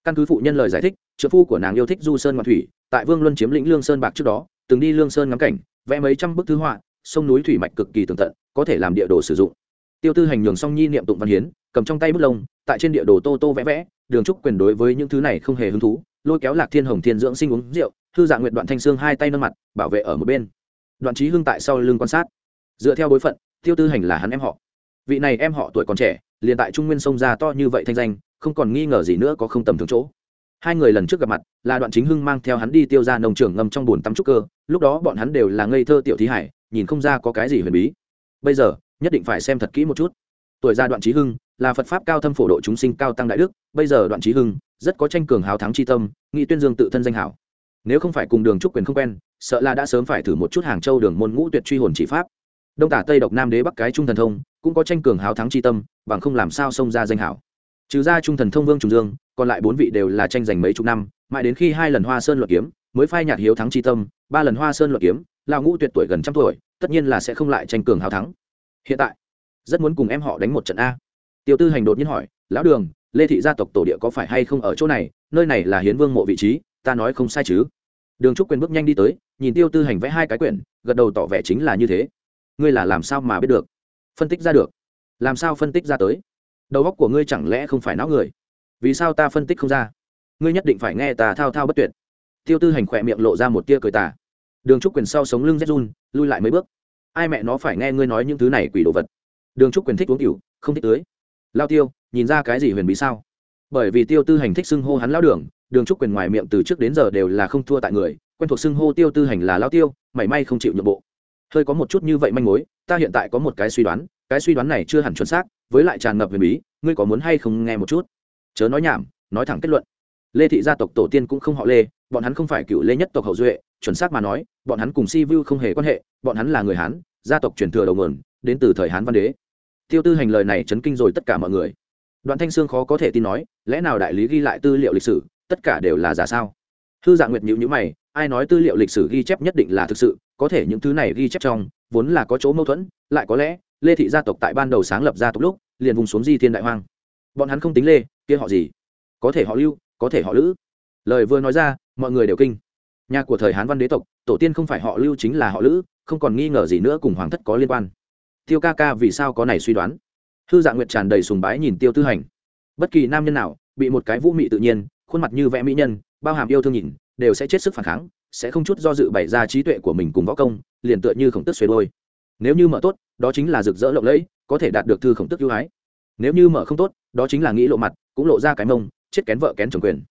Căn cứ phụ nhân lời giải thích, trợ phu của nàng yêu thích du sơn ngoạn thủy, tại vương luân chiếm lĩnh lương sơn bạc trước đó, từng đi lương sơn ngắm cảnh, vẽ mấy trăm bức thứ họa, sông núi thủy mạch cực kỳ tường tận, có thể làm địa đồ sử dụng. Tiêu tư hành nhường song nhi niệm tụng văn hiến, cầm trong tay bút lông, tại trên địa đồ tô tô vẽ vẽ, đường trúc quyền đối với những thứ này không hề hứng thú, lôi kéo lạc thiên hồng thiên dưỡng sinh uống rượu, thư dạng nguyện đoạn thanh sương hai tay nâng mặt, bảo vệ ở một bên. Đoạn trí hưng tại sau lưng quan sát. Dựa theo bối phận, tiêu tư hành là hắn em họ vị này em họ tuổi còn trẻ, liền tại trung nguyên sông ra to như vậy thanh danh, không còn nghi ngờ gì nữa có không tầm thường chỗ. Hai người lần trước gặp mặt, là đoạn chính hưng mang theo hắn đi tiêu ra nông trường ngâm trong bồn tắm trúc cơ, lúc đó bọn hắn đều là ngây thơ tiểu thí hải, nhìn không ra có cái gì huyền bí. Bây giờ, nhất định phải xem thật kỹ một chút. Tuổi ra đoạn trí hưng, là phật pháp cao thâm phổ độ chúng sinh cao tăng đại đức, bây giờ đoạn trí hưng, rất có tranh cường hào thắng chi tâm nghị tuyên dương tự thân danh hảo. Nếu không phải cùng đường trúc quyền không quen, sợ là đã sớm phải thử một chút hàng châu đường môn ngũ tuyệt truy hồn chỉ pháp đông tả tây độc nam đế bắc cái trung thần thông, cũng có tranh cường hào thắng chi tâm, bằng không làm sao xông ra danh hảo. Trừ ra trung thần thông vương trùng dương, còn lại bốn vị đều là tranh giành mấy chục năm, mãi đến khi hai lần hoa sơn luận kiếm, mới phai nhạt hiếu thắng chi tâm, ba lần hoa sơn luận kiếm lao ngũ tuyệt tuổi gần trăm tuổi, tất nhiên là sẽ không lại tranh cường hào thắng. Hiện tại, rất muốn cùng em họ đánh một trận a. Tiêu tư hành đột nhiên hỏi, lão đường, lê thị gia tộc tổ địa có phải hay không ở chỗ này? Nơi này là hiến vương mộ vị trí, ta nói không sai chứ. Đường trúc quyền bước nhanh đi tới, nhìn tiêu tư hành vẽ hai cái quyển, gật đầu tỏ vẻ chính là như thế ngươi là làm sao mà biết được? Phân tích ra được. Làm sao phân tích ra tới? Đầu óc của ngươi chẳng lẽ không phải não người? Vì sao ta phân tích không ra? Ngươi nhất định phải nghe ta thao thao bất tuyệt. Tiêu tư hành khỏe miệng lộ ra một tia cười tà. Đường trúc quyền sau sống lưng rét run, lui lại mấy bước. Ai mẹ nó phải nghe ngươi nói những thứ này quỷ đồ vật. Đường trúc quyền thích uống cửu không thích tưới. Lao tiêu, nhìn ra cái gì huyền bí sao? Bởi vì tiêu tư hành thích xưng hô hắn lao đường đường trúc quyền ngoài miệng từ trước đến giờ đều là không thua tại người, quen thuộc xưng hô tiêu tư hành là lao tiêu, mảy may không chịu nhượng bộ hơi có một chút như vậy manh mối, ta hiện tại có một cái suy đoán, cái suy đoán này chưa hẳn chuẩn xác, với lại tràn ngập huyền bí, ngươi có muốn hay không nghe một chút? Chớ nói nhảm, nói thẳng kết luận. Lê thị gia tộc tổ tiên cũng không họ lê, bọn hắn không phải cựu lê nhất tộc hậu duệ, chuẩn xác mà nói, bọn hắn cùng si vu không hề quan hệ, bọn hắn là người hán, gia tộc truyền thừa đầu nguồn, đến từ thời hán văn đế. Tiêu tư hành lời này chấn kinh rồi tất cả mọi người. Đoạn thanh sương khó có thể tin nói, lẽ nào đại lý ghi lại tư liệu lịch sử, tất cả đều là giả sao? Thư dạng nguyệt nhữ nhữ mày ai nói tư liệu lịch sử ghi chép nhất định là thực sự, có thể những thứ này ghi chép trong, vốn là có chỗ mâu thuẫn, lại có lẽ, lê thị gia tộc tại ban đầu sáng lập gia tộc lúc, liền vùng xuống di thiên đại hoang. Bọn hắn không tính lê, kia họ gì? Có thể họ lưu, có thể họ lữ. Lời vừa nói ra, mọi người đều kinh. Nhà của thời hán văn đế tộc, tổ tiên không phải họ lưu chính là họ lữ, không còn nghi ngờ gì nữa cùng hoàng thất có liên quan. Tiêu ca ca vì sao có này suy đoán? Hư dạng nguyệt tràn đầy sùng bái nhìn tiêu tư hành. Bất kỳ nam nhân nào, bị một cái vũ mị tự nhiên, khuôn mặt như vẽ mỹ nhân, bao hàm yêu thương nhìn đều sẽ chết sức phản kháng, sẽ không chút do dự bày ra trí tuệ của mình cùng võ công, liền tựa như khổng tức xuề đôi nếu như mở tốt, đó chính là rực rỡ lộng lẫy, có thể đạt được thư khổng tức ưu ái. Nếu như mở không tốt, đó chính là nghĩ lộ mặt, cũng lộ ra cái mông, chết kén vợ kén chồng quyền.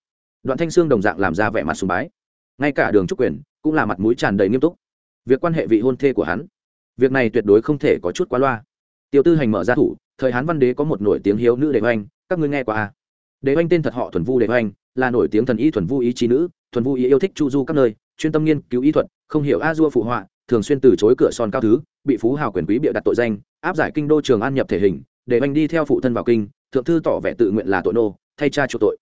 Đoạn thanh sương đồng dạng làm ra vẻ mặt sùng bái. Ngay cả đường trúc quyền cũng là mặt mũi tràn đầy nghiêm túc. Việc quan hệ vị hôn thê của hắn, việc này tuyệt đối không thể có chút quá loa. Tiêu tư hành mở ra thủ, thời hán văn đế có một nổi tiếng hiếu nữ đề oanh, các ngươi nghe qua à? đế oanh tên thật họ thuần vu đề oanh, là nổi tiếng thần y thuần vu ý trí nữ thuần vu ý yêu thích chu du các nơi, chuyên tâm nghiên cứu y thuật, không hiểu a dua phụ họa, thường xuyên từ chối cửa son cao thứ, bị phú hào quyền quý bịa đặt tội danh, áp giải kinh đô trường an nhập thể hình, để Anh đi theo phụ thân vào kinh, thượng thư tỏ vẻ tự nguyện là tội nô, thay cha chuộc tội.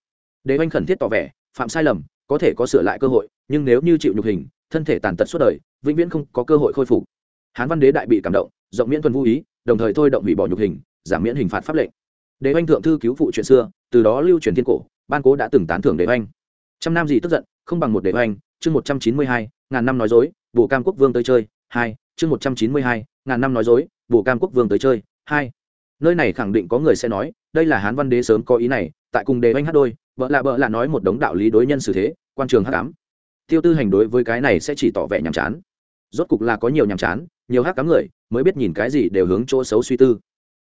Để Anh khẩn thiết tỏ vẻ, phạm sai lầm, có thể có sửa lại cơ hội, nhưng nếu như chịu nhục hình, thân thể tàn tật suốt đời, vĩnh viễn không có cơ hội khôi phục. Hán văn đế đại bị cảm động, rộng miễn thuần vu ý, đồng thời thôi động hủy bỏ nhục hình, giảm miễn hình phạt pháp lệnh. Đế oanh thượng thư cứu phụ chuyện xưa, từ đó lưu truyền thiên cổ, ban cố đã từng tán thưởng đế oanh. Trăm năm gì tức giận không bằng một đệ oanh, chương một trăm chín mươi hai, ngàn năm nói dối bộ cam quốc vương tới chơi, hai, chương một trăm chín mươi hai, ngàn năm nói dối bộ cam quốc vương tới chơi, hai. Nơi này khẳng định có người sẽ nói, đây là hán văn đế sớm có ý này, tại cùng đề oanh hát đôi, vợ lạ vợ lạ nói một đống đạo lý đối nhân xử thế, quan trường hát cám. Tiêu tư hành đối với cái này sẽ chỉ tỏ vẻ nhàm chán. Rốt cục là có nhiều nhàm chán, nhiều hát cám người, mới biết nhìn cái gì đều hướng chỗ xấu suy tư.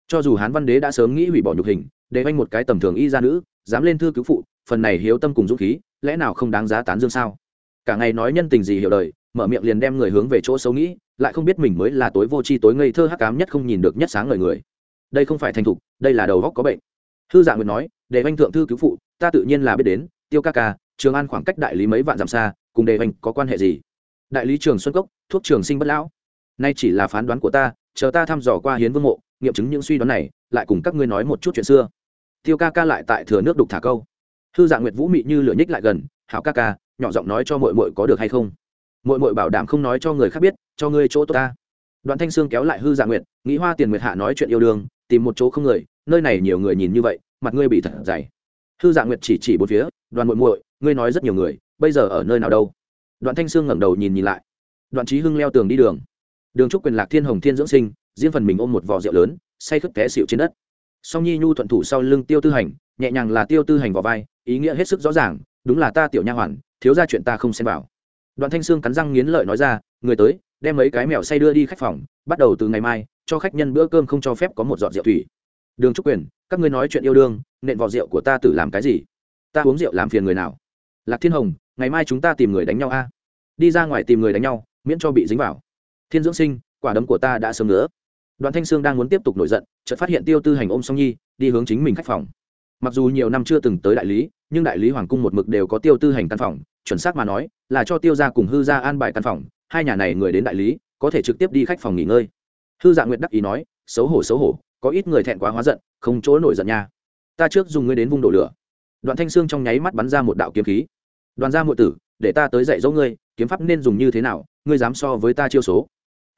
Cho dù hán văn đế đã sớm nghĩ hủy bỏ nhục hình để oanh một cái tầm thường y gia nữ, dám lên thư cứu phụ phần này hiếu tâm cùng dũng khí, lẽ nào không đáng giá tán dương sao? Cả ngày nói nhân tình gì hiểu đời, mở miệng liền đem người hướng về chỗ xấu nghĩ, lại không biết mình mới là tối vô tri, tối ngây thơ hắc cám nhất không nhìn được nhất sáng lời người. Đây không phải thành thục, đây là đầu góc có bệnh. Thư dạ nguyện nói để anh thượng thư cứu phụ, ta tự nhiên là biết đến, tiêu ca ca, trường an khoảng cách đại lý mấy vạn dặm xa, cùng đề anh có quan hệ gì? Đại lý trường xuân cốc, thuốc trường sinh bất lão. Nay chỉ là phán đoán của ta, chờ ta thăm dò qua hiến vương mộ, nghiệm chứng những suy đoán này, lại cùng các ngươi nói một chút chuyện xưa. Tiêu ca ca lại tại thừa nước đục thả câu thư Dạng nguyệt vũ mị như lửa nhích lại gần, hảo ca ca, nhỏ giọng nói cho mội mội có được hay không? Mội mội bảo đảm không nói cho người khác biết, cho ngươi chỗ tốt ta. Đoạn thanh sương kéo lại hư Dạng nguyệt, nghĩ hoa tiền nguyệt hạ nói chuyện yêu đương, tìm một chỗ không người, nơi này nhiều người nhìn như vậy, mặt ngươi bị thật dày. Hư Dạng nguyệt chỉ chỉ bốn phía, đoàn muội muội, ngươi nói rất nhiều người, bây giờ ở nơi nào đâu? Đoạn thanh sương ngẩng đầu nhìn nhìn lại. Đoạn trí hưng leo tường đi đường. Đường trúc quyền lạc thiên hồng thiên dưỡng sinh, riêng phần mình ôm một vỏ rượu lớn, say khức té xịu trên đất. Song nhi nhu thuận thủ sau lưng tiêu tư hành, nhẹ nhàng là tiêu tư hành vào vai ý nghĩa hết sức rõ ràng, đúng là ta tiểu nha hoàn, thiếu ra chuyện ta không xem vào. Đoạn thanh sương cắn răng nghiến lợi nói ra, người tới, đem mấy cái mèo say đưa đi khách phòng, bắt đầu từ ngày mai, cho khách nhân bữa cơm không cho phép có một giọt rượu thủy. Đường trúc quyền, các ngươi nói chuyện yêu đương, nện vỏ rượu của ta tự làm cái gì? Ta uống rượu làm phiền người nào? Lạc thiên hồng, ngày mai chúng ta tìm người đánh nhau a. Đi ra ngoài tìm người đánh nhau, miễn cho bị dính vào. Thiên dưỡng sinh, quả đấm của ta đã sớm nữa đoàn thanh sương đang muốn tiếp tục nổi giận, chợt phát hiện tiêu tư hành ôm song nhi, đi hướng chính mình khách phòng mặc dù nhiều năm chưa từng tới đại lý, nhưng đại lý hoàng cung một mực đều có tiêu tư hành căn phòng, chuẩn xác mà nói, là cho tiêu gia cùng hư gia an bài căn phòng, hai nhà này người đến đại lý, có thể trực tiếp đi khách phòng nghỉ ngơi. Hư dạ nguyệt đắc ý nói, xấu hổ xấu hổ, có ít người thẹn quá hóa giận, không chỗ nổi giận nha. Ta trước dùng ngươi đến vung đổ lửa. Đoạn thanh sương trong nháy mắt bắn ra một đạo kiếm khí. Đoàn gia muội tử, để ta tới dạy dỗ ngươi, kiếm pháp nên dùng như thế nào, ngươi dám so với ta chiêu số.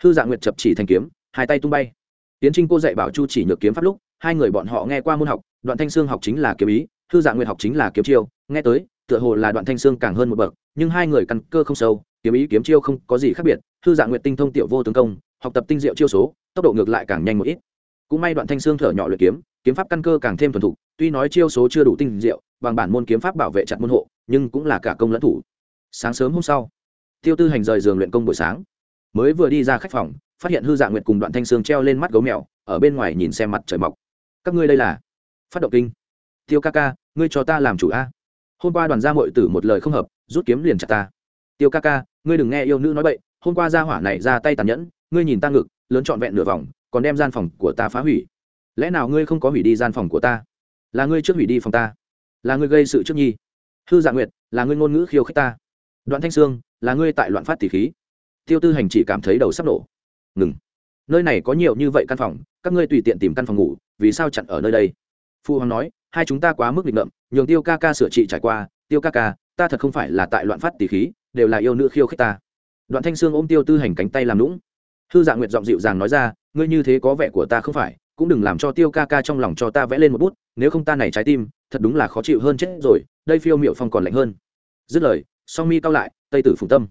Hư dạ nguyệt chập chỉ thành kiếm, hai tay tung bay. Tiến trinh cô dạy bảo chu chỉ nhược kiếm pháp lúc, hai người bọn họ nghe qua môn học đoạn thanh sương học chính là kiếm ý, hư dạng nguyện học chính là kiếm chiêu. Nghe tới, tựa hồ là đoạn thanh sương càng hơn một bậc, nhưng hai người căn cơ không sâu, kiếm ý kiếm chiêu không có gì khác biệt. Hư dạng nguyện tinh thông tiểu vô tướng công, học tập tinh diệu chiêu số, tốc độ ngược lại càng nhanh một ít. Cũng may đoạn thanh sương thở nhỏ luyện kiếm kiếm pháp căn cơ càng thêm thuần thục, tuy nói chiêu số chưa đủ tinh diệu, bằng bản môn kiếm pháp bảo vệ chặt môn hộ, nhưng cũng là cả công lẫn thủ. Sáng sớm hôm sau, tiêu tư hành rời giường luyện công buổi sáng. Mới vừa đi ra khách phòng, phát hiện hư dạng nguyệt cùng đoạn thanh sương treo lên mắt gấu mèo, ở bên ngoài nhìn xem mặt trời mọc. Các ngươi đây là phát động kinh. Tiêu ca ca, ngươi cho ta làm chủ a. Hôm qua đoàn gia mội tử một lời không hợp, rút kiếm liền chặt ta. Tiêu ca ca, ngươi đừng nghe yêu nữ nói bậy, hôm qua gia hỏa này ra tay tàn nhẫn, ngươi nhìn ta ngực, lớn trọn vẹn nửa vòng, còn đem gian phòng của ta phá hủy. Lẽ nào ngươi không có hủy đi gian phòng của ta? Là ngươi trước hủy đi phòng ta. Là ngươi gây sự trước nhi. Hư dạ nguyệt, là ngươi ngôn ngữ khiêu khích ta. Đoạn thanh sương, là ngươi tại loạn phát tỷ khí. Tiêu tư hành chỉ cảm thấy đầu sắp nổ. Ngừng. Nơi này có nhiều như vậy căn phòng, các ngươi tùy tiện tìm căn phòng ngủ, vì sao chặn ở nơi đây? Phu hoàng nói, hai chúng ta quá mức nghịch ngợm, nhường tiêu ca ca sửa trị trải qua, tiêu ca ca, ta thật không phải là tại loạn phát tỷ khí, đều là yêu nữ khiêu khích ta. Đoạn thanh sương ôm tiêu tư hành cánh tay làm lũng hư dạ nguyệt giọng dịu dàng nói ra, ngươi như thế có vẻ của ta không phải, cũng đừng làm cho tiêu ca ca trong lòng cho ta vẽ lên một bút, nếu không ta này trái tim, thật đúng là khó chịu hơn chết rồi, đây phiêu miệu phong còn lạnh hơn. Dứt lời, song mi cao lại, tây tử phùng tâm.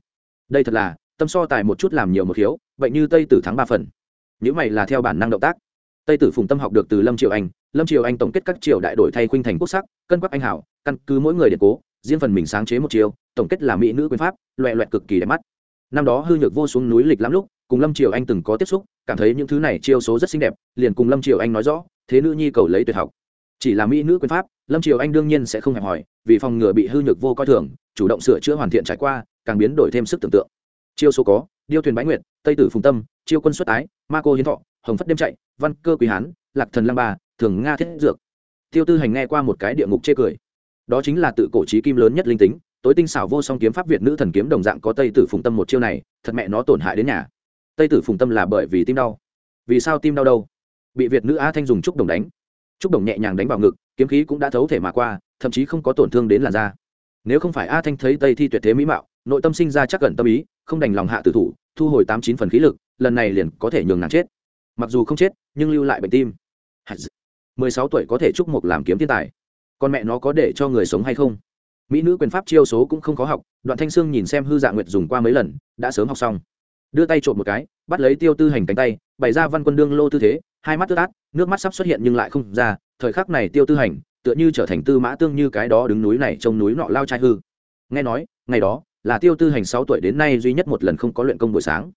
Đây thật là, tâm so tài một chút làm nhiều một khiếu vậy như tây tử thắng ba phần. Những mày là theo bản năng động tác. Tây tử phùng tâm học được từ lâm Triệu anh lâm triều anh tổng kết các triều đại đổi thay khuynh thành quốc sắc, cân quắc anh hảo căn cứ mỗi người điện cố, riêng phần mình sáng chế một chiều tổng kết là mỹ nữ quyền pháp loẹ loẹt cực kỳ đẹp mắt. Năm đó hư nhược vô xuống núi lịch lắm lúc, cùng lâm triều anh từng có tiếp xúc, cảm thấy những thứ này chiêu số rất xinh đẹp, liền cùng lâm triều anh nói rõ, thế nữ nhi cầu lấy tuyệt học. Chỉ là mỹ nữ quyền pháp, lâm triều anh đương nhiên sẽ không hẹp hòi, vì phòng ngừa bị hư nhược vô coi thường, chủ động sửa chữa hoàn thiện trải qua, càng biến đổi thêm sức tưởng tượng. Chiêu số có, điêu thuyền bãi nguyệt, tây tử phùng tâm, chiêu quân xuất tái ma cô hiến thọ, hồng phất đêm chạy, văn cơ quý hán lạc thần lăng ba, thường nga thiết dược. Tiêu tư hành nghe qua một cái địa ngục chê cười. Đó chính là tự cổ trí kim lớn nhất linh tính, tối tinh xảo vô song kiếm pháp việt nữ thần kiếm đồng dạng có tây tử phùng tâm một chiêu này, thật mẹ nó tổn hại đến nhà. Tây tử phùng tâm là bởi vì tim đau. Vì sao tim đau đâu? Bị việt nữ a thanh dùng trúc đồng đánh. Trúc đồng nhẹ nhàng đánh vào ngực, kiếm khí cũng đã thấu thể mà qua, thậm chí không có tổn thương đến làn da. Nếu không phải a thanh thấy tây thi tuyệt thế mỹ mạo, nội tâm sinh ra chắc gần tâm ý, không đành lòng hạ tử thủ, thu hồi tám chín phần khí lực, lần này liền có thể nhường nàng chết mặc dù không chết, nhưng lưu lại bệnh tim. Mười sáu tuổi có thể chúc mục làm kiếm thiên tài. Con mẹ nó có để cho người sống hay không? Mỹ nữ quyền pháp chiêu số cũng không khó học, đoạn thanh sương nhìn xem hư dạ nguyệt dùng qua mấy lần, đã sớm học xong. Đưa tay trộm một cái, bắt lấy tiêu tư hành cánh tay, bày ra văn quân đương lô tư thế, hai mắt tước át nước mắt sắp xuất hiện nhưng lại không ra, thời khắc này tiêu tư hành, tựa như trở thành tư mã tương như cái đó đứng núi này trông núi nọ lao trai hư. Nghe nói, ngày đó là tiêu tư hành sáu tuổi đến nay duy nhất một lần không có luyện công buổi sáng.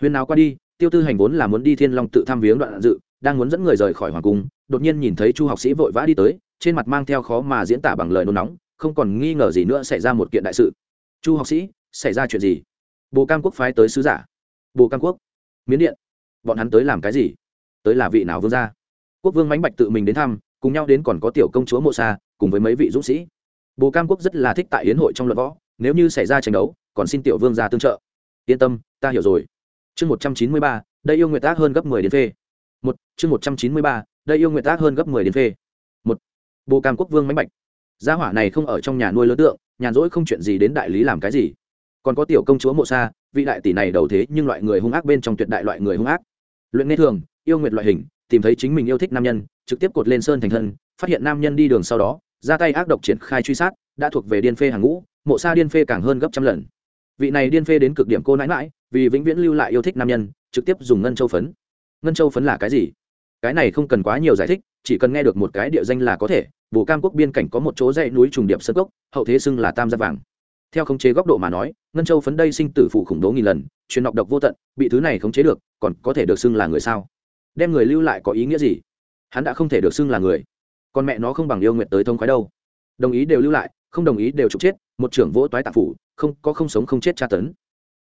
Huyền nào qua đi tiêu tư hành vốn là muốn đi thiên long tự thăm viếng đoạn dự, đang muốn dẫn người rời khỏi hoàng cung, đột nhiên nhìn thấy chu học sĩ vội vã đi tới, trên mặt mang theo khó mà diễn tả bằng lời nôn nóng, không còn nghi ngờ gì nữa xảy ra một kiện đại sự. Chu học sĩ, xảy ra chuyện gì? Bồ cam quốc phái tới sứ giả. Bồ cam quốc, miến điện. Bọn hắn tới làm cái gì? Tới là vị nào vương gia? Quốc vương mánh bạch tự mình đến thăm, cùng nhau đến còn có tiểu công chúa mộ sa, cùng với mấy vị dũng sĩ. Bồ cam quốc rất là thích tại hiến hội trong luận võ, nếu như xảy ra tranh đấu, còn xin tiểu vương ra tương trợ. Yên tâm, ta hiểu rồi chương một trăm chín mươi ba, đây yêu nguyệt tác hơn gấp mười đến phê. Một, chương một trăm chín mươi ba, đây yêu nguyệt tác hơn gấp mười đến phê. Một bộ cam quốc vương mãnh bạch. Gia hỏa này không ở trong nhà nuôi lớn tượng, nhàn rỗi không chuyện gì đến đại lý làm cái gì. Còn có tiểu công chúa mộ sa, vị đại tỷ này đầu thế nhưng loại người hung ác bên trong tuyệt đại loại người hung ác. Luyện nghe thường, yêu nguyệt loại hình, tìm thấy chính mình yêu thích nam nhân, trực tiếp cột lên sơn thành thân, phát hiện nam nhân đi đường sau đó, ra tay ác độc triển khai truy sát, đã thuộc về điên phê hàng ngũ, mộ sa điên phê càng hơn gấp trăm lần vị này điên phê đến cực điểm cô nãi mãi, vì vĩnh viễn lưu lại yêu thích nam nhân, trực tiếp dùng ngân châu phấn. Ngân châu phấn là cái gì? Cái này không cần quá nhiều giải thích, chỉ cần nghe được một cái địa danh là có thể, bồ cam quốc biên cảnh có một chỗ dãy núi trùng điệp sân cốc, hậu thế xưng là tam gia vàng. Theo khống chế góc độ mà nói, ngân châu phấn đây sinh tử phụ khủng bố nghìn lần, truyền nọc độc vô tận, bị thứ này khống chế được, còn có thể được xưng là người sao? Đem người lưu lại có ý nghĩa gì? Hắn đã không thể được xưng là người. Con mẹ nó không bằng yêu nguyện tới thông khoái đâu. Đồng ý đều lưu lại, không đồng ý đều trục chết một trưởng vỗ toái tạp phủ, không, có không sống không chết tra tấn.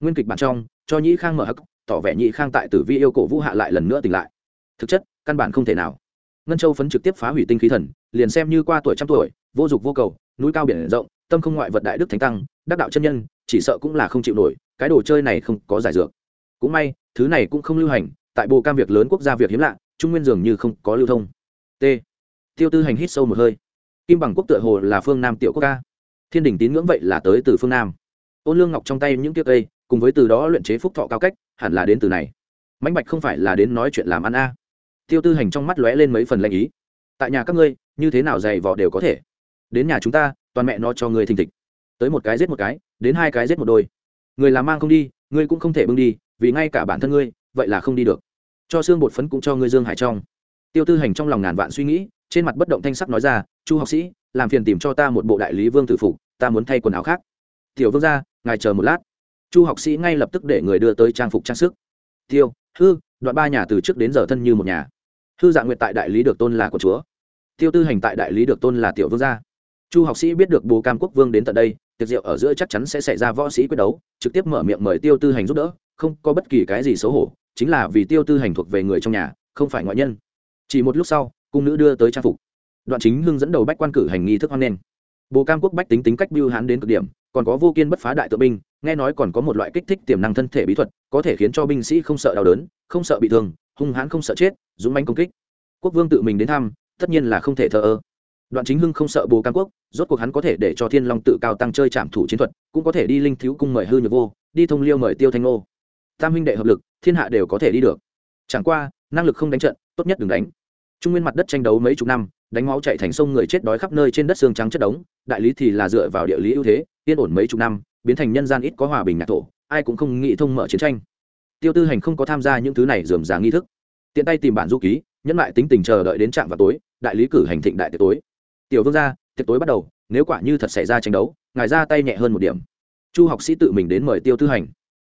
Nguyên kịch bản trong, cho nhĩ khang mở hắc, tỏ vẻ nhĩ khang tại tử vi yêu cổ vũ hạ lại lần nữa tỉnh lại. Thực chất, căn bản không thể nào. Ngân châu phấn trực tiếp phá hủy tinh khí thần, liền xem như qua tuổi trăm tuổi, vô dục vô cầu, núi cao biển rộng, tâm không ngoại vật đại đức thánh tăng, đắc đạo chân nhân, chỉ sợ cũng là không chịu nổi, cái đồ chơi này không có giải dược. Cũng may, thứ này cũng không lưu hành, tại bộ cam việc lớn quốc gia việc hiếm lạ, trung nguyên dường như không có lưu thông. T. Tiêu tư hành hít sâu một hơi. Kim bằng quốc tựa hồ là phương nam tiểu quốc ca thiên đình tín ngưỡng vậy là tới từ phương nam. Ôn lương ngọc trong tay những tiếc cây, cùng với từ đó luyện chế phúc thọ cao cách, hẳn là đến từ này. Mãnh bạch không phải là đến nói chuyện làm ăn a. Tiêu tư hành trong mắt lóe lên mấy phần lanh ý. Tại nhà các ngươi, như thế nào dày vò đều có thể. Đến nhà chúng ta, toàn mẹ nó cho ngươi thình thịch. Tới một cái giết một cái, đến hai cái giết một đôi. Người làm mang không đi, ngươi cũng không thể bưng đi, vì ngay cả bản thân ngươi, vậy là không đi được. Cho xương bột phấn cũng cho ngươi dương hải trong. Tiêu tư hành trong lòng ngàn vạn suy nghĩ, trên mặt bất động thanh sắc nói ra, chu học sĩ làm phiền tìm cho ta một bộ đại lý vương tử phục, ta muốn thay quần áo khác. Tiểu vương ra ngài chờ một lát. Chu học sĩ ngay lập tức để người đưa tới trang phục trang sức. Tiêu, hư, đoạn ba nhà từ trước đến giờ thân như một nhà. Hư dạng nguyện tại đại lý được tôn là của chúa. Tiêu tư hành tại đại lý được tôn là tiểu vương gia. Chu học sĩ biết được bồ cam quốc vương đến tận đây, tiệc rượu ở giữa chắc chắn sẽ xảy ra võ sĩ quyết đấu, trực tiếp mở miệng mời tiêu tư hành giúp đỡ, không có bất kỳ cái gì xấu hổ, chính là vì tiêu tư hành thuộc về người trong nhà, không phải ngoại nhân. Chỉ một lúc sau, cung nữ đưa tới trang phục đoạn chính hưng dẫn đầu bách quan cử hành nghi thức hoan nghênh. Bồ cam quốc bách tính tính cách biêu hán đến cực điểm, còn có vô kiên bất phá đại tự binh, nghe nói còn có một loại kích thích tiềm năng thân thể bí thuật, có thể khiến cho binh sĩ không sợ đau đớn, không sợ bị thương, hung hãn không sợ chết, dũng manh công kích. Quốc vương tự mình đến thăm, tất nhiên là không thể thờ ơ. Đoạn chính hưng không sợ bồ cam quốc, rốt cuộc hắn có thể để cho thiên long tự cao tăng chơi trảm thủ chiến thuật, cũng có thể đi linh thiếu cung mời hư nhược vô, đi thông liêu mời tiêu thanh ngô. Tam huynh đệ hợp lực, thiên hạ đều có thể đi được. Chẳng qua, năng lực không đánh trận, tốt nhất đừng đánh. Trung nguyên mặt đất tranh đấu mấy chục năm đánh máu chạy thành sông người chết đói khắp nơi trên đất xương trắng chất đống, đại lý thì là dựa vào địa lý ưu thế, yên ổn mấy chục năm, biến thành nhân gian ít có hòa bình nhạc thổ, ai cũng không nghĩ thông mở chiến tranh. Tiêu tư hành không có tham gia những thứ này dườm già nghi thức. Tiện tay tìm bản du ký, nhẫn lại tính tình chờ đợi đến trạm vào tối, đại lý cử hành thịnh đại tiệc tối. Tiểu vương gia, tiệc tối bắt đầu, nếu quả như thật xảy ra tranh đấu, ngài ra tay nhẹ hơn một điểm. Chu học sĩ tự mình đến mời tiêu tư hành.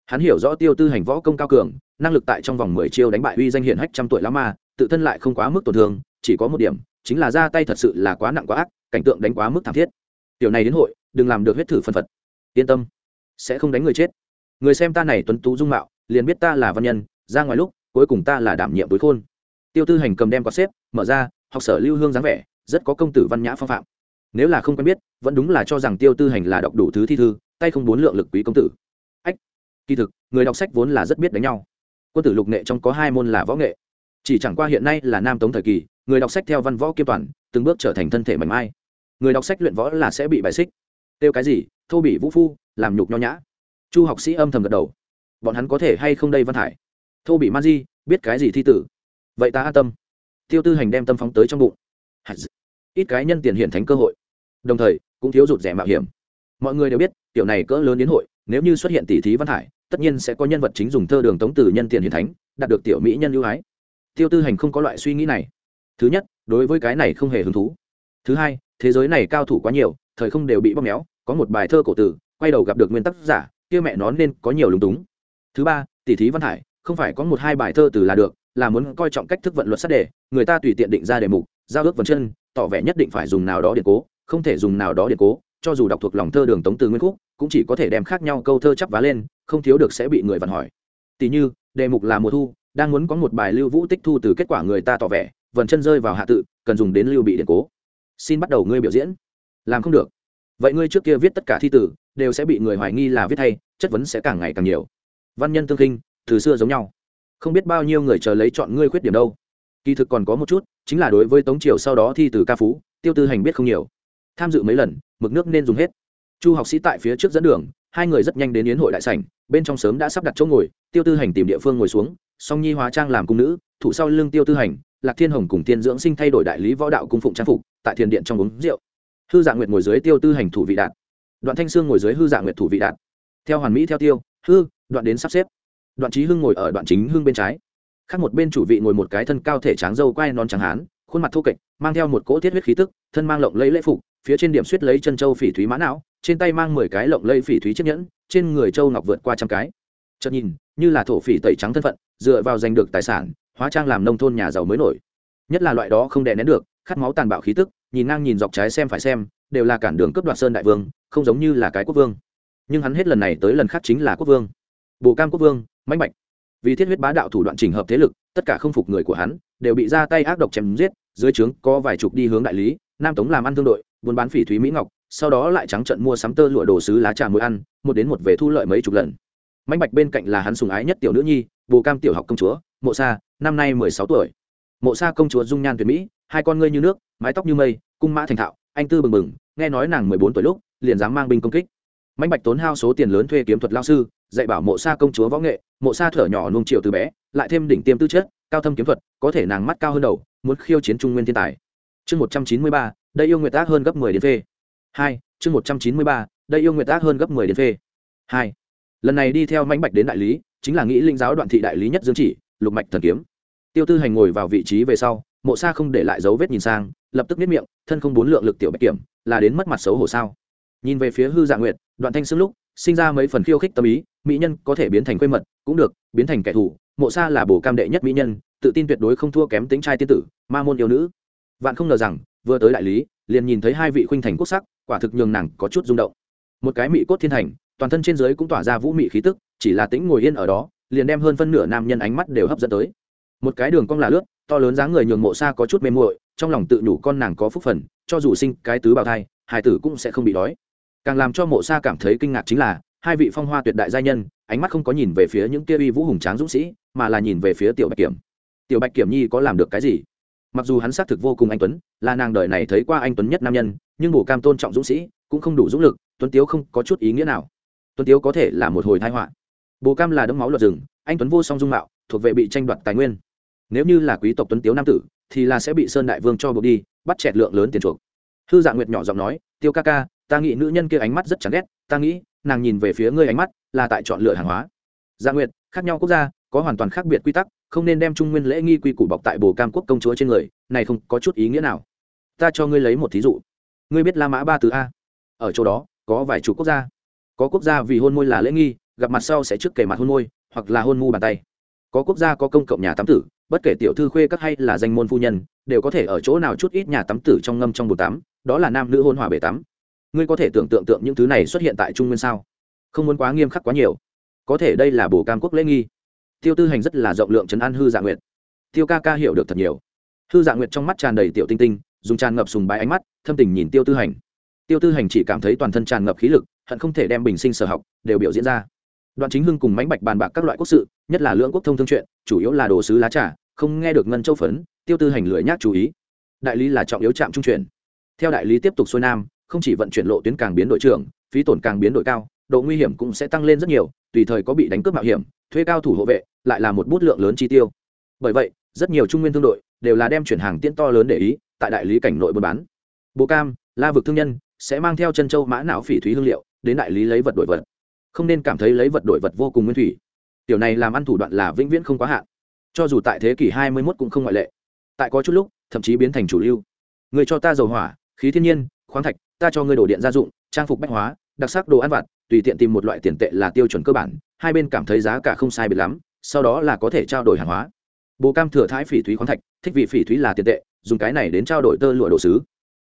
Hắn hiểu rõ tiêu tư hành võ công cao cường, năng lực tại trong vòng mười chiêu đánh bại uy danh hiển hách trăm tuổi lá ma, tự thân lại không quá mức tổn thương, chỉ có một điểm chính là ra tay thật sự là quá nặng quá ác, cảnh tượng đánh quá mức thảm thiết. Tiểu này đến hội, đừng làm được huyết thử phân phật. Yên tâm, sẽ không đánh người chết. Người xem ta này tuấn tú dung mạo, liền biết ta là văn nhân, ra ngoài lúc, cuối cùng ta là đảm nhiệm với khôn. Tiêu tư hành cầm đem có xếp, mở ra, học sở lưu hương dáng vẻ, rất có công tử văn nhã phong phạm. Nếu là không quen biết, vẫn đúng là cho rằng tiêu tư hành là đọc đủ thứ thi thư, tay không bốn lượng lực quý công tử. Ách, kỳ thực, người đọc sách vốn là rất biết đánh nhau. Quân tử lục nghệ trong có hai môn là võ nghệ. Chỉ chẳng qua hiện nay là nam tống thời kỳ người đọc sách theo văn võ kiêm toàn, từng bước trở thành thân thể mảnh mai. Người đọc sách luyện võ là sẽ bị bài xích. Tiêu cái gì? Thô bị vũ phu, làm nhục nho nhã. Chu học sĩ âm thầm gật đầu. Bọn hắn có thể hay không đây văn hải? Thô bị man di, biết cái gì thi tử? Vậy ta an tâm. Tiêu tư hành đem tâm phóng tới trong bụng. Ít cái nhân tiền hiện thánh cơ hội. Đồng thời, cũng thiếu rụt rẻ mạo hiểm. Mọi người đều biết, tiểu này cỡ lớn đến hội, nếu như xuất hiện tỷ thí văn hải, tất nhiên sẽ có nhân vật chính dùng thơ đường tống từ nhân tiền hiển thánh, đạt được tiểu mỹ nhân ưu ái. Tiêu tư hành không có loại suy nghĩ này thứ nhất, đối với cái này không hề hứng thú. Thứ hai, thế giới này cao thủ quá nhiều, thời không đều bị bóp méo, có một bài thơ cổ tử, quay đầu gặp được nguyên tắc giả, kia mẹ nó nên có nhiều lúng túng. Thứ ba, tỷ thí văn hải, không phải có một hai bài thơ từ là được, là muốn coi trọng cách thức vận luật sát đề, người ta tùy tiện định ra đề mục, giao ước vấn chân, tỏ vẻ nhất định phải dùng nào đó điện cố, không thể dùng nào đó điện cố, cho dù đọc thuộc lòng thơ đường tống từ nguyên khúc, cũng chỉ có thể đem khác nhau câu thơ chắp vá lên, không thiếu được sẽ bị người vặn hỏi. Tỷ như, đề mục là mùa thu, đang muốn có một bài lưu vũ tích thu từ kết quả người ta tỏ vẻ vần chân rơi vào hạ tự, cần dùng đến lưu bị điện cố. Xin bắt đầu ngươi biểu diễn. Làm không được. Vậy ngươi trước kia viết tất cả thi tử, đều sẽ bị người hoài nghi là viết thay chất vấn sẽ càng ngày càng nhiều. Văn nhân tương kinh từ xưa giống nhau. Không biết bao nhiêu người chờ lấy chọn ngươi khuyết điểm đâu. Kỳ thực còn có một chút, chính là đối với tống triều sau đó thi từ ca phú, tiêu tư hành biết không nhiều. Tham dự mấy lần, mực nước nên dùng hết. Chu học sĩ tại phía trước dẫn đường, hai người rất nhanh đến yến hội đại sảnh, bên trong sớm đã sắp đặt chỗ ngồi, tiêu tư hành tìm địa phương ngồi xuống, song nhi hóa trang làm cung nữ, thủ sau lưng tiêu tư hành lạc thiên hồng cùng tiên dưỡng sinh thay đổi đại lý võ đạo cung phụng trang phục, tại thiền điện trong uống rượu. Hư dạ nguyệt ngồi dưới tiêu tư hành thủ vị đạt. Đoạn thanh sương ngồi dưới hư dạ nguyệt thủ vị đạt. Theo hoàn mỹ theo tiêu, hư, đoạn đến sắp xếp. Đoạn trí hưng ngồi ở đoạn chính hưng bên trái. Khác một bên chủ vị ngồi một cái thân cao thể tráng dâu quai non trắng hán, khuôn mặt thô kệch, mang theo một cỗ thiết huyết khí tức, thân mang lộng lấy lễ phục, phía trên điểm suýt lấy chân châu phỉ thúy mã não, trên tay mang mười cái lộng lây phỉ thúy chiếc nhẫn, trên người châu ngọc vượt qua trăm cái. Chợt nhìn, như là thổ phỉ tẩy trắng thân phận, dựa vào giành được tài sản hóa trang làm nông thôn nhà giàu mới nổi. Nhất là loại đó không đè nén được, khát máu tàn bạo khí tức, nhìn ngang nhìn dọc trái xem phải xem, đều là cản đường cướp đoạt sơn đại vương, không giống như là cái quốc vương. Nhưng hắn hết lần này tới lần khác chính là quốc vương. Bồ cam quốc vương, mãnh bạch. Vì thiết huyết bá đạo thủ đoạn trình hợp thế lực, tất cả không phục người của hắn, đều bị ra tay ác độc chém giết, dưới trướng có vài chục đi hướng đại lý, nam tống làm ăn thương đội, buôn bán phỉ thúy mỹ ngọc, sau đó lại trắng trận mua sắm tơ lụa đồ sứ lá trà muối ăn, một đến một về thu lợi mấy chục lần. Mãnh bạch bên cạnh là hắn sùng ái nhất tiểu nữ nhi, bồ cam tiểu học công chúa, mộ sa năm nay mười sáu tuổi. Mộ sa công chúa dung nhan tuyệt mỹ, hai con ngươi như nước, mái tóc như mây, cung mã thành thạo, anh tư bừng bừng, nghe nói nàng mười bốn tuổi lúc, liền dám mang binh công kích. Mạnh bạch tốn hao số tiền lớn thuê kiếm thuật lao sư, dạy bảo mộ sa công chúa võ nghệ, mộ sa thở nhỏ nung triệu từ bé, lại thêm đỉnh tiêm tư chất, cao thâm kiếm thuật, có thể nàng mắt cao hơn đầu, muốn khiêu chiến trung nguyên thiên tài. Chương một trăm chín mươi ba, đây yêu nguyệt ác hơn gấp mười đến phê. Hai, chương một trăm chín mươi ba, đây yêu nguyệt ác hơn gấp mười đến phê. Hai, lần này đi theo mạnh bạch đến đại lý, chính là nghĩ linh giáo đoạn thị đại lý nhất dương chỉ lục mạch thần kiếm. Tiêu tư hành ngồi vào vị trí về sau, mộ sa không để lại dấu vết nhìn sang, lập tức biết miệng, thân không bốn lượng lực tiểu bạch kiểm, là đến mất mặt xấu hổ sao? Nhìn về phía hư dạ nguyệt, đoạn thanh xương lúc, sinh ra mấy phần khiêu khích tâm ý, mỹ nhân có thể biến thành quê mật, cũng được, biến thành kẻ thù. Mộ sa là bổ cam đệ nhất mỹ nhân, tự tin tuyệt đối không thua kém tính trai tiên tử, ma môn yêu nữ. Vạn không ngờ rằng, vừa tới đại lý, liền nhìn thấy hai vị khuynh thành quốc sắc, quả thực nhường nàng có chút rung động. Một cái mỹ cốt thiên thành, toàn thân trên dưới cũng tỏa ra vũ mị khí tức, chỉ là tính ngồi yên ở đó liền đem hơn phân nửa nam nhân ánh mắt đều hấp dẫn tới. Một cái đường cong là lướt, to lớn dáng người nhường mộ xa có chút mềm muội, trong lòng tự nhủ con nàng có phúc phần, cho dù sinh cái tứ bào thai hải tử cũng sẽ không bị đói. Càng làm cho mộ xa cảm thấy kinh ngạc chính là, hai vị phong hoa tuyệt đại gia nhân, ánh mắt không có nhìn về phía những kia uy vũ hùng tráng dũng sĩ, mà là nhìn về phía tiểu bạch kiểm. Tiểu bạch kiểm nhi có làm được cái gì? Mặc dù hắn xác thực vô cùng anh tuấn, là nàng đời này thấy qua anh tuấn nhất nam nhân, nhưng bổ cam tôn trọng dũng sĩ cũng không đủ dũng lực, tuấn tiếu không có chút ý nghĩa nào. Tuấn tiếu có thể là một hồi thái họa bồ cam là đấm máu luật rừng, anh tuấn vô song dung mạo, thuộc về bị tranh đoạt tài nguyên. Nếu như là quý tộc tuấn tiếu nam tử, thì là sẽ bị sơn đại vương cho buộc đi, bắt chẹt lượng lớn tiền chuộc. Hư Dạng nguyệt nhỏ giọng nói, tiêu ca ca, ta nghĩ nữ nhân kia ánh mắt rất chán ghét, ta nghĩ, nàng nhìn về phía ngươi ánh mắt là tại chọn lựa hàng hóa. Dạ nguyệt, khác nhau quốc gia, có hoàn toàn khác biệt quy tắc, không nên đem trung nguyên lễ nghi quy củ bọc tại bồ cam quốc công chúa trên người, này không có chút ý nghĩa nào. Ta cho ngươi lấy một thí dụ. Ngươi biết la mã ba từ a? Ở chỗ đó, có vài chục quốc gia. Có quốc gia vì hôn môi là lễ nghi gặp mặt sau sẽ trước kề mặt hôn môi, hoặc là hôn mu bàn tay. Có quốc gia có công cộng nhà tắm tử, bất kể tiểu thư khuê các hay là danh môn phu nhân, đều có thể ở chỗ nào chút ít nhà tắm tử trong ngâm trong bồn tắm, đó là nam nữ hôn hòa bể tắm. Ngươi có thể tưởng tượng tượng những thứ này xuất hiện tại trung nguyên sao? Không muốn quá nghiêm khắc quá nhiều. Có thể đây là bổ cam quốc lễ nghi. Tiêu tư hành rất là rộng lượng trấn an hư dạ nguyệt. Tiêu ca ca hiểu được thật nhiều. Hư dạ nguyệt trong mắt tràn đầy tiểu tinh tinh, dùng tràn ngập sùng bái ánh mắt, thâm tình nhìn tiêu tư hành. Tiêu tư hành chỉ cảm thấy toàn thân tràn ngập khí lực, hận không thể đem bình sinh sở học đều biểu diễn ra đoạn chính hưng cùng mánh bạch bàn bạc các loại quốc sự, nhất là lưỡng quốc thông thương chuyện, chủ yếu là đồ sứ lá trà, không nghe được ngân châu phấn, tiêu tư hành lưỡi nhác chú ý. Đại lý là trọng yếu trạm trung chuyển. Theo đại lý tiếp tục xuôi nam, không chỉ vận chuyển lộ tuyến càng biến đổi trưởng, phí tổn càng biến đổi cao, độ nguy hiểm cũng sẽ tăng lên rất nhiều, tùy thời có bị đánh cướp mạo hiểm, thuê cao thủ hộ vệ, lại là một bút lượng lớn chi tiêu. Bởi vậy, rất nhiều trung nguyên thương đội đều là đem chuyển hàng tiễn to lớn để ý, tại đại lý cảnh nội buôn bán. Bồ cam, la vực thương nhân, sẽ mang theo chân châu mã não phỉ thúy hương liệu, đến đại lý lấy vật đổi vật không nên cảm thấy lấy vật đổi vật vô cùng nguyên thủy. Tiểu này làm ăn thủ đoạn là vĩnh viễn không quá hạn. Cho dù tại thế kỷ hai mươi 21 cũng không ngoại lệ. Tại có chút lúc, thậm chí biến thành chủ lưu. Người cho ta dầu hỏa, khí thiên nhiên, khoáng thạch, ta cho ngươi đổ điện gia dụng, trang phục bách hóa, đặc sắc đồ ăn vặt, tùy tiện tìm một loại tiền tệ là tiêu chuẩn cơ bản, hai bên cảm thấy giá cả không sai biệt lắm, sau đó là có thể trao đổi hàng hóa. Bồ cam thừa thái phỉ thúy khoáng thạch, thích vị phỉ thúy là tiền tệ, dùng cái này đến trao đổi tơ lụa đồ sứ.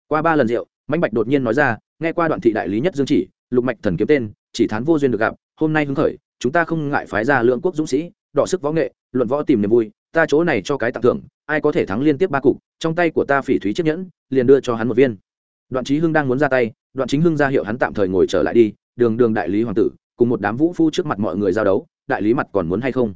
Qua ba lần rượu, mãnh bạch đột nhiên nói ra, nghe qua đoạn thị đại lý nhất dương chỉ, lục mạch thần kiếm tên chỉ thán vô duyên được gặp, hôm nay hứng khởi, chúng ta không ngại phái ra lượng quốc dũng sĩ, đọ sức võ nghệ, luận võ tìm niềm vui, ta chỗ này cho cái tặng thưởng, ai có thể thắng liên tiếp ba cục, trong tay của ta phỉ thúy chiếc nhẫn, liền đưa cho hắn một viên. Đoạn trí hưng đang muốn ra tay, đoạn chính hưng ra hiệu hắn tạm thời ngồi trở lại đi, đường đường đại lý hoàng tử, cùng một đám vũ phu trước mặt mọi người giao đấu, đại lý mặt còn muốn hay không?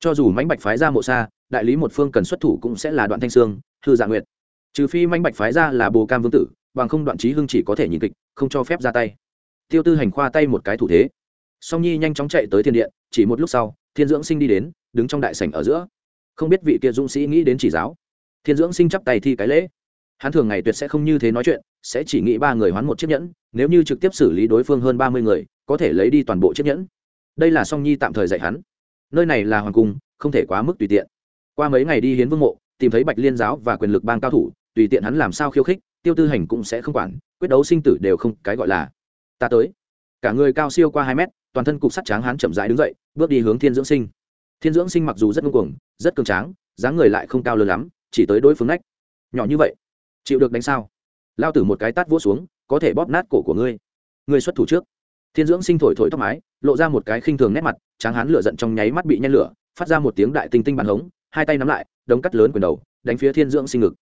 Cho dù mãnh bạch phái ra mộ xa đại lý một phương cần xuất thủ cũng sẽ là đoạn thanh sương, thư dạ nguyệt. Trừ phi mãnh bạch phái ra là bồ cam vương tử, bằng không đoạn trí hưng chỉ có thể nhìn kịch, không cho phép ra tay tiêu tư hành khoa tay một cái thủ thế. Song nhi nhanh chóng chạy tới thiên điện, chỉ một lúc sau, thiên dưỡng sinh đi đến, đứng trong đại sảnh ở giữa. Không biết vị kia dũng sĩ nghĩ đến chỉ giáo. Thiên dưỡng sinh chắp tay thi cái lễ. Hắn thường ngày tuyệt sẽ không như thế nói chuyện, sẽ chỉ nghĩ ba người hoán một chiếc nhẫn, nếu như trực tiếp xử lý đối phương hơn ba mươi người, có thể lấy đi toàn bộ chiếc nhẫn. Đây là song nhi tạm thời dạy hắn. Nơi này là hoàng cung, không thể quá mức tùy tiện. Qua mấy ngày đi hiến vương mộ, tìm thấy bạch liên giáo và quyền lực bang cao thủ, tùy tiện hắn làm sao khiêu khích, tiêu tư hành cũng sẽ không quản, quyết đấu sinh tử đều không cái gọi là ta tới. Cả người cao siêu qua hai mét, toàn thân cục sắt tráng hán chậm rãi đứng dậy, bước đi hướng thiên dưỡng sinh. Thiên dưỡng sinh mặc dù rất ngưng cuồng, rất cường tráng, dáng người lại không cao lớn lắm, chỉ tới đối phương nách nhỏ như vậy, chịu được đánh sao? Lao tử một cái tát vỗ xuống, có thể bóp nát cổ của ngươi. Ngươi xuất thủ trước. Thiên dưỡng sinh thổi thổi tóc mái, lộ ra một cái khinh thường nét mặt, tráng hán lửa giận trong nháy mắt bị nhen lửa, phát ra một tiếng đại tinh tinh bàn hống, hai tay nắm lại, đống cắt lớn quyền đầu, đánh phía thiên dưỡng sinh ngực.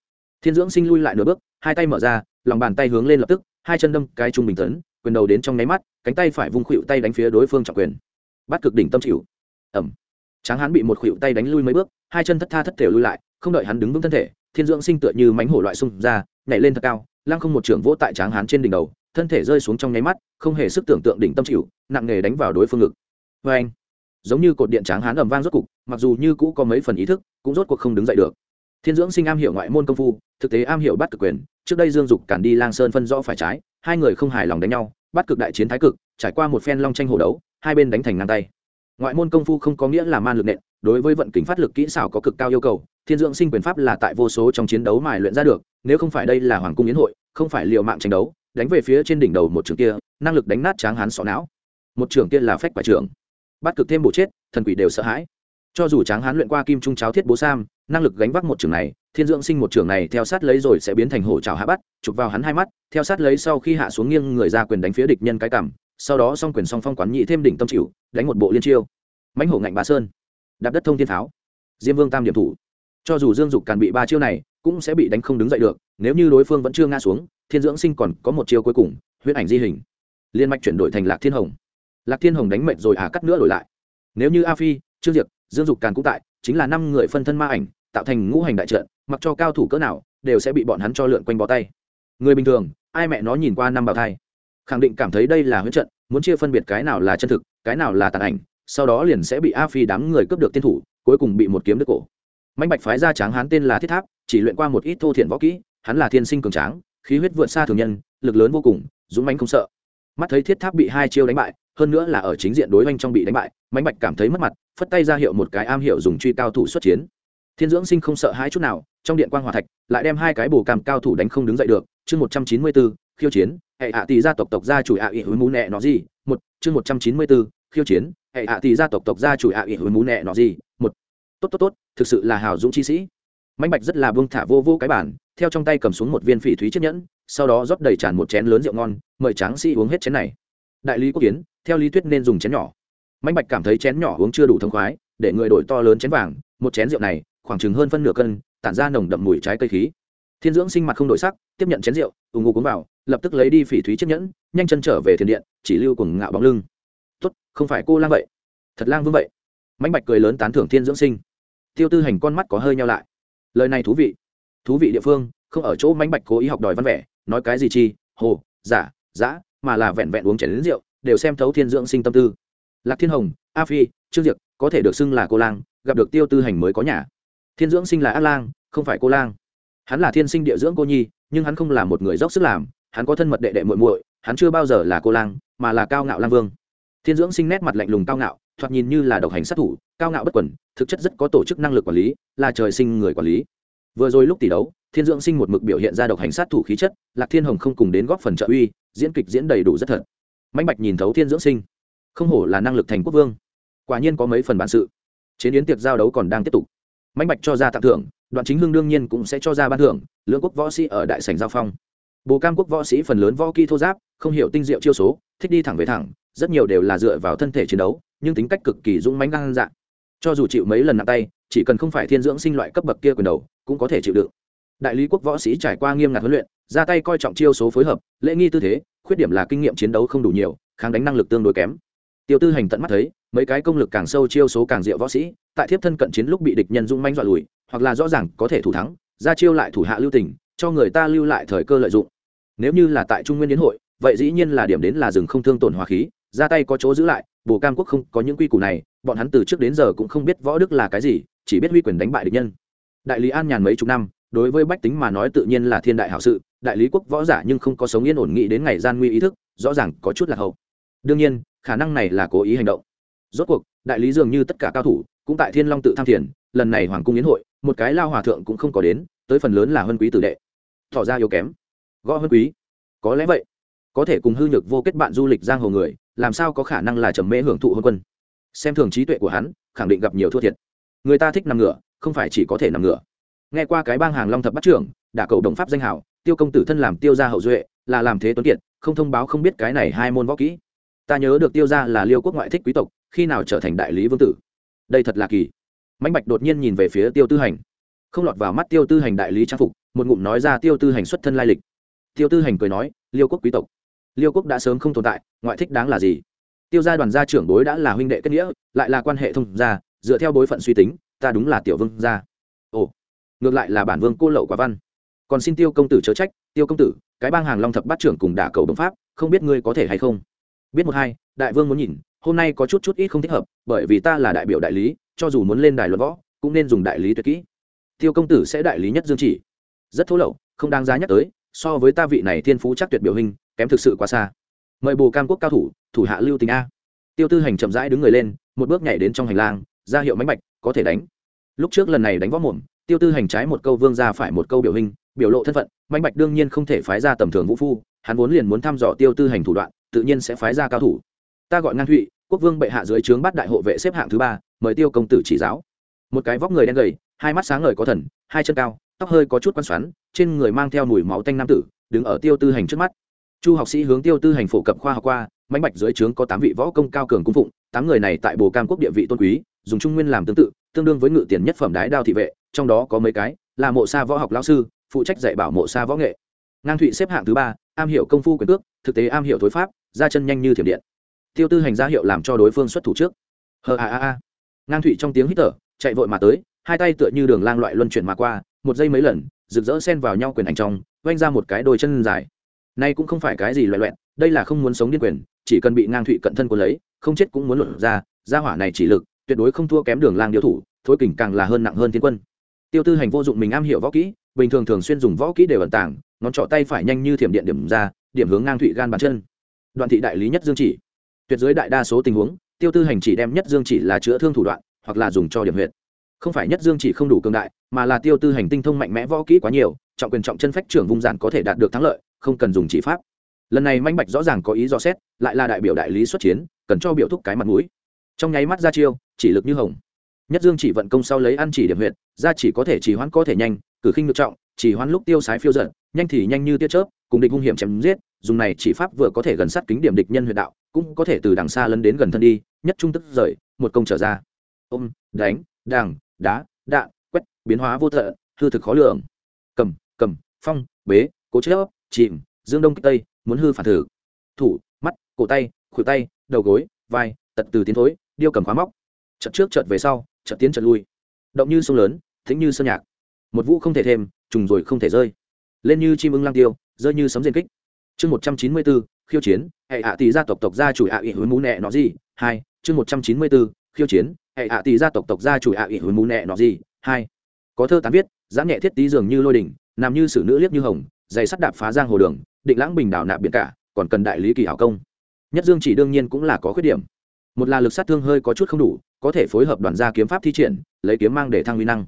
Thiên dưỡng sinh lui lại nửa bước, hai tay mở ra, lòng bàn tay hướng lên lập tức, hai chân đâm cái trung bình tấn quyền đầu đến trong nháy mắt, cánh tay phải vung khuỵu tay đánh phía đối phương trọng quyền. Bắt cực đỉnh tâm chịu. Ẩm. Tráng hán bị một khuỵu tay đánh lui mấy bước, hai chân thất tha thất thể lui lại, không đợi hắn đứng vững thân thể, thiên dưỡng sinh tựa như mánh hổ loại xung ra, nhảy lên thật cao, lăng không một trưởng vỗ tại tráng hán trên đỉnh đầu, thân thể rơi xuống trong nháy mắt, không hề sức tưởng tượng đỉnh tâm chịu, nặng nghề đánh vào đối phương ngực. Vê anh, giống như cột điện tráng hán ầm vang rốt cục, mặc dù như cũ có mấy phần ý thức, cũng rốt cuộc không đứng dậy được. Thiên dưỡng sinh am hiểu ngoại môn công phu, thực tế am hiểu bắt cực quyền, trước đây dương dục cản đi lang sơn phân rõ phải trái hai người không hài lòng đánh nhau, bắt cực đại chiến thái cực, trải qua một phen long tranh hồ đấu, hai bên đánh thành ngang tay. Ngoại môn công phu không có nghĩa là man lực nện, đối với vận kính phát lực kỹ xảo có cực cao yêu cầu, thiên dưỡng sinh quyền pháp là tại vô số trong chiến đấu mài luyện ra được, nếu không phải đây là hoàng cung yến hội, không phải liều mạng tranh đấu, đánh về phía trên đỉnh đầu một trường kia, năng lực đánh nát tráng hán sọ não. Một trường kia là phách quả trưởng. Bắt cực thêm bổ chết, thần quỷ đều sợ hãi cho dù tráng hán luyện qua kim trung cháo thiết bố sam năng lực gánh vác một trường này thiên dưỡng sinh một trường này theo sát lấy rồi sẽ biến thành hổ trào hạ bắt chụp vào hắn hai mắt theo sát lấy sau khi hạ xuống nghiêng người ra quyền đánh phía địch nhân cái cảm sau đó xong quyền song phong quán nhị thêm đỉnh tâm chịu đánh một bộ liên chiêu. Mãnh hổ ngạnh bà sơn đạp đất thông thiên tháo, diêm vương tam điểm thủ. Cho dù dương dục càn bị ba chiêu này cũng sẽ bị đánh không đứng dậy được nếu như đối phương vẫn chưa ngã xuống thiên dưỡng sinh còn có một chiêu cuối cùng huyết ảnh di hình. Liên mạch chuyển đổi thành lạc thiên hồng. Lạc thiên hồng đánh mệt rồi à cắt nữa đổi lại. Nếu như a phi trương diệp dương dục càn cũng tại, chính là năm người phân thân ma ảnh, tạo thành ngũ hành đại trận, mặc cho cao thủ cỡ nào, đều sẽ bị bọn hắn cho lượn quanh bó tay. Người bình thường, ai mẹ nó nhìn qua năm bào thai? Khẳng định cảm thấy đây là huyết trận, muốn chia phân biệt cái nào là chân thực, cái nào là tàn ảnh, sau đó liền sẽ bị a phi đám người cướp được tiên thủ, cuối cùng bị một kiếm đứt cổ. Mạnh bạch phái ra tráng hán tên là thiết tháp, chỉ luyện qua một ít thô thiện võ kỹ, hắn là thiên sinh cường tráng, khí huyết vượt xa thường nhân, lực lớn vô cùng, dũng mãnh không sợ. Mắt thấy thiết tháp bị hai chiêu đánh bại hơn nữa là ở chính diện đối oanh trong bị đánh bại mạnh bạch cảm thấy mất mặt, phất tay ra hiệu một cái am hiệu dùng truy cao thủ xuất chiến. Thiên dưỡng sinh không sợ hai chút nào, trong điện quan hòa thạch, lại đem hai cái bồ càm cao thủ đánh không đứng dậy được. Chương một trăm chín mươi bốn khiêu chiến, hệ hạ tỷ gia tộc tộc gia chủ ạ ỉ hối mú nẹ nó gì? Một, chương một trăm chín mươi bốn khiêu chiến, hệ hạ tỷ gia tộc tộc gia chủ ạ ỉ hối mú nẹ nó gì? Một. Tốt tốt tốt, thực sự là hào dũng chi sĩ. Mãnh bạch rất là vương thả vô vô cái bản theo trong tay cầm xuống một viên phỉ thúy chiếc nhẫn, sau đó rót đầy tràn một chén lớn rượu ngon, mời tráng sĩ uống hết chén này đại lý quốc kiến, theo lý thuyết nên dùng chén nhỏ. Mạnh bạch cảm thấy chén nhỏ uống chưa đủ thông khoái, để người đổi to lớn chén vàng, một chén rượu này, khoảng chừng hơn phân nửa cân, tản ra nồng đậm mùi trái cây khí. Thiên dưỡng sinh mặt không đổi sắc, tiếp nhận chén rượu ủng ngô cuốn vào, lập tức lấy đi phỉ thúy chiếc nhẫn, nhanh chân trở về thiền điện, chỉ lưu cùng ngạo bóng lưng. Tốt, không phải cô lang vậy. Thật lang vương vậy. Mạnh bạch cười lớn tán thưởng thiên dưỡng sinh. Tiêu tư hành con mắt có hơi nhau lại. Lời này thú vị. Thú vị địa phương, không ở chỗ Mạnh bạch cố ý học đòi văn vẻ, nói cái gì chi? Hồ, giả, giã mà là vẹn vẹn uống chén đến rượu, đều xem thấu thiên dưỡng sinh tâm tư. Lạc thiên hồng, a phi, trương diệp, có thể được xưng là cô lang, gặp được tiêu tư hành mới có nhà. Thiên dưỡng sinh là ác lang, không phải cô lang. Hắn là thiên sinh địa dưỡng cô nhi, nhưng hắn không là một người dốc sức làm, hắn có thân mật đệ đệ muội muội, hắn chưa bao giờ là cô lang, mà là cao ngạo lang vương. Thiên dưỡng sinh nét mặt lạnh lùng cao ngạo, thoạt nhìn như là độc hành sát thủ, cao ngạo bất quẩn thực chất rất có tổ chức năng lực quản lý, là trời sinh người quản lý. Vừa rồi lúc tỷ đấu thiên dưỡng sinh một mực biểu hiện ra độc hành sát thủ khí chất, lạc thiên hồng không cùng đến góp phần trợ uy, diễn kịch diễn đầy đủ rất thật. Mạnh bạch nhìn thấu thiên dưỡng sinh. Không hổ là năng lực thành quốc vương. Quả nhiên có mấy phần bản sự. Chiến yến tiệc giao đấu còn đang tiếp tục. Mạnh bạch cho ra tặng thưởng, đoạn chính hưng đương nhiên cũng sẽ cho ra ban thưởng, lưỡng quốc võ sĩ ở đại sảnh giao phong. Bồ cam quốc võ sĩ phần lớn võ kỹ thô giáp, không hiểu tinh diệu chiêu số, thích đi thẳng về thẳng, rất nhiều đều là dựa vào thân thể chiến đấu, nhưng tính cách cực kỳ dũng mãnh ngang dạng. Cho dù chịu mấy lần nặng tay, chỉ cần không phải thiên dưỡng sinh loại cấp bậc kia quyền đầu, cũng có thể chịu đựng đại lý quốc võ sĩ trải qua nghiêm ngặt huấn luyện, ra tay coi trọng chiêu số phối hợp, lễ nghi tư thế, khuyết điểm là kinh nghiệm chiến đấu không đủ nhiều, kháng đánh năng lực tương đối kém. Tiêu tư hành tận mắt thấy, mấy cái công lực càng sâu chiêu số càng diệu võ sĩ, tại thiếp thân cận chiến lúc bị địch nhân dung manh dọa lùi, hoặc là rõ ràng có thể thủ thắng, ra chiêu lại thủ hạ lưu tình, cho người ta lưu lại thời cơ lợi dụng. Nếu như là tại trung nguyên đến hội, vậy dĩ nhiên là điểm đến là rừng không thương tổn hòa khí, ra tay có chỗ giữ lại, bồ cam quốc không có những quy củ này, bọn hắn từ trước đến giờ cũng không biết võ đức là cái gì, chỉ biết huy quyền đánh bại địch nhân. Đại lý an nhàn mấy chục năm đối với bách tính mà nói tự nhiên là thiên đại hảo sự, đại lý quốc võ giả nhưng không có sống yên ổn nghị đến ngày gian nguy ý thức, rõ ràng có chút là hậu. Đương nhiên, khả năng này là cố ý hành động. Rốt cuộc, đại lý dường như tất cả cao thủ, cũng tại thiên long tự tham thiền, lần này hoàng cung yến hội, một cái lao hòa thượng cũng không có đến, tới phần lớn là huân quý tử đệ. Tỏ ra yếu kém. Gõ huân quý. Có lẽ vậy. Có thể cùng hư nhược vô kết bạn du lịch giang hồ người, làm sao có khả năng là trầm mê hưởng thụ hôn quân? Xem thường trí tuệ của hắn, khẳng định gặp nhiều thua thiệt. Người ta thích nằm ngửa, không phải chỉ có thể nằm ngửa nghe qua cái bang hàng long thập bắt trưởng, đả cầu đồng pháp danh hảo tiêu công tử thân làm tiêu gia hậu duệ, là làm thế tuấn kiệt, không thông báo không biết cái này hai môn võ kỹ. Ta nhớ được tiêu gia là liêu quốc ngoại thích quý tộc, khi nào trở thành đại lý vương tử. Đây thật là kỳ. Mạnh bạch đột nhiên nhìn về phía tiêu tư hành. Không lọt vào mắt tiêu tư hành đại lý trang phục, một ngụm nói ra tiêu tư hành xuất thân lai lịch. Tiêu tư hành cười nói, liêu quốc quý tộc. Liêu quốc đã sớm không tồn tại, ngoại thích đáng là gì? Tiêu gia đoàn gia trưởng bối đã là huynh đệ kết nghĩa, lại là quan hệ thông gia, dựa theo bối phận suy tính, ta đúng là tiểu vương gia. Ồ ngược lại là bản vương cô lậu quả văn. Còn xin tiêu công tử chớ trách, tiêu công tử, cái bang hàng long thập bát trưởng cùng đả cầu đồng pháp, không biết ngươi có thể hay không? Biết một hai, đại vương muốn nhìn, hôm nay có chút chút ít không thích hợp, bởi vì ta là đại biểu đại lý, cho dù muốn lên đài luận võ, cũng nên dùng đại lý tuyệt kỹ. Tiêu công tử sẽ đại lý nhất dương chỉ. Rất thô lậu, không đáng giá nhắc tới, so với ta vị này thiên phú chắc tuyệt biểu hình, kém thực sự quá xa. Mời bồ cam quốc cao thủ thủ hạ lưu tình a. Tiêu tư hành chậm rãi đứng người lên, một bước nhảy đến trong hành lang, ra hiệu mánh bạch có thể đánh. Lúc trước lần này đánh võ mồm tiêu tư hành trái một câu vương ra phải một câu biểu hình, biểu lộ thân phận Mạnh bạch đương nhiên không thể phái ra tầm thường vũ phu, hắn vốn liền muốn thăm dò tiêu tư hành thủ đoạn, tự nhiên sẽ phái ra cao thủ. Ta gọi ngang thụy, quốc vương bệ hạ dưới trướng bắt đại hộ vệ xếp hạng thứ ba, mời tiêu công tử chỉ giáo. Một cái vóc người đen gầy, hai mắt sáng ngời có thần, hai chân cao, tóc hơi có chút quan xoắn, trên người mang theo mùi máu tanh nam tử, đứng ở tiêu tư hành trước mắt. Chu học sĩ hướng tiêu tư hành phổ cập khoa học qua mánh bạch dưới trướng có tám vị võ công cao cường cung phụng, tám người này tại bồ cam quốc địa vị tôn quý, dùng trung nguyên làm tương tự, tương đương với ngự tiền nhất phẩm đái đao thị vệ trong đó có mấy cái là mộ sa võ học lao sư, phụ trách dạy bảo mộ sa võ nghệ. Ngang thụy xếp hạng thứ ba, am hiểu công phu quyền cước, thực tế am hiểu thối pháp, ra chân nhanh như thiểm điện. Tiêu tư hành ra hiệu làm cho đối phương xuất thủ trước. Hờ a a a. Ngang thụy trong tiếng hít thở, chạy vội mà tới, hai tay tựa như đường lang loại luân chuyển mà qua, một giây mấy lần, rực rỡ xen vào nhau quyền ảnh trong vanh ra một cái đôi chân dài. Nay cũng không phải cái gì loại loẹn đây là không muốn sống điên quyền, chỉ cần bị ngang thụy cận thân quân lấy, không chết cũng muốn luận ra ra hỏa này chỉ lực, tuyệt đối không thua kém đường lang điêu thủ, thối kình càng là hơn nặng hơn thiên quân tiêu tư hành vô dụng mình am hiểu võ kỹ, bình thường thường xuyên dùng võ kỹ để ẩn tàng, ngón trỏ tay phải nhanh như thiểm điện điểm ra, điểm hướng ngang thụy gan bàn chân. Đoạn thị đại lý nhất dương chỉ. Tuyệt dưới đại đa số tình huống, tiêu tư hành chỉ đem nhất dương chỉ là chữa thương thủ đoạn, hoặc là dùng cho điểm huyệt. Không phải nhất dương chỉ không đủ cường đại, mà là tiêu tư hành tinh thông mạnh mẽ võ kỹ quá nhiều, trọng quyền trọng chân phách trưởng vùng giản có thể đạt được thắng lợi, không cần dùng chỉ pháp. Lần này manh bạch rõ ràng có ý do xét, lại là đại biểu đại lý xuất chiến, cần cho biểu thúc cái mặt mũi. Trong nháy mắt ra chiêu, chỉ lực như hồng nhất dương chỉ vận công sau lấy ăn chỉ điểm huyện ra chỉ có thể chỉ hoãn có thể nhanh, cử khinh ngược trọng chỉ hoãn lúc tiêu sái phiêu giận nhanh thì nhanh như tia chớp, cùng địch hung hiểm chém giết, dùng này chỉ pháp vừa có thể gần sát kính điểm địch nhân huyện đạo, cũng có thể từ đằng xa lấn đến gần thân đi, nhất trung tức rời, một công trở ra. Ôm, đánh đàng đá, đạn, quét, biến hóa vô tận, hư thực khó lường. Cầm cầm, phong, bế, cố chớp, chìm, dương đông kích tây, muốn hư phản thử. Thủ, mắt, cổ tay, khuỷu tay, đầu gối, vai, tật từ tiến thối, điêu cầm khóa móc. Chợt trước chợt về sau chợt tiến chợt lui. Động như sông lớn, thính như sơn nhạc. Một vũ không thể thêm, trùng rồi không thể rơi. Lên như chim ưng lang tiêu, rơi như sấm diên kích. Chương một trăm chín mươi bốn khiêu chiến, hệ hạ tỷ gia tộc tộc gia chủ ạ ỷ hướng mú nẹ nó gì? Hai, chương một trăm chín mươi bốn khiêu chiến, hệ hạ tỷ gia tộc tộc gia chủ ạ ỷ hướng mú nẹ nó gì? Hai, có thơ tán viết, giãn nhẹ thiết tí dường như lôi đỉnh, nằm như sử nữ liếc như hồng dày sắt đạp phá giang hồ đường, định lãng bình đảo nạp biển cả, còn cần đại lý kỳ hảo công. Nhất dương chỉ đương nhiên cũng là có khuyết điểm một là lực sát thương hơi có chút không đủ, có thể phối hợp đoàn gia kiếm pháp thi triển, lấy kiếm mang để thăng uy năng.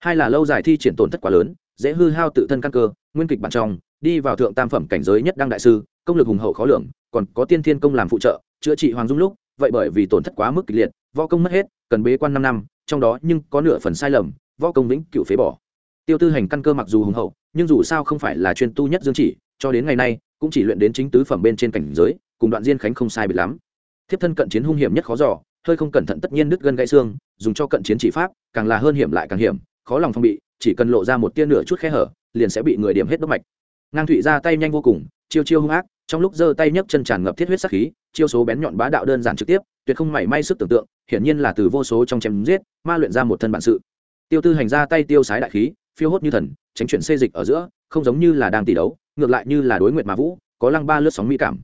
Hai là lâu dài thi triển tổn thất quá lớn, dễ hư hao tự thân căn cơ, nguyên kịch bản trong, đi vào thượng tam phẩm cảnh giới nhất đăng đại sư, công lực hùng hậu khó lường, còn có tiên thiên công làm phụ trợ, chữa trị hoàng dung lúc, vậy bởi vì tổn thất quá mức kịch liệt, võ công mất hết, cần bế quan năm năm, trong đó nhưng có nửa phần sai lầm, võ công vĩnh cựu phế bỏ. Tiêu tư hành căn cơ mặc dù hùng hậu, nhưng dù sao không phải là chuyên tu nhất dương chỉ, cho đến ngày nay, cũng chỉ luyện đến chính tứ phẩm bên trên cảnh giới, cùng đoạn diên khánh không sai biệt lắm thiếp thân cận chiến hung hiểm nhất khó giỏ hơi không cẩn thận tất nhiên đứt gân gãy xương, dùng cho cận chiến chỉ pháp, càng là hơn hiểm lại càng hiểm, khó lòng phong bị, chỉ cần lộ ra một tia nửa chút khe hở, liền sẽ bị người điểm hết đốc mạch. Ngang thụy ra tay nhanh vô cùng, chiêu chiêu hung ác, trong lúc giơ tay nhấc chân tràn ngập thiết huyết sắc khí, chiêu số bén nhọn bá đạo đơn giản trực tiếp, tuyệt không mảy may sức tưởng tượng, hiển nhiên là từ vô số trong chém giết, ma luyện ra một thân bản sự. Tiêu tư hành ra tay tiêu sái đại khí, phiêu hốt như thần, tránh chuyển xê dịch ở giữa, không giống như là đang tỷ đấu, ngược lại như là đối nguyện mà vũ, có lăng ba lướt sóng mỹ cảm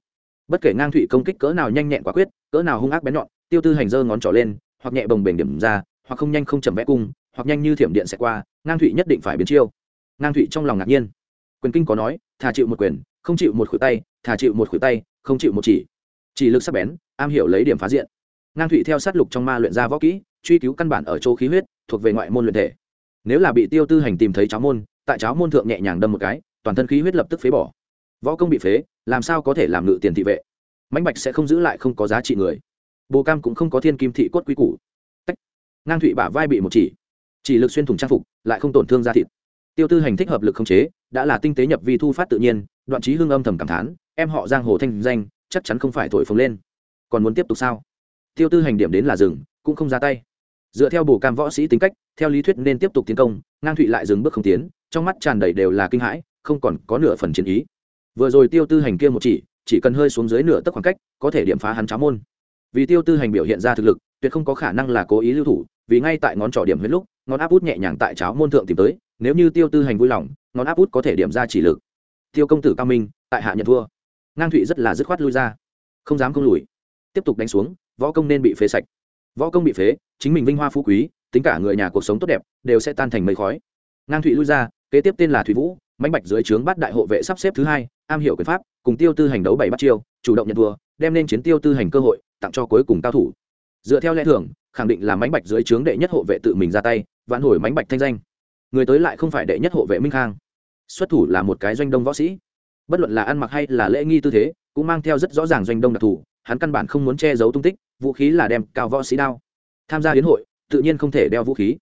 bất kể ngang thụy công kích cỡ nào nhanh nhẹn quả quyết, cỡ nào hung ác bén nhọn, tiêu tư hành giơ ngón trỏ lên, hoặc nhẹ bồng bềnh điểm ra, hoặc không nhanh không chậm vẽ cung, hoặc nhanh như thiểm điện sẽ qua, ngang thụy nhất định phải biến chiêu. Ngang thụy trong lòng ngạc nhiên. Quyền kinh có nói, thà chịu một quyền, không chịu một khuỷu tay, thà chịu một khuỷu tay, không chịu một chỉ. Chỉ lực sắc bén, am hiểu lấy điểm phá diện. Ngang thụy theo sát lục trong ma luyện ra võ kỹ, truy cứu căn bản ở chỗ khí huyết, thuộc về ngoại môn luyện thể. Nếu là bị tiêu tư hành tìm thấy cháo môn, tại cháo môn thượng nhẹ nhàng đâm một cái, toàn thân khí huyết lập tức phế bỏ võ công bị phế, làm sao có thể làm ngự tiền thị vệ? Mánh bạch sẽ không giữ lại không có giá trị người. Bồ cam cũng không có thiên kim thị cốt quý củ. Tách. Ngang thụy bả vai bị một chỉ. Chỉ lực xuyên thủng trang phục, lại không tổn thương da thịt. Tiêu tư hành thích hợp lực không chế, đã là tinh tế nhập vi thu phát tự nhiên, đoạn trí hương âm thầm cảm thán, em họ giang hồ thanh danh, chắc chắn không phải thổi phồng lên. Còn muốn tiếp tục sao? Tiêu tư hành điểm đến là rừng cũng không ra tay. Dựa theo bồ cam võ sĩ tính cách, theo lý thuyết nên tiếp tục tiến công, ngang thụy lại dừng bước không tiến, trong mắt tràn đầy đều là kinh hãi, không còn có nửa phần chiến ý vừa rồi tiêu tư hành kia một chỉ chỉ cần hơi xuống dưới nửa tấc khoảng cách, có thể điểm phá hắn cháo môn. Vì tiêu tư hành biểu hiện ra thực lực, tuyệt không có khả năng là cố ý lưu thủ, vì ngay tại ngón trỏ điểm huyết lúc, ngón áp út nhẹ nhàng tại cháo môn thượng tìm tới, nếu như tiêu tư hành vui lòng, ngón áp út có thể điểm ra chỉ lực. Tiêu công tử cao minh, tại hạ nhận thua. Ngang thụy rất là dứt khoát lui ra. Không dám không lùi. Tiếp tục đánh xuống, võ công nên bị phế sạch. Võ công bị phế, chính mình vinh hoa phú quý, tính cả người nhà cuộc sống tốt đẹp, đều sẽ tan thành mây khói. Ngang thụy lui ra, kế tiếp tên là thụy vũ, mãnh bạch dưới trướng bắt đại hộ vệ sắp xếp thứ hai am hiểu quyền pháp, cùng tiêu tư hành đấu bảy bắt chiêu, chủ động nhận thua, đem nên chiến tiêu tư hành cơ hội, tặng cho cuối cùng cao thủ. Dựa theo lẽ thường, khẳng định là mãnh bạch dưới trướng đệ nhất hộ vệ tự mình ra tay, vãn hồi mãnh bạch thanh danh. Người tới lại không phải đệ nhất hộ vệ minh khang. Xuất thủ là một cái doanh đông võ sĩ. Bất luận là ăn mặc hay là lễ nghi tư thế, cũng mang theo rất rõ ràng doanh đông đặc thù, hắn căn bản không muốn che giấu tung tích, vũ khí là đem cao võ sĩ đao. Tham gia hiến hội, tự nhiên không thể đeo vũ khí.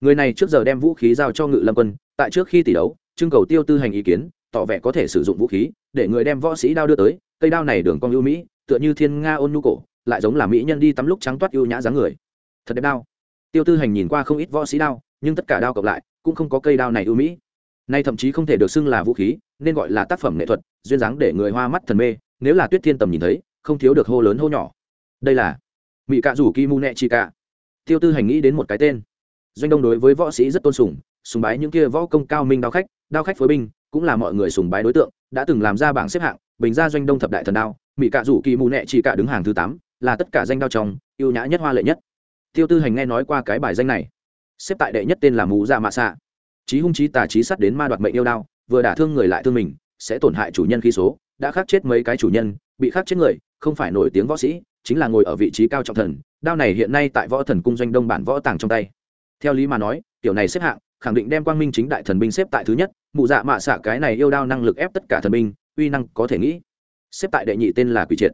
Người này trước giờ đem vũ khí giao cho ngự lâm quân, tại trước khi tỷ đấu, trưng cầu tiêu tư hành ý kiến tỏ vẻ có thể sử dụng vũ khí, để người đem võ sĩ đao đưa tới, cây đao này đường cong ưu mỹ, tựa như thiên nga ôn nhu cổ, lại giống là mỹ nhân đi tắm lúc trắng toát ưu nhã dáng người. Thật đẹp đao. Tiêu tư hành nhìn qua không ít võ sĩ đao, nhưng tất cả đao cộng lại, cũng không có cây đao này ưu mỹ. Nay thậm chí không thể được xưng là vũ khí, nên gọi là tác phẩm nghệ thuật, duyên dáng để người hoa mắt thần mê, nếu là tuyết thiên tầm nhìn thấy, không thiếu được hô lớn hô nhỏ. Đây là mỹ cạ rủ kim mu nẹ chi cạ tiêu tư hành nghĩ đến một cái tên. Doanh đông đối với võ sĩ rất tôn sùng sùng bái những kia võ công cao minh đao khách đao khách phối binh cũng là mọi người sùng bái đối tượng, đã từng làm ra bảng xếp hạng, bình ra doanh đông thập đại thần đao, mỹ cạ rủ kỳ mù nẹ chỉ cả đứng hàng thứ tám, là tất cả danh đao trong ưu nhã nhất hoa lệ nhất. Tiêu tư hành nghe nói qua cái bài danh này. Xếp tại đệ nhất tên là mù dạ mạ xạ trí hung trí tà trí sắt đến ma đoạt mệnh yêu đao, vừa đả thương người lại thương mình, sẽ tổn hại chủ nhân khí số, đã khắc chết mấy cái chủ nhân, bị khắc chết người, không phải nổi tiếng võ sĩ, chính là ngồi ở vị trí cao trọng thần, đao này hiện nay tại võ thần cung doanh đông bản võ tàng trong tay. Theo lý mà nói tiểu này xếp hạng khẳng định đem quang minh chính đại thần binh xếp tại thứ nhất, mụ dạ mạ xạ cái này yêu đao năng lực ép tất cả thần binh, uy năng có thể nghĩ. Xếp tại đệ nhị tên là quỷ triệt.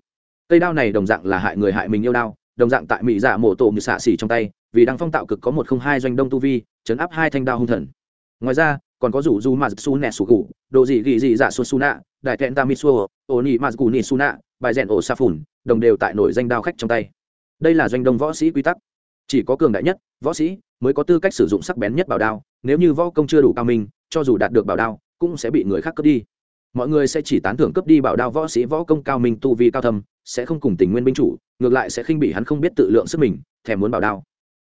Cây đao này đồng dạng là hại người hại mình yêu đao, đồng dạng tại mỹ dạ mổ tổ như xạ xỉ trong tay, vì đăng phong tạo cực có một không hai doanh đông tu vi, chấn áp hai thanh đao hung thần. Ngoài ra, còn có rủ du mà su nẹ su cụ đồ gì ghi gì dạ su su nạ, đại thẹn ta mitsuo ô nị mà cụ nị su nạ, bài rèn ổ sa phủn đồng đều tại nổi danh đao khách trong tay. Đây là doanh đông võ sĩ quy tắc. Chỉ có cường đại nhất, võ sĩ mới có tư cách sử dụng sắc bén nhất bảo đao nếu như võ công chưa đủ cao minh, cho dù đạt được bảo đao, cũng sẽ bị người khác cướp đi. Mọi người sẽ chỉ tán thưởng cướp đi bảo đao võ sĩ võ công cao minh tu vi cao thâm, sẽ không cùng tình nguyên binh chủ, ngược lại sẽ khinh bị hắn không biết tự lượng sức mình, thèm muốn bảo đao.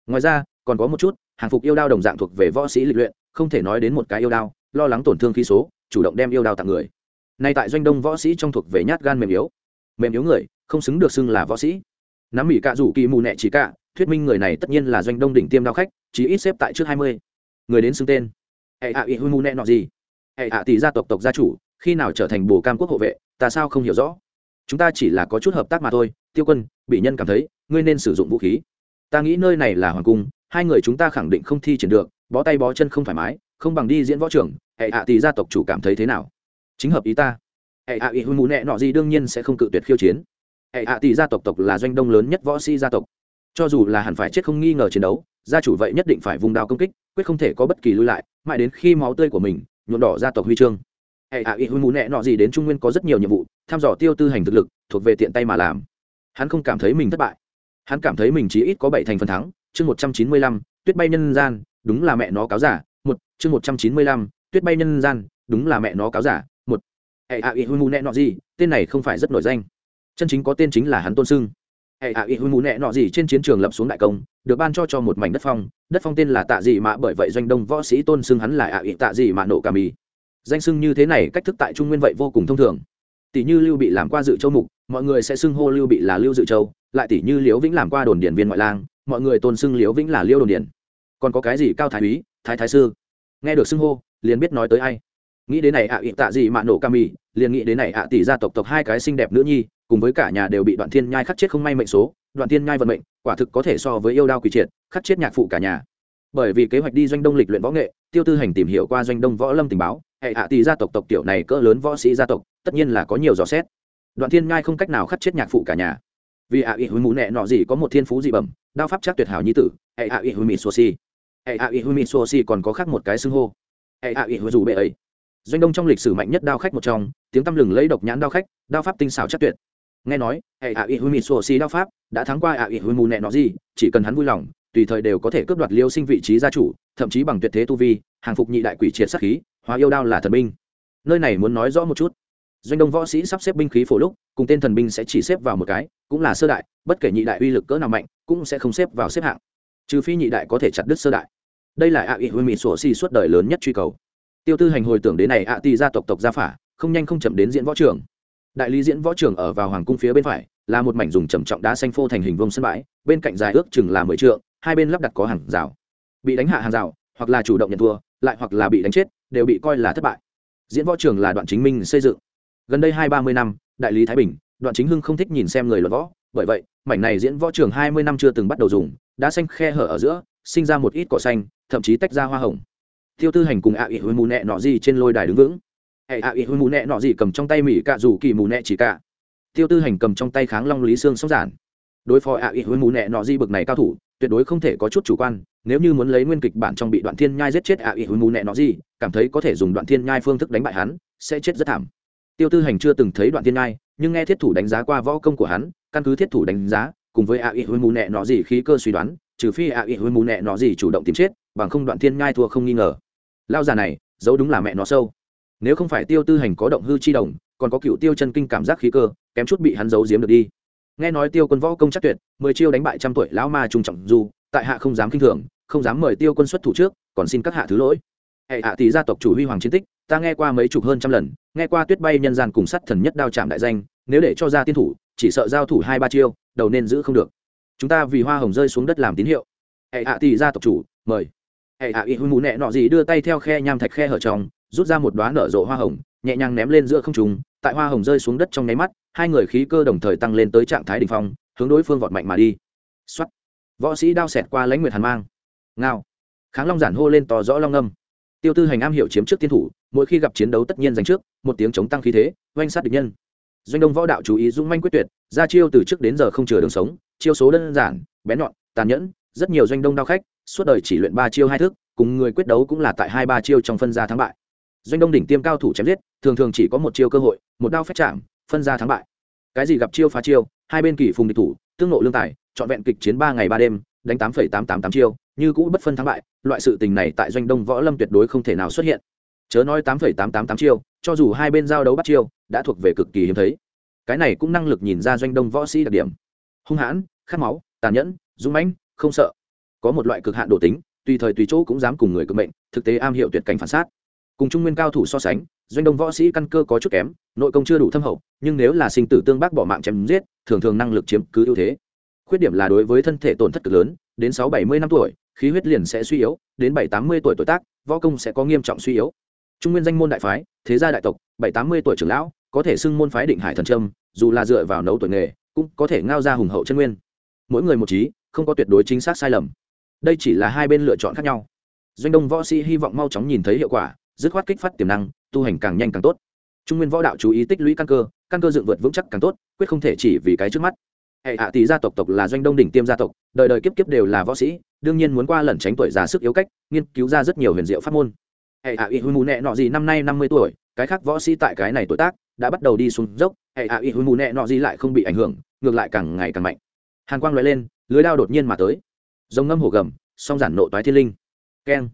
Ngoài ra, còn có một chút, hàng phục yêu đao đồng dạng thuộc về võ sĩ lịch luyện, không thể nói đến một cái yêu đao, lo lắng tổn thương khí số, chủ động đem yêu đao tặng người. Nay tại doanh đông võ sĩ trong thuộc về nhát gan mềm yếu. Mềm yếu người, không xứng được xưng là võ sĩ. Nắm mỹ cạ rủ kỳ mù nẹ chỉ cả thuyết minh người này tất nhiên là doanh đông đỉnh tiêm đao khách, chí ít xếp tại trước hai mươi người đến xưng tên. Hệ hạ ý mù nẹ nọ gì? Hệ hạ tỷ gia tộc tộc gia chủ, khi nào trở thành bồ cam quốc hộ vệ, ta sao không hiểu rõ? Chúng ta chỉ là có chút hợp tác mà thôi. Tiêu quân bị nhân cảm thấy, ngươi nên sử dụng vũ khí. Ta nghĩ nơi này là hoàng cung, hai người chúng ta khẳng định không thi triển được, bó tay bó chân không thoải mái, không bằng đi diễn võ trưởng. Hệ hạ tỷ gia tộc chủ cảm thấy thế nào? Chính hợp ý ta. Hệ hạ ý hư mù nẹ nọ gì đương nhiên sẽ không cự tuyệt khiêu chiến. Hệ hạ tỷ gia tộc tộc là doanh đông lớn nhất võ sĩ gia tộc. Cho dù là hẳn phải chết không nghi ngờ chiến đấu gia chủ vậy nhất định phải vùng đao công kích, quyết không thể có bất kỳ lưu lại, mãi đến khi máu tươi của mình nhuộm đỏ gia tộc huy chương. Hệ hạ y hùi mù nẹ nọ gì đến trung nguyên có rất nhiều nhiệm vụ thăm dò tiêu tư hành thực lực, thuộc về tiện tay mà làm. Hắn không cảm thấy mình thất bại. Hắn cảm thấy mình chỉ ít có bảy thành phần thắng, chương một trăm chín mươi lăm, tuyết bay nhân gian, đúng là mẹ nó cáo giả, một, chương một trăm chín mươi lăm, tuyết bay nhân gian, đúng là mẹ nó cáo giả, một. Hệ hạ y hùi mù nẹ nọ gì tên này không phải rất nổi danh. Chân chính có tên chính là hắn tôn sưng hệ hạ ý hư mù nẹ nọ gì trên chiến trường lập xuống đại công, được ban cho cho một mảnh đất phong. Đất phong tên là tạ dị mạ bởi vậy doanh đông võ sĩ tôn sưng hắn là ạ ý tạ dị mạ nổ cà mì. Danh sưng như thế này, cách thức tại trung nguyên vậy vô cùng thông thường. Tỷ như lưu bị làm qua dự châu mục, mọi người sẽ xưng hô lưu bị là lưu dự châu, lại tỷ như liễu vĩnh làm qua đồn điển viên ngoại lang, mọi người tôn xưng liễu vĩnh là liêu đồn Điền. còn có cái gì cao thái úy, thái thái sư? Nghe được xưng hô, liền biết nói tới ai nghĩ đến này ạ à, tạ gì mạ nổ ca mì liền nghĩ đến này ạ tỷ gia tộc tộc hai cái xinh đẹp nữ nhi cùng với cả nhà đều bị đoạn thiên nhai khắc chết không may mệnh số đoạn thiên nhai vận mệnh quả thực có thể so với yêu đao quỷ triệt khắc chết nhạc phụ cả nhà. Bởi vì kế hoạch đi doanh đông lịch luyện võ nghệ tiêu tư hành tìm hiểu qua doanh đông võ lâm tình báo hệ hạ tỷ gia tộc tộc tiểu này cỡ lớn võ sĩ gia tộc tất nhiên là có nhiều dò xét. Đoạn thiên nhai không cách nào khắc chết nhạc phụ cả nhà. Vì ạ ị hùi mũ nẹ nọ gì có một thiên phú dị bẩm đao pháp chắc tuyệt hảo nhi tử hệ ạ ị hùi mì xô si. Hệ ạ ị hùi mì xô si còn có khác một cái xưng hô. Hệ ạ ị hùi dù bệ ấy doanh đông trong lịch sử mạnh nhất đao khách một trong, tiếng tăm lừng lấy độc nhãn đao khách, đao pháp tinh xảo chắc tuyệt. Nghe nói, hệ ạ ỉ hùi mì sô si đao pháp đã thắng qua ạ ỉ hùi mù nẹ nó gì, chỉ cần hắn vui lòng, tùy thời đều có thể cướp đoạt liêu sinh vị trí gia chủ, thậm chí bằng tuyệt thế tu vi, hàng phục nhị đại quỷ triệt sát khí, hóa yêu đao là thần binh. Nơi này muốn nói rõ một chút. Doanh đông võ sĩ sắp xếp binh khí phổ lúc, cùng tên thần binh sẽ chỉ xếp vào một cái, cũng là sơ đại, bất kể nhị đại uy lực cỡ nào mạnh, cũng sẽ không xếp vào xếp hạng. Trừ phi nhị đại có thể chặt đứt sơ đại. Đây là ạ ỉ huy mì sô si suốt đời lớn nhất truy cầu tiêu tư hành hồi tưởng đến này ạ, tì gia tộc tộc gia phả, không nhanh không chậm đến diễn võ trường. Đại lý diễn võ trường ở vào hoàng cung phía bên phải, là một mảnh dùng trầm trọng đá xanh phô thành hình vông sân bãi, bên cạnh dài ước chừng là mười trượng, hai bên lắp đặt có hàng rào. Bị đánh hạ hàng rào, hoặc là chủ động nhận thua, lại hoặc là bị đánh chết, đều bị coi là thất bại. Diễn võ trường là đoạn chính minh xây dựng. Gần đây hai ba mươi năm, đại lý thái bình, đoạn chính hưng không thích nhìn xem người luận võ, bởi vậy, mảnh này diễn võ trường hai mươi năm chưa từng bắt đầu dùng đã xanh khe hở ở giữa, sinh ra một ít cỏ xanh, thậm chí tách ra hoa hồng tiêu tư hành cùng ạ ỉ hôi mù nẹ nọ gì trên lôi đài đứng vững. Hệ ạ ỉ hôi mù nẹ nọ gì cầm trong tay mỹ cạ rủ kỳ mù nẹ chỉ cả tiêu tư hành cầm trong tay kháng long lý sương sóc giản. Đối phó ạ ỉ hôi mù nẹ nọ gì bực này cao thủ, tuyệt đối không thể có chút chủ quan, nếu như muốn lấy nguyên kịch bản trong bị đoạn thiên nhai giết chết ạ ỉ hôi mù nẹ nọ gì cảm thấy có thể dùng đoạn thiên nhai phương thức đánh bại hắn, sẽ chết rất thảm. Tiêu tư hành chưa từng thấy đoạn thiên nhai, nhưng nghe thiết thủ đánh giá qua võ công của hắn, căn cứ thiết thủ đánh giá, cùng với ạ ỉ hôi mù nẹ nọ gì khí cơ suy đoán, trừ phi ạ ỉ hôi mù nẹ nọ gì chủ động tìm chết, bằng không đoạn thiên nhai thua không nghi ngờ lao già này, giấu đúng là mẹ nó sâu. Nếu không phải tiêu tư hành có động hư chi đồng, còn có cựu tiêu chân kinh cảm giác khí cơ, kém chút bị hắn giấu giếm được đi. Nghe nói tiêu quân võ công chắc tuyệt, mười chiêu đánh bại trăm tuổi lão ma trung trọng du, tại hạ không dám kinh thường, không dám mời tiêu quân xuất thủ trước, còn xin các hạ thứ lỗi. Hệ hạ tỷ gia tộc chủ huy hoàng chiến tích, ta nghe qua mấy chục hơn trăm lần, nghe qua tuyết bay nhân gian cùng sắt thần nhất đao chạm đại danh, nếu để cho ra tiên thủ, chỉ sợ giao thủ hai ba chiêu, đầu nên giữ không được. Chúng ta vì hoa hồng rơi xuống đất làm tín hiệu. Hệ hạ tỷ gia tộc chủ, mời hệ hạ à, y hư mù nẹ nọ gì đưa tay theo khe nham thạch khe hở trong rút ra một đoá nở rộ hoa hồng, nhẹ nhàng ném lên giữa không trùng tại hoa hồng rơi xuống đất trong nháy mắt, hai người khí cơ đồng thời tăng lên tới trạng thái đ ỉ n h phong, hướng đối phương vọt mạnh mà đi. X o á t võ sĩ đao xẹt qua lãnh nguyệt hàn mang. Ngao. Kháng long giản hô lên tỏ rõ long âm. Tiêu tư hành am hiểu chiếm trước tiên thủ, mỗi khi gặp chiến đấu tất nhiên giành trước, một tiếng chống tăng khí thế, oanh sát địch nhân. Doanh đông võ đạo chú ý dung manh quyết tuyệt, ra chiêu từ trước đến giờ không chừa đường sống, chiêu số đơn giản, bén nhọn, tàn nhẫn, rất nhiều doanh đông đao khách suốt đời chỉ luyện ba chiêu hai thức, cùng người quyết đấu cũng là tại hai ba chiêu trong phân gia thắng bại. Doanh đông đỉnh tiêm cao thủ chém giết, thường thường chỉ có một chiêu cơ hội, một đao phép chạm, phân ra thắng bại. Cái gì gặp chiêu phá chiêu, hai bên kỷ phùng địch thủ, tương nộ lương tài, trọn vẹn kịch chiến ba ngày ba đêm, đánh tám phẩy tám tám tám chiêu, như cũ bất phân thắng bại, loại sự tình này tại doanh đông võ lâm tuyệt đối không thể nào xuất hiện. Chớ nói tám phẩy tám tám tám chiêu, cho dù hai bên giao đấu bắt chiêu, đã thuộc về cực kỳ hiếm thấy. Cái này cũng năng lực nhìn ra doanh đông võ sĩ đặc điểm. Hung hãn, khát máu, tàn nhẫn, dũng mãnh, không sợ có một loại cực hạn độ tính, tùy thời tùy chỗ cũng dám cùng người cực mệnh, thực tế am hiểu tuyệt cảnh phản sát. Cùng trung nguyên cao thủ so sánh, doanh đông võ sĩ căn cơ có chút kém, nội công chưa đủ thâm hậu, nhưng nếu là sinh tử tương bác bỏ mạng chém giết, thường thường năng lực chiếm cứ ưu thế. Khuyết điểm là đối với thân thể tổn thất cực lớn, đến sáu bảy mươi năm tuổi, khí huyết liền sẽ suy yếu, đến bảy tám mươi tuổi tuổi tác, võ công sẽ có nghiêm trọng suy yếu. Trung nguyên danh môn đại phái, thế gia đại tộc, bảy tám mươi tuổi trưởng lão, có thể xưng môn phái định hải thần trâm dù là dựa vào nấu tuổi nghề, cũng có thể ngao ra hùng hậu chân nguyên. Mỗi người một trí, không có tuyệt đối chính xác sai lầm đây chỉ là hai bên lựa chọn khác nhau. Doanh đông võ sĩ hy vọng mau chóng nhìn thấy hiệu quả, dứt khoát kích phát tiềm năng, tu hành càng nhanh càng tốt. Trung nguyên võ đạo chú ý tích lũy căn cơ căn cơ dựng vượt vững chắc càng tốt, quyết không thể chỉ vì cái trước mắt. Hệ hạ tỷ gia tộc tộc là doanh đông đỉnh tiêm gia tộc, đời đời kiếp kiếp đều là võ sĩ, đương nhiên muốn qua lẩn tránh tuổi già sức yếu cách, nghiên cứu ra rất nhiều huyền diệu pháp môn. Hệ hạ y hùi mù nẹ nọ gì năm nay năm mươi tuổi, cái khác võ sĩ tại cái này tuổi tác đã bắt đầu đi xuống dốc, hệ hạ y hùi mù nẹ nọ gì lại không bị ảnh hưởng, ngược lại càng ngày càng mạnh. Hàn quang loại lên, lưới đao đột nhiên mà tới rồng ngâm hổ gầm, song giản nộ toái thiên linh. Keng.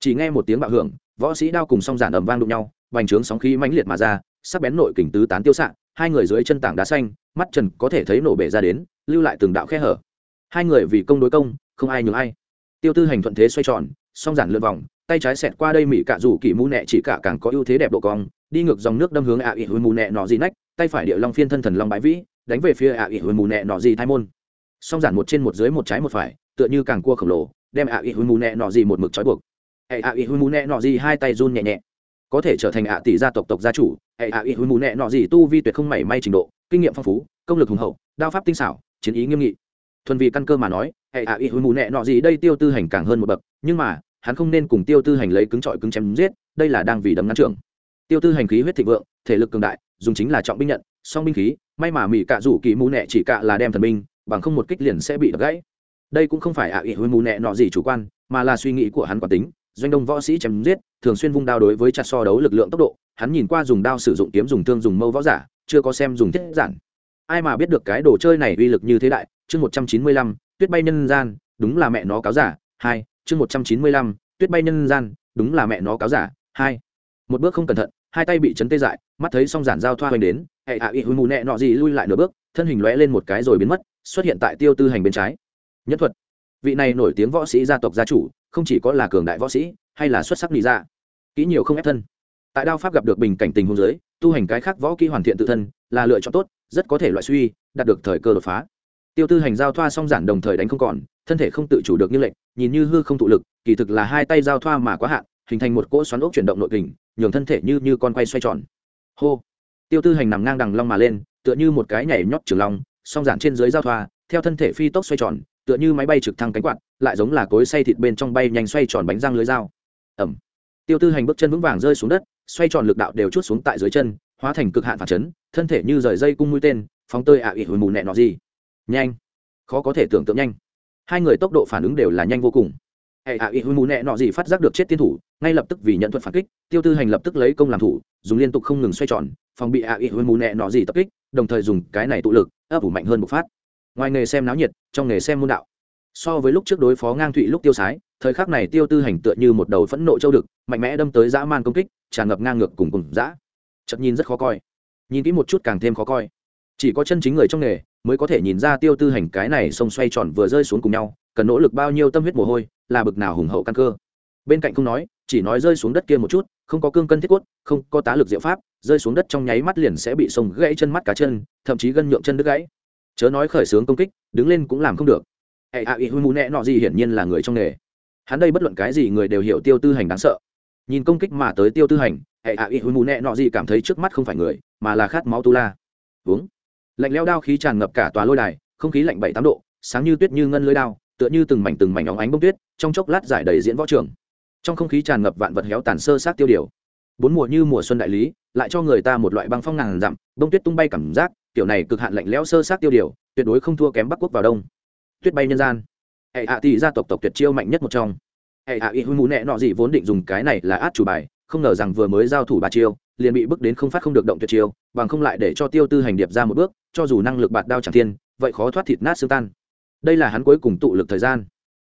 Chỉ nghe một tiếng bạo hưởng, võ sĩ đao cùng song giản ầm vang đụng nhau, bành trướng sóng khí mãnh liệt mà ra, sắc bén nội kình tứ tán tiêu xạ, hai người dưới chân tảng đá xanh, mắt trần có thể thấy nổ bể ra đến, lưu lại từng đạo khe hở. Hai người vì công đối công, không ai nhường ai. Tiêu tư hành thuận thế xoay tròn, song giản lượn vòng, tay trái xẹt qua đây mỹ cạ rủ kỳ mũ nẹ chỉ cả càng có ưu thế đẹp độ cong, đi ngược dòng nước đâm hướng ạ ỉ hồi mù nẹ nọ gì nách, tay phải địa long phiên thân thần long bãi vĩ, đánh về phía ạ ỉ hồi mù nẹ nọ gì thai môn. Song giản một trên một dưới một trái một phải tựa như càng cua khổng lồ, đem ạ y hồi mù nẹ nọ gì một mực trói buộc. Hệ ạ y hồi mù nẹ nọ gì hai tay run nhẹ nhẹ. Có thể trở thành ạ tỷ gia tộc tộc gia chủ, hệ ạ y hồi mù nẹ nọ gì tu vi tuyệt không mảy may trình độ, kinh nghiệm phong phú, công lực hùng hậu, đao pháp tinh xảo, chiến ý nghiêm nghị. Thuần vì căn cơ mà nói, hệ ạ y hồi mù nẹ nọ gì đây tiêu tư hành càng hơn một bậc, nhưng mà, hắn không nên cùng tiêu tư hành lấy cứng trọi cứng chém giết, đây là đang vì đấm ngăn trưởng. Tiêu tư hành khí huyết thịnh vượng, thể lực cường đại, dùng chính là trọng binh nhận, song binh khí, may mà mỹ cạ rủ kỳ mù nẹ chỉ cạ là đem thần binh, bằng không một kích liền sẽ bị đập gãy đây cũng không phải ạ ỉ hôi mù nẹ nọ gì chủ quan, mà là suy nghĩ của hắn quả tính. Doanh đông võ sĩ chém giết, thường xuyên vung đao đối với chặt so đấu lực lượng tốc độ. Hắn nhìn qua dùng đao sử dụng kiếm, dùng thương, dùng mâu võ giả, chưa có xem dùng thiết giản. Ai mà biết được cái đồ chơi này uy lực như thế đại? Chương một trăm chín mươi lăm, tuyết bay nhân gian, đúng là mẹ nó cáo giả. Hai, chương một trăm chín mươi lăm, tuyết bay nhân gian, đúng là mẹ nó cáo giả. Hai, một bước không cẩn thận, hai tay bị chấn tê dại, mắt thấy song giản giao thoa hoành đến, hệ ạ ị hùi mù nẹ nọ gì lui lại nửa bước, thân hình lóe lên một cái rồi biến mất, xuất hiện tại tiêu tư hành bên trái nhất thuật. Vị này nổi tiếng võ sĩ gia tộc gia chủ, không chỉ có là cường đại võ sĩ, hay là xuất sắc lý ra. Kỹ nhiều không ép thân. Tại đao pháp gặp được bình cảnh tình hôn giới tu hành cái khác võ kỹ hoàn thiện tự thân, là lựa chọn tốt, rất có thể loại suy, đạt được thời cơ đột phá. Tiêu tư hành giao thoa song giản đồng thời đánh không còn, thân thể không tự chủ được như lệnh nhìn như hư không thụ lực, kỳ thực là hai tay giao thoa mà quá hạn, hình thành một cỗ xoắn ốc chuyển động nội kình, nhường thân thể như như con quay xoay tròn. Hô. Tiêu tư hành nằm ngang đằng long mà lên, tựa như một cái nhảy nhót trường long, song giản trên dưới giao thoa, theo thân thể phi tốc xoay tròn tựa như máy bay trực thăng cánh quạt, lại giống là cối xay thịt bên trong bay nhanh xoay tròn bánh răng lưới dao. Ẩm. Tiêu tư hành bước chân vững vàng rơi xuống đất, xoay tròn lực đạo đều chút xuống tại dưới chân, hóa thành cực hạn phản chấn, thân thể như rời dây cung mũi tên, phóng tơi ạ ỉ hồi mù nẹ nọ gì. Nhanh. Khó có thể tưởng tượng nhanh. Hai người tốc độ phản ứng đều là nhanh vô cùng. Hệ ạ ỉ hồi mù nẹ nọ gì phát giác được chết tiên thủ, ngay lập tức vì nhận thuật phản kích, tiêu tư hành lập tức lấy công làm thủ, dùng liên tục không ngừng xoay tròn, phòng bị ạ ỉ hồi mù nẹ nọ gì tập kích, đồng thời dùng cái này tụ lực, ấp ủ mạnh hơn một phát ngoài nghề xem náo nhiệt, trong nghề xem môn đạo. So với lúc trước đối phó ngang thụy lúc tiêu sái, thời khắc này tiêu tư hành tựa như một đầu phẫn nộ châu đực, mạnh mẽ đâm tới dã man công kích, tràn ngập ngang ngược cùng cùng dã. Chật nhìn rất khó coi. Nhìn kỹ một chút càng thêm khó coi. Chỉ có chân chính người trong nghề mới có thể nhìn ra tiêu tư hành cái này sông xoay tròn vừa rơi xuống cùng nhau, cần nỗ lực bao nhiêu tâm huyết mồ hôi, là bực nào hùng hậu căn cơ. Bên cạnh không nói, chỉ nói rơi xuống đất kia một chút, không có cương cân thiết quất không có tá lực diệu pháp, rơi xuống đất trong nháy mắt liền sẽ bị sông gãy chân mắt cá chân, thậm chí gân nhượng chân đứt gãy chớ nói khởi xướng công kích, đứng lên cũng làm không được. Hệ a ý hư mù nẹ nọ gì hiển nhiên là người trong nghề. Hắn đây bất luận cái gì người đều hiểu tiêu tư hành đáng sợ. Nhìn công kích mà tới tiêu tư hành, hệ a ý hư mù nẹ nọ gì cảm thấy trước mắt không phải người, mà là khát máu tu la. Uống. Lạnh leo đao khí tràn ngập cả tòa lôi đài, không khí lạnh bảy tám độ, sáng như tuyết như ngân lưới đao, tựa như từng mảnh từng mảnh óng ánh bông tuyết, trong chốc lát giải đầy diễn võ trường. Trong không khí tràn ngập vạn vật héo tàn sơ sát tiêu điều. Bốn mùa như mùa xuân đại lý, lại cho người ta một loại băng phong ngàn dặm, bông tuyết tung bay cảm giác kiểu này cực hạn lạnh lẽo sơ sát tiêu điều, tuyệt đối không thua kém bắc quốc vào đông. Tuyết bay nhân gian. Hệ hạ tỷ gia tộc tộc tuyệt chiêu mạnh nhất một trong. Hệ hạ y huy mù nẹ nọ gì vốn định dùng cái này là át chủ bài, không ngờ rằng vừa mới giao thủ bà chiêu, liền bị bước đến không phát không được động tuyệt chiêu, bằng không lại để cho tiêu tư hành điệp ra một bước, cho dù năng lực bạt đao chẳng thiên, vậy khó thoát thịt nát xương tan. Đây là hắn cuối cùng tụ lực thời gian.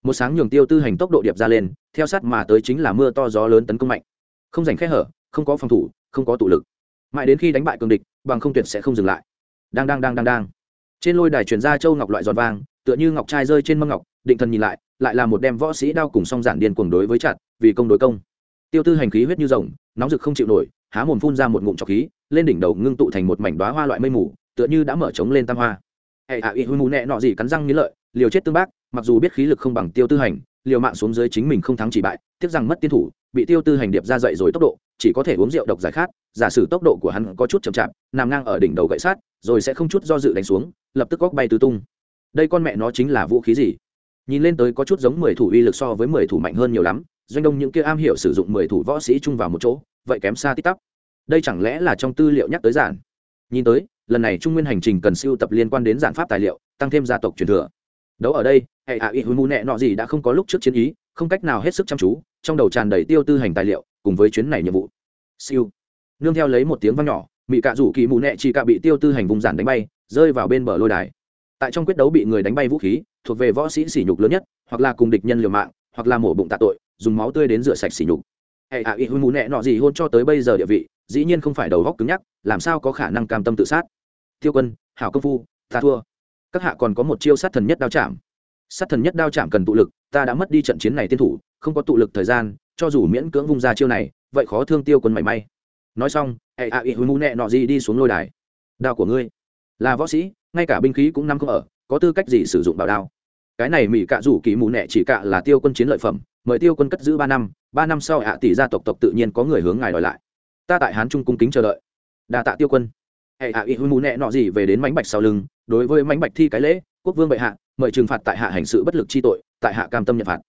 Một sáng nhường tiêu tư hành tốc độ điệp ra lên, theo sát mà tới chính là mưa to gió lớn tấn công mạnh. Không giành khe hở, không có phòng thủ, không có tụ lực. Mãi đến khi đánh bại cường địch, bằng không tuyệt sẽ không dừng lại đang đang đang đang đang. Trên lôi đài truyền ra châu ngọc loại giòn vàng, tựa như ngọc trai rơi trên mâm ngọc định thần nhìn lại lại là một đem võ sĩ đao cùng song giản điên cuồng đối với chặt vì công đối công. Tiêu tư hành khí huyết như rồng nóng rực không chịu nổi há mồm phun ra một ngụm trọc khí lên đỉnh đầu ngưng tụ thành một mảnh đoá hoa loại mây mù tựa như đã mở trống lên tam hoa. Hệ hạ y hư mù nẹ nọ gì cắn răng nghĩ lợi liều chết tương bác mặc dù biết khí lực không bằng tiêu tư hành liều mạng xuống dưới chính mình không thắng chỉ bại tiếc rằng mất tiên thủ bị tiêu tư hành điệp ra dậy rồi tốc độ chỉ có thể uống rượu độc giải khát, giả sử tốc độ của hắn có chút chậm chạp, nằm ngang ở đỉnh đầu gậy sát, rồi sẽ không chút do dự đánh xuống, lập tức góc bay tứ tung. Đây con mẹ nó chính là vũ khí gì? Nhìn lên tới có chút giống mười thủ uy lực so với mười thủ mạnh hơn nhiều lắm, doanh đông những kia am hiểu sử dụng mười thủ võ sĩ chung vào một chỗ, vậy kém xa tít tắp. Đây chẳng lẽ là trong tư liệu nhắc tới giản? Nhìn tới, lần này trung nguyên hành trình cần siêu tập liên quan đến giản pháp tài liệu, tăng thêm gia tộc truyền thừa. Đấu ở đây, hệ hạ y hùi mù nẹ nọ gì đã không có lúc trước chiến ý, không cách nào hết sức chăm chú, trong đầu tràn đầy tiêu tư hành tài liệu cùng với chuyến này nhiệm vụ. Siêu. Nương theo lấy một tiếng vang nhỏ bị cạ rủ kỳ mù nẹ chỉ cạ bị tiêu tư hành vùng giản đánh bay, rơi vào bên bờ lôi đài. Tại trong quyết đấu bị người đánh bay vũ khí, thuộc về võ sĩ sỉ nhục lớn nhất, hoặc là cùng địch nhân liều mạng, hoặc là mổ bụng tạ tội, dùng máu tươi đến rửa sạch sỉ nhục. Hệ hạ y hôn mù nẹ nọ gì hôn cho tới bây giờ địa vị, dĩ nhiên không phải đầu góc cứng nhắc, làm sao có khả năng cam tâm tự sát. Tiêu quân, hảo công phu, ta thua. Các hạ còn có một chiêu sát thần nhất đao chạm. Sát thần nhất đao chạm cần tụ lực, ta đã mất đi trận chiến này tiên thủ, không có tụ lực thời gian cho dù miễn cưỡng vung ra chiêu này, vậy khó thương tiêu quân mảy may. Nói xong hệ a ị hùi mù nẹ nọ gì đi xuống lôi đài. Đao của ngươi. Là võ sĩ, ngay cả binh khí cũng nằm không ở, có tư cách gì sử dụng bảo đao? Cái này mỹ cạ rủ kỳ mù nẹ chỉ cạ là tiêu quân chiến lợi phẩm, mời tiêu quân cất giữ ba năm ba năm sau ạ tỷ gia tộc tộc tự nhiên có người hướng ngài đòi lại. Ta tại hán trung cung kính chờ đợi. Đa tạ tiêu quân. Hệ a ị hùi mù nẹ nọ gì về đến mánh bạch sau lưng, đối với mánh bạch thi cái lễ, quốc vương bệ hạ, mời trừng phạt tại hạ hành sự bất lực chi tội, tại hạ cam tâm nhận phạt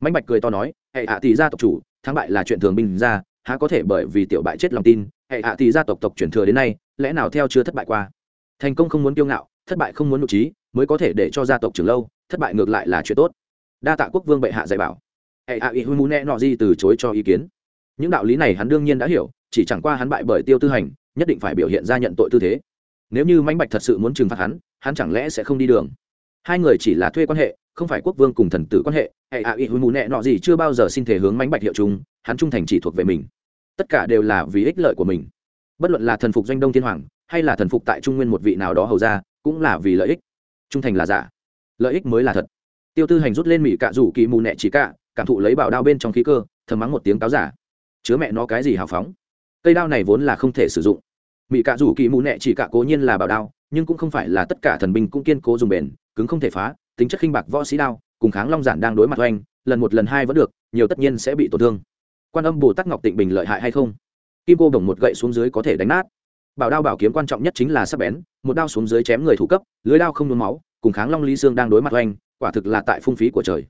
mạnh bạch cười to nói, hệ hạ tỷ gia tộc chủ, thắng bại là chuyện thường binh ra, há có thể bởi vì tiểu bại chết lòng tin, hệ hạ tỷ gia tộc tộc chuyển thừa đến nay, lẽ nào theo chưa thất bại qua? Thành công không muốn kiêu ngạo, thất bại không muốn nội trí, mới có thể để cho gia tộc trưởng lâu, thất bại ngược lại là chuyện tốt. Đa tạ quốc vương bệ hạ dạy bảo. Hệ hạ ý hu nẹ nọ gì từ chối cho ý kiến. Những đạo lý này hắn đương nhiên đã hiểu, chỉ chẳng qua hắn bại bởi tiêu tư hành, nhất định phải biểu hiện ra nhận tội tư thế. Nếu như mãnh bạch thật sự muốn trừng phạt hắn hắn chẳng lẽ sẽ không đi đường? Hai người chỉ là thuê quan hệ, không phải quốc vương cùng thần tử quan hệ hệ a ý hùi mù nẹ nọ gì chưa bao giờ xin thể hướng mánh bạch hiệu chung, hắn trung thành chỉ thuộc về mình. Tất cả đều là vì ích lợi của mình. Bất luận là thần phục doanh đông thiên hoàng, hay là thần phục tại trung nguyên một vị nào đó hầu ra cũng là vì lợi ích. Trung thành là giả. Lợi ích mới là thật. Tiêu tư hành rút lên mỹ cạ rủ kỳ mù nẹ chỉ cạ, cảm thụ lấy bảo đao bên trong khí cơ, thầm mắng một tiếng cáo giả. Chứa mẹ nó cái gì hào phóng? Cây đao này vốn là không thể sử dụng. Mỹ cạ rủ kỳ mù nẹ chỉ cạ cố nhiên là bảo đao, nhưng cũng không phải là tất cả thần binh cũng kiên cố dùng bền cứng không thể phá, tính chất khinh bạc võ sĩ đao, cùng kháng long giản đang đối mặt oanh, lần một lần hai vẫn được, nhiều tất nhiên sẽ bị tổn thương. Quan âm bồ tát ngọc tịnh bình lợi hại hay không? Kim cô đồng một gậy xuống dưới có thể đánh nát. Bảo đao bảo kiếm quan trọng nhất chính là sắc bén, một đao xuống dưới chém người thủ cấp, lưới đao không nôn máu, cùng kháng long ly xương đang đối mặt oanh, quả thực là tại phung phí của trời.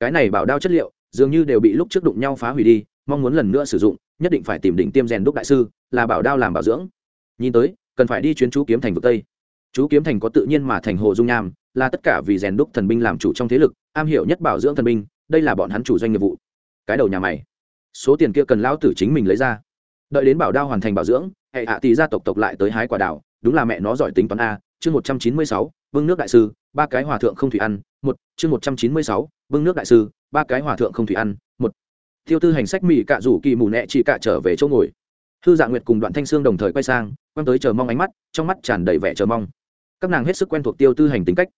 Cái này bảo đao chất liệu, dường như đều bị lúc trước đụng nhau phá hủy đi, mong muốn lần nữa sử dụng, nhất định phải tìm đỉnh tiêm rèn đúc đại sư, là bảo đao làm bảo dưỡng. Nhìn tới, cần phải đi chuyến chú kiếm thành vực tây. Chú kiếm thành có tự nhiên mà thành hồ dung nham là tất cả vì rèn đúc thần binh làm chủ trong thế lực, am hiểu nhất bảo dưỡng thần binh, đây là bọn hắn chủ doanh nghiệp vụ. Cái đầu nhà mày. Số tiền kia cần lão tử chính mình lấy ra. Đợi đến bảo đao hoàn thành bảo dưỡng, hệ hạ tỷ gia tộc tộc lại tới hái quả đảo đúng là mẹ nó giỏi tính toán a, chương một trăm chín mươi sáu, vương nước đại sư, ba cái hòa thượng không thủy ăn, một, chương một trăm chín mươi sáu, vương nước đại sư, ba cái hòa thượng không thủy ăn, một. Tiêu tư hành sách mỹ cạ rủ kỳ mù nẹ chỉ cạ trở về chỗ ngồi. Thư dạ nguyệt cùng đoạn thanh sương đồng thời quay sang, quăng tới chờ mong ánh mắt, trong mắt tràn đầy vẻ chờ mong. Các nàng hết sức quen thuộc tiêu tư hành tính cách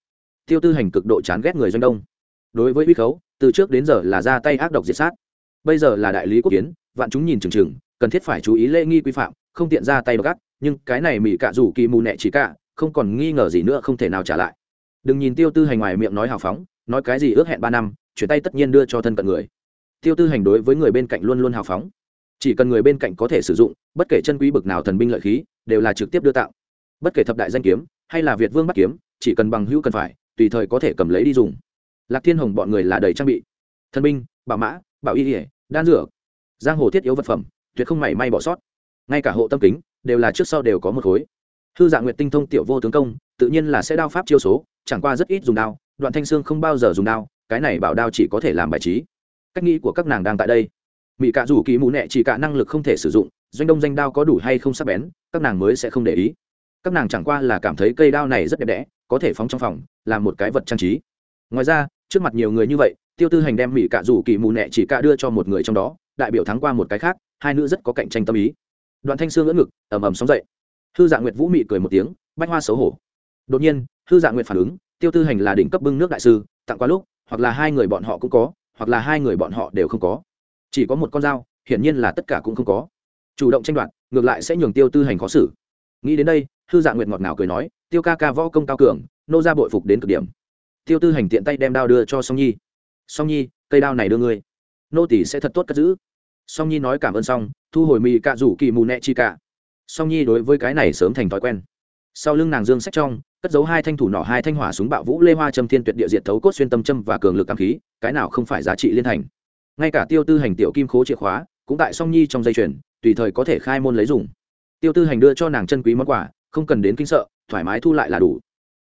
tiêu tư hành cực độ chán ghét người doanh đông. Đối với uy khấu, từ trước đến giờ là ra tay ác độc diệt sát. Bây giờ là đại lý quốc kiến, vạn chúng nhìn chừng chừng, cần thiết phải chú ý lễ nghi quy phạm, không tiện ra tay gắt nhưng cái này mỹ cạ rủ kỳ mù nẹ chỉ cả không còn nghi ngờ gì nữa không thể nào trả lại. Đừng nhìn tiêu tư hành ngoài miệng nói hào phóng, nói cái gì ước hẹn ba năm, chuyển tay tất nhiên đưa cho thân cận người. Tiêu tư hành đối với người bên cạnh luôn luôn hào phóng. Chỉ cần người bên cạnh có thể sử dụng, bất kể chân quý bực nào thần binh lợi khí, đều là trực tiếp đưa tạo. Bất kể thập đại danh kiếm, hay là việt vương bắt kiếm, chỉ cần bằng hữu cần phải tùy thời có thể cầm lấy đi dùng. Lạc thiên hồng bọn người là đầy trang bị. Thân binh, bảo mã, bảo y ỉa đan dược, giang hồ thiết yếu vật phẩm, tuyệt không mảy may bỏ sót. Ngay cả hộ tâm kính, đều là trước sau đều có một khối. Hư dạng nguyệt tinh thông tiểu vô tướng công, tự nhiên là sẽ đao pháp chiêu số, chẳng qua rất ít dùng đao, đoạn thanh xương không bao giờ dùng đao, cái này bảo đao chỉ có thể làm bài trí. Cách nghĩ của các nàng đang tại đây. Mỹ cạ rủ kỳ mù nẹ chỉ cả năng lực không thể sử dụng, doanh đông danh đao có đủ hay không sắc bén, các nàng mới sẽ không để ý. Các nàng chẳng qua là cảm thấy cây đao này rất đẹp đẽ có thể phóng trong phòng, làm một cái vật trang trí. Ngoài ra, trước mặt nhiều người như vậy, tiêu tư hành đem mỹ cạ rủ kỳ mù nẹ chỉ cả đưa cho một người trong đó, đại biểu thắng qua một cái khác, hai nữ rất có cạnh tranh tâm ý. Đoạn thanh sương ngỡ ngực, ầm ầm sóng dậy. Hư dạ nguyệt vũ mị cười một tiếng, bách hoa xấu hổ. Đột nhiên, hư dạ nguyệt phản ứng, tiêu tư hành là đỉnh cấp bưng nước đại sư, tặng qua lúc, hoặc là hai người bọn họ cũng có, hoặc là hai người bọn họ đều không có. Chỉ có một con dao, hiển nhiên là tất cả cũng không có. Chủ động tranh đoạt, ngược lại sẽ nhường tiêu tư hành khó xử. Nghĩ đến đây hư dạ nguyệt ngọt ngào cười nói, tiêu ca ca võ công cao cường, nô ra bội phục đến cực điểm. Tiêu tư hành tiện tay đem đao đưa cho song nhi. Song nhi, cây đao này đưa ngươi. Nô tỷ sẽ thật tốt cất giữ. Song nhi nói cảm ơn xong, thu hồi mì cạ rủ kỳ mù nẹ chi cả song nhi đối với cái này sớm thành thói quen. Sau lưng nàng dương sách trong, cất giấu hai thanh thủ nỏ, hai thanh hỏa súng bạo vũ lê hoa châm thiên tuyệt địa diệt thấu cốt xuyên tâm châm và cường lực cảm khí, cái nào không phải giá trị liên thành. Ngay cả tiêu tư hành tiểu kim khố chìa khóa, cũng tại song nhi trong dây chuyền, tùy thời có thể khai môn lấy dùng. Tiêu tư hành đưa cho nàng chân quý món quà không cần đến kinh sợ, thoải mái thu lại là đủ.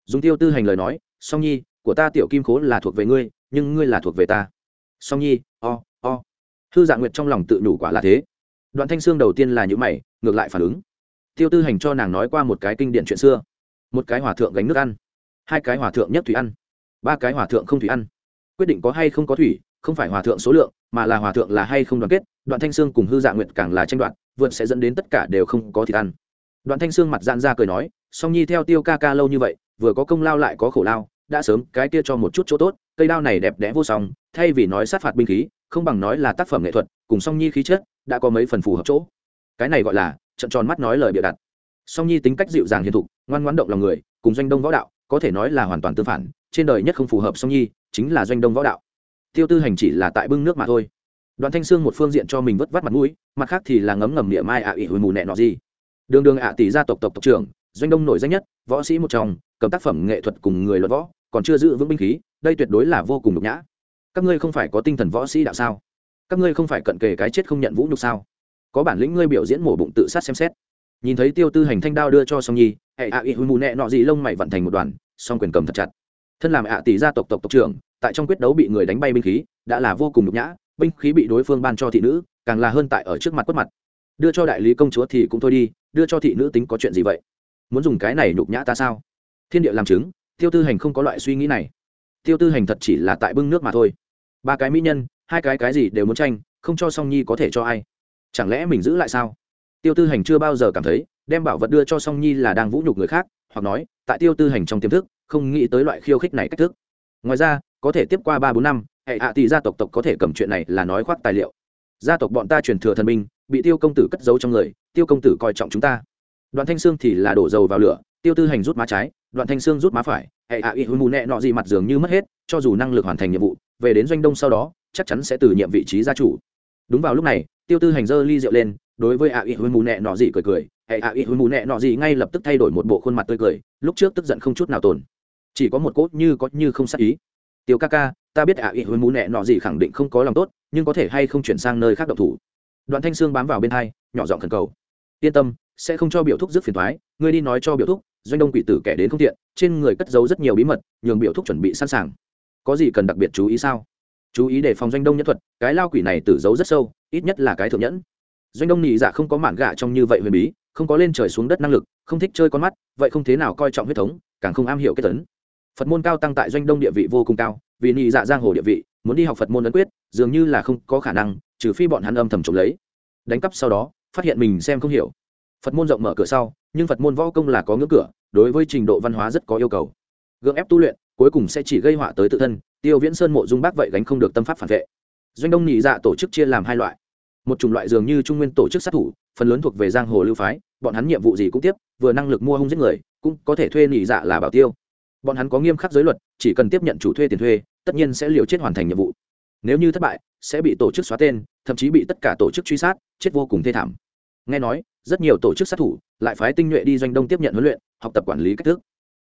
Dùng tiêu tư hành lời nói, song nhi, của ta tiểu kim khố là thuộc về ngươi, nhưng ngươi là thuộc về ta. Song nhi, o o. Hư dạ nguyệt trong lòng tự nhủ quả là thế. Đoạn thanh xương đầu tiên là những mày, ngược lại phản ứng. Tiêu tư hành cho nàng nói qua một cái kinh điển chuyện xưa. Một cái hòa thượng gánh nước ăn, hai cái hòa thượng nhất thủy ăn, ba cái hòa thượng không thủy ăn. Quyết định có hay không có thủy, không phải hòa thượng số lượng, mà là hòa thượng là hay không đoàn kết, đoạn thanh sương cùng hư dạ nguyện càng là tranh đoạn vượt sẽ dẫn đến tất cả đều không có thịt ăn đoạn thanh sương mặt dạn ra cười nói, song nhi theo tiêu ca ca lâu như vậy, vừa có công lao lại có khổ lao, đã sớm, cái kia cho một chút chỗ tốt, cây đao này đẹp đẽ vô song, thay vì nói sát phạt binh khí, không bằng nói là tác phẩm nghệ thuật, cùng song nhi khí chất, đã có mấy phần phù hợp chỗ. Cái này gọi là trận tròn mắt nói lời bịa đặt. Song nhi tính cách dịu dàng hiền thục, ngoan ngoãn động lòng người, cùng doanh đông võ đạo, có thể nói là hoàn toàn tương phản, trên đời nhất không phù hợp song nhi, chính là doanh đông võ đạo. Tiêu tư hành chỉ là tại bưng nước mà thôi. Đoàn thanh sương một phương diện cho mình vất vắt mặt mũi, mặt khác thì là ngấm ngầm niệm mai ạ ỉ hồi mù nẹ nọ gì đường đường ạ tỷ gia tộc tộc tộc trưởng, doanh đông nổi danh nhất, võ sĩ một trong, cầm tác phẩm nghệ thuật cùng người luật võ, còn chưa giữ vững binh khí, đây tuyệt đối là vô cùng nhục nhã. Các ngươi không phải có tinh thần võ sĩ đạo sao? Các ngươi không phải cận kề cái chết không nhận vũ nhục sao? Có bản lĩnh ngươi biểu diễn mổ bụng tự sát xem xét. Nhìn thấy tiêu tư hành thanh đao đưa cho song nhi, hệ ạ ị hùi mù nẹ nọ gì lông mày vận thành một đoàn, song quyền cầm thật chặt. Thân làm ạ tỷ gia tộc tộc tộc trưởng, tại trong quyết đấu bị người đánh bay binh khí, đã là vô cùng nhục nhã, binh khí bị đối phương ban cho thị nữ, càng là hơn tại ở trước mặt quất mặt đưa cho đại lý công chúa thì cũng thôi đi, đưa cho thị nữ tính có chuyện gì vậy? Muốn dùng cái này nhục nhã ta sao? Thiên địa làm chứng, tiêu tư hành không có loại suy nghĩ này. Tiêu tư hành thật chỉ là tại bưng nước mà thôi. Ba cái mỹ nhân, hai cái cái gì đều muốn tranh, không cho song nhi có thể cho ai. Chẳng lẽ mình giữ lại sao? Tiêu tư hành chưa bao giờ cảm thấy, đem bảo vật đưa cho song nhi là đang vũ nhục người khác, hoặc nói, tại tiêu tư hành trong tiềm thức, không nghĩ tới loại khiêu khích này cách thức. Ngoài ra, có thể tiếp qua ba bốn năm, hệ hạ tỷ gia tộc tộc có thể cầm chuyện này là nói khoác tài liệu gia tộc bọn ta truyền thừa thần minh bị tiêu công tử cất giấu trong người, tiêu công tử coi trọng chúng ta. Đoạn thanh sương thì là đổ dầu vào lửa, tiêu tư hành rút má trái, đoạn thanh sương rút má phải, hệ hạ y mù nẹ nọ gì mặt dường như mất hết, cho dù năng lực hoàn thành nhiệm vụ, về đến doanh đông sau đó, chắc chắn sẽ từ nhiệm vị trí gia chủ. Đúng vào lúc này, tiêu tư hành dơ ly rượu lên, đối với ạ y mù nẹ nọ gì cười cười, hệ ạ y mù nẹ nọ gì ngay lập tức thay đổi một bộ khuôn mặt tươi cười, lúc trước tức giận không chút nào tồn. Chỉ có một cốt như có như không sát ý tiêu ca ca, ta biết ạ y mù nẹ nọ gì khẳng định không có lòng tốt, nhưng có thể hay không chuyển sang nơi khác độc thủ. Đoạn thanh sương bám vào bên hai, nhỏ giọng khẩn cầu. Yên tâm, sẽ không cho biểu thúc rước phiền thoái ngươi đi nói cho biểu thúc, doanh đông quỷ tử kẻ đến không tiện, trên người cất giấu rất nhiều bí mật, nhường biểu thúc chuẩn bị sẵn sàng. Có gì cần đặc biệt chú ý sao? Chú ý để phòng doanh đông nhất thuật, cái lao quỷ này tử giấu rất sâu, ít nhất là cái thượng nhẫn. Doanh đông nhị dạ không có mảng gạ trong như vậy huyền bí, không có lên trời xuống đất năng lực, không thích chơi con mắt, vậy không thế nào coi trọng huyết thống, càng không am hiểu kết tấn phật môn cao tăng tại doanh đông địa vị vô cùng cao, vì nhị dạ giang hồ địa vị, muốn đi học phật môn ấn quyết, dường như là không có khả năng, trừ phi bọn hắn âm thầm trộm lấy. Đánh cắp sau đó, phát hiện mình xem không hiểu. Phật môn rộng mở cửa sau, nhưng phật môn võ công là có ngưỡng cửa, đối với trình độ văn hóa rất có yêu cầu. Gượng ép tu luyện, cuối cùng sẽ chỉ gây họa tới tự thân, tiêu viễn sơn mộ dung bác vậy gánh không được tâm pháp phản vệ. Doanh đông nhị dạ tổ chức chia làm hai loại. Một chủng loại dường như trung nguyên tổ chức sát thủ, phần lớn thuộc về giang hồ lưu phái, bọn hắn nhiệm vụ gì cũng tiếp, vừa năng lực mua hung giết người, cũng có thể thuê nhị dạ là bảo tiêu bọn hắn có nghiêm khắc giới luật, chỉ cần tiếp nhận chủ thuê tiền thuê, tất nhiên sẽ liều chết hoàn thành nhiệm vụ. Nếu như thất bại, sẽ bị tổ chức xóa tên, thậm chí bị tất cả tổ chức truy sát, chết vô cùng thê thảm. Nghe nói, rất nhiều tổ chức sát thủ lại phái tinh nhuệ đi doanh đông tiếp nhận huấn luyện, học tập quản lý cách thức.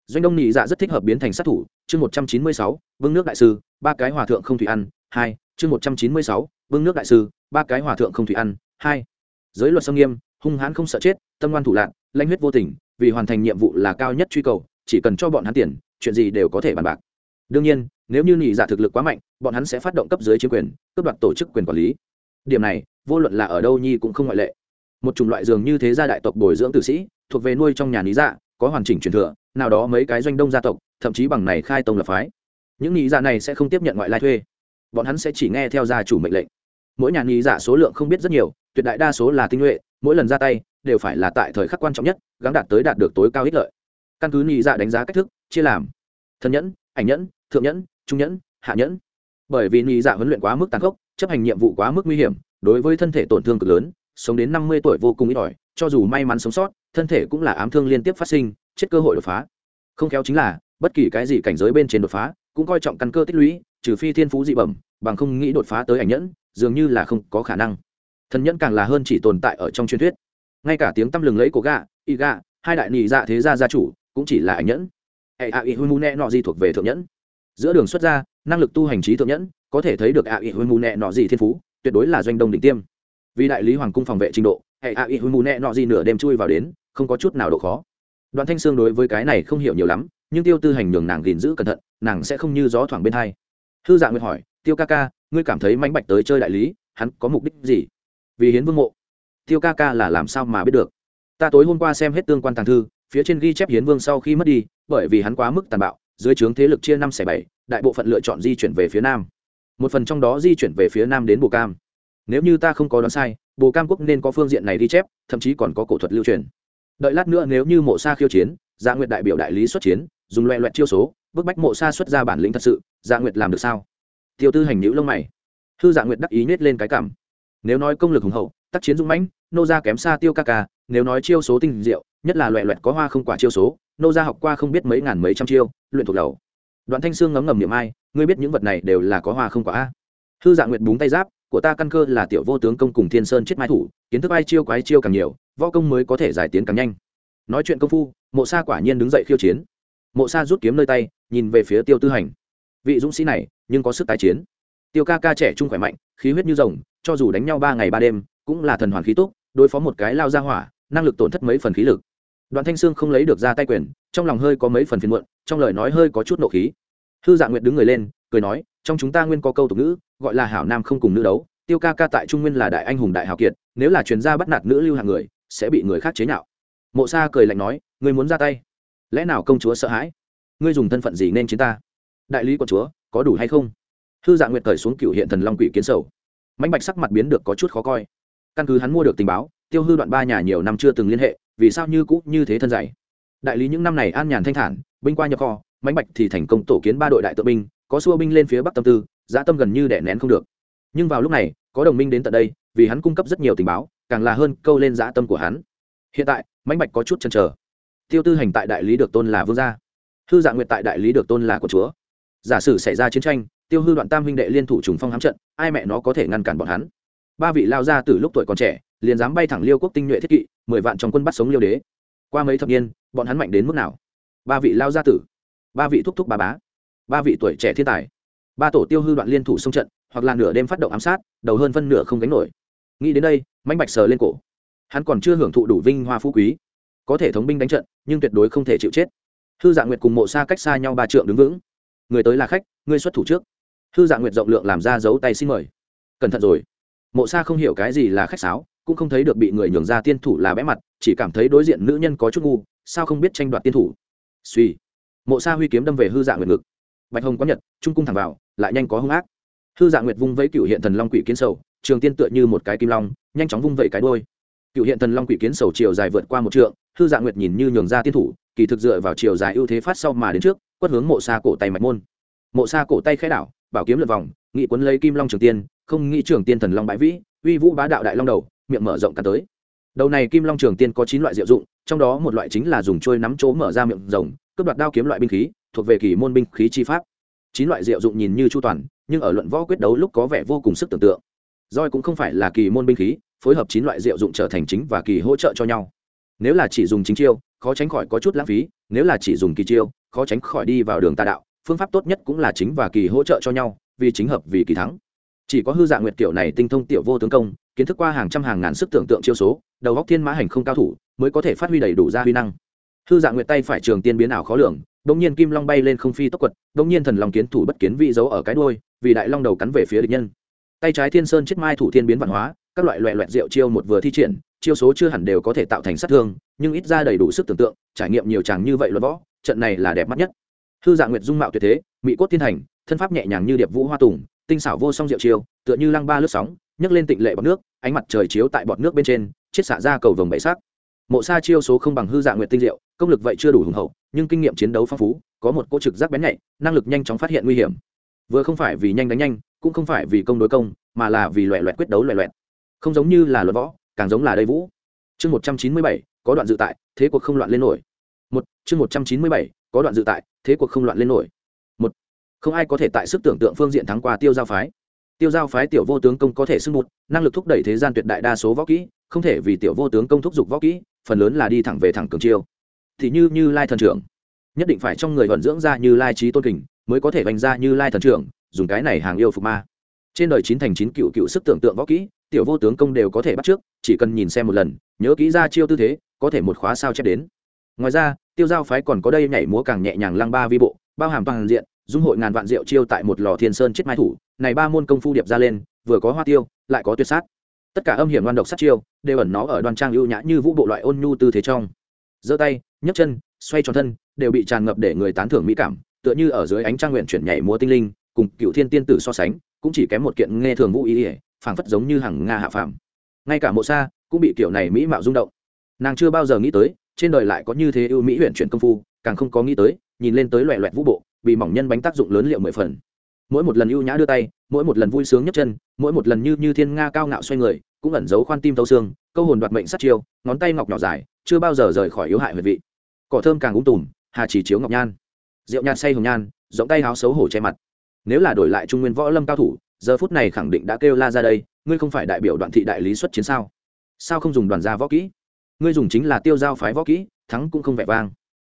Doanh đông nhị dạ rất thích hợp biến thành sát thủ, chương một trăm chín mươi sáu, vương nước đại sư, ba cái hòa thượng không thủy ăn, hai, chương một trăm chín mươi sáu, vương nước đại sư, ba cái hòa thượng không thủy ăn, hai. Giới luật sâm nghiêm, hung hãn không sợ chết, tâm ngoan thủ lạc lanh huyết vô tình, vì hoàn thành nhiệm vụ là cao nhất truy cầu, chỉ cần cho bọn hắn tiền chuyện gì đều có thể bàn bạc. Đương nhiên, nếu như nhị dạ thực lực quá mạnh, bọn hắn sẽ phát động cấp dưới chiếm quyền cướp đoạt tổ chức quyền quản lý. Điểm này, vô luận là ở đâu nhi cũng không ngoại lệ. Một chủng loại dường như thế gia đại tộc bồi dưỡng tử sĩ, thuộc về nuôi trong nhà lý dạ có hoàn chỉnh truyền thừa, nào đó mấy cái doanh đông gia tộc, thậm chí bằng này khai tông lập phái. Những lý dạ này sẽ không tiếp nhận ngoại lai thuê. Bọn hắn sẽ chỉ nghe theo gia chủ mệnh lệnh. Mỗi nhà lý dạ số lượng không biết rất nhiều, tuyệt đại đa số là tinh nhuệ, mỗi lần ra tay, đều phải là tại thời khắc quan trọng nhất, gắng đạt tới đạt được tối cao ích lợi. Căn cứ lý dạ đánh giá cách thức chia làm. Thân nhẫn, ảnh nhẫn, thượng nhẫn, trung nhẫn, hạ nhẫn. Bởi vì lý dạ huấn luyện quá mức tàn khốc, chấp hành nhiệm vụ quá mức nguy hiểm, đối với thân thể tổn thương cực lớn, sống đến năm mươi tuổi vô cùng ít ỏi, cho dù may mắn sống sót, thân thể cũng là ám thương liên tiếp phát sinh, chết cơ hội đột phá. Không khéo chính là, bất kỳ cái gì cảnh giới bên trên đột phá, cũng coi trọng căn cơ tích lũy, trừ phi thiên phú dị bẩm, bằng không nghĩ đột phá tới ảnh nhẫn, dường như là không có khả năng. Thần nhẫn càng là hơn chỉ tồn tại ở trong truyền thuyết. Ngay cả tiếng tăm lừng lẫy của gạ, y gạ, hai đại nị dạ thế gia gia chủ, cũng chỉ là ảnh nhẫn hệ a y hôn mu nẹ nọ gì thuộc về thượng nhẫn. Giữa đường xuất ra, năng lực tu hành trí thượng nhẫn, có thể thấy được a y hôn mu nẹ nọ gì thiên phú, tuyệt đối là doanh đông đỉnh tiêm. Vì đại lý hoàng cung phòng vệ trình độ, hệ a y hôn mu nẹ nọ gì nửa đêm chui vào đến, không có chút nào độ khó. Đoàn thanh sương đối với cái này không hiểu nhiều lắm, nhưng tiêu tư hành nhường nàng gìn giữ cẩn thận, nàng sẽ không như gió thoảng bên hai. Thư dạng nguyệt hỏi, tiêu ca ca, ngươi cảm thấy mánh bạch tới chơi đại lý, hắn có mục đích gì? Vì hiến vương mộ. Tiêu ca ca là làm sao mà biết được? Ta tối hôm qua xem hết tương quan tàng thư phía trên ghi chép hiến vương sau khi mất đi, bởi vì hắn quá mức tàn bạo, dưới trướng thế lực chia năm xẻ bảy, đại bộ phận lựa chọn di chuyển về phía nam. Một phần trong đó di chuyển về phía nam đến bồ cam. Nếu như ta không có đoán sai, bồ cam quốc nên có phương diện này ghi chép, thậm chí còn có cổ thuật lưu truyền. Đợi lát nữa nếu như mộ sa khiêu chiến dạ nguyệt đại biểu đại lý xuất chiến, dùng loẹ loẹt chiêu số, bức bách mộ sa xuất ra bản lĩnh thật sự dạ nguyệt làm được sao? Tiêu tư hành nhữ lông mày. Thư dạ nguyệt đắc ý nhét lên cái cảm. Nếu nói công lực hùng hậu, tác chiến dũng mãnh, nô ra kém xa tiêu ca ca nếu nói chiêu số tinh diệu, nhất là loẹ loẹt có hoa không quả chiêu số, nô ra học qua không biết mấy ngàn mấy trăm chiêu, luyện thuộc đầu. Đoạn thanh sương ngấm ngầm niệm ai, ngươi biết những vật này đều là có hoa không quả a? Hư dạ nguyệt búng tay giáp, của ta căn cơ là tiểu vô tướng công cùng thiên sơn chết mai thủ, kiến thức ai chiêu quái chiêu càng nhiều, võ công mới có thể giải tiến càng nhanh. Nói chuyện công phu, mộ sa quả nhiên đứng dậy khiêu chiến. Mộ sa rút kiếm nơi tay, nhìn về phía tiêu tư hành. Vị dũng sĩ này, nhưng có sức tái chiến. Tiêu ca ca trẻ trung khỏe mạnh, khí huyết như rồng, cho dù đánh nhau ba ngày ba đêm, cũng là thần hoàn khí tốt đối phó một cái lao ra hỏa năng lực tổn thất mấy phần khí lực. Đoàn thanh sương không lấy được ra tay quyền, trong lòng hơi có mấy phần phiền muộn, trong lời nói hơi có chút nộ khí. Hư dạ nguyệt đứng người lên, cười nói, trong chúng ta nguyên có câu tục ngữ, gọi là hảo nam không cùng nữ đấu, tiêu ca ca tại trung nguyên là đại anh hùng đại hào kiệt, nếu là chuyên gia bắt nạt nữ lưu hàng người, sẽ bị người khác chế nhạo. Mộ sa cười lạnh nói, ngươi muốn ra tay? Lẽ nào công chúa sợ hãi? Ngươi dùng thân phận gì nên chiến ta? Đại lý của chúa, có đủ hay không? Hư dạ nguyệt cởi xuống cựu hiện thần long quỷ kiến sầu. Mãnh bạch sắc mặt biến được có chút khó coi. Căn cứ hắn mua được tình báo tiêu hư đoạn ba nhà nhiều năm chưa từng liên hệ, vì sao như cũ như thế thân dày? Đại lý những năm này an nhàn thanh thản, binh qua nhập kho, mãnh bạch thì thành công tổ kiến ba đội đại tự binh, có xua binh lên phía bắc tâm tư giã tâm gần như đẻ nén không được. Nhưng vào lúc này, có đồng minh đến tận đây, vì hắn cung cấp rất nhiều tình báo, càng là hơn câu lên giã tâm của hắn. Hiện tại, mãnh bạch có chút chần trở tiêu tư hành tại đại lý được tôn là vương gia. Hư dạ nguyệt tại đại lý được tôn là của chúa. Giả sử xảy ra chiến tranh, tiêu hư đoạn tam huynh đệ liên thủ trùng phong hám trận, ai mẹ nó có thể ngăn cản bọn hắn? Ba vị lao ra từ lúc tuổi còn trẻ liền dám bay thẳng liêu quốc tinh nhuệ thiết kỵ, mười vạn trong quân bắt sống liêu đế. Qua mấy thập niên, bọn hắn mạnh đến mức nào? Ba vị lao gia tử, ba vị thúc thúc bà bá, ba vị tuổi trẻ thiên tài, ba tổ tiêu hư đoạn liên thủ xông trận, hoặc là nửa đêm phát động ám sát, đầu hơn phân nửa không gánh nổi. Nghĩ đến đây mánh bạch sờ lên cổ. Hắn còn chưa hưởng thụ đủ vinh hoa phú quý, có thể thống binh đánh trận, nhưng tuyệt đối không thể chịu chết. Thư Dạng nguyệt cùng mộ xa cách xa nhau ba trượng đứng vững. Người tới là khách, ngươi xuất thủ trước. Thư Dạng nguyệt rộng lượng làm ra dấu tay xin mời. Cẩn thận rồi. Mộ xa không hiểu cái gì là khách sáo cũng không thấy được bị người nhường ra tiên thủ là bẽ mặt, chỉ cảm thấy đối diện nữ nhân có chút ngu, sao không biết tranh đoạt tiên thủ? Suy. Mộ sa huy kiếm đâm về hư dạ nguyệt ngực. Bạch hồng có nhật, trung cung thẳng vào, lại nhanh có hung ác. Hư dạ nguyệt vung vẫy cựu hiện thần long quỷ kiến sầu, trường tiên tựa như một cái kim long, nhanh chóng vung vẫy cái đôi cựu hiện thần long quỷ kiến sầu chiều dài vượt qua một trượng, hư dạ nguyệt nhìn như nhường ra tiên thủ, kỳ thực dựa vào chiều dài ưu thế phát sau mà đến trước, quất hướng mộ xa cổ tay mạch môn. Mộ xa cổ tay khẽ đảo, bảo kiếm lượt vòng, nghị quấn lấy kim long trường tiên, không nghĩ trường tiên thần long bãi vĩ, uy vũ bá đạo đại long đầu miệng mở rộng cả tới. Đầu này kim long trường tiên có chín loại diệu dụng, trong đó một loại chính là dùng trôi nắm chỗ mở ra miệng rồng, cướp đoạt đao kiếm loại binh khí, thuộc về kỳ môn binh khí chi pháp. Chín loại diệu dụng nhìn như chu toàn, nhưng ở luận võ quyết đấu lúc có vẻ vô cùng sức tưởng tượng. Roi cũng không phải là kỳ môn binh khí, phối hợp chín loại diệu dụng trở thành chính và kỳ hỗ trợ cho nhau. Nếu là chỉ dùng chính chiêu, khó tránh khỏi có chút lãng phí, nếu là chỉ dùng kỳ chiêu, khó tránh khỏi đi vào đường tà đạo, phương pháp tốt nhất cũng là chính và kỳ hỗ trợ cho nhau, vì chính hợp vì kỳ thắng chỉ có hư dạng nguyệt kiểu này tinh thông tiểu vô tướng công, kiến thức qua hàng trăm hàng ngàn sức tưởng tượng chiêu số, đầu góc thiên mã hành không cao thủ, mới có thể phát huy đầy đủ ra huy năng. Hư dạng nguyệt tay phải trường tiên biến ảo khó lường đống nhiên kim long bay lên không phi tốc quật đống nhiên thần long kiến thủ bất kiến vị giấu ở cái đuôi, vì đại long đầu cắn về phía địch nhân. Tay trái thiên sơn chết mai thủ thiên biến văn hóa, các loại loẹ loẹt rượu chiêu một vừa thi triển, chiêu số chưa hẳn đều có thể tạo thành sát thương, nhưng ít ra đầy đủ sức tưởng tượng, trải nghiệm nhiều chàng như vậy luật võ, trận này là đẹp mắt nhất. Hư dạng nguyệt dung mạo tuyệt thế, mỹ cốt thiên thành thân pháp nhẹ nhàng như điệp vũ hoa tùng tinh xảo vô song diệu chiêu, tựa như lăng ba lướt sóng, nhấc lên tịnh lệ bọt nước, ánh mặt trời chiếu tại bọt nước bên trên, chiết xạ ra cầu vồng bảy sắc. Mộ sa chiêu số không bằng hư dạng nguyệt tinh diệu, công lực vậy chưa đủ hùng hậu, nhưng kinh nghiệm chiến đấu phong phú, có một cỗ trực giác bén nhạy, năng lực nhanh chóng phát hiện nguy hiểm. Vừa không phải vì nhanh đánh nhanh, cũng không phải vì công đối công, mà là vì loẹ loẹt quyết đấu loẹ loẹt. Không giống như là luật võ, càng giống là đây vũ. Chương một trăm chín mươi bảy, có đoạn dự tại, thế cuộc không loạn lên nổi. Một, chương một trăm chín mươi bảy, có đoạn dự tại, thế cuộc không loạn lên nổi không ai có thể tại sức tưởng tượng phương diện thắng qua tiêu giao phái. Tiêu giao phái tiểu vô tướng công có thể sưng một năng lực thúc đẩy thế gian tuyệt đại đa số võ kỹ, không thể vì tiểu vô tướng công thúc giục võ kỹ, phần lớn là đi thẳng về thẳng cường chiêu. Thì như như lai thần trưởng, nhất định phải trong người vận dưỡng ra như lai trí tôn kình, mới có thể vành ra như lai thần trưởng, dùng cái này hàng yêu phục ma. Trên đời chín thành chín cựu cựu sức tưởng tượng võ kỹ, tiểu vô tướng công đều có thể bắt trước, chỉ cần nhìn xem một lần, nhớ kỹ ra chiêu tư thế, có thể một khóa sao chép đến. Ngoài ra, tiêu giao phái còn có đây nhảy múa càng nhẹ nhàng lăng ba vi bộ, bao hàm toàn diện dung hội ngàn vạn rượu chiêu tại một lò thiên sơn chết mai thủ, này ba môn công phu điệp ra lên, vừa có hoa tiêu, lại có tuyệt sát. Tất cả âm hiểm đoan độc sát chiêu, đều ẩn nó ở đoan trang ưu nhã như vũ bộ loại ôn nhu tư thế trong. Giơ tay, nhấc chân, xoay tròn thân, đều bị tràn ngập để người tán thưởng mỹ cảm, tựa như ở dưới ánh trang nguyện chuyển nhảy múa tinh linh, cùng cựu thiên tiên tử so sánh, cũng chỉ kém một kiện nghe thường vũ ý ỉa phảng phất giống như hàng nga hạ phàm. Ngay cả mộ sa, cũng bị kiểu này mỹ mạo rung động. Nàng chưa bao giờ nghĩ tới, trên đời lại có như thế ưu mỹ huyện chuyển công phu, càng không có nghĩ tới, nhìn lên tới loẹ loẹt vũ bộ bị mỏng nhân bánh tác dụng lớn liệu mười phần. Mỗi một lần ưu nhã đưa tay, mỗi một lần vui sướng nhấc chân, mỗi một lần như như thiên nga cao ngạo xoay người, cũng ẩn giấu khoan tim thấu xương, câu hồn đoạt mệnh sát chiêu, ngón tay ngọc nhỏ dài, chưa bao giờ rời khỏi yếu hại huyệt vị. Cỏ thơm càng úng tùm, hà chỉ chiếu ngọc nhan. Rượu nhạt say hồng nhan giọng tay háo xấu hổ che mặt. Nếu là đổi lại trung nguyên võ lâm cao thủ, giờ phút này khẳng định đã kêu la ra đây, ngươi không phải đại biểu đoạn thị đại lý xuất chiến sao? Sao không dùng đoàn gia võ kỹ? Ngươi dùng chính là tiêu giao phái võ kỹ, thắng cũng không vẻ vang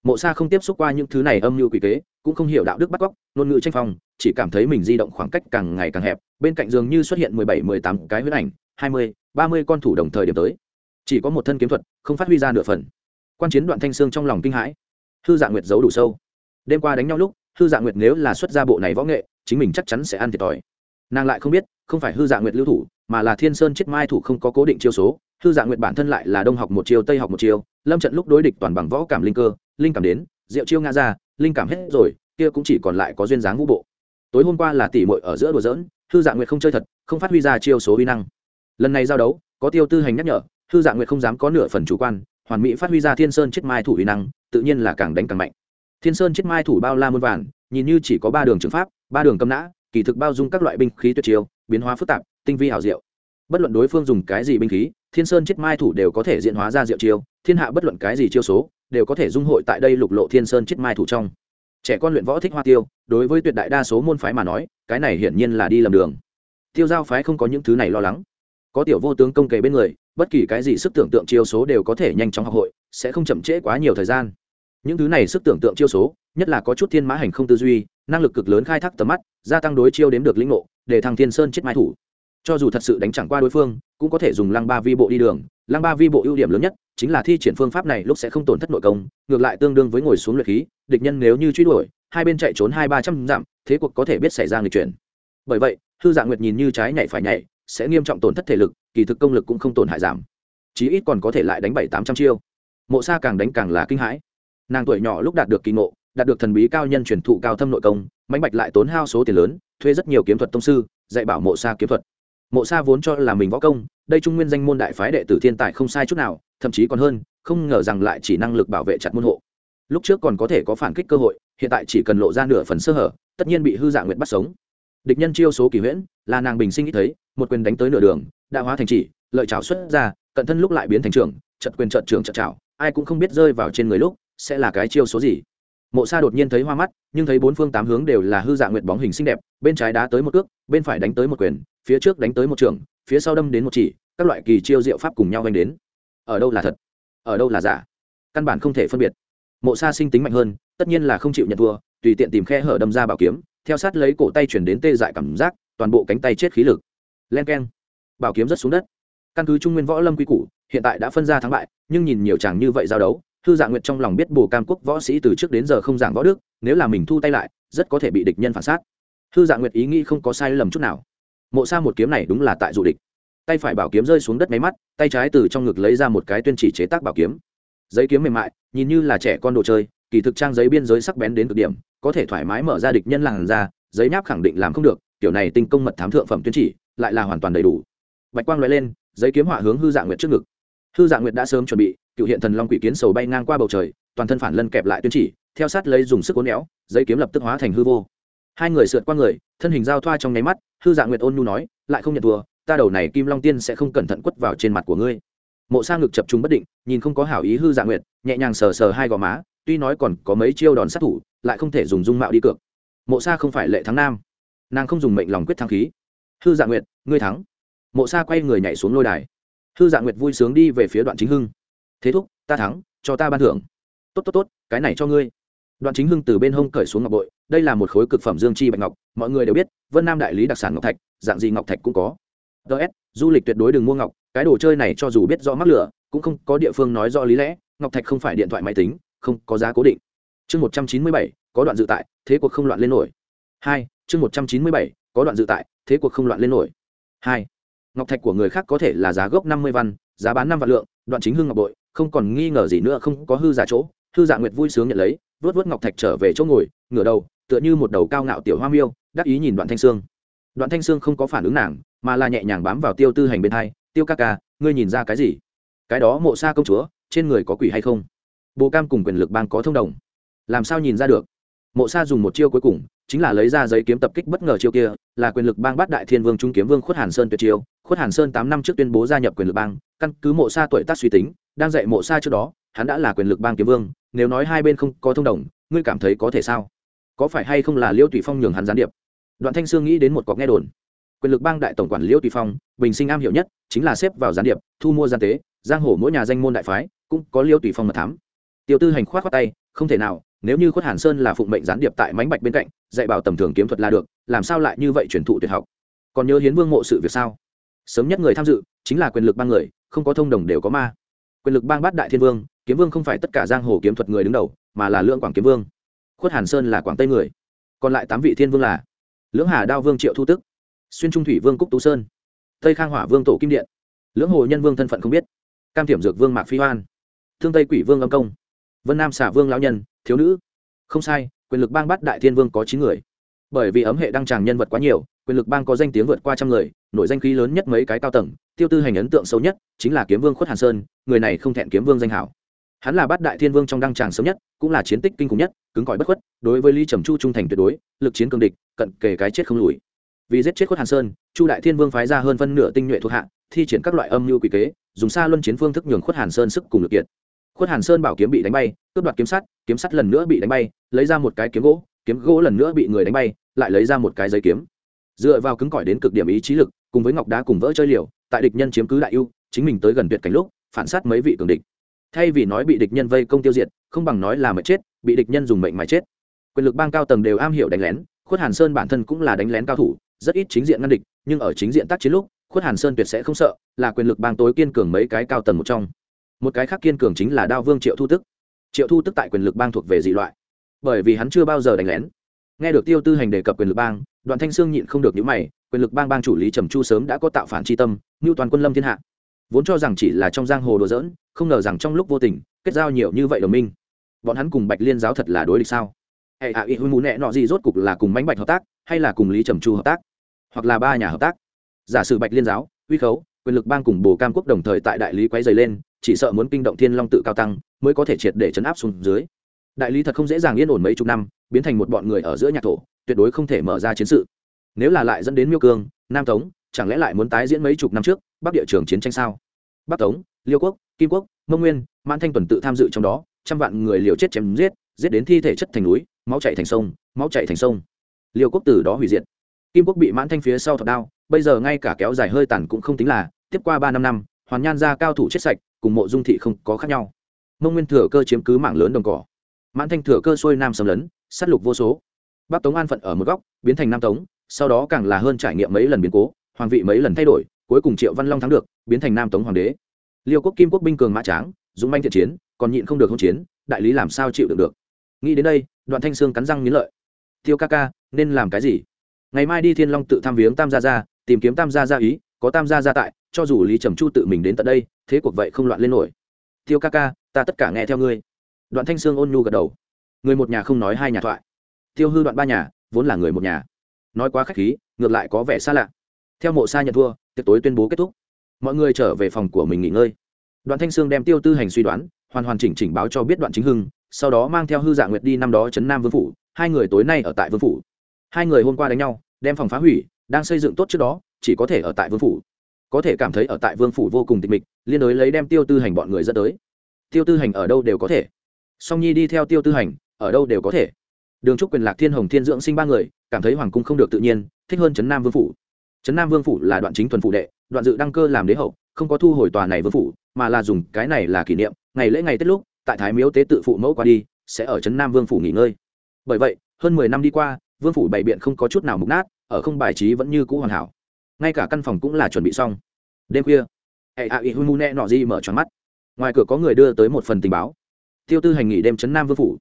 mộ sa không tiếp xúc qua những thứ này âm mưu quỷ kế, cũng không hiểu đạo đức bắt cóc, ngôn ngữ tranh phong, chỉ cảm thấy mình di động khoảng cách càng ngày càng hẹp, bên cạnh giường như xuất hiện mười bảy, mười tám cái huyết ảnh, hai mươi, ba mươi con thủ đồng thời điểm tới. Chỉ có một thân kiếm thuật, không phát huy ra nửa phần. Quan chiến đoạn thanh sương trong lòng kinh hãi. Hư dạng nguyệt giấu đủ sâu. Đêm qua đánh nhau lúc, hư dạng nguyệt nếu là xuất ra bộ này võ nghệ, chính mình chắc chắn sẽ ăn thiệt thòi. Nàng lại không biết, không phải hư dạng nguyệt lưu thủ, mà là thiên sơn chết mai thủ không có cố định chiêu số. Hư dạng nguyệt bản thân lại là đông học một chiêu, tây học một chiêu, lâm trận lúc đối địch toàn bằng võ cảm linh cơ linh cảm đến diệu chiêu ngã ra, linh cảm hết rồi, kia cũng chỉ còn lại có duyên dáng vũ bộ. Tối hôm qua là tỷ muội ở giữa đùa giỡn thư dạng nguyệt không chơi thật, không phát huy ra chiêu số uy năng. Lần này giao đấu, có tiêu tư hành nhắc nhở thư dạng nguyệt không dám có nửa phần chủ quan, hoàn mỹ phát huy ra thiên sơn chiết mai thủ uy năng, tự nhiên là càng đánh càng mạnh. Thiên sơn chiết mai thủ bao la muôn vàn, nhìn như chỉ có ba đường trường pháp, ba đường cầm nã, kỳ thực bao dung các loại binh khí tuyệt chiêu, biến hóa phức tạp, tinh vi hảo diệu bất luận đối phương dùng cái gì binh khí, thiên sơn chết mai thủ đều có thể diễn hóa ra diệu chiêu, thiên hạ bất luận cái gì chiêu số, đều có thể dung hội tại đây lục lộ thiên sơn chết mai thủ trong. Trẻ con luyện võ thích hoa tiêu, đối với tuyệt đại đa số môn phái mà nói, cái này hiển nhiên là đi lầm đường. Tiêu giao phái không có những thứ này lo lắng. Có tiểu vô tướng công kề bên người, bất kỳ cái gì sức tưởng tượng chiêu số đều có thể nhanh chóng học hội, sẽ không chậm trễ quá nhiều thời gian. Những thứ này sức tưởng tượng chiêu số, nhất là có chút thiên mã hành không tư duy, năng lực cực lớn khai thác tầm mắt, gia tăng đối chiêu đếm được lĩnh ngộ, để thằng thiên sơn chết mai thủ cho dù thật sự đánh chẳng qua đối phương, cũng có thể dùng lăng ba vi bộ đi đường. Lăng ba vi bộ ưu điểm lớn nhất chính là thi triển phương pháp này lúc sẽ không tổn thất nội công, ngược lại tương đương với ngồi xuống luyện khí, địch nhân nếu như truy đuổi, hai bên chạy trốn hai ba trăm dặm, thế cuộc có thể biết xảy ra người chuyển. Bởi vậy Thư dạng nguyệt nhìn như trái nhảy phải nhảy, sẽ nghiêm trọng tổn thất thể lực, kỳ thực công lực cũng không tổn hại giảm. Chí ít còn có thể lại đánh bảy tám trăm chiêu. Mộ xa càng đánh càng là kinh hãi. Nàng tuổi nhỏ lúc đạt được kỳ ngộ, đạt được thần bí cao nhân truyền thụ cao thâm nội công mánh bạch lại tốn hao số tiền lớn, thuê rất nhiều kiếm thuật tông sư, dạy bảo mộ xa kiếm thuật mộ Sa vốn cho là mình võ công, đây trung nguyên danh môn đại phái đệ tử thiên tài không sai chút nào, thậm chí còn hơn, không ngờ rằng lại chỉ năng lực bảo vệ chặt môn hộ. Lúc trước còn có thể có phản kích cơ hội, hiện tại chỉ cần lộ ra nửa phần sơ hở, tất nhiên bị hư dạng nguyện bắt sống. Địch nhân chiêu số kỳ huyễn, là nàng bình sinh ít thấy, một quyền đánh tới nửa đường, đã hóa thành chỉ, lợi trào xuất ra, cận thân lúc lại biến thành trường trận quyền trận trường trận trào ai cũng không biết rơi vào trên người lúc, sẽ là cái chiêu số gì mộ sa đột nhiên thấy hoa mắt, nhưng thấy bốn phương tám hướng đều là hư dạng nguyệt bóng hình xinh đẹp, bên trái đá tới một cước, bên phải đánh tới một quyền, phía trước đánh tới một trường, phía sau đâm đến một chỉ, các loại kỳ chiêu diệu pháp cùng nhau đánh đến. Ở đâu là thật? Ở đâu là giả? Căn bản không thể phân biệt. Mộ sa sinh tính mạnh hơn, tất nhiên là không chịu nhận thua, tùy tiện tìm khe hở đâm ra bảo kiếm, theo sát lấy cổ tay chuyển đến tê dại cảm giác, toàn bộ cánh tay chết khí lực. Len k e n bảo kiếm rất xuống đất. Căn cứ trung nguyên võ lâm quy củ, hiện tại đã phân ra thắng bại, nhưng nhìn nhiều chàng như vậy giao đấu thư dạ nguyệt trong lòng biết bồ cam quốc võ sĩ từ trước đến giờ không giảng võ đức, nếu là mình thu tay lại, rất có thể bị địch nhân phản xác thư dạ nguyệt ý nghĩ không có sai lầm chút nào. Mộ Sa một kiếm này đúng là tại dụ địch. Tay phải bảo kiếm rơi xuống đất máy mắt, tay trái từ trong ngực lấy ra một cái tuyên chỉ chế tác bảo kiếm. Giấy kiếm mềm mại, nhìn như là trẻ con đồ chơi, kỳ thực trang giấy biên giới sắc bén đến cực điểm, có thể thoải mái mở ra địch nhân làn ra giấy nháp khẳng định làm không được, kiểu này tinh công mật thám thượng phẩm tuyên chỉ, lại là hoàn toàn đầy đủ. Bạch quang loại lên, giấy kiếm họa hướng hư dạng nguyệt trước ngực. Hư dạng nguyệt đã sớm chuẩn bị cựu hiện thần long quỷ kiến sầu bay ngang qua bầu trời, toàn thân phản lân kẹp lại tuyên chỉ, theo sát lấy dùng sức cố néo giấy kiếm lập tức hóa thành hư vô. Hai người sượt qua người, thân hình giao thoa trong nháy mắt, hư dạng nguyệt ôn nhu nói, lại không nhận thua, ta đầu này kim long tiên sẽ không cẩn thận quất vào trên mặt của ngươi. Mộ Sa ngực chập trung bất định, nhìn không có hảo ý hư dạng nguyệt, nhẹ nhàng sờ sờ hai gò má, tuy nói còn có mấy chiêu đòn sát thủ, lại không thể dùng dung mạo đi cược. Mộ sa không phải lệ thắng nam. Nàng không dùng mệnh lòng quyết thắng khí. Hư dạng nguyệt, ngươi thắng. Mộ sa quay người nhảy xuống lôi đài. Hư dạng nguyệt vui sướng đi về phía đoạn chính hưng thế thúc, ta thắng, cho ta ban thưởng. Tốt tốt tốt, cái này cho ngươi. Đoạn chính hưng từ bên hông cởi xuống ngọc bội, đây là một khối cực phẩm dương chi bạch ngọc, mọi người đều biết, vân nam đại lý đặc sản ngọc thạch, dạng gì ngọc thạch cũng có. Ts du lịch tuyệt đối đừng mua ngọc, cái đồ chơi này cho dù biết rõ mắc lửa, cũng không có địa phương nói rõ lý lẽ, ngọc thạch không phải điện thoại máy tính, không có giá cố định. Chương một trăm chín mươi bảy, có đoạn dự tại, thế cuộc không loạn lên nổi. Hai, chương một trăm chín mươi bảy, có đoạn dự tại, thế cuộc không loạn lên nổi. Hai, ngọc thạch của người khác có thể là giá gốc năm mươi văn, giá bán năm vạn lượng, đoạn chính hưng ngọc bội không còn nghi ngờ gì nữa, không có hư giả chỗ. Hư dạ nguyệt vui sướng nhận lấy, vớt vớt ngọc thạch trở về chỗ ngồi, ngửa đầu, tựa như một đầu cao ngạo tiểu hoa miêu, đắc ý nhìn đoạn thanh sương. Đoạn thanh sương không có phản ứng nàng, mà là nhẹ nhàng bám vào tiêu tư hành bên hai. Tiêu ca ca, ngươi nhìn ra cái gì? Cái đó mộ xa công chúa, trên người có quỷ hay không? Bồ cam cùng quyền lực bang có thông đồng. Làm sao nhìn ra được? Mộ sa dùng một chiêu cuối cùng, chính là lấy ra giấy kiếm tập kích bất ngờ chiêu kia, là quyền lực bang bát đại thiên vương trung kiếm vương khuất hàn sơn tuyệt chiêu. Khuất hàn sơn tám năm trước tuyên bố gia nhập quyền lực bang, căn cứ mộ sa tuổi tác suy tính, đang dạy mộ sa trước đó, hắn đã là quyền lực bang kiếm vương, nếu nói hai bên không có thông đồng, ngươi cảm thấy có thể sao? Có phải hay không là liêu tùy phong nhường hắn gián điệp? Đoạn thanh sương nghĩ đến một cọc nghe đồn. Quyền lực bang đại tổng quản liêu tùy phong, bình sinh am hiểu nhất, chính là xếp vào gián điệp, thu mua gian tế, giang hồ mỗi nhà danh môn đại phái, cũng có liêu tùy phong mật thám. Tiêu tư hành khoát khoát tay, không thể nào nếu như khuất hàn sơn là phụng mệnh gián điệp tại mánh bạch bên cạnh, dạy bảo tầm thường kiếm thuật là được, làm sao lại như vậy truyền thụ tuyệt học? Còn nhớ hiến vương mộ sự việc sao? Sớm nhất người tham dự chính là quyền lực bang người, không có thông đồng đều có ma. Quyền lực bang bát đại thiên vương, kiếm vương không phải tất cả giang hồ kiếm thuật người đứng đầu, mà là lưỡng quảng kiếm vương. Khuất hàn sơn là quảng tây người. Còn lại tám vị thiên vương là lưỡng hà đao vương triệu thu tức, xuyên trung thủy vương cúc tú sơn, tây khang hỏa vương tổ kim điện, lưỡng hồ nhân vương thân phận không biết, cam thiểm dược vương mạc phi hoan, thương tây quỷ vương âm công, vân nam xả vương lão nhân thiếu nữ. Không sai, quyền lực bang bắt đại thiên vương có chín người. Bởi vì ấm hệ đăng tràng nhân vật quá nhiều, quyền lực bang có danh tiếng vượt qua trăm người, nổi danh khí lớn nhất mấy cái cao tầng, tiêu tư hành ấn tượng sâu nhất chính là kiếm vương khuất hàn sơn, người này không thẹn kiếm vương danh hảo. Hắn là bát đại thiên vương trong đăng tràng sớm nhất, cũng là chiến tích kinh khủng nhất, cứng cỏi bất khuất, đối với lý trầm chu trung thành tuyệt đối, lực chiến cường địch, cận kề cái chết không lùi. Vì giết chết khuất hàn sơn, chu đại thiên vương phái ra hơn phân nửa tinh nhuệ thuộc hạ, thi triển các loại âm mưu quỷ kế, dùng xa luân chiến phương thức nhường khuất hàn sơn sức cùng lực kiệt. Khuất hàn sơn bảo kiếm bị đánh bay cướp đoạt kiếm sắt kiếm sắt lần nữa bị đánh bay, lấy ra một cái kiếm gỗ kiếm gỗ lần nữa bị người đánh bay, lại lấy ra một cái giấy kiếm. Dựa vào cứng cỏi đến cực điểm ý chí lực, cùng với ngọc đá cùng vỡ chơi liều, tại địch nhân chiếm cứ đại ưu, chính mình tới gần tuyệt cảnh lúc, phản sát mấy vị cường địch. Thay vì nói bị địch nhân vây công tiêu diệt, không bằng nói là mệt chết, bị địch nhân dùng mệnh mà chết. Quyền lực bang cao tầng đều am hiểu đánh lén, khuất hàn sơn bản thân cũng là đánh lén cao thủ, rất ít chính diện ngăn địch, nhưng ở chính diện tác chiến lúc, khuất hàn sơn tuyệt sẽ không sợ, là quyền lực bang tối kiên cường mấy cái cao tầng một trong. Một cái khác kiên cường chính là đao vương triệu thu tức triệu thu tức tại quyền lực bang thuộc về dị loại, bởi vì hắn chưa bao giờ đánh lén. Nghe được tiêu tư hành đề cập quyền lực bang đoàn thanh sương nhịn không được những mày, quyền lực bang bang chủ lý trầm chu sớm đã có tạo phản tri tâm như toàn quân lâm thiên hạ. Vốn cho rằng chỉ là trong giang hồ đồ dỡn không ngờ rằng trong lúc vô tình, kết giao nhiều như vậy đồng minh. Bọn hắn cùng bạch liên giáo thật là đối địch sao? Hệ hạ ít mũ nẹ nọ gì rốt cục là cùng bánh bạch hợp tác, hay là cùng lý trầm chu hợp tác? Hoặc là ba nhà hợp tác? Giả sử bạch liên giáo uy khấu, quyền lực bang cùng bồ cam quốc đồng thời tại đại lý quay dày lên chỉ sợ muốn kinh động thiên long tự cao tăng, mới có thể triệt để chấn áp xuống dưới. Đại lý thật không dễ dàng yên ổn mấy chục năm, biến thành một bọn người ở giữa nhạc thổ, tuyệt đối không thể mở ra chiến sự. Nếu là lại dẫn đến miêu cương, nam tống, chẳng lẽ lại muốn tái diễn mấy chục năm trước, bắc địa trường chiến tranh sao? Bắc tống, liêu quốc, kim quốc, mông nguyên, mãn thanh tuần tự tham dự trong đó, trăm vạn người liều chết chém giết giết đến thi thể chất thành núi, máu chạy thành sông, máu chạy thành sông. Liêu quốc từ đó hủy diệt. Kim quốc bị mãn thanh phía sau thọt đao, bây giờ ngay cả kéo dài hơi tàn cũng không tính là, tiếp qua ba năm năm hoàn nhan ra cao thủ chết sạch, cùng mộ dung thị không có khác nhau. Mông nguyên thừa cơ chiếm cứ mạng lớn đồng cỏ. Mãn thanh thừa cơ xuôi nam xâm lấn s á t lục vô số. Bắc tống an phận ở một góc, biến thành nam tống, sau đó càng là hơn trải nghiệm mấy lần biến cố, hoàng vị mấy lần thay đổi, cuối cùng triệu văn long thắng được, biến thành nam tống hoàng đế. Liêu quốc kim quốc binh cường mã tráng, dũng manh thiện chiến, còn nhịn không được hỗn chiến, đại lý làm sao chịu được được? Nghĩ đến đây, đoạn thanh sương cắn răng nghiến lợi. Tiêu ca ca, nên làm cái gì? Ngày mai đi thiên long tự tham viếng tam gia gia, tìm kiếm tam gia gia ý, có tam gia gia tại cho dù lý trầm chu tự mình đến tận đây, thế cuộc vậy không loạn lên nổi. Tiêu ca ca, ta tất cả nghe theo ngươi. Đoạn thanh sương ôn nhu gật đầu. Người một nhà không nói hai nhà thoại. Tiêu hư đoạn ba nhà, vốn là người một nhà. Nói quá khách khí, ngược lại có vẻ xa lạ. Theo mộ sa nhận thua, tiệc tối tuyên bố kết thúc. Mọi người trở về phòng của mình nghỉ ngơi. Đoạn thanh sương đem tiêu tư hành suy đoán, hoàn hoàn chỉnh chỉnh báo cho biết đoạn chính hưng, sau đó mang theo hư dạ nguyệt đi năm đó chấn nam vương phủ, hai người tối nay ở tại vương phủ. Hai người hôm qua đánh nhau, đem phòng phá hủy, đang xây dựng tốt trước đó, chỉ có thể ở tại vương phủ có thể cảm thấy ở tại vương phủ vô cùng tịch mịch, liên đối lấy đem tiêu tư hành bọn người dẫn tới. Tiêu tư hành ở đâu đều có thể. Song nhi đi theo tiêu tư hành, ở đâu đều có thể. Đường trúc quyền, lạc thiên hồng, thiên dưỡng sinh ba người, cảm thấy hoàng cung không được tự nhiên, thích hơn trấn nam vương phủ. Trấn nam vương phủ là đoạn chính thuần phụ đệ, đoạn dự đăng cơ làm đế hậu, không có thu hồi tòa này vương phủ, mà là dùng cái này là kỷ niệm, ngày lễ ngày tết lúc, tại thái miếu tế tự phụ mẫu qua đi, sẽ ở trấn nam vương phủ nghỉ ngơi. Bởi vậy, hơn mười năm đi qua, vương phủ bày biện không có chút nào mục nát, ở không bài trí vẫn như cũ hoàn hảo ngay cả căn phòng cũng là chuẩn bị xong. Đêm khuya, hệ a i hu mu nẹ nọ gì mở tròn mắt. Ngoài cửa có người đưa tới một phần tình báo. Tiêu tư hành nghỉ đêm trấn nam vương phủ.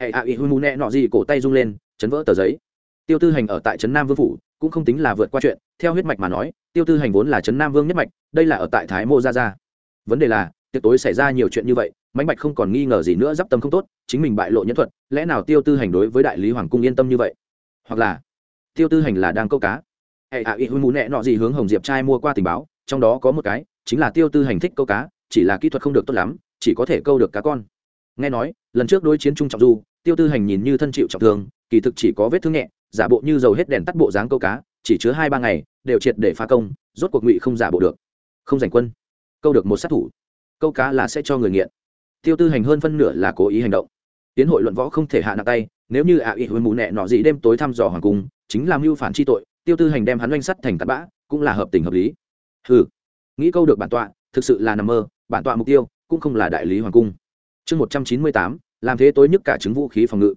Hệ a i hu mu nẹ nọ gì cổ tay rung lên, chấn vỡ tờ giấy. Tiêu tư hành ở tại trấn nam vương phủ, cũng không tính là vượt qua chuyện, theo huyết mạch mà nói, tiêu tư hành vốn là trấn nam vương nhất mạch, đây là ở tại thái mô gia gia. Vấn đề là, tiệc tối xảy ra nhiều chuyện như vậy mánh mạch không còn nghi ngờ gì nữa d i p tâm không tốt, chính mình bại lộ nhân thuật, lẽ nào tiêu tư hành đối với đại lý hoàng cung yên tâm như vậy? Hoặc là, tiêu tư hành là đang câu cá? Hệ hạ y hôn mù nẹ nọ gì hướng hồng diệp trai mua qua tình báo, trong đó có một cái, chính là tiêu tư hành thích câu cá, chỉ là kỹ thuật không được tốt lắm, chỉ có thể câu được cá con. Nghe nói, lần trước đối chiến trung trọng du, tiêu tư hành nhìn như thân chịu trọng thương, kỳ thực chỉ có vết thương nhẹ, giả bộ như dầu hết đèn tắt bộ dáng câu cá, chỉ chứa hai ba ngày, đều triệt để phá công, rốt cuộc ngụy không giả bộ được. Không giành quân. Câu được một sát thủ. Câu cá là sẽ cho người nghiện. Tiêu tư hành hơn phân nửa là cố ý hành động. Tiến hội luận võ không thể hạ nặng tay, nếu như ạ à ít hồi mù nẹ nọ gì đêm tối thăm dò hoàng cung, chính là mưu phản chi tội tiêu tư hành đem hắn oanh sắt thành tạt bã, cũng là hợp tình hợp lý. Ừ nghĩ câu được bản tọa, thực sự là nằm mơ, bản tọa mục tiêu cũng không là đại lý hoàng cung. Chương một trăm chín mươi tám, làm thế tối nhất cả chứng vũ khí phòng ngự.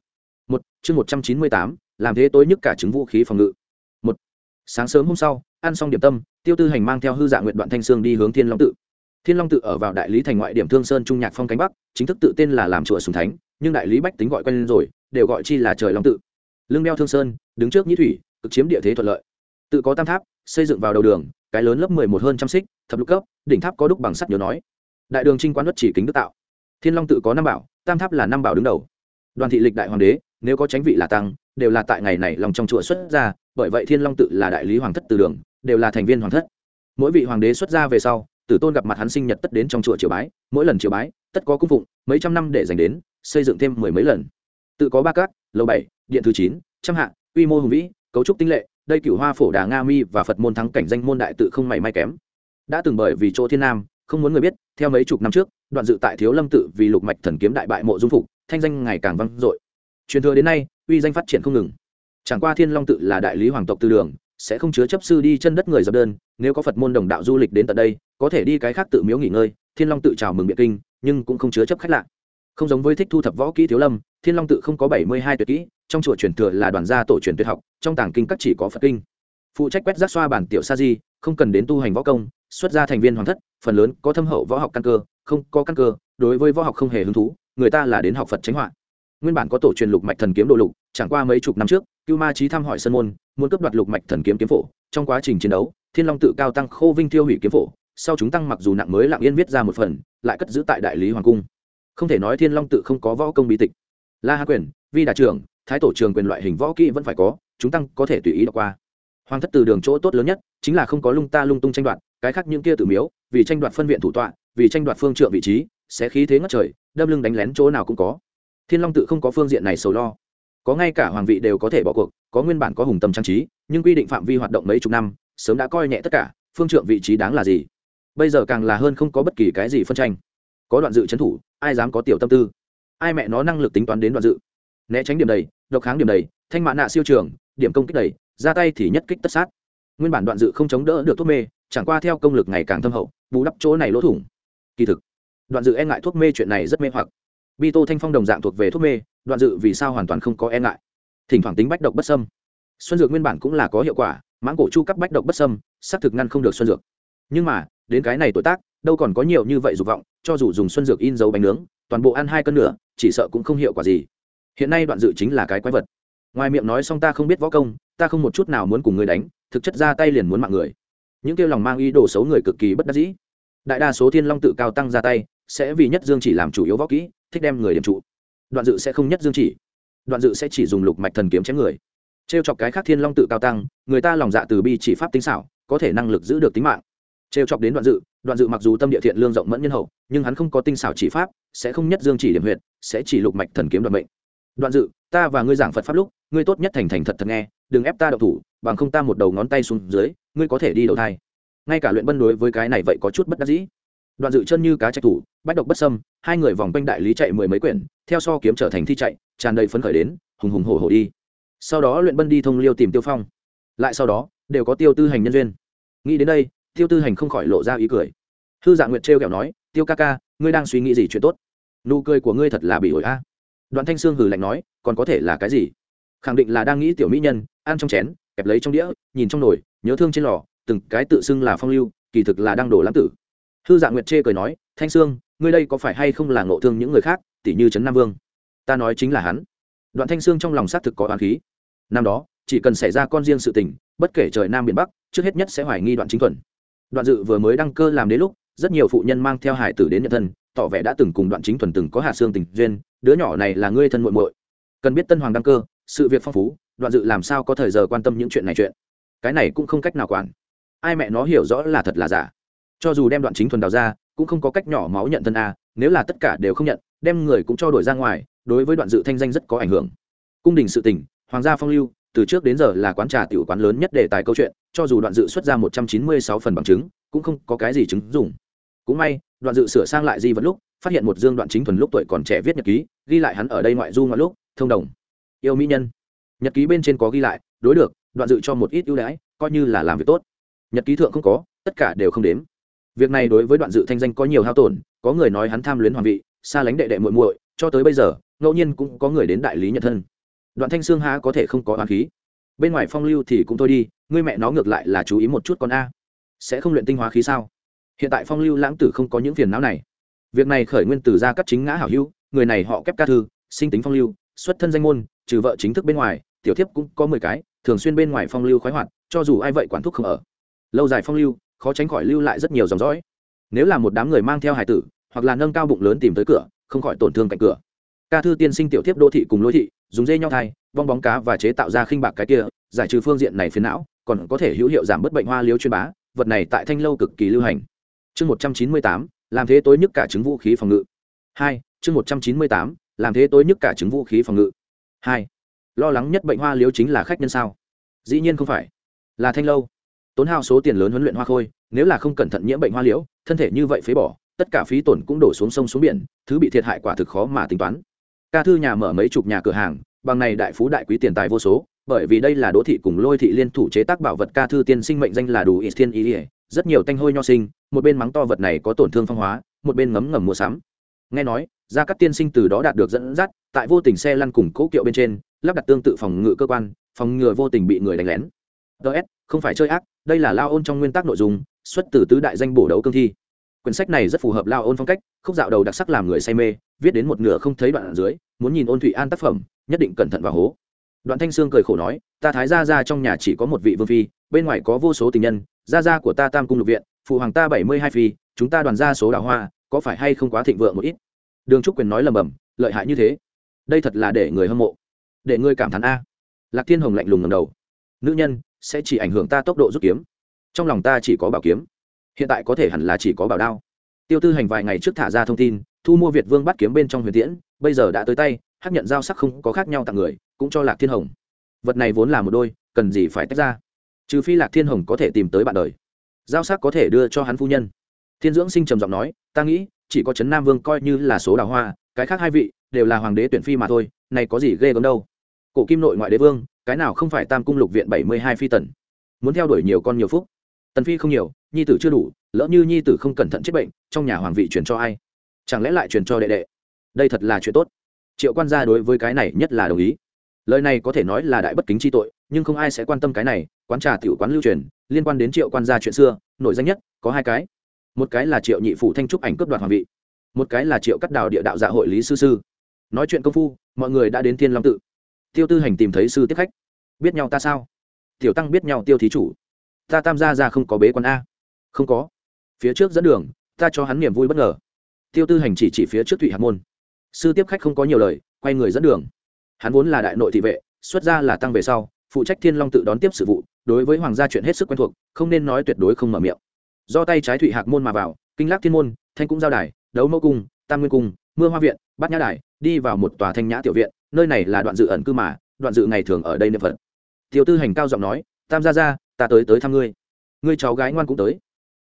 Một, chương một trăm chín mươi tám, làm thế tối nhất cả chứng vũ khí phòng ngự. Một, sáng sớm hôm sau, ăn xong điểm tâm, tiêu tư hành mang theo hư dạ nguyện đoạn thanh sương đi hướng thiên long tự. Thiên long tự ở vào đại lý thành ngoại điểm thương sơn trung nhạc phong cánh bắc, chính thức tự tên là làm chùa sùng thánh, nhưng đại lý bách tính gọi quen lên rồi, đều gọi chi là trời long tự. Lương đeo thương sơn, đứng trước nhĩ thủy cực chiếm địa thế thuận lợi. Tự có tam tháp, xây dựng vào đầu đường, cái lớn lớp mười một hơn trăm xích, thập lục cấp, đỉnh tháp có đúc bằng sắt nhớ nói. Đại đường trinh quán đất chỉ kính đức tạo. Thiên long tự có năm bảo, tam tháp là năm bảo đứng đầu. Đoàn thị lịch đại hoàng đế, nếu có tránh vị là tăng, đều là tại ngày này lòng trong chùa xuất ra, bởi vậy thiên long tự là đại lý hoàng thất từ đường, đều là thành viên hoàng thất. Mỗi vị hoàng đế xuất ra về sau, tử tôn gặp mặt hắn sinh nhật tất đến trong chùa triều bái, mỗi lần triều bái, tất có cung phụng, mấy trăm năm để dành đến, xây dựng thêm mười mấy lần. Tự có ba cát lầu bảy, điện thứ chín, trăm hạ, quy mô hùng vĩ cấu trúc tinh lệ, đây cựu hoa phổ đà nga mi và phật môn thắng cảnh danh môn đại tự không mảy may kém. Đã từng bởi vì chỗ thiên nam, không muốn người biết, theo mấy chục năm trước, đoạn dự tại thiếu lâm tự vì lục mạch thần kiếm đại bại mộ dung phục, thanh danh ngày càng vang dội. Truyền thừa đến nay, uy danh phát triển không ngừng. Chẳng qua thiên long tự là đại lý hoàng tộc tư đường, sẽ không chứa chấp sư đi chân đất người dập đơn, nếu có phật môn đồng đạo du lịch đến tận đây, có thể đi cái khác tự miếu nghỉ ngơi, thiên long tự chào mừng biện kinh, nhưng cũng không chứa chấp khách lạ không giống với thích thu thập võ kỹ thiếu lâm, thiên long tự không có bảy mươi hai tuyệt kỹ, trong chùa truyền thừa là đoàn gia tổ truyền tuyệt học, trong tàng kinh các chỉ có phật kinh. Phụ trách quét rác xoa bản tiểu sa di, không cần đến tu hành võ công, xuất ra thành viên hoàng thất, phần lớn có thâm hậu võ học căn cơ, không có căn cơ, đối với võ học không hề hứng thú, người ta là đến học phật tránh họa. Nguyên bản có tổ truyền lục mạch thần kiếm đồ lục, chẳng qua mấy chục năm trước, cưu ma trí thăm hỏi sân môn, muốn cướp đoạt lục mạch thần kiếm kiếm phổ. Trong quá trình chiến đấu, thiên long tự cao tăng khô vinh tiêu hủy kiếm phổ, sau chúng tăng mặc dù nặng mới lặng yên viết ra một phần, lại cất giữ tại đại lý hoàng cung không thể nói thiên long tự không có võ công bí tịch. La hạ quyền, vi đà trưởng, thái tổ trường quyền loại hình võ kỹ vẫn phải có, chúng tăng có thể tùy ý đọc qua. Hoàng thất từ đường chỗ tốt lớn nhất chính là không có lung ta lung tung tranh đoạt, cái khác những kia tự miếu, vì tranh đoạt phân viện thủ tọa, vì tranh đoạt phương trượng vị trí, sẽ khí thế ngất trời, đâm lưng đánh lén chỗ nào cũng có. Thiên long tự không có phương diện này sầu lo. Có ngay cả hoàng vị đều có thể bỏ cuộc, có nguyên bản có hùng tâm trang trí, nhưng quy định phạm vi hoạt động mấy chục năm, sớm đã coi nhẹ tất cả, phương trượng vị trí đáng là gì? Bây giờ càng là hơn không có bất kỳ cái gì phân tranh có đoạn dự trấn thủ, ai dám có tiểu tâm tư? Ai mẹ nó năng lực tính toán đến đoạn dự? Né tránh điểm đầy, độc kháng điểm đầy, thanh mạ nạ siêu trường, điểm công kích đầy, ra tay thì nhất kích tất sát. Nguyên bản đoạn dự không chống đỡ được thuốc mê, chẳng qua theo công lực ngày càng thâm hậu, bù đắp chỗ này lỗ thủng. Kỳ thực, đoạn dự e ngại thuốc mê chuyện này rất mê hoặc. Bi tô thanh phong đồng dạng thuộc về thuốc mê, đoạn dự vì sao hoàn toàn không có e ngại? Thỉnh thoảng tính bách độc bất sâm xuân dược nguyên bản cũng là có hiệu quả, mãng cổ chu cấp bách độc bất sâm xác thực ngăn không được xuân dược. Nhưng mà, đến cái này tuổi tác đâu còn có nhiều như vậy dục vọng cho dù dùng xuân dược in dấu bánh nướng toàn bộ ăn hai cân nửa, chỉ sợ cũng không hiệu quả gì. Hiện nay đoạn dự chính là cái quái vật. Ngoài miệng nói xong ta không biết võ công ta không một chút nào muốn cùng người đánh thực chất ra tay liền muốn mạng người. Những kêu lòng mang ý đồ xấu người cực kỳ bất đắc dĩ. Đại đa số thiên long tự cao tăng ra tay sẽ vì nhất dương chỉ làm chủ yếu võ kỹ thích đem người điểm trụ. Đoạn dự sẽ không nhất dương chỉ. Đoạn dự sẽ chỉ dùng lục mạch thần kiếm chém người. T r e o chọc cái khác thiên long tự cao tăng người ta lòng dạ từ bi chỉ pháp tính xảo có thể năng lực giữ được tính mạng trêu chọc đến đoạn dự đoạn dự mặc dù tâm địa thiện lương rộng mẫn nhân hậu, nhưng hắn không có tinh xảo chỉ pháp, sẽ không nhất dương chỉ điểm huyện sẽ chỉ lục mạch thần kiếm đoạn mệnh. Đoạn dự, ta và ngươi giảng phật pháp lúc, ngươi tốt nhất thành thành thật thật nghe, đừng ép ta đậu thủ, bằng không ta một đầu ngón tay xuống dưới, ngươi có thể đi đầu thai. Ngay cả luyện bân đối với cái này vậy có chút bất đắc dĩ. Đoạn dự chân như cá trạch thủ, bách độc bất sâm hai người vòng quanh đại lý chạy mười mấy quyển, theo so kiếm trở thành thi chạy, tràn đầy phấn khởi đến, hùng hùng hổ hổ đi. Sau đó luyện bân đi thông liêu tìm tiêu phong. Lại sau đó, đều có tiêu tư hành nhân duyên. Nghĩ đến đây tiêu tư hành không khỏi lộ ra ý cười. Hư dạ nguyệt trêu kẹo nói, tiêu ca ca, ngươi đang suy nghĩ gì chuyện tốt? Nụ cười của ngươi thật là bị ổi a. Đoạn thanh sương hừ lạnh nói, còn có thể là cái gì? Khẳng định là đang nghĩ tiểu mỹ nhân, ăn trong chén, kẹp lấy trong đĩa, nhìn trong nồi, nhớ thương trên lò, từng cái tự xưng là phong lưu, kỳ thực là đang đổ lãng tử. Hư dạ nguyệt chê cười nói, thanh sương, ngươi đây có phải hay không là ngộ thương những người khác tỷ như trấn nam vương? Ta nói chính là hắn. Đoạn thanh sương trong lòng xác thực có oán khí. Năm đó, chỉ cần xảy ra con riêng sự tình, bất kể trời nam biển bắc, trước hết nhất sẽ hoài nghi đoạn chính thuần đoạn dự vừa mới đăng cơ làm đến lúc, rất nhiều phụ nhân mang theo hải tử đến nhận thân, tỏ vẻ đã từng cùng đoạn chính thuần từng có hạ xương tình duyên, đứa nhỏ này là ngươi thân muội muội. Cần biết tân hoàng đăng cơ, sự việc phong phú, đoạn dự làm sao có thời giờ quan tâm những chuyện này chuyện. Cái này cũng không cách nào quản. Ai mẹ nó hiểu rõ là thật là giả. Cho dù đem đoạn chính thuần đào ra, cũng không có cách nhỏ máu nhận thân a, nếu là tất cả đều không nhận, đem người cũng cho đổi ra ngoài, đối với đoạn dự thanh danh rất có ảnh hưởng. Cung đình sự tỉnh hoàng gia phong lưu từ trước đến giờ là quán trà tiểu quán lớn nhất để tài câu chuyện, cho dù đoạn dự xuất ra một trăm chín mươi sáu phần bằng chứng, cũng không có cái gì chứng dùng cũng may, đoạn dự sửa sang lại di vật lúc, phát hiện một dương đoạn chính thuần lúc tuổi còn trẻ viết nhật ký, ghi lại hắn ở đây ngoại du ngoại lúc, thông đồng. Yêu mỹ nhân. Nhật ký bên trên có ghi lại, đối được, đoạn dự cho một ít ưu đãi, coi như là làm việc tốt. Nhật ký thượng không có, tất cả đều không đếm. Việc này đối với đoạn dự thanh danh có nhiều hao tổn, có người nói hắn tham luyến hoàng vị, xa lánh đệ đệ muội muội, cho tới bây giờ, ngẫu nhiên cũng có người đến đại lý nhận thân đoạn thanh sương há có thể không có hoàng khí. Bên ngoài phong lưu thì cũng thôi đi, ngươi mẹ nó ngược lại là chú ý một chút con a. Sẽ không luyện tinh hóa khí sao? Hiện tại phong lưu lãng tử không có những phiền não này. Việc này khởi nguyên từ gia các chính ngã hảo hữu, người này họ kép ca thư, sinh tính phong lưu, xuất thân danh môn, trừ vợ chính thức bên ngoài, tiểu thiếp cũng có mười cái, thường xuyên bên ngoài phong lưu khoái hoạt, cho dù ai vậy quản thúc không ở. Lâu dài phong lưu, khó tránh khỏi lưu lại rất nhiều dòng dõi. Nếu là một đám người mang theo hải tử, hoặc là nâng cao bụng lớn tìm tới cửa, không khỏi tổn thương cạnh cửa. Ca thư tiên sinh tiểu thiếp đô thị cùng lối thị dùng dây nhau thai, bong bóng cá và chế tạo ra khinh bạc cái kia, giải trừ phương diện này phiến não, còn có thể hữu hiệu giảm bớt bệnh hoa liếu chuyên bá, vật này tại thanh lâu cực kỳ lưu hành. Chương một trăm chín mươi tám, làm thế tối nhất cả chứng vũ khí phòng ngự. Hai, chương một trăm chín mươi tám, làm thế tối nhất cả chứng vũ khí phòng ngự. Hai, lo lắng nhất bệnh hoa liếu chính là khách nhân sao? Dĩ nhiên không phải. Là thanh lâu. Tốn hao số tiền lớn huấn luyện hoa khôi, nếu là không cẩn thận nhiễm bệnh hoa liễu thân thể như vậy phế bỏ, tất cả phí tổn cũng đổ xuống sông xuống biển, thứ bị thiệt hại quả thực khó mà tính toán ca thư nhà mở mấy chục nhà cửa hàng, bằng này đại phú đại quý tiền tài vô số, bởi vì đây là đỗ thị cùng lôi thị liên thủ chế tác bảo vật ca thư tiên sinh mệnh danh là đủ ít thiên ý ỉa rất nhiều tanh hôi nho sinh, một bên mắng to vật này có tổn thương phong hóa, một bên ngấm ngầm mua sắm. Nghe nói ra các tiên sinh từ đó đạt được dẫn dắt, tại vô tình xe lăn cùng cố kiệu bên trên, lắp đặt tương tự phòng ngự cơ quan, phòng ngừa vô tình bị người đánh lén. Ts không phải chơi ác, đây là lao ôn trong nguyên tắc nội dung, xuất từ tứ đại danh bổ đấu cương thi quyển sách này rất phù hợp lao ôn phong cách, khúc dạo đầu đặc sắc làm người say mê, viết đến một nửa không thấy đoạn ở dưới, muốn nhìn ôn thụy an tác phẩm, nhất định cẩn thận và hố. Đoạn thanh sương cười khổ nói, ta thái ra ra trong nhà chỉ có một vị vương phi, bên ngoài có vô số tình nhân, gia gia của ta tam cung lục viện, phụ hoàng ta bảy mươi hai phi, chúng ta đoàn ra số đào hoa, có phải hay không quá thịnh vượng một ít? Đường trúc quyền nói lầm bầm, lợi hại như thế, đây thật là để người hâm mộ, để ngươi cảm thán a. Lạc thiên hồng lạnh lùng ngầm đầu, nữ nhân, sẽ chỉ ảnh hưởng ta tốc độ rút kiếm, trong lòng ta chỉ có bảo kiếm hiện tại có thể hẳn là chỉ có bảo đao. Tiêu tư hành vài ngày trước thả ra thông tin, thu mua việt vương bắt kiếm bên trong huyền tiễn, bây giờ đã tới tay, hắc nhận giao sắc không có khác nhau tặng người, cũng cho lạc thiên hồng. Vật này vốn là một đôi, cần gì phải tách ra? Trừ phi lạc thiên hồng có thể tìm tới bạn đời. Giao sắc có thể đưa cho hắn phu nhân. Thiên dưỡng sinh trầm giọng nói, ta nghĩ, chỉ có trấn nam vương coi như là số đào hoa, cái khác hai vị đều là hoàng đế tuyển phi mà thôi, này có gì ghê gớm đâu. Cổ kim nội ngoại đế vương, cái nào không phải tam cung lục viện bảy mươi hai phi tần? Muốn theo đuổi nhiều con nhiều phúc tần phi không nhiều, nhi tử chưa đủ, lỡ như nhi tử không cẩn thận chết bệnh, trong nhà hoàng vị truyền cho ai? Chẳng lẽ lại truyền cho đệ đệ? Đây thật là chuyện tốt. Triệu quan gia đối với cái này nhất là đồng ý. Lời này có thể nói là đại bất kính chi tội, nhưng không ai sẽ quan tâm cái này, quán trà tiểu quán lưu truyền, liên quan đến triệu quan gia chuyện xưa, nổi danh nhất, có hai cái. Một cái là triệu nhị phủ thanh trúc ảnh cướp đoạt hoàng vị, một cái là triệu cắt đào địa đạo dạ hội lý sư sư. Nói chuyện công phu, mọi người đã đến thiên long tự. Tiêu tư hành tìm thấy sư tiếp khách. Biết nhau ta sao? Tiểu tăng biết nhau tiêu thí chủ ta tam gia ra không có bế quan a. Không có. Phía trước dẫn đường, ta cho hắn niềm vui bất ngờ. Tiêu tư hành chỉ chỉ phía trước thụy hạt môn. Sư tiếp khách không có nhiều lời, quay người dẫn đường. Hắn vốn là đại nội thị vệ, xuất ra là tăng về sau, phụ trách thiên long tự đón tiếp sự vụ, đối với hoàng gia chuyện hết sức quen thuộc, không nên nói tuyệt đối không mở miệng. Do tay trái thụy hạc môn mà vào, kinh lác thiên môn, thanh cũng giao đài, đấu mẫu cung, tam nguyên cung, mưa hoa viện, bát nhã đài, đi vào một tòa thanh nhã tiểu viện, nơi này là đoạn dự ẩn cư mà, đoạn dự ngày thường ở đây niệm phật. Tiêu tư hành cao giọng nói, tam gia gia ta tới tới thăm ngươi. Ngươi cháu gái ngoan cũng tới.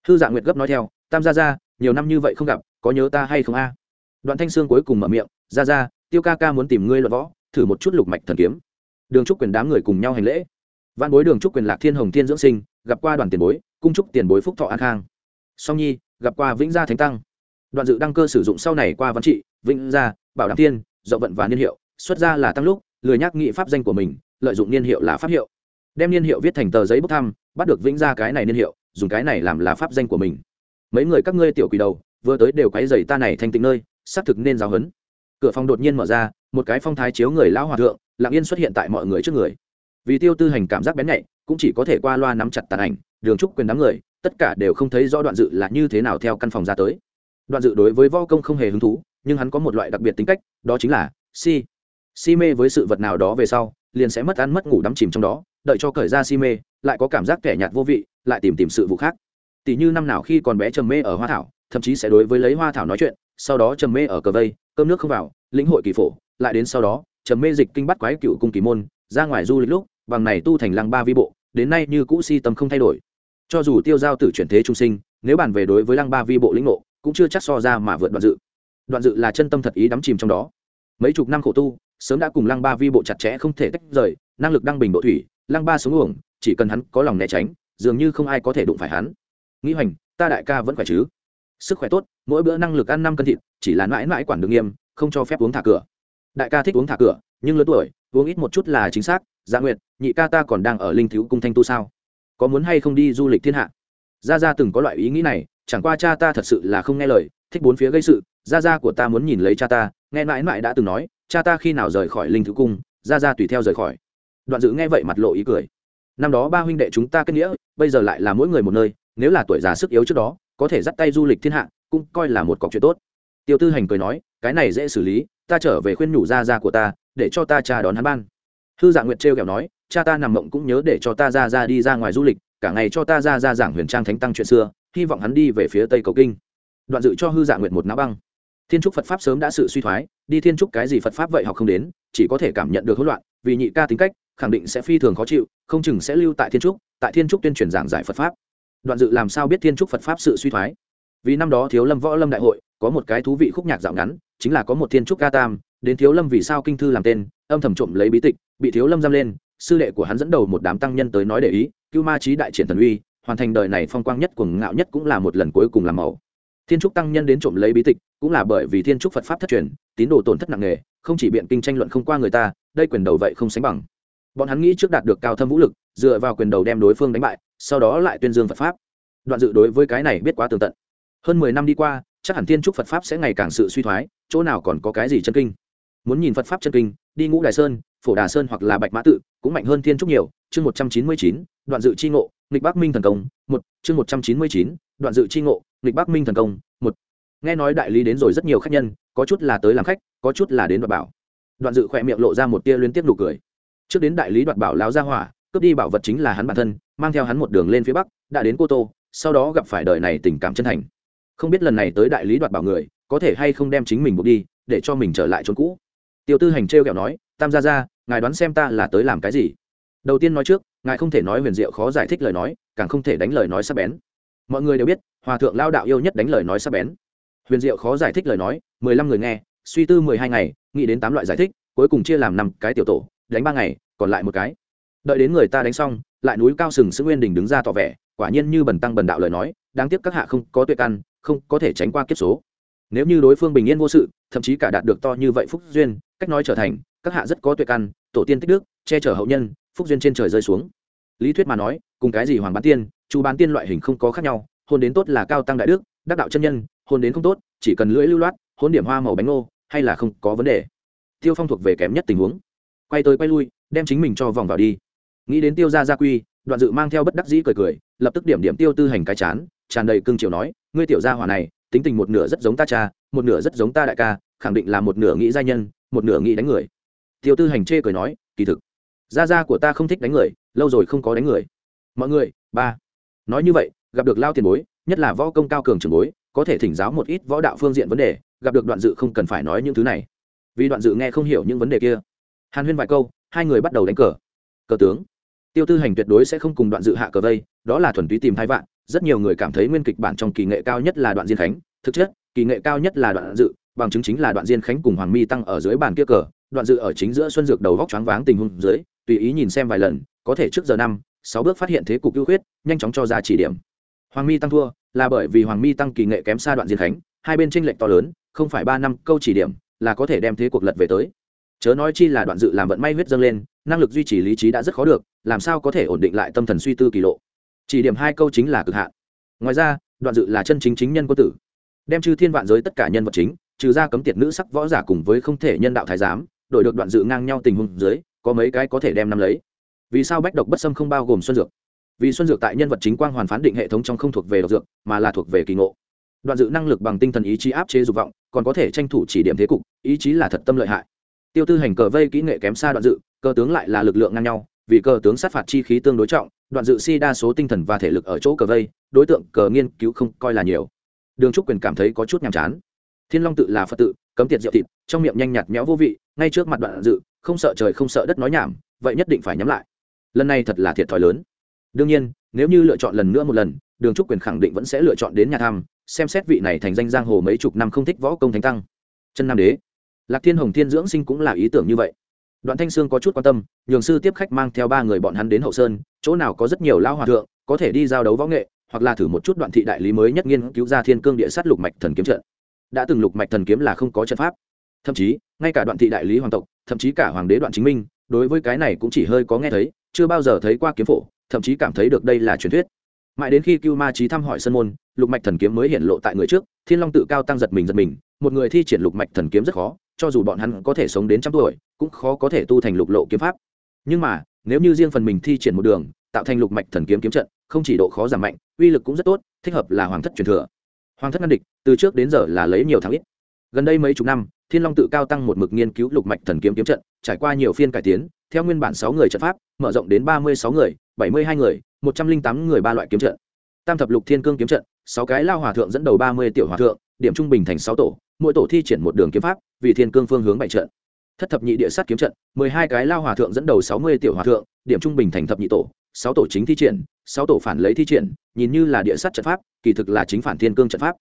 Hư dạ nguyệt gấp nói theo, tam gia gia, nhiều năm như vậy không gặp, có nhớ ta hay không a? Đoạn thanh sương cuối cùng mở miệng, gia gia, tiêu ca ca muốn tìm ngươi luận võ, thử một chút lục mạch thần kiếm. Đường trúc quyền đám người cùng nhau hành lễ. Văn bối, đường trúc quyền, lạc thiên hồng, thiên dưỡng sinh, gặp qua đoàn tiền bối, cung trúc tiền bối phúc thọ an khang. Song nhi, gặp qua vĩnh gia thánh tăng. Đoạn dự đăng cơ sử dụng sau này qua văn trị, vĩnh gia, bảo đảm thiên, dậu vận và niên hiệu, xuất ra là tăng lúc, lười nhắc nghị pháp danh của mình, lợi dụng niên hiệu là pháp hiệu đem niên hiệu viết thành tờ giấy bốc thăm, bắt được vĩnh ra cái này niên hiệu, dùng cái này làm là pháp danh của mình. Mấy người các ngươi tiểu quỷ đầu, vừa tới đều quấy giày ta này thanh tịnh nơi, xác thực nên giáo huấn. Cửa phòng đột nhiên mở ra, một cái phong thái chiếu người lão hòa thượng, lặng yên xuất hiện tại mọi người trước người. Vì tiêu tư hành cảm giác bén nhạy, cũng chỉ có thể qua loa nắm chặt tàn ảnh, đường trúc quyền đám người, tất cả đều không thấy rõ đoạn dự là như thế nào theo căn phòng ra tới. Đoạn dự đối với võ công không hề hứng thú, nhưng hắn có một loại đặc biệt tính cách, đó chính là si. Si mê với sự vật nào đó về sau, liền sẽ mất ăn mất ngủ đắm chìm trong đó đợi cho cởi ra si mê, lại có cảm giác kẻ nhạt vô vị, lại tìm tìm sự vụ khác. Tỷ như năm nào khi còn bé trầm mê ở hoa thảo, thậm chí sẽ đối với lấy hoa thảo nói chuyện, sau đó trầm mê ở cờ vây, cơm nước không vào, lĩnh hội kỳ phổ, lại đến sau đó, trầm mê dịch kinh bắt quái cựu cung kỳ môn, ra ngoài du lịch lúc, bằng này tu thành lăng ba vi bộ, đến nay như cũ si tâm không thay đổi. Cho dù tiêu giao tử chuyển thế trung sinh, nếu bàn về đối với lăng ba vi bộ lĩnh ngộ, cũng chưa chắc so ra mà vượt đoạn dự. Đoạn dự là chân tâm thật ý đắm chìm trong đó. Mấy chục năm khổ tu, sớm đã cùng lăng ba vi bộ chặt chẽ không thể tách rời, năng lực đăng bình độ thủy lăng ba xuống uổng, chỉ cần hắn có lòng né tránh, dường như không ai có thể đụng phải hắn. Nghĩ hoành, ta đại ca vẫn khỏe chứ? Sức khỏe tốt, mỗi bữa năng lực ăn năm cân thịt, chỉ là mãi mãi quản đường nghiêm, không cho phép uống thả cửa. Đại ca thích uống thả cửa, nhưng lớn tuổi, uống ít một chút là chính xác. Gia nguyệt, nhị ca ta còn đang ở linh thiếu cung thanh tu sao? Có muốn hay không đi du lịch thiên hạ? Gia gia từng có loại ý nghĩ này, chẳng qua cha ta thật sự là không nghe lời, thích bốn phía gây sự. Gia gia của ta muốn nhìn lấy cha ta, nghe mãi mãi đã từng nói, cha ta khi nào rời khỏi linh thiếu cung, gia gia tùy theo rời khỏi đoạn dự nghe vậy mặt lộ ý cười. Năm đó ba huynh đệ chúng ta kết nghĩa, bây giờ lại là mỗi người một nơi, nếu là tuổi già sức yếu trước đó, có thể dắt tay du lịch thiên hạ, cũng coi là một cọc chuyện tốt. Tiêu tư hành cười nói, cái này dễ xử lý, ta trở về khuyên nhủ Ra Ra của ta, để cho ta cha đón hắn ban. Hư dạ nguyệt trêu kẹo nói, cha ta nằm mộng cũng nhớ để cho ta ra ra đi ra ngoài du lịch, cả ngày cho ta ra ra giảng huyền trang thánh tăng chuyện xưa, hy vọng hắn đi về phía tây cầu kinh. Đoạn dự cho hư dạ nguyệt một ná băng. Thiên trúc phật pháp sớm đã sự suy thoái, đi thiên trúc cái gì phật pháp vậy học không đến, chỉ có thể cảm nhận được hỗn loạn, vì nhị ca tính cách khẳng định sẽ phi thường khó chịu, không chừng sẽ lưu tại thiên trúc, tại thiên trúc tuyên truyền giảng giải phật pháp. Đoạn dự làm sao biết thiên trúc phật pháp sự suy thoái? Vì năm đó thiếu lâm võ lâm đại hội, có một cái thú vị khúc nhạc dạo ngắn, chính là có một thiên trúc ca tam, đến thiếu lâm vì sao kinh thư làm tên, âm thầm trộm lấy bí tịch, bị thiếu lâm giam lên, sư đệ của hắn dẫn đầu một đám tăng nhân tới nói để ý, cưu ma trí đại triển thần uy, hoàn thành đời này phong quang nhất cuồng ngạo nhất cũng là một lần cuối cùng làm màu thiên trúc tăng nhân đến trộm lấy bí tịch, cũng là bởi vì thiên trúc phật pháp thất truyền, tín đồ tổn thất nặng nề, không chỉ biện kinh tranh luận không qua người ta, đây quyền đầu vậy không sánh bằng bọn hắn nghĩ trước đạt được cao thâm vũ lực, dựa vào quyền đầu đem đối phương đánh bại, sau đó lại tuyên dương phật pháp. Đoạn dự đối với cái này biết quá tường tận. Hơn mười năm đi qua, chắc hẳn thiên trúc phật pháp sẽ ngày càng sự suy thoái, chỗ nào còn có cái gì chân kinh. Muốn nhìn phật pháp chân kinh, đi ngũ đài sơn, phổ đà sơn hoặc là bạch mã tự, cũng mạnh hơn thiên trúc nhiều. Chương một trăm chín mươi chín, đoạn dự c h i ngộ, nghịch bắc minh thần công, một. Chương một trăm chín mươi chín, đoạn dự c h i ngộ, nghịch bắc minh thần công, một. Nghe nói đại lý đến rồi rất nhiều khách nhân, có chút là tới làm khách, có chút là đến đoạt bảo. Đoạn dự khỏe miệng lộ ra một tia liên tiếp nụ cười trước đến đại lý đoạt bảo lão gia hỏa, cướp đi bảo vật chính là hắn bản thân, mang theo hắn một đường lên phía bắc, đã đến cô tô, sau đó gặp phải đời này tình cảm chân thành. Không biết lần này tới đại lý đoạt bảo người, có thể hay không đem chính mình buộc đi, để cho mình trở lại chỗ cũ. Tiêu tư hành t r kẹo nói, tam gia ra ngài đoán xem ta là tới làm cái gì? Đầu tiên nói trước, ngài không thể nói huyền diệu khó giải thích lời nói, càng không thể đánh lời nói sắc bén. Mọi người đều biết, hòa thượng lao đạo yêu nhất đánh lời nói sắc bén. Huyền diệu khó giải thích lời nói, mười lăm người nghe, suy tư mười hai ngày, nghĩ đến tám loại giải thích, cuối cùng chia làm năm cái tiểu tổ đánh ba ngày, còn lại một cái. Đợi đến người ta đánh xong, lại núi cao sừng sững nguyên đình đứng ra tỏ vẻ, quả nhiên như bần tăng bần đạo lời nói, đáng tiếc các hạ không có tuyệt căn, không có thể tránh qua kiếp số. Nếu như đối phương bình yên vô sự, thậm chí cả đạt được to như vậy phúc duyên, cách nói trở thành, các hạ rất có tuyệt căn, tổ tiên tích đức, che chở hậu nhân, phúc duyên trên trời rơi xuống. Lý thuyết mà nói, cùng cái gì hoàng bán tiên chú bán tiên loại hình không có khác nhau, hôn đến tốt là cao tăng đại đức, đắc đạo chân nhân, hôn đến không tốt, chỉ cần lưỡi lưu loát, hôn điểm hoa màu bánh ngô, hay là không có vấn đề. Tiêu phong thuộc về kém nhất tình huống quay tới quay lui, đem chính mình cho vòng vào đi. Nghĩ đến tiêu gia gia quy, đoạn dự mang theo bất đắc dĩ cười cười, lập tức điểm điểm tiêu tư hành cái chán, tràn đầy cương triều nói, ngươi tiểu gia hỏa này, tính tình một nửa rất giống ta cha, một nửa rất giống ta đại ca, khẳng định là một nửa nghĩ gia nhân, một nửa nghĩ đánh người. Tiêu tư hành chê cười nói, kỳ thực, gia gia của ta không thích đánh người, lâu rồi không có đánh người. Mọi người, ba. Nói như vậy, gặp được lao tiền bối, nhất là võ công cao cường trường bối, có thể thỉnh giáo một ít võ đạo phương diện vấn đề, gặp được đoạn dự không cần phải nói những thứ này. Vì đoạn dự nghe không hiểu những vấn đề kia hàn huyên vài câu, hai người bắt đầu đánh cờ. Cờ tướng. Tiêu tư hành tuyệt đối sẽ không cùng đoạn dự hạ cờ vây, đó là thuần túy tìm thai vạn. Rất nhiều người cảm thấy nguyên kịch bản trong kỳ nghệ cao nhất là đoạn diên khánh. Thực chất, kỳ nghệ cao nhất là đoạn dự, bằng chứng chính là đoạn diên khánh cùng hoàng mi tăng ở dưới bàn kia cờ. Đoạn dự ở chính giữa xuân dược đầu vóc choáng váng tình huống dưới, tùy ý nhìn xem vài lần, có thể trước giờ năm, sáu bước phát hiện thế cục ưu khuyết, nhanh chóng cho ra chỉ điểm. Hoàng mi tăng thua, là bởi vì hoàng mi tăng kỳ nghệ kém xa đoạn diên khánh, hai bên tranh lệch to lớn, không phải ba năm câu chỉ điểm, là có thể đem thế cuộc lật về tới chớ nói chi là đoạn dự làm vận may huyết dâng lên, năng lực duy trì lý trí đã rất khó được, làm sao có thể ổn định lại tâm thần suy tư kỳ lộ? Chỉ điểm hai câu chính là cực hạn. Ngoài ra, đoạn dự là chân chính chính nhân quân tử. Đem chư thiên vạn giới tất cả nhân vật chính, trừ ra cấm tiệt nữ sắc võ giả cùng với không thể nhân đạo thái giám, đổi được đoạn dự ngang nhau tình huống dưới, có mấy cái có thể đem nắm lấy. Vì sao bách độc bất xâm không bao gồm xuân dược? Vì xuân dược tại nhân vật chính quang hoàn phán định hệ thống trong không thuộc về độc dược, mà là thuộc về kỳ ngộ. Đoạn dự năng lực bằng tinh thần ý chí áp chế dục vọng, còn có thể tranh thủ chỉ điểm thế cục, ý chí là thật tâm lợi hại tiêu tư hành cờ vây kỹ nghệ kém xa đoạn dự, cờ tướng lại là lực lượng ngang nhau, vì cờ tướng sát phạt chi khí tương đối trọng, đoạn dự si đa số tinh thần và thể lực ở chỗ cờ vây, đối tượng cờ nghiên cứu không coi là nhiều. Đường trúc quyền cảm thấy có chút nhàm chán. Thiên long tự là phật tự, cấm tiệt rượu thịt, trong miệng nhanh nhạt méo vô vị, ngay trước mặt đoạn dự, không sợ trời không sợ đất nói nhảm, vậy nhất định phải nhắm lại. Lần này thật là thiệt thòi lớn. Đương nhiên, nếu như lựa chọn lần nữa một lần, đường trúc quyền khẳng định vẫn sẽ lựa chọn đến nhà thăm, xem xét vị này thành danh giang hồ mấy chục năm không thích võ công thánh tăng. Chân nam đế lạc thiên hồng thiên dưỡng sinh cũng là ý tưởng như vậy. Đoạn thanh sương có chút quan tâm, nhường sư tiếp khách mang theo ba người bọn hắn đến hậu sơn, chỗ nào có rất nhiều lao hòa thượng, có thể đi giao đấu võ nghệ, hoặc là thử một chút đoạn thị đại lý mới nhất nghiên cứu ra thiên cương địa sát lục mạch thần kiếm trận. Đã từng lục mạch thần kiếm là không có trận pháp. Thậm chí, ngay cả đoạn thị đại lý hoàng tộc, thậm chí cả hoàng đế đoạn chính minh, đối với cái này cũng chỉ hơi có nghe thấy, chưa bao giờ thấy qua kiếm phổ, thậm chí cảm thấy được đây là truyền thuyết. Mãi đến khi cưu ma trí thăm hỏi sân môn, lục mạch thần kiếm mới hiện lộ tại người trước, thiên long tự cao tăng giật mình giật mình, một người thi triển lục mạch thần kiếm rất khó cho dù bọn hắn có thể sống đến trăm tuổi, cũng khó có thể tu thành lục lộ kiếm pháp. Nhưng mà, nếu như riêng phần mình thi triển một đường, tạo thành lục mạch thần kiếm kiếm trận, không chỉ độ khó giảm mạnh, uy lực cũng rất tốt, thích hợp là hoàng thất truyền thừa. Hoàng thất ngăn địch, từ trước đến giờ là lấy nhiều thắng ít. Gần đây mấy chục năm, thiên long tự cao tăng một mực nghiên cứu lục mạch thần kiếm kiếm trận, trải qua nhiều phiên cải tiến, theo nguyên bản sáu người trận pháp, mở rộng đến ba mươi sáu người, bảy mươi hai người, một trăm linh tám người ba loại kiếm trận. Tam thập lục thiên cương kiếm trận, sáu cái lao hòa thượng dẫn đầu ba mươi tiểu hòa thượng, điểm trung bình thành sáu tổ mỗi tổ thi triển một đường kiếm pháp, vì thiên cương phương hướng bảy trận. Thất thập nhị địa sát kiếm trận, mười hai cái lao hòa thượng dẫn đầu sáu mươi tiểu hòa thượng, điểm trung bình thành thập nhị tổ, sáu tổ chính thi triển, sáu tổ phản lấy thi triển, nhìn như là địa sát trận pháp, kỳ thực là chính phản thiên cương trận pháp.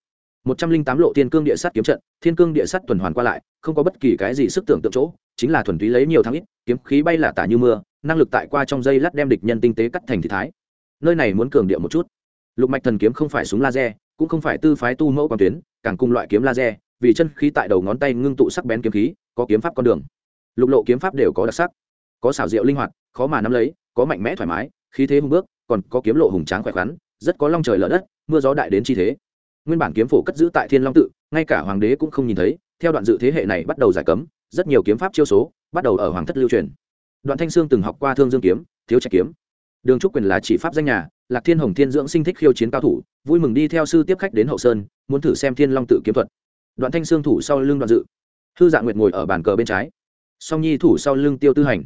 Một trăm linh tám lộ thiên cương địa sát kiếm trận, thiên cương địa sát tuần hoàn qua lại, không có bất kỳ cái gì sức tưởng tượng chỗ, chính là thuần túy lấy nhiều thắng ít, kiếm khí bay là tả như mưa, năng lực tại qua trong dây lát đem địch nhân tinh tế cắt thành thị thái. Nơi này muốn cường điệu một chút. Lục mạch thần kiếm không phải súng laser, cũng không phải tư phái tu mẫu quang tuyến, càng cùng loại kiếm laser vì chân khí tại đầu ngón tay ngưng tụ sắc bén kiếm khí, có kiếm pháp con đường. Lục lộ kiếm pháp đều có đặc sắc. Có xảo diệu linh hoạt, khó mà nắm lấy, có mạnh mẽ thoải mái, khí thế hùng bước, còn có kiếm lộ hùng tráng khỏe khoắn, rất có long trời lở đất, mưa gió đại đến chi thế. Nguyên bản kiếm phổ cất giữ tại thiên long tự, ngay cả hoàng đế cũng không nhìn thấy, theo đoạn dự thế hệ này bắt đầu giải cấm, rất nhiều kiếm pháp chiêu số bắt đầu ở hoàng thất lưu truyền. Đoạn thanh sương từng học qua thương dương kiếm, thiếu trạch kiếm. Đường trúc quyền là chỉ pháp danh nhà, lạc thiên hồng thiên dưỡng sinh thích khiêu chiến cao thủ, vui mừng đi theo sư tiếp khách đến hậu sơn, muốn thử xem thiên long tự kiếm thuật đoạn thanh sương thủ sau lưng đoạn dự. Hư dạ nguyệt ngồi ở bàn cờ bên trái. Song nhi thủ sau lưng tiêu tư hành.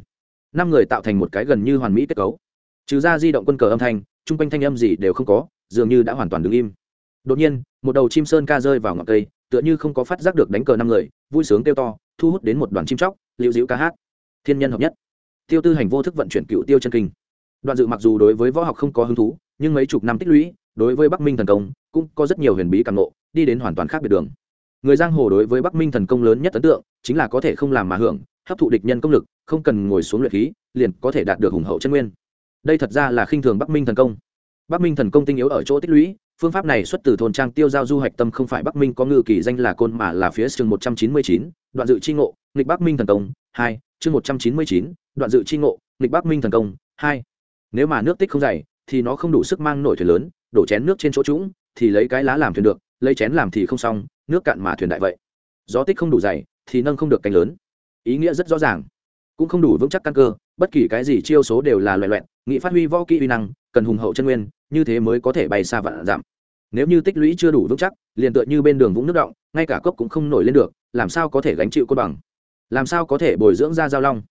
Năm người tạo thành một cái gần như hoàn mỹ kết cấu. Trừ ra di động quân cờ âm thanh, chung quanh thanh âm gì đều không có, dường như đã hoàn toàn đứng im. Đột nhiên, một đầu chim sơn ca rơi vào ngọn cây, tựa như không có phát giác được đánh cờ năm người, vui sướng kêu to, thu hút đến một đoàn chim chóc, liễu dĩu ca hát. Thiên nhân hợp nhất. Tiêu tư hành vô thức vận chuyển cựu tiêu chân kinh. Đoạn dự mặc dù đối với võ học không có hứng thú, nhưng mấy chục năm tích lũy, đối với bắc minh thần công, cũng có rất nhiều huyền bí càng ngộ, đi đến hoàn toàn khác biệt đường người giang hồ đối với bắc minh thần công lớn nhất ấn tượng chính là có thể không làm mà hưởng, hấp thụ địch nhân công lực, không cần ngồi xuống luyện khí, liền có thể đạt được hùng hậu chân nguyên. Đây thật ra là khinh thường bắc minh thần công. Bắc minh thần công tinh yếu ở chỗ tích lũy, phương pháp này xuất từ thôn trang tiêu giao du hạch tâm không phải bắc minh có ngự kỳ danh là côn mà là phía chương một trăm chín mươi chín, đoạn dự chi ngộ, nghịch bắc minh thần công, hai, chương một trăm chín mươi chín, đoạn dự chi ngộ, nghịch bắc minh thần công, hai. Nếu mà nước tích không dày, thì nó không đủ sức mang nổi thuyền lớn, đổ chén nước trên chỗ trũng, thì lấy cái lá làm thuyền được, lấy chén làm thì không xong nước cạn mà thuyền đại vậy. Gió tích không đủ dày, thì nâng không được cánh lớn. Ý nghĩa rất rõ ràng. Cũng không đủ vững chắc căn cơ, bất kỳ cái gì chiêu số đều là loại loẹn nghị phát huy võ kỹ uy năng, cần hùng hậu chân nguyên, như thế mới có thể bay xa vạn giảm nếu như tích lũy chưa đủ vững chắc, liền tựa như bên đường vũng nước động, ngay cả cốc cũng không nổi lên được, làm sao có thể gánh chịu côn bằng? Làm sao có thể bồi dưỡng ra giao long?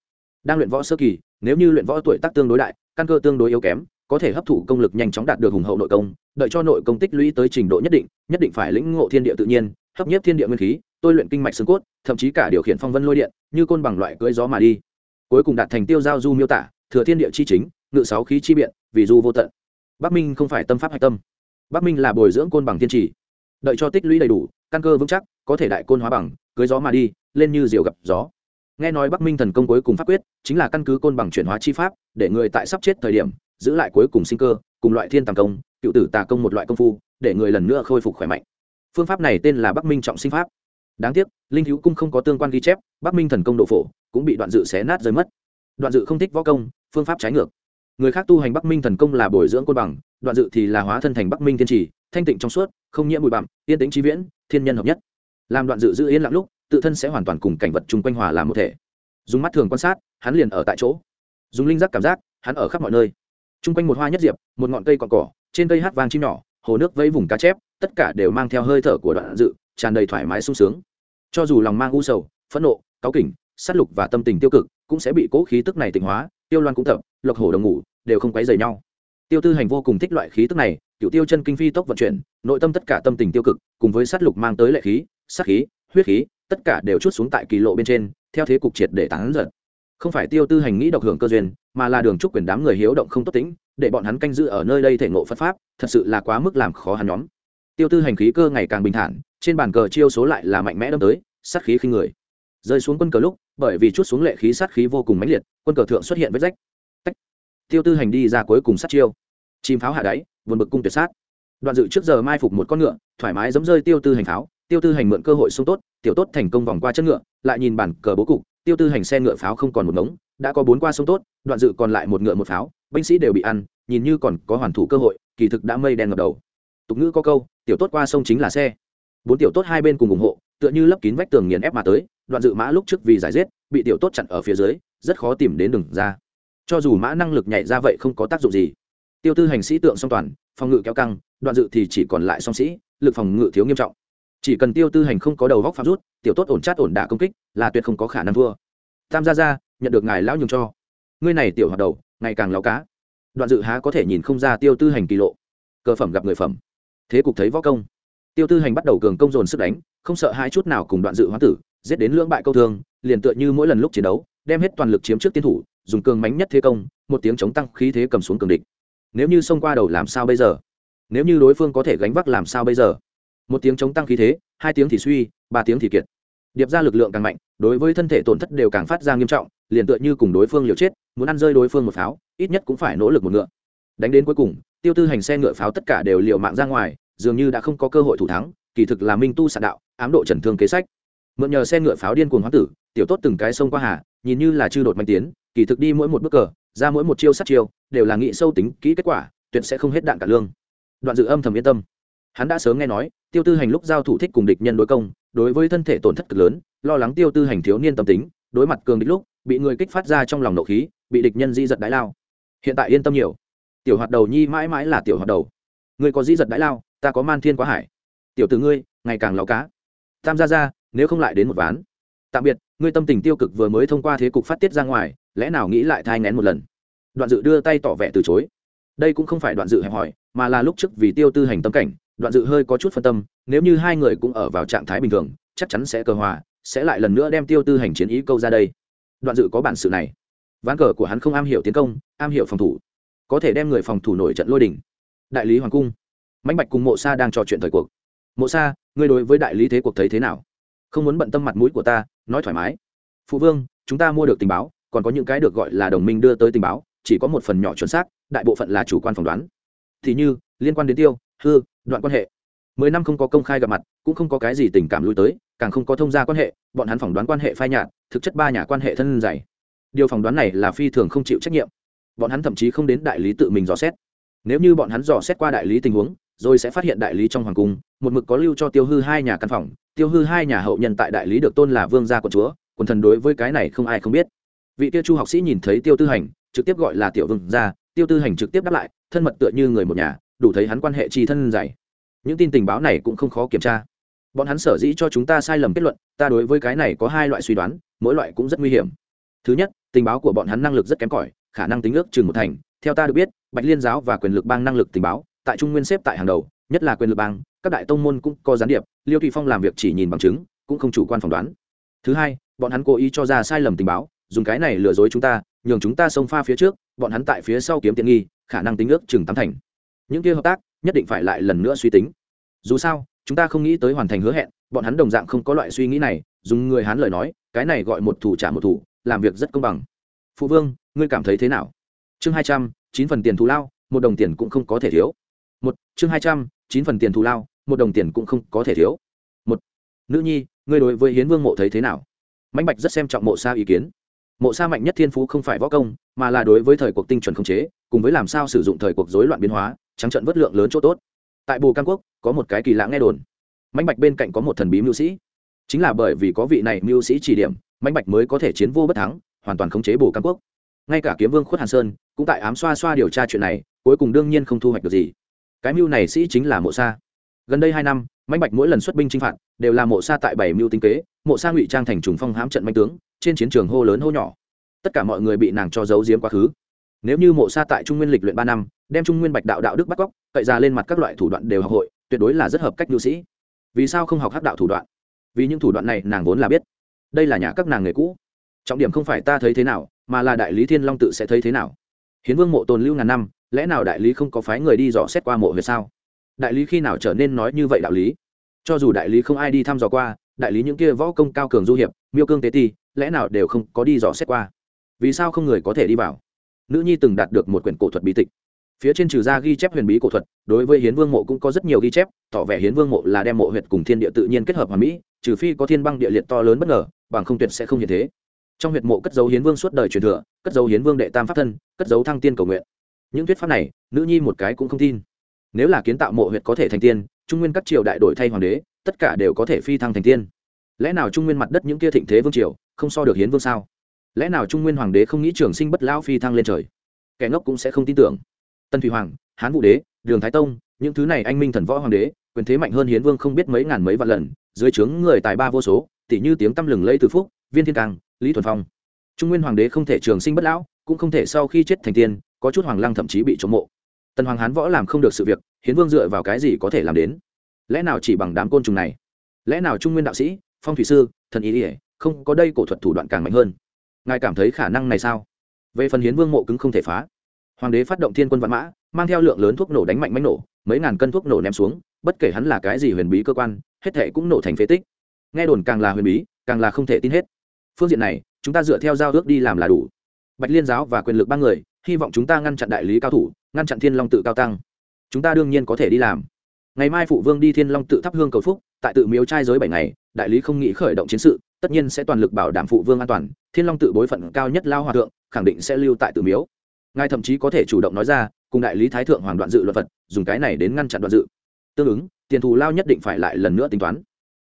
Đang luyện võ sơ kỳ, nếu như luyện võ tuổi tác tương đối đại, căn cơ tương đối yếu kém, có thể hấp thụ công lực nhanh chóng đạt được hùng hậu nội công, đợi cho nội công tích lũy tới trình độ nhất định nhất định phải lĩnh ngộ thiên địa tự nhiên hấp nhiếp thiên địa nguyên khí, tôi luyện kinh mạch xương cốt, thậm chí cả điều khiển phong vân lôi điện, như côn bằng loại cưỡi gió mà đi. Cuối cùng đạt thành tiêu giao du miêu tả, thừa thiên địa chi chính, ngự sáu khí chi biện, vì du vô tận. Bắc minh không phải tâm pháp hạch tâm. Bắc minh là bồi dưỡng côn bằng thiên trì. Đợi cho tích lũy đầy đủ, căn cơ vững chắc, có thể đại côn hóa bằng cưới gió mà đi, lên như diều gặp gió. Nghe nói bắc minh thần công cuối cùng pháp quyết, chính là căn cứ côn bằng chuyển hóa chi pháp, để người tại sắp chết thời điểm, giữ lại cuối cùng sinh cơ, cùng loại thiên tàng công, cựu tử tà công một loại công phu, để người lần nữa khôi phục khỏe mạnh phương pháp này tên là bắc minh trọng sinh pháp. Đáng tiếc, linh hữu cung không có tương quan ghi chép, bắc minh thần công độ phổ cũng bị đoạn dự xé nát rơi mất. Đoạn dự không thích võ công, phương pháp trái ngược. Người khác tu hành bắc minh thần công là bồi dưỡng côn bằng, đoạn dự thì là hóa thân thành bắc minh thiên trì, thanh tịnh trong suốt, không nhiễm bụi bặm, yên tĩnh trí viễn, thiên nhân hợp nhất. Làm đoạn dự giữ yên lặng lúc, tự thân sẽ hoàn toàn cùng cảnh vật chung quanh hòa làm một thể. Dùng mắt thường quan sát, hắn liền ở tại chỗ. Dùng linh giác cảm giác, hắn ở khắp mọi nơi. Chung quanh một hoa nhất diệp, một ngọn cây còn cỏ, trên cây hát vàng chim nhỏ hồ nước vẫy vùng cá chép, tất cả đều mang theo hơi thở của đoạn dự, tràn đầy thoải mái sung sướng. Cho dù lòng mang u sầu, phẫn nộ, cáu kỉnh, sát lục và tâm tình tiêu cực, cũng sẽ bị cố khí tức này tỉnh hóa, tiêu loan cũng tập, lộc hổ đồng ngủ, đều không quấy rầy nhau. Tiêu tư hành vô cùng thích loại khí tức này cựu tiêu chân kinh phi tốc vận chuyển, nội tâm tất cả tâm tình tiêu cực, cùng với sát lục mang tới lệ khí, sát khí, huyết khí, tất cả đều chút xuống tại kỳ lộ bên trên, theo thế cục triệt để tán giật không phải tiêu tư hành nghĩ độc hưởng cơ duyên, mà là đường trúc quyền đám người hiếu động không tốt tính, để bọn hắn canh giữ ở nơi đây thể ngộ phật pháp, thật sự là quá mức làm khó hắn nhóm. Tiêu tư hành khí cơ ngày càng bình thản, trên bàn cờ chiêu số lại là mạnh mẽ đâm tới, sát khí khinh người. Rơi xuống quân cờ lúc, bởi vì chút xuống lệ khí sát khí vô cùng mãnh liệt, quân cờ thượng xuất hiện vết rách. Tách. tiêu tư hành đi ra cuối cùng sát chiêu. Chim pháo hạ đáy, vượt bực cung tuyệt sát. Đoạn dự trước giờ mai phục một con ngựa, thoải mái giấm rơi tiêu tư hành pháo. Tiêu tư hành mượn cơ hội sung tốt, tiểu tốt thành công vòng qua chân ngựa, lại nhìn bản cờ bố cục tiêu tư hành xe ngựa pháo không còn một ngống, đã có bốn qua sông tốt, đoạn dự còn lại một ngựa một pháo, binh sĩ đều bị ăn, nhìn như còn có hoàn thủ cơ hội, kỳ thực đã mây đen ngập đầu. Tục ngữ có câu, tiểu tốt qua sông chính là xe. Bốn tiểu tốt hai bên cùng ủng hộ, tựa như lấp kín vách tường nghiền ép mà tới, đoạn dự mã lúc trước vì giải rết bị tiểu tốt chặn ở phía dưới, rất khó tìm đến đường ra. Cho dù mã năng lực nhảy ra vậy không có tác dụng gì. Tiêu tư hành sĩ tượng song toàn, phòng ngự kéo căng, đoạn dự thì chỉ còn lại song sĩ, lực phòng ngự thiếu nghiêm trọng chỉ cần tiêu tư hành không có đầu góc phạm rút, tiểu tốt ổn chát ổn đả công kích, là tuyệt không có khả năng thua. Tam gia ra nhận được ngài lão nhường cho. Ngươi này tiểu hoạt đầu, ngày càng láo cá. Đoạn dự há có thể nhìn không ra tiêu tư hành kỳ lộ. Cơ phẩm gặp người phẩm. Thế cục thấy võ công. Tiêu tư hành bắt đầu cường công dồn sức đánh, không sợ hai chút nào cùng đoạn dự hóa tử, giết đến lưỡng bại câu thương, liền tựa như mỗi lần lúc chiến đấu, đem hết toàn lực chiếm trước tiên thủ, dùng cường mánh nhất thế công, một tiếng chống tăng khí thế cầm xuống cường địch. Nếu như xông qua đầu làm sao bây giờ? Nếu như đối phương có thể gánh vác làm sao bây giờ? Một tiếng chống tăng khí thế, hai tiếng thì suy, ba tiếng thì kiệt. Điệp ra lực lượng càng mạnh, đối với thân thể tổn thất đều càng phát ra nghiêm trọng, liền tựa như cùng đối phương liều chết, muốn ăn rơi đối phương một pháo, ít nhất cũng phải nỗ lực một ngựa. Đánh đến cuối cùng, tiêu tư hành xe ngựa pháo tất cả đều liều mạng ra ngoài, dường như đã không có cơ hội thủ thắng, kỳ thực là minh tu sạn đạo, ám độ trần thương kế sách. Mượn nhờ xe ngựa pháo điên cuồng hóa tử, tiểu tốt từng cái sông qua hà, nhìn như là chư đột mạnh tiến, kỳ thực đi mỗi một bước cờ, ra mỗi một chiêu sát chiêu, đều là nghị sâu tính, kỹ kết quả, tuyệt sẽ không hết đạn cả lương. Đoạn dự âm thầm yên tâm hắn đã sớm nghe nói, tiêu tư hành lúc giao thủ thích cùng địch nhân đối công, đối với thân thể tổn thất cực lớn, lo lắng tiêu tư hành thiếu niên tâm tính, đối mặt cường địch lúc, bị người kích phát ra trong lòng nộ khí, bị địch nhân di giật đái lao. Hiện tại yên tâm nhiều. Tiểu hoạt đầu nhi mãi mãi là tiểu hoạt đầu. Người có di giật đái lao, ta có man thiên quá hải. Tiểu từ ngươi, ngày càng lao cá. Tam gia ra nếu không lại đến một ván. Tạm biệt, ngươi tâm tình tiêu cực vừa mới thông qua thế cục phát tiết ra ngoài, lẽ nào nghĩ lại thai ngén một lần? Đoạn dự đưa tay tỏ vẻ từ chối. Đây cũng không phải đoạn dự hẹp hỏi, mà là lúc trước vì tiêu tư hành tâm cảnh đoạn dự hơi có chút phân tâm, nếu như hai người cũng ở vào trạng thái bình thường, chắc chắn sẽ cơ hòa, sẽ lại lần nữa đem tiêu tư hành chiến ý câu ra đây. Đoạn dự có bản sự này. Ván cờ của hắn không am hiểu tiến công, am hiểu phòng thủ. Có thể đem người phòng thủ nổi trận lôi đỉnh đại lý hoàng cung. Mãnh bạch cùng mộ sa đang trò chuyện thời cuộc. Mộ sa, ngươi đối với đại lý thế cuộc thấy thế nào? Không muốn bận tâm mặt mũi của ta, nói thoải mái. Phụ vương, chúng ta mua được tình báo, còn có những cái được gọi là đồng minh đưa tới tình báo, chỉ có một phần nhỏ chuẩn xác, đại bộ phận là chủ quan phỏng đoán. Thì như, liên quan đến tiêu hư, đoạn quan hệ. Mười năm không có công khai gặp mặt, cũng không có cái gì tình cảm lui tới, càng không có thông gia quan hệ, bọn hắn phỏng đoán quan hệ phai nhạt, thực chất ba nhà quan hệ thân dày. Điều phỏng đoán này là phi thường không chịu trách nhiệm. Bọn hắn thậm chí không đến đại lý tự mình dò xét. Nếu như bọn hắn dò xét qua đại lý tình huống, rồi sẽ phát hiện đại lý trong hoàng cung, một mực có lưu cho tiêu hư hai nhà căn phòng. Tiêu hư hai nhà hậu nhân tại đại lý được tôn là vương gia của chúa, quần thần đối với cái này không ai không biết. Vị tiêu chu học sĩ nhìn thấy tiêu tư hành, trực tiếp gọi là tiểu vương gia. Tiêu tư hành trực tiếp đáp lại, thân mật tựa như người một nhà đủ thấy hắn quan hệ trì thân dày. Những tin tình báo này cũng không khó kiểm tra. Bọn hắn sở dĩ cho chúng ta sai lầm kết luận, ta đối với cái này có hai loại suy đoán, mỗi loại cũng rất nguy hiểm. Thứ nhất, tình báo của bọn hắn năng lực rất kém cỏi, khả năng tính ước chừng một thành. Theo ta được biết, bạch liên giáo và quyền lực bang năng lực tình báo, tại trung nguyên xếp tại hàng đầu, nhất là quyền lực bang, các đại tông môn cũng có gián điệp, liêu thụy phong làm việc chỉ nhìn bằng chứng, cũng không chủ quan phỏng đoán. Thứ hai, bọn hắn cố ý cho ra sai lầm tình báo, dùng cái này lừa dối chúng ta, nhường chúng ta xông pha phía trước, bọn hắn tại phía sau kiếm tiện nghi, khả năng tính ước chừng tám thành những kia hợp tác, nhất định phải lại lần nữa suy tính. Dù sao, chúng ta không nghĩ tới hoàn thành hứa hẹn, bọn hắn đồng dạng không có loại suy nghĩ này, dùng người hán lời nói, cái này gọi một thủ trả một thủ, làm việc rất công bằng. Phụ vương, ngươi cảm thấy thế nào? Chương hai trăm, chín phần tiền thù lao, một đồng tiền cũng không có thể thiếu. Một, chương hai trăm, chín phần tiền thù lao, một đồng tiền cũng không có thể thiếu. Một, nữ nhi, ngươi đối với hiến vương mộ thấy thế nào? Mạnh bạch rất xem trọng mộ sa ý kiến. Mộ sa mạnh nhất thiên phú không phải võ công, mà là đối với thời cuộc tinh chuẩn khống chế, cùng với làm sao sử dụng thời cuộc rối loạn biến hóa trắng trận vất lượng lớn chỗ tốt. Tại Bù cam quốc, có một cái kỳ lạ nghe đồn. Mạnh bạch bên cạnh có một thần bí mưu sĩ. Chính là bởi vì có vị này mưu sĩ chỉ điểm mạnh bạch mới có thể chiến vô bất thắng, hoàn toàn khống chế Bù cam quốc. Ngay cả kiếm vương khuất hàn sơn cũng tại ám xoa xoa điều tra chuyện này, cuối cùng đương nhiên không thu hoạch được gì. Cái mưu này sĩ chính là mộ sa. Gần đây hai năm mạnh bạch mỗi lần xuất binh chinh phạt, đều là mộ sa tại bảy mưu tinh kế, mộ sa ngụy trang thành trùng phong hám trận mạnh tướng, trên chiến trường hô lớn hô nhỏ. Tất cả mọi người bị nàng cho giấu giếm quá khứ nếu như mộ sa tại trung nguyên lịch luyện ba năm, đem trung nguyên bạch đạo đạo đức bắt cóc, cậy ra lên mặt các loại thủ đoạn đều học hội, tuyệt đối là rất hợp cách nhu sĩ. Vì sao không học hắc đạo thủ đoạn? Vì những thủ đoạn này nàng vốn là biết. Đây là nhà các nàng nghề cũ. Trọng điểm không phải ta thấy thế nào, mà là đại lý thiên long tự sẽ thấy thế nào. Hiến vương mộ tồn lưu ngàn năm, lẽ nào đại lý không có phái người đi dò xét qua mộ về sao? Đại lý khi nào trở nên nói như vậy đạo lý? Cho dù đại lý không ai đi thăm dò qua, đại lý những kia võ công cao cường du hiệp, miêu cương tế ti, lẽ nào đều không có đi dò xét qua? Vì sao không người có thể đi vào? Nữ nhi từng đạt được một quyển cổ thuật bí tịch. Phía trên trừ ra ghi chép huyền bí cổ thuật, đối với hiến vương mộ cũng có rất nhiều ghi chép, tỏ vẻ hiến vương mộ là đem mộ huyệt cùng thiên địa tự nhiên kết hợp hòa mỹ, trừ phi có thiên băng địa liệt to lớn bất ngờ, bằng không tuyệt sẽ không như thế. Trong huyệt mộ cất dấu hiến vương suốt đời truyền thừa, cất dấu hiến vương đệ tam pháp thân, cất dấu thăng tiên cầu nguyện. Những thuyết pháp này, nữ nhi một cái cũng không tin. Nếu là kiến tạo mộ huyệt có thể thành tiên, trung nguyên các triều đại đổi thay hoàng đế, tất cả đều có thể phi thăng thành tiên. Lẽ nào trung nguyên mặt đất những kia thịnh thế vương triều không so được hiến vương sao? Lẽ nào trung nguyên hoàng đế không nghĩ trường sinh bất lão phi thăng lên trời? Kẻ ngốc cũng sẽ không tin tưởng. Tân thủy hoàng, hán vũ đế, đường thái tông, những thứ này anh minh thần võ hoàng đế, quyền thế mạnh hơn hiến vương không biết mấy ngàn mấy vạn lần, dưới trướng người tài ba vô số tỷ như tiếng tăm lừng lây từ phúc, viên thiên càng, lý thuần phong. Trung nguyên hoàng đế không thể trường sinh bất lão, cũng không thể sau khi chết thành tiên, có chút hoàng lăng thậm chí bị chống mộ. Tần hoàng hán võ làm không được sự việc, hiến vương dựa vào cái gì có thể làm đến? Lẽ nào chỉ bằng đám côn trùng này? Lẽ nào trung nguyên đạo sĩ, phong thủy sư, thần ý ỉa không có đây cổ thuật thủ đoạn càng mạnh hơn? Ngài cảm thấy khả năng này sao? Về phần hiến vương mộ cứng không thể phá. Hoàng đế phát động thiên quân văn mã, mang theo lượng lớn thuốc nổ đánh mạnh mánh nổ, mấy ngàn cân thuốc nổ ném xuống, bất kể hắn là cái gì huyền bí cơ quan, hết thệ cũng nổ thành phế tích. Nghe đồn càng là huyền bí, càng là không thể tin hết. Phương diện này, chúng ta dựa theo giao ước đi làm là đủ. Bạch liên giáo và quyền lực ba người, hy vọng chúng ta ngăn chặn đại lý cao thủ, ngăn chặn thiên long tự cao tăng. Chúng ta đương nhiên có thể đi làm. Ngày mai phụ vương đi thiên long tự thắp hương cầu phúc, tại tự miếu trai giới bảy ngày, đại lý không nghĩ khởi động chiến sự tất nhiên sẽ toàn lực bảo đảm phụ vương an toàn, thiên long tự bối phận cao nhất lao hòa thượng, khẳng định sẽ lưu tại tự miếu. Ngài thậm chí có thể chủ động nói ra, cùng đại lý thái thượng hoàng đoạn dự luật vật dùng cái này đến ngăn chặn đoạn dự. Tương ứng, tiền thù lao nhất định phải lại lần nữa tính toán.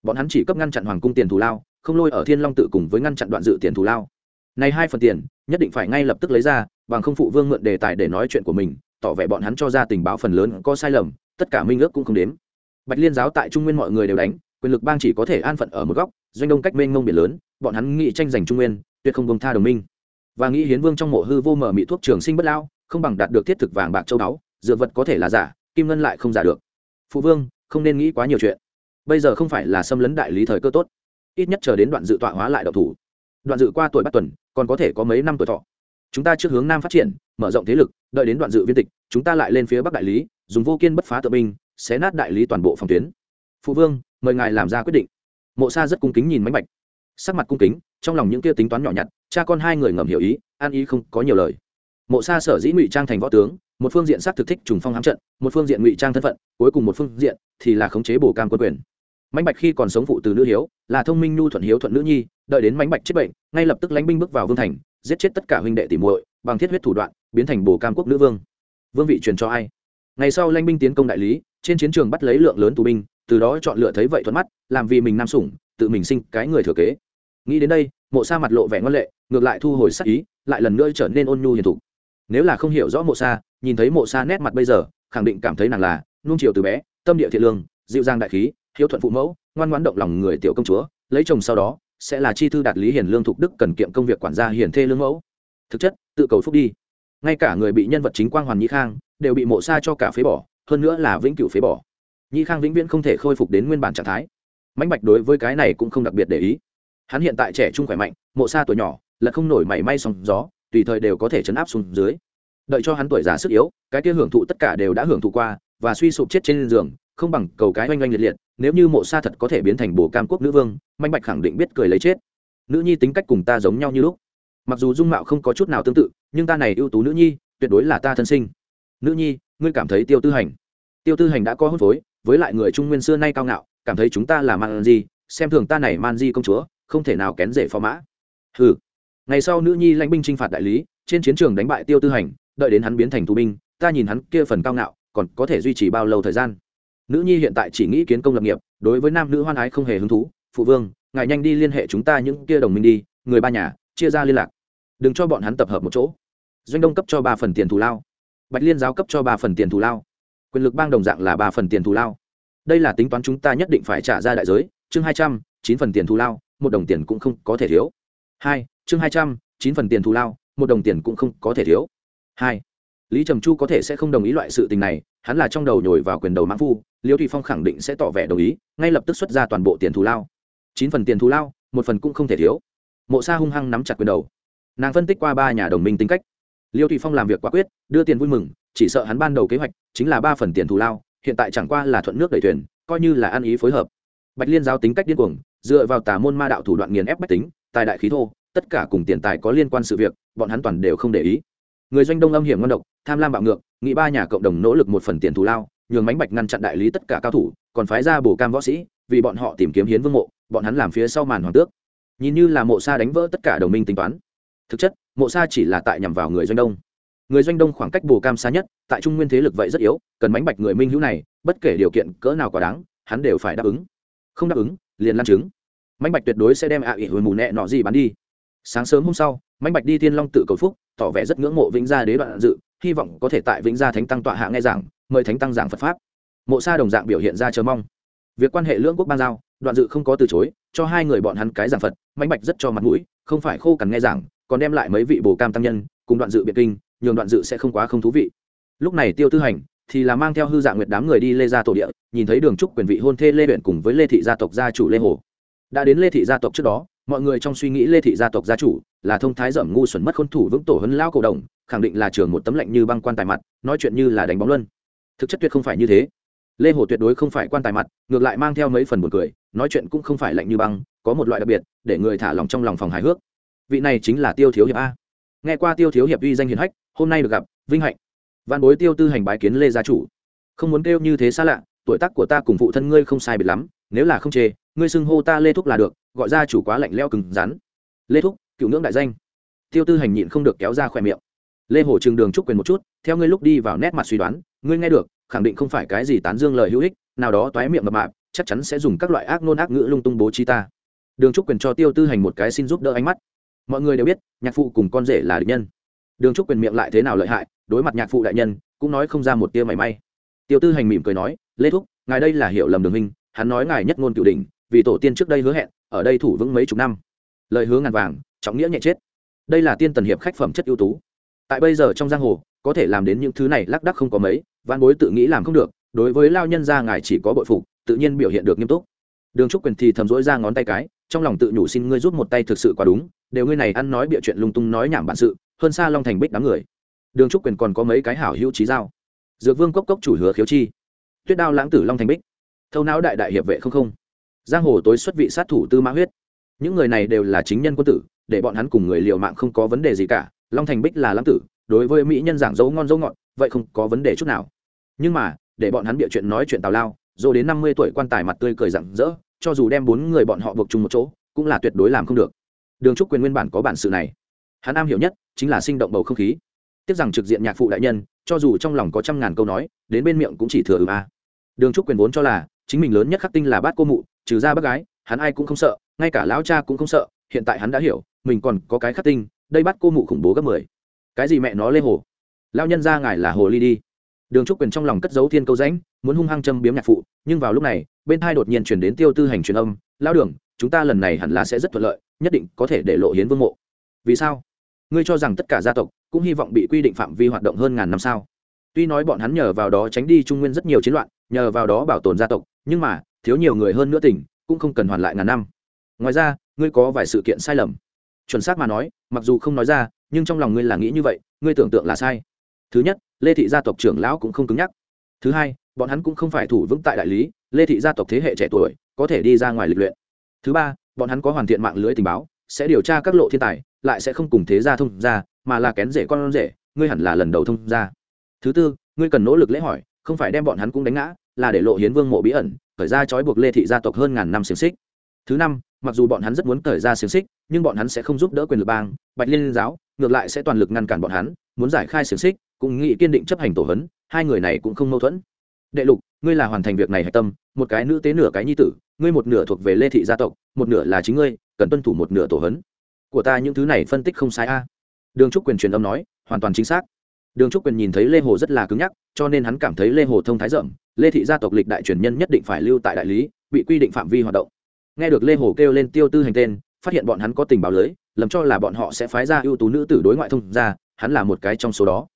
Bọn hắn chỉ cấp ngăn chặn hoàng cung tiền thù lao, không lôi ở thiên long tự cùng với ngăn chặn đoạn dự tiền thù lao. Này hai phần tiền, nhất định phải ngay lập tức lấy ra, bằng không phụ vương mượn đề tài để nói chuyện của mình, tỏ vẻ bọn hắn cho ra tình báo phần lớn có sai lầm, tất cả minh ước cũng không đếm. Bạch liên giáo tại trung nguyên mọi người đều đánh, quyền lực bang chỉ có thể an phận ở một góc doanh đông cách mênh mông biển lớn, bọn hắn nghĩ tranh giành trung nguyên, tuyệt không bông tha đồng minh. Và nghĩ hiến vương trong mộ hư vô mở mỹ thuốc trường sinh bất lao không bằng đạt được thiết thực vàng bạc châu báu dựa vật có thể là giả, kim ngân lại không giả được. Phụ vương, không nên nghĩ quá nhiều chuyện. Bây giờ không phải là xâm lấn đại lý thời cơ tốt, ít nhất chờ đến đoạn dự tọa hóa lại độc thủ. Đoạn dự qua tuổi bắt tuần, còn có thể có mấy năm tuổi thọ. Chúng ta trước hướng nam phát triển, mở rộng thế lực, đợi đến đoạn dự viên tịch, chúng ta lại lên phía bắc đại lý, dùng vô kiên bất phá tự binh, xé nát đại lý toàn bộ phòng tuyến. Phụ vương, mời ngài làm ra quyết định mộ sa rất cung kính nhìn mánh bạch. Sắc mặt cung kính, trong lòng những kia tính toán nhỏ nhặt, cha con hai người ngầm hiểu ý, an ý không có nhiều lời. Mộ sa sở dĩ ngụy trang thành võ tướng, một phương diện xác thực thích trùng phong hám trận, một phương diện ngụy trang thân phận, cuối cùng một phương diện thì là khống chế bổ cam quân quyền. Mánh bạch khi còn sống phụ từ nữ hiếu, là thông minh nhu thuận hiếu thuận nữ nhi, đợi đến mánh bạch chết bệnh, ngay lập tức lánh binh bước vào vương thành, giết chết tất cả huynh đệ tỉ muội, bằng thiết huyết thủ đoạn, biến thành bổ cam quốc nữ vương. Vương vị truyền cho ai? Ngày sau lanh binh tiến công đại lý, trên chiến trường bắt lấy lượng lớn tù binh từ đó chọn lựa thấy vậy thuận mắt, làm vì mình nam sủng, tự mình sinh cái người thừa kế. Nghĩ đến đây, mộ sa mặt lộ vẻ ngoan lệ, ngược lại thu hồi sắc ý, lại lần nữa trở nên ôn nhu hiền thục. Nếu là không hiểu rõ mộ sa, nhìn thấy mộ sa nét mặt bây giờ, khẳng định cảm thấy nàng là nung chiều từ bé, tâm địa thiện lương, dịu dàng đại khí, hiếu thuận phụ mẫu, ngoan ngoãn động lòng người tiểu công chúa, lấy chồng sau đó, sẽ là chi thư đạt lý hiền lương thục đức cần kiệm công việc quản gia hiền thê lương mẫu. Thực chất, tự cầu phúc đi. Ngay cả người bị nhân vật chính quang hoàn nhĩ khang đều bị mộ sa cho cả phế bỏ, hơn nữa là vĩnh cửu phế bỏ nhĩ khang vĩnh viễn không thể khôi phục đến nguyên bản trạng thái. Mãnh bạch đối với cái này cũng không đặc biệt để ý. Hắn hiện tại trẻ trung khỏe mạnh, mộ sa tuổi nhỏ, là không nổi mảy may sóng gió, tùy thời đều có thể chấn áp xuống dưới. Đợi cho hắn tuổi già sức yếu, cái kia hưởng thụ tất cả đều đã hưởng thụ qua, và suy sụp chết trên giường, không bằng cầu cái oanh oanh liệt liệt, nếu như mộ sa thật có thể biến thành bồ cam quốc nữ vương manh bạch khẳng định biết cười lấy chết. Nữ nhi tính cách cùng ta giống nhau như lúc. Mặc dù dung mạo không có chút nào tương tự, nhưng ta này ưu tú nữ nhi, tuyệt đối là ta thân sinh. Nữ nhi, ngươi cảm thấy tiêu tư hành. Tiêu tư hành đã có hôn phối với lại người trung nguyên xưa nay cao ngạo, cảm thấy chúng ta là man di xem thường ta này man di công chúa, không thể nào kén rể phó mã. Ừ ngày sau nữ nhi lãnh binh chinh phạt đại lý, trên chiến trường đánh bại tiêu tư hành, đợi đến hắn biến thành tù binh, ta nhìn hắn kia phần cao ngạo, còn có thể duy trì bao lâu thời gian? Nữ nhi hiện tại chỉ nghĩ kiến công lập nghiệp, đối với nam nữ hoan ái không hề hứng thú. Phụ vương, ngài nhanh đi liên hệ chúng ta những kia đồng minh đi, người ba nhà, chia ra liên lạc. Đừng cho bọn hắn tập hợp một chỗ. Doanh đông cấp cho ba phần tiền thù lao. Bạch liên giáo cấp cho ba phần tiền thù lao quyền lực bang đồng dạng là ba phần tiền thù lao. Đây là tính toán chúng ta nhất định phải trả ra đại giới, chương hai trăm, chín phần tiền thù lao, một đồng tiền cũng không có thể thiếu. Hai, chương hai trăm, chín phần tiền thù lao, một đồng tiền cũng không có thể thiếu. Hai, lý trầm chu có thể sẽ không đồng ý loại sự tình này, hắn là trong đầu nhồi vào quyền đầu mãn phu, liêu thụy phong khẳng định sẽ tỏ vẻ đồng ý, ngay lập tức xuất ra toàn bộ tiền thù lao. Chín phần tiền thù lao, một phần cũng không thể thiếu. Mộ sa hung hăng nắm chặt quyền đầu. Nàng phân tích qua ba nhà đồng minh tính cách. Liêu thụy phong làm việc quả quyết, đưa tiền vui mừng chỉ sợ hắn ban đầu kế hoạch chính là ba phần tiền thù lao, hiện tại chẳng qua là thuận nước đẩy thuyền, coi như là ăn ý phối hợp. Bạch liên giáo tính cách điên cuồng, dựa vào tà môn ma đạo thủ đoạn nghiền ép bách tính, tài đại khí thô, tất cả cùng tiền tài có liên quan sự việc, bọn hắn toàn đều không để ý. Người doanh đông âm hiểm ngon độc, tham lam bạo ngược, nghị ba nhà cộng đồng nỗ lực một phần tiền thù lao, nhường mánh bạch ngăn chặn đại lý tất cả cao thủ, còn phái ra bổ cam võ sĩ, vì bọn họ tìm kiếm hiến vương mộ, bọn hắn làm phía sau màn hoàng tước. Nhìn như là mộ sa đánh vỡ tất cả đồng minh tính toán. Thực chất, mộ sa chỉ là tại nhằm vào người doanh đông người doanh đông khoảng cách bồ cam xa nhất, tại trung nguyên thế lực vậy rất yếu, cần mánh bạch người minh hữu này, bất kể điều kiện cỡ nào quá đáng, hắn đều phải đáp ứng. Không đáp ứng, liền lan chứng mánh bạch tuyệt đối sẽ đem ạ à ỉ hồi mù nẹ nọ gì bán đi. Sáng sớm hôm sau, mánh bạch đi thiên long tự cầu phúc, tỏ vẻ rất ngưỡng mộ vĩnh gia đế đoạn dự, hy vọng có thể tại vĩnh gia thánh tăng tọa hạ nghe giảng, mời thánh tăng giảng phật pháp. Mộ sa đồng dạng biểu hiện ra chờ mong. Việc quan hệ lưỡng quốc ban giao, đoạn dự không có từ chối, cho hai người bọn hắn cái giảng phật, mánh bạch rất cho mặt mũi, không phải khô cằn nghe giảng, còn đem lại mấy vị bồ cam tăng nhân, cùng đoạn dự biệt kinh nhường đoạn dự sẽ không quá không thú vị. Lúc này tiêu tư hành thì là mang theo hư dạng nguyệt đám người đi lê gia tổ địa, nhìn thấy đường trúc quyền vị hôn thê lê huyện cùng với lê thị gia tộc gia chủ lê hồ. Đã đến lê thị gia tộc trước đó, mọi người trong suy nghĩ lê thị gia tộc gia chủ là thông thái dởm ngu xuẩn mất khôn thủ vững tổ hấn lao cổ đồng, khẳng định là trường một tấm lạnh như băng quan tài mặt, nói chuyện như là đánh bóng luân. Thực chất tuyệt không phải như thế. Lê hồ tuyệt đối không phải quan tài mặt, ngược lại mang theo mấy phần buồn cười, nói chuyện cũng không phải lạnh như băng, có một loại đặc biệt, để người thả lòng trong lòng phòng hài hước. Vị này chính là tiêu thiếu hiệp a nghe qua tiêu thiếu hiệp uy danh hiền hách, hôm nay được gặp, vinh hạnh. Văn bối tiêu tư hành bái kiến lê gia chủ. Không muốn kêu như thế xa lạ, tuổi tác của ta cùng phụ thân ngươi không sai biệt lắm, nếu là không chê, ngươi xưng hô ta lê thúc là được, gọi ra chủ quá lạnh leo cứng rắn. Lê thúc, cựu ngưỡng đại danh. Tiêu tư hành nhịn không được kéo ra khỏe miệng. Lê hổ trường đường trúc quyền một chút, theo ngươi lúc đi vào nét mặt suy đoán, ngươi nghe được, khẳng định không phải cái gì tán dương lời hữu ích, nào đó toái miệng mập mạp, chắc chắn sẽ dùng các loại ác nôn ác ngữ lung tung bố trí ta. Đường trúc quyền cho tiêu tư hành một cái xin giúp đỡ ánh mắt mọi người đều biết, nhạc phụ cùng con rể là địch nhân. Đường trúc quyền miệng lại thế nào lợi hại, đối mặt nhạc phụ đại nhân, cũng nói không ra một tia mảy may. Tiêu tư hành mỉm cười nói, lê thúc, ngài đây là hiểu lầm đường minh hắn nói ngài nhất ngôn cửu đình vì tổ tiên trước đây hứa hẹn, ở đây thủ vững mấy chục năm. Lời hứa ngàn vàng, trọng nghĩa nhẹ chết. Đây là tiên tần hiệp khách phẩm chất ưu tú. Tại bây giờ trong giang hồ, có thể làm đến những thứ này lác đắc không có mấy, văn bối tự nghĩ làm không được, đối với lao nhân gia ngài chỉ có bội phục, tự nhiên biểu hiện được nghiêm túc. Đường trúc quyền thì thầm rỗi ra ngón tay cái trong lòng tự nhủ xin ngươi giúp một tay thực sự quá đúng, đều ngươi này ăn nói bịa chuyện lung tung nói nhảm bản sự, hơn xa long thành bích đám người. Đường trúc quyền còn có mấy cái hảo hữu trí giao. Dược vương cốc cốc chủ hứa khiếu chi. Tuyết đao lãng tử long thành bích. Thâu não đại đại hiệp vệ không không. Giang hồ tối xuất vị sát thủ tư mã huyết. Những người này đều là chính nhân quân tử, để bọn hắn cùng người liều mạng không có vấn đề gì cả. Long thành bích là lãng tử, đối với mỹ nhân giảng dấu ngon dấu ngọt, vậy không có vấn đề chút nào. Nhưng mà, để bọn hắn bịa chuyện nói chuyện tào lao rồi đến năm mươi tuổi quan tài mặt tươi cười rặng rỡ cho dù đem bốn người bọn họ buộc chung một chỗ, cũng là tuyệt đối làm không được. Đường trúc quyền nguyên bản có bản sự này. Hắn am hiểu nhất chính là sinh động bầu không khí. Tiếc rằng trực diện nhạc phụ đại nhân, cho dù trong lòng có trăm ngàn câu nói, đến bên miệng cũng chỉ thừa ừ a. Đường trúc quyền vốn cho là chính mình lớn nhất khắc tinh là bát cô mụ, trừ ra bác gái, hắn ai cũng không sợ, ngay cả lão cha cũng không sợ, hiện tại hắn đã hiểu, mình còn có cái khắc tinh, đây bắt cô mụ khủng bố gấp mười. Cái gì mẹ nó lê hồ? Lao nhân ra ngài là hồ ly đi đường trúc quyền trong lòng cất giấu thiên câu rãnh, muốn hung hăng châm biếm nhạc phụ, nhưng vào lúc này, bên hai đột nhiên chuyển đến tiêu tư hành truyền âm lao đường, chúng ta lần này hẳn là sẽ rất thuận lợi, nhất định có thể để lộ hiến vương mộ. Vì sao? Ngươi cho rằng tất cả gia tộc cũng hy vọng bị quy định phạm vi hoạt động hơn ngàn năm sao? Tuy nói bọn hắn nhờ vào đó tránh đi trung nguyên rất nhiều chiến loạn, nhờ vào đó bảo tồn gia tộc, nhưng mà, thiếu nhiều người hơn nữa tỉnh, cũng không cần hoàn lại ngàn năm. Ngoài ra, ngươi có vài sự kiện sai lầm. Chuẩn xác mà nói, mặc dù không nói ra, nhưng trong lòng ngươi là nghĩ như vậy, ngươi tưởng tượng là sai. Thứ nhất lê thị gia tộc trưởng lão cũng không cứng nhắc. Thứ hai, bọn hắn cũng không phải thủ vững tại đại lý, lê thị gia tộc thế hệ trẻ tuổi, có thể đi ra ngoài lịch luyện. Thứ ba, bọn hắn có hoàn thiện mạng lưới tình báo, sẽ điều tra các lộ thiên tài, lại sẽ không cùng thế gia thông ra mà là kén rể con rể, ngươi hẳn là lần đầu thông ra thứ tư, ngươi cần nỗ lực lễ hỏi, không phải đem bọn hắn cũng đánh ngã, là để lộ hiến vương mộ bí ẩn, khởi ra trói buộc lê thị gia tộc hơn ngàn năm xiềng xích. Thứ năm, mặc dù bọn hắn rất muốn khởi ra xiềng xích, nhưng bọn hắn sẽ không giúp đỡ quyền lực bang, bạch liên giáo, ngược lại sẽ toàn lực ngăn cản bọn hắn, muốn giải khai xiềng xích cũng nghĩ kiên định chấp hành tổ hấn hai người này cũng không mâu thuẫn. Đệ lục, ngươi là hoàn thành việc này hạch tâm, một cái nữ tế nửa cái nhi tử, ngươi một nửa thuộc về lê thị gia tộc, một nửa là chính ngươi, cần tuân thủ một nửa tổ hấn của ta những thứ này phân tích không sai a. Đường trúc quyền truyền âm nói, hoàn toàn chính xác. Đường trúc quyền nhìn thấy lê hồ rất là cứng nhắc, cho nên hắn cảm thấy lê hồ thông thái rộng, lê thị gia tộc lịch đại truyền nhân nhất định phải lưu tại đại lý, bị quy định phạm vi hoạt động. Nghe được lê hồ kêu lên tiêu tư hành tên, phát hiện bọn hắn có tình báo lưới, lầm cho là bọn họ sẽ phái ra ưu tú nữ tử đối ngoại thông ra hắn là một cái trong số đó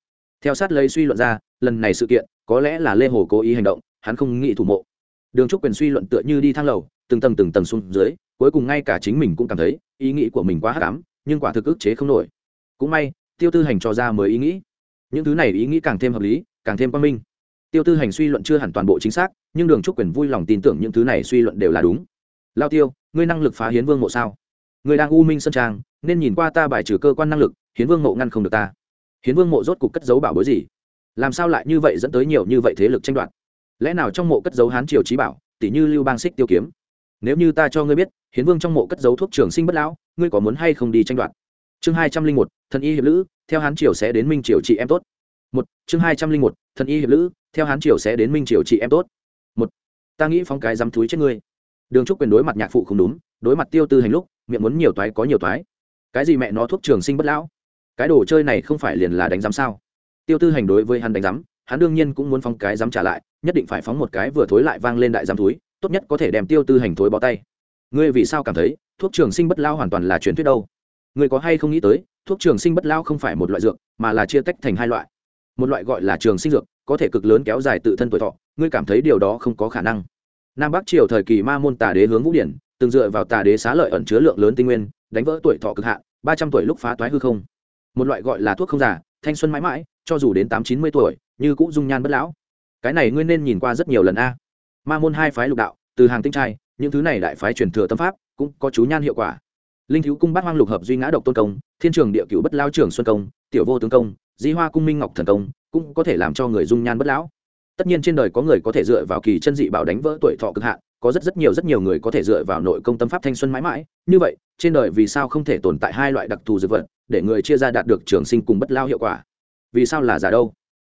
theo sát lấy suy luận ra, lần này sự kiện có lẽ là lê hồ cố ý hành động, hắn không nghĩ thủ mộ. Đường trúc quyền suy luận tựa như đi thang lầu, từng tầng từng tầng xuống dưới, cuối cùng ngay cả chính mình cũng cảm thấy ý nghĩ của mình quá hắc ám, nhưng quả thực ức chế không nổi. Cũng may, tiêu tư hành cho ra mới ý nghĩ. Những thứ này ý nghĩ càng thêm hợp lý, càng thêm quan minh. Tiêu tư hành suy luận chưa hẳn toàn bộ chính xác, nhưng đường trúc quyền vui lòng tin tưởng những thứ này suy luận đều là đúng. Lao tiêu, ngươi năng lực phá hiến vương mộ sao? Người đang u minh sơn trang, nên nhìn qua ta bài trừ cơ quan năng lực, hiến vương mộ ngăn không được ta hiến vương mộ rốt cục cất giấu bảo bối gì? Làm sao lại như vậy dẫn tới nhiều như vậy thế lực tranh đoạt? Lẽ nào trong mộ cất giấu hán triều trí bảo tỷ như lưu bang xích tiêu kiếm? Nếu như ta cho ngươi biết, hiến vương trong mộ cất giấu thuốc trường sinh bất lão, ngươi có muốn hay không đi tranh đoạt? Chương hai trăm linh một, thần y hiệp lữ, theo hán triều sẽ đến minh triều chị em tốt. Một, chương hai trăm linh một, thần y hiệp lữ, theo hán triều sẽ đến minh triều chị em tốt. Một, ta nghĩ phong cái dám túi chết ngươi. Đường trúc quyền đối mặt nhạc phụ không đúng, đối mặt tiêu tư hành lúc, miệng muốn nhiều toái có nhiều toái. Cái gì mẹ nó thuốc trường sinh bất lão? Cái đồ chơi này không phải liền là đánh giám sao? Tiêu tư hành đối với hắn đánh giám, hắn đương nhiên cũng muốn phóng cái giám trả lại, nhất định phải phóng một cái vừa thối lại vang lên đại giám túi, tốt nhất có thể đem tiêu tư hành thối bó tay. Ngươi vì sao cảm thấy thuốc trường sinh bất lao hoàn toàn là truyền thuyết đâu? Ngươi có hay không nghĩ tới, thuốc trường sinh bất lao không phải một loại dược, mà là chia tách thành hai loại. Một loại gọi là trường sinh dược, có thể cực lớn kéo dài tự thân tuổi thọ, ngươi cảm thấy điều đó không có khả năng. Nam bắc triều thời kỳ ma môn tà đế hướng vũ điển, từng dựa vào tà đế xá lợi ẩn chứa lượng lớn tinh nguyên, đánh vỡ tuổi thọ cực hạn, ba trăm tuổi lúc phá toái hư không một loại gọi là thuốc không giả thanh xuân mãi mãi, cho dù đến tám chín mươi tuổi, như cũng dung nhan bất lão. Cái này ngươi nên nhìn qua rất nhiều lần a. Ma môn hai phái lục đạo, từ hàng tinh trai, những thứ này đại phái truyền thừa tâm pháp, cũng có chú nhan hiệu quả. Linh thiếu cung bát hoang lục hợp duy ngã độc tôn công, thiên trường địa cựu bất lao trường xuân công, tiểu vô tướng công, di hoa cung minh ngọc thần công, cũng có thể làm cho người dung nhan bất lão. Tất nhiên trên đời có người có thể dựa vào kỳ chân dị bảo đánh vỡ tuổi thọ cực hạn có rất rất nhiều rất nhiều người có thể dựa vào nội công tâm pháp thanh xuân mãi mãi. Như vậy, trên đời vì sao không thể tồn tại hai loại đặc thù dược vật để người chia ra đạt được trường sinh cùng bất lao hiệu quả? Vì sao là giả đâu?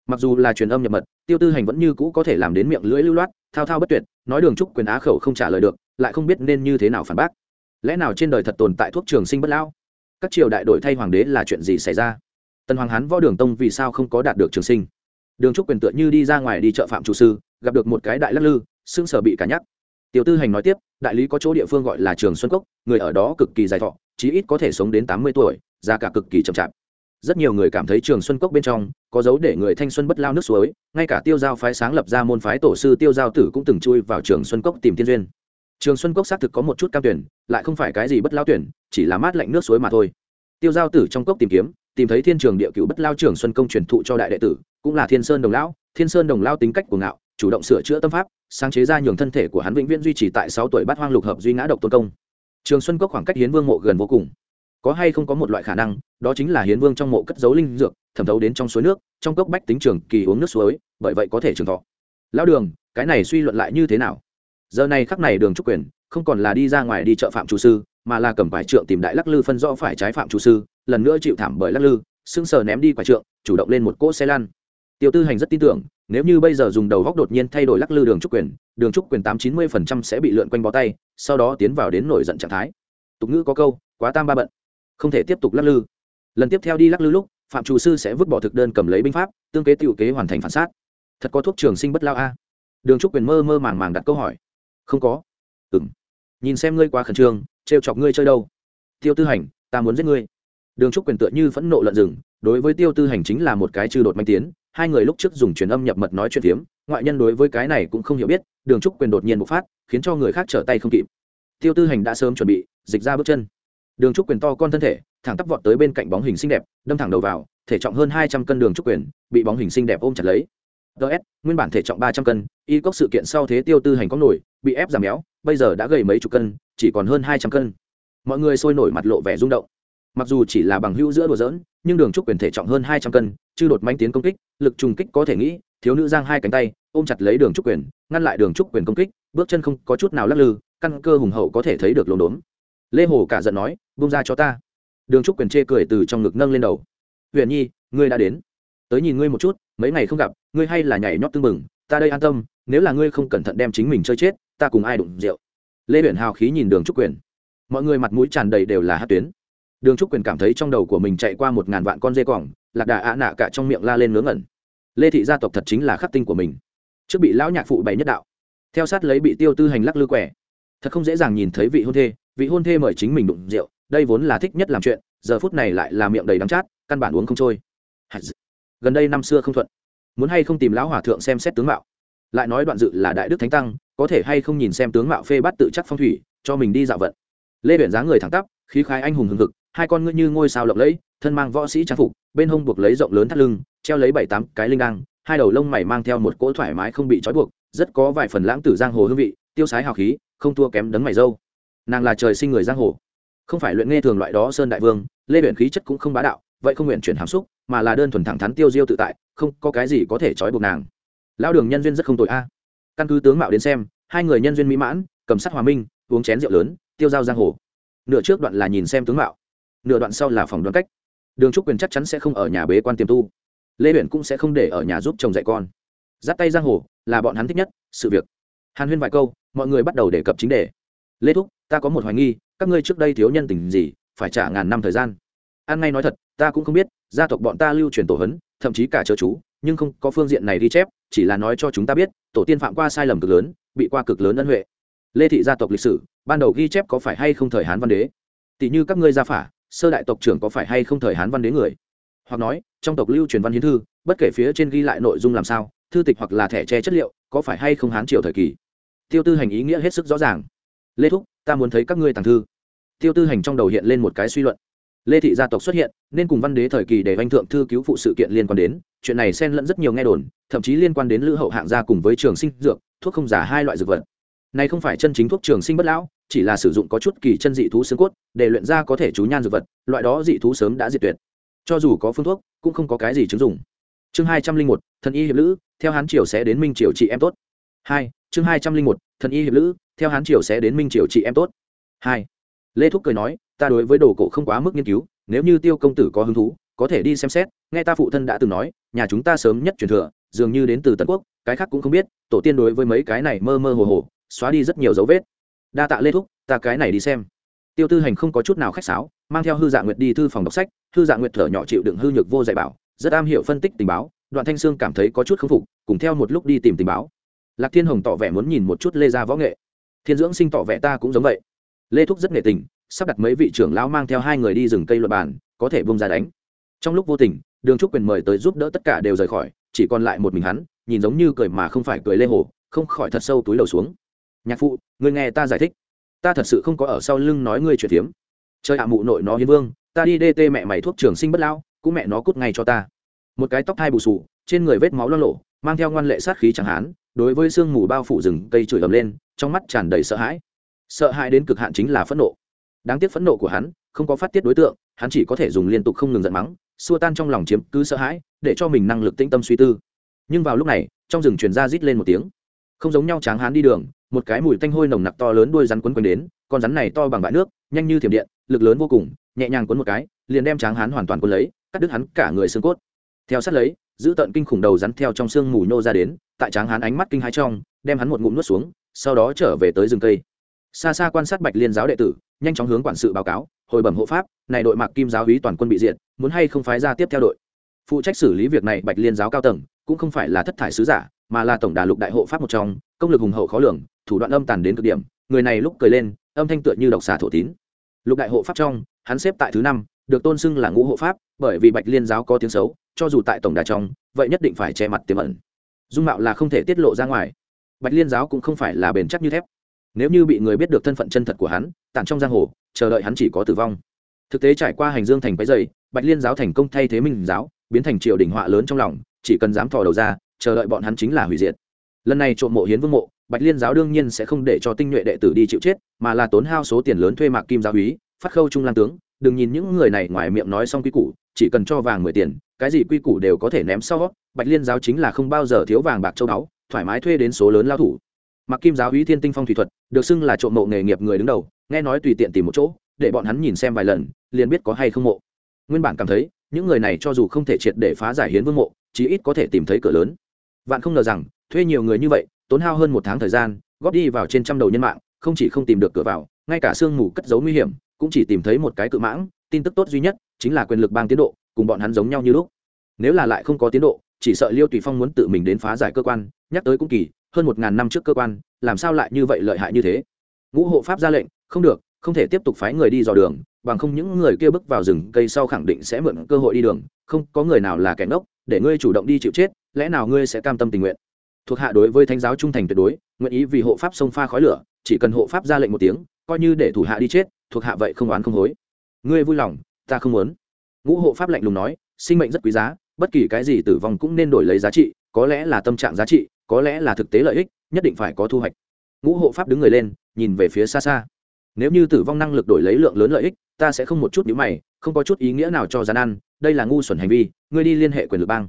Mặc dù là truyền âm nhập mật, tiêu tư hành vẫn như cũ có thể làm đến miệng lưỡi lưu loát, thao thao bất tuyệt, nói đường trúc quyền á khẩu không trả lời được, lại không biết nên như thế nào phản bác. Lẽ nào trên đời thật tồn tại thuốc trường sinh bất lao? Các triều đại đổi thay hoàng đế là chuyện gì xảy ra? Tần hoàng hán võ đường tông vì sao không có đạt được trường sinh? Đường trúc quyền tựa như đi ra ngoài đi chợ phạm chủ sư, gặp được một cái đại lắc lư xương sở bị cả nhắc tiểu tư hành nói tiếp, đại lý có chỗ địa phương gọi là trường xuân cốc, người ở đó cực kỳ dài thọ, chí ít có thể sống đến tám mươi tuổi già cả cực kỳ chậm chạp. Rất nhiều người cảm thấy trường xuân cốc bên trong, có dấu để người thanh xuân bất lao nước suối, ngay cả tiêu giao phái sáng lập ra môn phái tổ sư tiêu giao tử cũng từng chui vào trường xuân cốc tìm tiên duyên. Trường xuân cốc xác thực có một chút cam tuyển, lại không phải cái gì bất lao tuyển, chỉ là mát lạnh nước suối mà thôi. Tiêu giao tử trong cốc tìm kiếm, tìm thấy thiên trường địa cựu bất lao trường xuân công truyền thụ cho đại đệ tử, cũng là thiên sơn đồng lão. Thiên sơn đồng lao tính cách của ngạo, chủ động sửa chữa tâm pháp sáng chế ra nhường thân thể của hắn vĩnh viễn duy trì tại sáu tuổi bát hoang lục hợp duy ngã độc tôn công. Trường xuân cốc khoảng cách hiến vương mộ gần vô cùng. Có hay không có một loại khả năng, đó chính là hiến vương trong mộ cất dấu linh dược, thẩm thấu đến trong suối nước, trong cốc bách tính trường kỳ uống nước suối, bởi vậy có thể trường thọ. Lão đường, cái này suy luận lại như thế nào? Giờ này khắc này đường trúc quyền, không còn là đi ra ngoài đi chợ phạm chủ sư, mà là cầm quải trượng tìm đại lắc lư phân rõ phải trái phạm chủ sư, lần nữa chịu thảm bởi lắc lư sưng sờ ném đi quải trượng, chủ động lên một cỗ xe lăn tiêu tư hành rất tin tưởng, nếu như bây giờ dùng đầu góc đột nhiên thay đổi lắc lư đường trúc quyền, đường trúc quyền tám chín mươi phần trăm sẽ bị lượn quanh bó tay, sau đó tiến vào đến nổi giận trạng thái. Tục ngữ có câu, quá tam ba bận, không thể tiếp tục lắc lư. Lần tiếp theo đi lắc lư lúc, phạm chủ sư sẽ vứt bỏ thực đơn cầm lấy binh pháp, tương kế tiểu kế hoàn thành phản sát. Thật có thuốc trường sinh bất lao a. Đường trúc quyền mơ mơ màng màng đặt câu hỏi. Không có. Ừng nhìn xem ngươi quá khẩn trương, trêu chọc ngươi chơi đâu? Tiêu tư hành, ta muốn giết ngươi. Đường trúc quyền tựa như phẫn nộ lợn rừng, đối với tiêu tư hành chính là một cái trừ đột manh tiến hai người lúc trước dùng truyền âm nhập mật nói chuyện phiếm ngoại nhân đối với cái này cũng không hiểu biết đường trúc quyền đột nhiên bộc phát khiến cho người khác trở tay không kịp. Tiêu tư hành đã sớm chuẩn bị dịch ra bước chân. Đường trúc quyền to con thân thể thẳng tắp vọt tới bên cạnh bóng hình xinh đẹp đâm thẳng đầu vào thể trọng hơn hai trăm cân đường trúc quyền bị bóng hình xinh đẹp ôm chặt lấy. Ts nguyên bản thể trọng ba trăm cân y cốc sự kiện sau thế tiêu tư hành có nổi bị ép giảm méo, bây giờ đã gầy mấy chục cân chỉ còn hơn hai trăm cân. Mọi người sôi nổi mặt lộ vẻ rung động. Mặc dù chỉ là bằng hữu giữa đùa dỡn nhưng đường trúc quyền thể trọng hơn hai trăm cân chư đột manh tiến công kích, lực trùng kích có thể nghĩ, thiếu nữ giang hai cánh tay, ôm chặt lấy đường trúc quyền, ngăn lại đường trúc quyền công kích, bước chân không có chút nào lắc lư, căn cơ hùng hậu có thể thấy được lồn đốn lê hồ cả giận nói bung ra cho ta. Đường trúc quyền chê cười từ trong ngực nâng lên đầu. Huyền nhi, ngươi đã đến. Tới nhìn ngươi một chút, mấy ngày không gặp, ngươi hay là nhảy nhót tưng bừng, ta đây an tâm, nếu là ngươi không cẩn thận đem chính mình chơi chết, ta cùng ai đụng rượu. Lê huyền hào khí nhìn đường trúc quyền. Mọi người mặt mũi tràn đầy đều là hát tuyến đường trúc quyền cảm thấy trong đầu của mình chạy qua một ngàn vạn con dê cỏng, lạc đà ạ nạ cả trong miệng la lên ngớ ngẩn. Lê thị gia tộc thật chính là khắc tinh của mình. Trước bị lão nhạc phụ bày nhất đạo, theo sát lấy bị tiêu tư hành lắc lư quẻ. Thật không dễ dàng nhìn thấy vị hôn thê, vị hôn thê mời chính mình đụng rượu, đây vốn là thích nhất làm chuyện, giờ phút này lại là miệng đầy đắng chát, căn bản uống không trôi. Gần đây năm xưa không thuận, muốn hay không tìm lão hòa thượng xem xét tướng mạo. Lại nói đoạn dự là đại đức thánh tăng, có thể hay không nhìn xem tướng mạo phê bắt tự chắc phong thủy, cho mình đi dạo vận. Lê biển dáng người thẳng tắp, khí khái anh hùng hừng hực hai con ngươi như ngôi sao lộng lẫy, thân mang võ sĩ trang phục, bên hông buộc lấy rộng lớn thắt lưng, treo lấy bảy tám cái linh đăng, hai đầu lông mày mang theo một cỗ thoải mái không bị trói buộc, rất có vài phần lãng tử giang hồ hương vị, tiêu sái hào khí, không thua kém đấng mày dâu. Nàng là trời sinh người giang hồ. Không phải luyện nghe thường loại đó sơn đại vương, lê luyện khí chất cũng không bá đạo, vậy không nguyện chuyển hàm xúc, mà là đơn thuần thẳng thắn tiêu diêu tự tại, không có cái gì có thể trói buộc nàng. Lão đường nhân duyên rất không tội a. Căn cứ tướng mạo đến xem, hai người nhân duyên mỹ mãn, cầm sắt hòa minh, uống chén rượu lớn, tiêu dao giang hồ. Nửa trước đoạn là nhìn xem tướng mạo nửa đoạn sau là phòng đoán cách. Đường trúc quyền chắc chắn sẽ không ở nhà bế quan tiềm tu. Lê huyện cũng sẽ không để ở nhà giúp chồng dạy con. Giáp tay giang hồ, là bọn hắn thích nhất, sự việc. Hàn huyên vài câu, mọi người bắt đầu đề cập chính đề. Lê thúc, ta có một hoài nghi, các ngươi trước đây thiếu nhân tình gì, phải trả ngàn năm thời gian. An ngay nói thật, ta cũng không biết, gia tộc bọn ta lưu truyền tổ hấn, thậm chí cả chớ chú, nhưng không có phương diện này ghi chép, chỉ là nói cho chúng ta biết, tổ tiên phạm qua sai lầm cực lớn, bị qua cực lớn ân huệ. Lê thị gia tộc lịch sử, ban đầu ghi chép có phải hay không thời hán văn đế? Tỷ như các ngươi gia phả sơ đại tộc trưởng có phải hay không thời hán văn đế người? Hoặc nói, trong tộc lưu truyền văn hiến thư, bất kể phía trên ghi lại nội dung làm sao, thư tịch hoặc là thẻ che chất liệu, có phải hay không hán triều thời kỳ? Tiêu tư hành ý nghĩa hết sức rõ ràng. Lê thúc, ta muốn thấy các ngươi tàng thư. Tiêu tư hành trong đầu hiện lên một cái suy luận. Lê thị gia tộc xuất hiện, nên cùng văn đế thời kỳ để vanh thượng thư cứu phụ sự kiện liên quan đến, chuyện này xen lẫn rất nhiều nghe đồn, thậm chí liên quan đến lữ hậu hạng gia cùng với trường sinh dược, thuốc không giả hai loại dược vật. Này không phải chân chính thuốc trường sinh bất lão chỉ là sử dụng có chút kỳ chân dị thú xương cốt, để luyện ra có thể chú nhan dược vật, loại đó dị thú sớm đã diệt tuyệt. Cho dù có phương thuốc, cũng không có cái gì chứng dụng. Chương hai trăm linh một, thần y hiệp lữ, theo hán triều sẽ đến minh triều chị em tốt. Hai, chương hai trăm linh một, thần y hiệp lữ, theo hán triều sẽ đến minh triều chị em tốt. Hai, lê thúc cười nói, ta đối với đồ cổ không quá mức nghiên cứu, nếu như tiêu công tử có hứng thú, có thể đi xem xét, nghe ta phụ thân đã từng nói, nhà chúng ta sớm nhất truyền thừa, dường như đến từ tần quốc, cái khác cũng không biết, tổ tiên đối với mấy cái này mơ mơ hồ hồ, xóa đi rất nhiều dấu vết đa tạ lê thúc, ta cái này đi xem. Tiêu tư hành không có chút nào khách sáo, mang theo hư dạ nguyệt đi thư phòng đọc sách. Hư dạ nguyệt thở nhỏ chịu đựng hư nhược vô dạy bảo, rất am hiểu phân tích tình báo. Đoạn thanh sương cảm thấy có chút k phục, cùng theo một lúc đi tìm tình báo. Lạc thiên hồng tỏ vẻ muốn nhìn một chút lê gia võ nghệ. Thiên dưỡng sinh tỏ vẻ ta cũng giống vậy. Lê thúc rất nghệ tình, sắp đặt mấy vị trưởng lão mang theo hai người đi rừng cây luật bàn, có thể bông ra đánh. Trong lúc vô tình, đường trúc quyền mời tới giúp đỡ tất cả đều rời khỏi, chỉ còn lại một mình hắn, nhìn giống như cười mà không phải cười lê hồ, không khỏi thật sâu túi đầu xuống nhạc phụ người nghe ta giải thích. Ta thật sự không có ở sau lưng nói ngươi chuyện tiếm chơi hạ mụ nội nó hiến vương, ta đi đê tê mẹ mày thuốc trường sinh bất lão, cũng mẹ nó cút ngay cho ta. Một cái tóc thai bù sù, trên người vết máu lo lộ, mang theo ngoan lệ sát khí chẳng hán, đối với sương mù bao phủ rừng cây chửi ầm lên, trong mắt tràn đầy sợ hãi. Sợ hãi đến cực hạn chính là phẫn nộ. Đáng tiếc phẫn nộ của hắn, không có phát tiết đối tượng, hắn chỉ có thể dùng liên tục không ngừng giận mắng, xua tan trong lòng chiếm cứ sợ hãi, để cho mình năng lực tĩnh tâm suy tư. Nhưng vào lúc này, trong rừng truyền ra rít lên một tiếng không giống nhau tráng hán đi đường một cái mùi tanh hôi nồng nặc to lớn đuôi rắn quấn quanh đến con rắn này to bằng bãi nước nhanh như thiểm điện lực lớn vô cùng nhẹ nhàng quấn một cái liền đem tráng hán hoàn toàn quấn lấy cắt đứt hắn cả người xương cốt. Theo sát lấy giữ tận kinh khủng đầu rắn theo trong xương mù nhô ra đến tại tráng hán ánh mắt kinh hai trong đem hắn một ngụm nuốt xuống sau đó trở về tới rừng cây. Xa xa quan sát bạch liên giáo đệ tử nhanh chóng hướng quản sự báo cáo hồi bẩm hộ pháp này đội mạc kim giáo hí toàn quân bị diện, muốn hay không phái ra tiếp theo đội? Phụ trách xử lý việc này bạch liên giáo cao tầng cũng không phải là thất thải sứ giả mà là tổng đà lục đại hộ pháp một trong, công lực hùng hậu khó lường, thủ đoạn âm tàn đến cực điểm, người này lúc cười lên, âm thanh tựa như độc xà thổ tín. Lục đại hộ pháp trong, hắn xếp tại thứ năm, được tôn xưng là ngũ hộ pháp, bởi vì bạch liên giáo có tiếng xấu, cho dù tại tổng đà trong, vậy nhất định phải che mặt tiềm ẩn. Dung mạo là không thể tiết lộ ra ngoài. Bạch liên giáo cũng không phải là bền chắc như thép. Nếu như bị người biết được thân phận chân thật của hắn, tản trong giang hồ, chờ đợi hắn chỉ có tử vong. Thực tế trải qua hành dương thành váy dày bạch liên giáo thành công thay thế minh giáo, biến thành triều đỉnh họa lớn trong lòng, chỉ cần dám thò đầu ra chờ đợi bọn hắn chính là hủy diệt. Lần này trộm mộ hiến vương mộ, bạch liên giáo đương nhiên sẽ không để cho tinh nhuệ đệ tử đi chịu chết, mà là tốn hao số tiền lớn thuê mạc kim giáo úy, phát khâu trung lan tướng. Đừng nhìn những người này ngoài miệng nói xong quy củ, chỉ cần cho vàng mười tiền, cái gì quy củ đều có thể ném sau. Bạch liên giáo chính là không bao giờ thiếu vàng bạc châu báu, thoải mái thuê đến số lớn lao thủ. Mặc kim giáo úy thiên tinh phong thủy thuật, được xưng là trộm mộ nghề nghiệp người đứng đầu, nghe nói tùy tiện tìm một chỗ, để bọn hắn nhìn xem vài lần, liền biết có hay không mộ. Nguyên bản cảm thấy, những người này cho dù không thể triệt để phá giải hiến vương mộ, chí ít có thể tìm thấy cửa lớn vạn không ngờ rằng, thuê nhiều người như vậy, tốn hao hơn một tháng thời gian, góp đi vào trên trăm đầu nhân mạng, không chỉ không tìm được cửa vào, ngay cả sương mù cất giấu nguy hiểm, cũng chỉ tìm thấy một cái cự mãng, tin tức tốt duy nhất chính là quyền lực bang tiến độ, cùng bọn hắn giống nhau như lúc. Nếu là lại không có tiến độ, chỉ sợ liêu tùy phong muốn tự mình đến phá giải cơ quan, nhắc tới cũng kỳ, hơn một ngàn năm trước cơ quan, làm sao lại như vậy lợi hại như thế? Ngũ hộ pháp ra lệnh, không được, không thể tiếp tục phái người đi dò đường, bằng không những người kia bước vào rừng cây sau khẳng định sẽ mượn cơ hội đi đường, không có người nào là kẻ ngốc để ngươi chủ động đi chịu chết, lẽ nào ngươi sẽ cam tâm tình nguyện? Thuộc hạ đối với thánh giáo trung thành tuyệt đối, nguyện ý vì hộ pháp sông pha khói lửa, chỉ cần hộ pháp ra lệnh một tiếng, coi như để thủ hạ đi chết, thuộc hạ vậy không oán không hối. Ngươi vui lòng, ta không muốn. Ngũ hộ pháp lạnh lùng nói, sinh mệnh rất quý giá, bất kỳ cái gì tử vong cũng nên đổi lấy giá trị, có lẽ là tâm trạng giá trị, có lẽ là thực tế lợi ích, nhất định phải có thu hoạch. Ngũ hộ pháp đứng người lên, nhìn về phía xa xa. Nếu như tử vong năng lực đổi lấy lượng lớn lợi ích, ta sẽ không một chút nhữ mày, không có chút ý nghĩa nào cho gian ăn đây là ngu xuẩn hành vi, ngươi đi liên hệ quyền lực bang.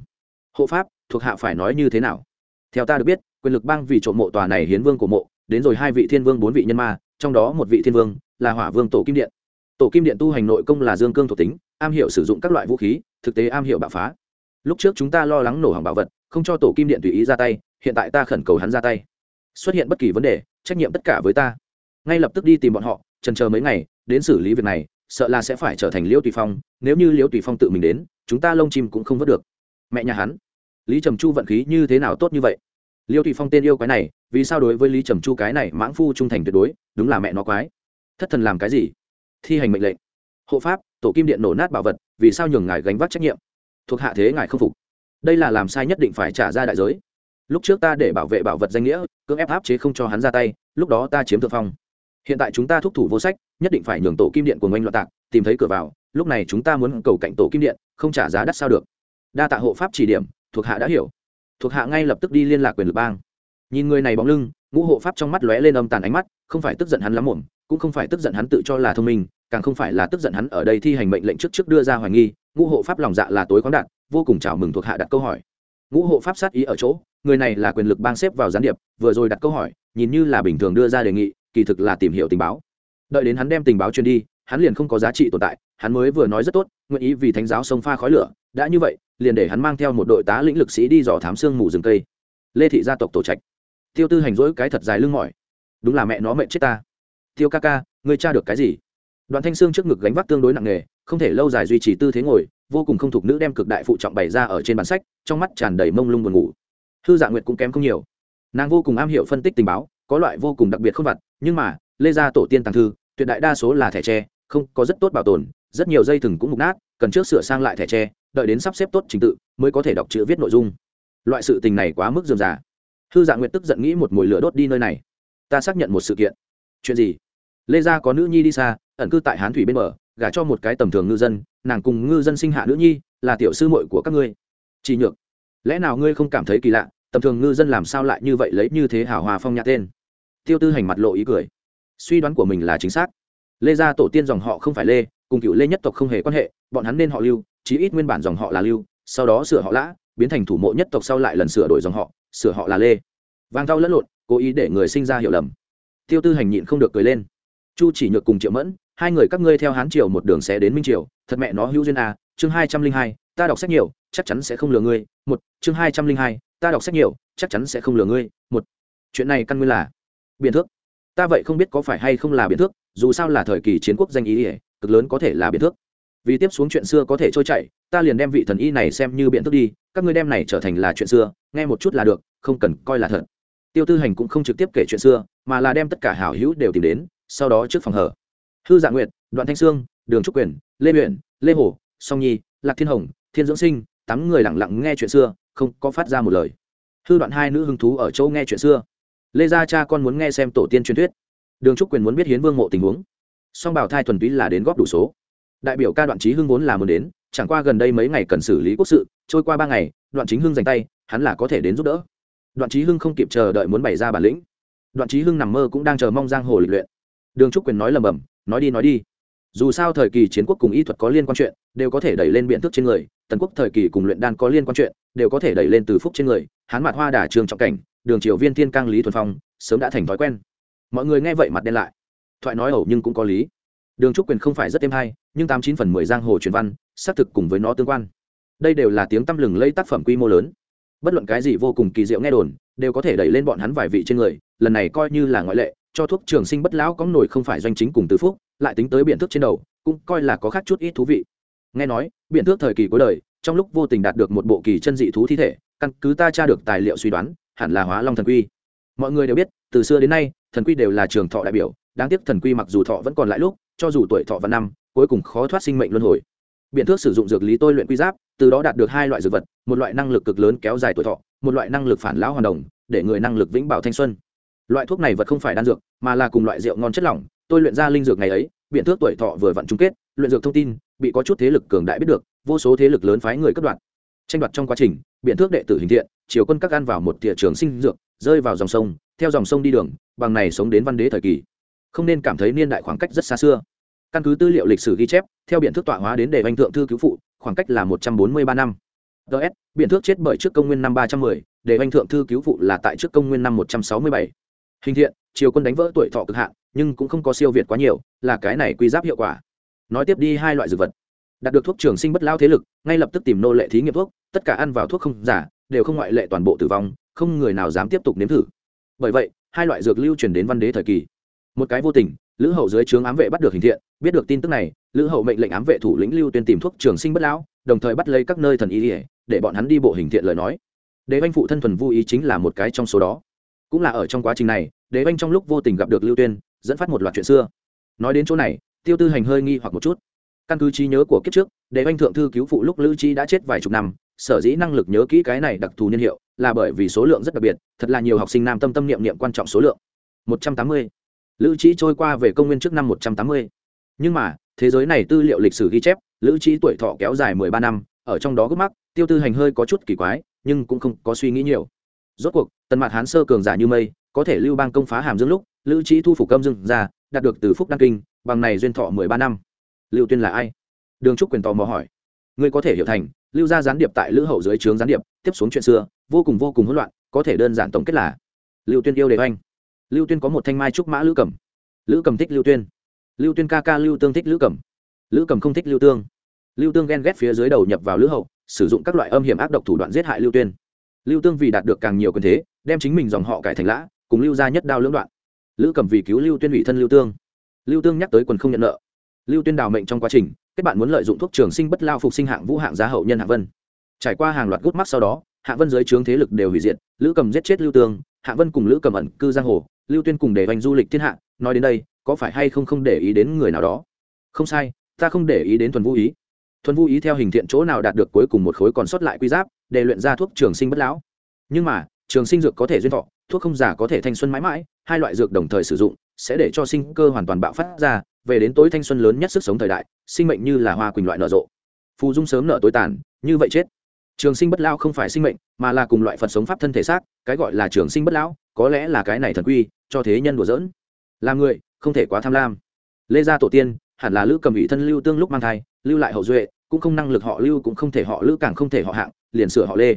Hộ pháp, thuộc hạ phải nói như thế nào? Theo ta được biết, quyền lực bang vì trộm mộ tòa này hiến vương của mộ, đến rồi hai vị thiên vương bốn vị nhân ma, trong đó một vị thiên vương là hỏa vương tổ kim điện. Tổ kim điện tu hành nội công là dương cương thuộc tính, am hiểu sử dụng các loại vũ khí, thực tế am hiểu bạo phá. Lúc trước chúng ta lo lắng nổ hỏng bảo vật, không cho tổ kim điện tùy ý ra tay, hiện tại ta khẩn cầu hắn ra tay. Xuất hiện bất kỳ vấn đề, trách nhiệm tất cả với ta. Ngay lập tức đi tìm bọn họ trần chờ mấy ngày, đến xử lý việc này sợ là sẽ phải trở thành liễu tùy phong, nếu như liễu tùy phong tự mình đến, chúng ta lông chim cũng không vớt được. Mẹ nhà hắn. Lý trầm chu vận khí như thế nào tốt như vậy? Liêu tùy phong tên yêu quái này, vì sao đối với lý trầm chu cái này mãng phu trung thành tuyệt đối, đúng là mẹ nó quái. Thất thần làm cái gì? Thi hành mệnh lệnh. Hộ pháp, tổ kim điện nổ nát bảo vật, vì sao nhường ngài gánh vác trách nhiệm? Thuộc hạ thế ngài không phục. Đây là làm sai nhất định phải trả ra đại giới. Lúc trước ta để bảo vệ bảo vật danh nghĩa, cưỡng ép áp chế không cho hắn ra tay, lúc đó ta chiếm thượng phong hiện tại chúng ta thúc thủ vô sách nhất định phải nhường tổ kim điện của ngoanh loạn tạc tìm thấy cửa vào lúc này chúng ta muốn cầu cạnh tổ kim điện không trả giá đắt sao được. Đa tạ hộ pháp chỉ điểm thuộc hạ đã hiểu. Thuộc hạ ngay lập tức đi liên lạc quyền lực bang. Nhìn người này bóng lưng ngũ hộ pháp trong mắt lóe lên âm tàn ánh mắt không phải tức giận hắn lắm muộn, cũng không phải tức giận hắn tự cho là thông minh càng không phải là tức giận hắn ở đây thi hành mệnh lệnh trước trước đưa ra hoài nghi ngũ hộ pháp lòng dạ là tối khoáng đạt vô cùng chào mừng thuộc hạ đặt câu hỏi. Ngũ hộ pháp sát ý ở chỗ người này là quyền lực bang xếp vào gián điệp vừa rồi đặt câu hỏi nhìn như là bình thường đưa ra đề nghị kỳ thực là tìm hiểu tình báo. Đợi đến hắn đem tình báo truyền đi, hắn liền không có giá trị tồn tại, hắn mới vừa nói rất tốt, nguyện ý vì thánh giáo sông pha khói lửa, đã như vậy, liền để hắn mang theo một đội tá lĩnh lực sĩ đi dò thám xương mù rừng cây. Lê thị gia tộc tổ trạch. Tiêu tư hành dỗi cái thật dài lưng mỏi. Đúng là mẹ nó mẹ chết ta. Tiêu ca ca, ngươi tra được cái gì? Đoàn thanh xương trước ngực gánh vác tương đối nặng nề, không thể lâu dài duy trì tư thế ngồi, vô cùng không thục nữ đem cực đại phụ trọng bày ra ở trên bản sách, trong mắt tràn đầy mông lung buồn ngủ. Thư dạ nguyệt cũng kém không nhiều. Nàng vô cùng am hiểu phân tích tình báo, có loại vô cùng đặc biệt không vặt nhưng mà, lê gia tổ tiên tàng thư, tuyệt đại đa số là thẻ tre, không có rất tốt bảo tồn, rất nhiều dây thừng cũng mục nát, cần trước sửa sang lại thẻ tre, đợi đến sắp xếp tốt trình tự, mới có thể đọc chữ viết nội dung. Loại sự tình này quá mức dườm già. Thư dạ nguyện tức giận nghĩ một mùi lửa đốt đi nơi này. Ta xác nhận một sự kiện. Chuyện gì? Lê gia có nữ nhi đi xa, ẩn cư tại hán thủy bên bờ, gả cho một cái tầm thường ngư dân, nàng cùng ngư dân sinh hạ nữ nhi, là tiểu sư muội của các ngươi. Chỉ nhược. Lẽ nào ngươi không cảm thấy kỳ lạ, tầm thường ngư dân làm sao lại như vậy lấy như thế hảo hòa phong nhã tên? Tiêu tư hành mặt lộ ý cười. Suy đoán của mình là chính xác. Lê gia tổ tiên dòng họ không phải lê, cùng cựu lê nhất tộc không hề quan hệ, bọn hắn nên họ lưu, chí ít nguyên bản dòng họ là lưu, sau đó sửa họ lã, biến thành thủ mộ nhất tộc sau lại lần sửa đổi dòng họ, sửa họ là lê. Vàng thau lẫn lộn, cố ý để người sinh ra hiểu lầm. Tiêu tư hành nhịn không được cười lên. Chu chỉ nhược cùng triệu mẫn, hai người các ngươi theo hán triều một đường sẽ đến minh triều, thật mẹ nó hữu duyên à chương hai trăm linh hai, ta đọc sách nhiều, chắc chắn sẽ không lừa ngươi, một, chương hai trăm linh hai, ta đọc sách nhiều, chắc chắn sẽ không lừa ngươi, một. Chuyện này căn nguyên là biện thước. Ta vậy không biết có phải hay không là biện thước, dù sao là thời kỳ chiến quốc danh ý ỉa cực lớn có thể là biện thước. Vì tiếp xuống chuyện xưa có thể trôi chảy, ta liền đem vị thần y này xem như biện thước đi, các ngươi đem này trở thành là chuyện xưa, nghe một chút là được, không cần coi là thật. Tiêu tư hành cũng không trực tiếp kể chuyện xưa, mà là đem tất cả hảo hữu đều tìm đến, sau đó trước phòng hở. Hư dạ nguyệt, đoạn thanh sương, đường trúc quyền, lê huyện lê hổ, song nhi, lạc thiên hồng, thiên dưỡng sinh, tám người lẳng lặng nghe chuyện xưa, không có phát ra một lời. Hư đoạn hai nữ hứng thú ở chỗ nghe chuyện xưa lê gia cha con muốn nghe xem tổ tiên truyền thuyết. Đường trúc quyền muốn biết hiến vương mộ tình huống. Song bảo thai thuần túy là đến góp đủ số. Đại biểu ca đoạn trí hưng vốn là muốn đến, chẳng qua gần đây mấy ngày cần xử lý quốc sự, trôi qua ba ngày, đoạn chính hưng dành tay, hắn là có thể đến giúp đỡ. Đoạn trí hưng không kịp chờ đợi muốn bày ra bản lĩnh. Đoạn trí hưng nằm mơ cũng đang chờ mong giang hồ lịch luyện. Đường trúc quyền nói lầm bầm, nói đi nói đi. Dù sao thời kỳ chiến quốc cùng y thuật có liên quan chuyện, đều có thể đẩy lên biện thức trên người, tần quốc thời kỳ cùng luyện đan có liên quan chuyện, đều có thể đẩy lên từ phúc trên người, hán mặt hoa đả trường trọng cảnh đường triều viên thiên cang lý thuần phong, sớm đã thành thói quen. Mọi người nghe vậy mặt đen lại. Thoại nói ẩu nhưng cũng có lý. Đường trúc quyền không phải rất êm hay, nhưng tám chín phần mười giang hồ truyền văn, xác thực cùng với nó tương quan. Đây đều là tiếng tăm lừng lây tác phẩm quy mô lớn. Bất luận cái gì vô cùng kỳ diệu nghe đồn, đều có thể đẩy lên bọn hắn vài vị trên người, lần này coi như là ngoại lệ, cho thuốc trường sinh bất lão có nổi không phải doanh chính cùng tứ phúc, lại tính tới biện thức trên đầu, cũng coi là có khác chút ít thú vị. Nghe nói, biện thước thời kỳ cuối đời, trong lúc vô tình đạt được một bộ kỳ chân dị thú thi thể, căn cứ ta tra được tài liệu suy đoán hẳn là hóa long thần quy. Mọi người đều biết, từ xưa đến nay, thần quy đều là trường thọ đại biểu, đáng tiếc thần quy mặc dù thọ vẫn còn lại lúc, cho dù tuổi thọ và năm, cuối cùng khó thoát sinh mệnh luân hồi. Biện thước sử dụng dược lý tôi luyện quy giáp, từ đó đạt được hai loại dược vật, một loại năng lực cực lớn kéo dài tuổi thọ, một loại năng lực phản lão hoàn đồng, để người năng lực vĩnh bảo thanh xuân. Loại thuốc này vật không phải đan dược, mà là cùng loại rượu ngon chất lỏng, tôi luyện ra linh dược ngày ấy, biện thước tuổi thọ vừa vặn chung kết, luyện dược thông tin, bị có chút thế lực cường đại biết được, vô số thế lực lớn phái người cất đoạn. Tranh đoạt trong quá trình, biện thước đệ tử hình thiện chiều quân các ăn vào một địa trường sinh dược, rơi vào dòng sông, theo dòng sông đi đường, bằng này sống đến văn đế thời kỳ. Không nên cảm thấy niên đại khoảng cách rất xa xưa. Căn cứ tư liệu lịch sử ghi chép, theo biện thước tọa hóa đến đề anh thượng thư cứu phụ, khoảng cách là một trăm bốn mươi ba năm. Ts biện thước chết bởi trước công nguyên năm ba trăm mười, đề anh thượng thư cứu phụ là tại trước công nguyên năm một trăm sáu mươi bảy. Hình thiện, triều quân đánh vỡ tuổi thọ cực hạn, nhưng cũng không có siêu việt quá nhiều, là cái này quy giáp hiệu quả. Nói tiếp đi hai loại dược vật. Đạt được thuốc trường sinh bất lao thế lực, ngay lập tức tìm nô lệ thí nghiệm thuốc, tất cả ăn vào thuốc không giả đều không ngoại lệ toàn bộ tử vong, không người nào dám tiếp tục nếm thử. Bởi vậy, hai loại dược lưu truyền đến văn đế thời kỳ. Một cái vô tình, lữ hậu dưới trướng ám vệ bắt được hình thiện, biết được tin tức này, lữ hậu mệnh lệnh ám vệ thủ lĩnh lưu tuyên tìm thuốc trường sinh bất lão, đồng thời bắt lấy các nơi thần y để bọn hắn đi bộ hình thiện lời nói. Đế anh phụ thân thuần vô ý chính là một cái trong số đó. Cũng là ở trong quá trình này, đế anh trong lúc vô tình gặp được lưu tuyên, dẫn phát một loạt chuyện xưa. Nói đến chỗ này, tiêu tư hành hơi nghi hoặc một chút. Căn cứ trí nhớ của kiếp trước, đế anh thượng thư cứu phụ lúc lữ trí đã chết vài chục năm sở dĩ năng lực nhớ kỹ cái này đặc thù niên hiệu là bởi vì số lượng rất đặc biệt, thật là nhiều học sinh nam tâm tâm niệm niệm quan trọng số lượng. Một trăm tám mươi. Lữ trí trôi qua về công nguyên trước năm một trăm tám mươi. Nhưng mà, thế giới này tư liệu lịch sử ghi chép, lữ trí tuổi thọ kéo dài mười ba năm, ở trong đó gốc mắc, tiêu tư hành hơi có chút kỳ quái, nhưng cũng không có suy nghĩ nhiều. Rốt cuộc, tần mạt hán sơ cường giả như mây, có thể lưu bang công phá hàm dương lúc, lữ trí thu phục công dương ra đạt được từ phúc đăng kinh, bằng này duyên thọ mười ba năm. Lưu tuyên là ai? Đường trúc quyền tò mò hỏi. Ngươi có thể hiểu thành lưu gia gián điệp tại lữ hậu dưới trướng gián điệp, tiếp xuống chuyện xưa, vô cùng vô cùng hỗn loạn, có thể đơn giản tổng kết là lưu tuyên yêu đề oanh. Lưu tuyên có một thanh mai trúc mã lữ cẩm. Lữ cẩm thích lưu tuyên. Lưu tuyên ca ca lưu tương thích lữ cẩm. Lữ cẩm không thích lưu tương. Lưu tương ghen ghét phía dưới đầu nhập vào lữ hậu, sử dụng các loại âm hiểm ác độc thủ đoạn giết hại lưu tuyên. Lưu tương vì đạt được càng nhiều quyền thế, đem chính mình dòng họ cải thành lã, cùng lưu gia nhất đao lưỡng đoạn. Lữ cẩm vì cứu lưu tuyên ủy thân lưu tương. Lưu tương nhắc tới quần không nhận nợ lưu tuyên đào mệnh trong quá trình, kết bạn muốn lợi dụng thuốc trường sinh bất lao phục sinh hạng vũ hạng giá hậu nhân hạ vân. Trải qua hàng loạt gút mắt sau đó, hạ vân dưới trướng thế lực đều hủy diệt, lữ cầm giết chết lưu tương, hạ vân cùng lữ cầm ẩn cư giang hồ, lưu tuyên cùng để hoành du lịch thiên hạ, nói đến đây, có phải hay không không để ý đến người nào đó? Không sai, ta không để ý đến thuần vũ ý. Thuần vũ ý theo hình thiện chỗ nào đạt được cuối cùng một khối còn sót lại quy giáp, để luyện ra thuốc trường sinh bất lão. Nhưng mà, trường sinh dược có thể duyên thọ, thuốc không giả có thể thanh xuân mãi mãi, hai loại dược đồng thời sử dụng sẽ để cho sinh cơ hoàn toàn bạo phát ra, về đến tối thanh xuân lớn nhất sức sống thời đại, sinh mệnh như là hoa quỳnh loại nở rộ. Phù dung sớm nở tối tàn, như vậy chết. Trường sinh bất lao không phải sinh mệnh, mà là cùng loại phật sống pháp thân thể xác, cái gọi là trường sinh bất lão, có lẽ là cái này thần quy, cho thế nhân đùa dỡn làm người, không thể quá tham lam. Lê gia tổ tiên, hẳn là lữ cầm vị thân lưu tương lúc mang thai, lưu lại hậu duệ, cũng không năng lực họ lưu, cũng không thể họ lữ, càng không thể họ hạng, liền sửa họ lê.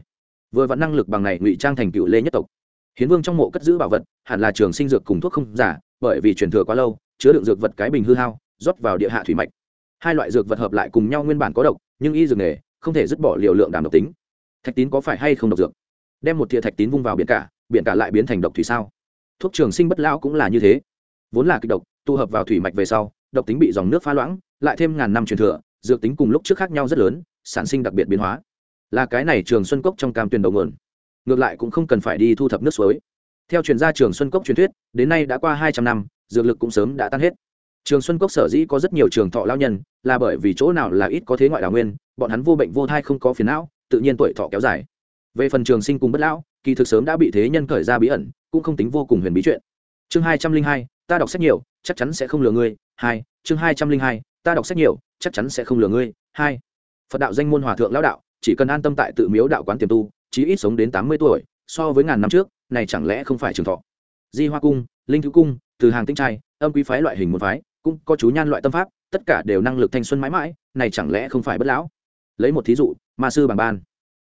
Vừa vẫn năng lực bằng này ngụy trang thành cựu lê nhất tộc. Hiến vương trong mộ cất giữ bảo vật, hẳn là trường sinh dược cùng thuốc không giả bởi vì truyền thừa quá lâu, chứa đựng dược vật cái bình hư hao, rót vào địa hạ thủy mạch. Hai loại dược vật hợp lại cùng nhau nguyên bản có độc, nhưng y dược nghề, không thể dứt bỏ liều lượng đảm độc tính. Thạch tín có phải hay không độc dược? Đem một thìa thạch tín vung vào biển cả biển cả lại biến thành độc thủy sao? Thuốc trường sinh bất lão cũng là như thế. Vốn là kịch độc, tụ hợp vào thủy mạch về sau, độc tính bị dòng nước phá loãng, lại thêm ngàn năm truyền thừa, dược tính cùng lúc trước khác nhau rất lớn, sản sinh đặc biệt biến hóa. Là cái này trường xuân cốc trong cam tuyền đầu nguồn. Ngược lại cũng không cần phải đi thu thập nước suối theo chuyên gia trường xuân cốc truyền thuyết, đến nay đã qua hai trăm năm, dược lực cũng sớm đã tan hết. Trường xuân cốc sở dĩ có rất nhiều trường thọ lao nhân, là bởi vì chỗ nào là ít có thế ngoại đào nguyên, bọn hắn vô bệnh vô thai không có phiền não, tự nhiên tuổi thọ kéo dài. Về phần trường sinh cùng bất lão, kỳ thực sớm đã bị thế nhân khởi ra bí ẩn, cũng không tính vô cùng huyền bí chuyện. Chương hai trăm linh hai, ta đọc sách nhiều, chắc chắn sẽ không lừa ngươi. Hai, chương hai trăm linh hai, ta đọc sách nhiều, chắc chắn sẽ không lừa ngươi. Hai, phật đạo danh môn hòa thượng lão đạo, chỉ cần an tâm tại tự miếu đạo quán tiềm tu, chí ít sống đến tám mươi tuổi so với ngàn năm trước, này chẳng lẽ không phải trường thọ? Di hoa cung, linh thứ cung, từ hàng tinh trai, âm quý phái loại hình một phái, cũng có chú nhan loại tâm pháp, tất cả đều năng lực thanh xuân mãi mãi, này chẳng lẽ không phải bất lão? Lấy một thí dụ, ma sư bằng ban.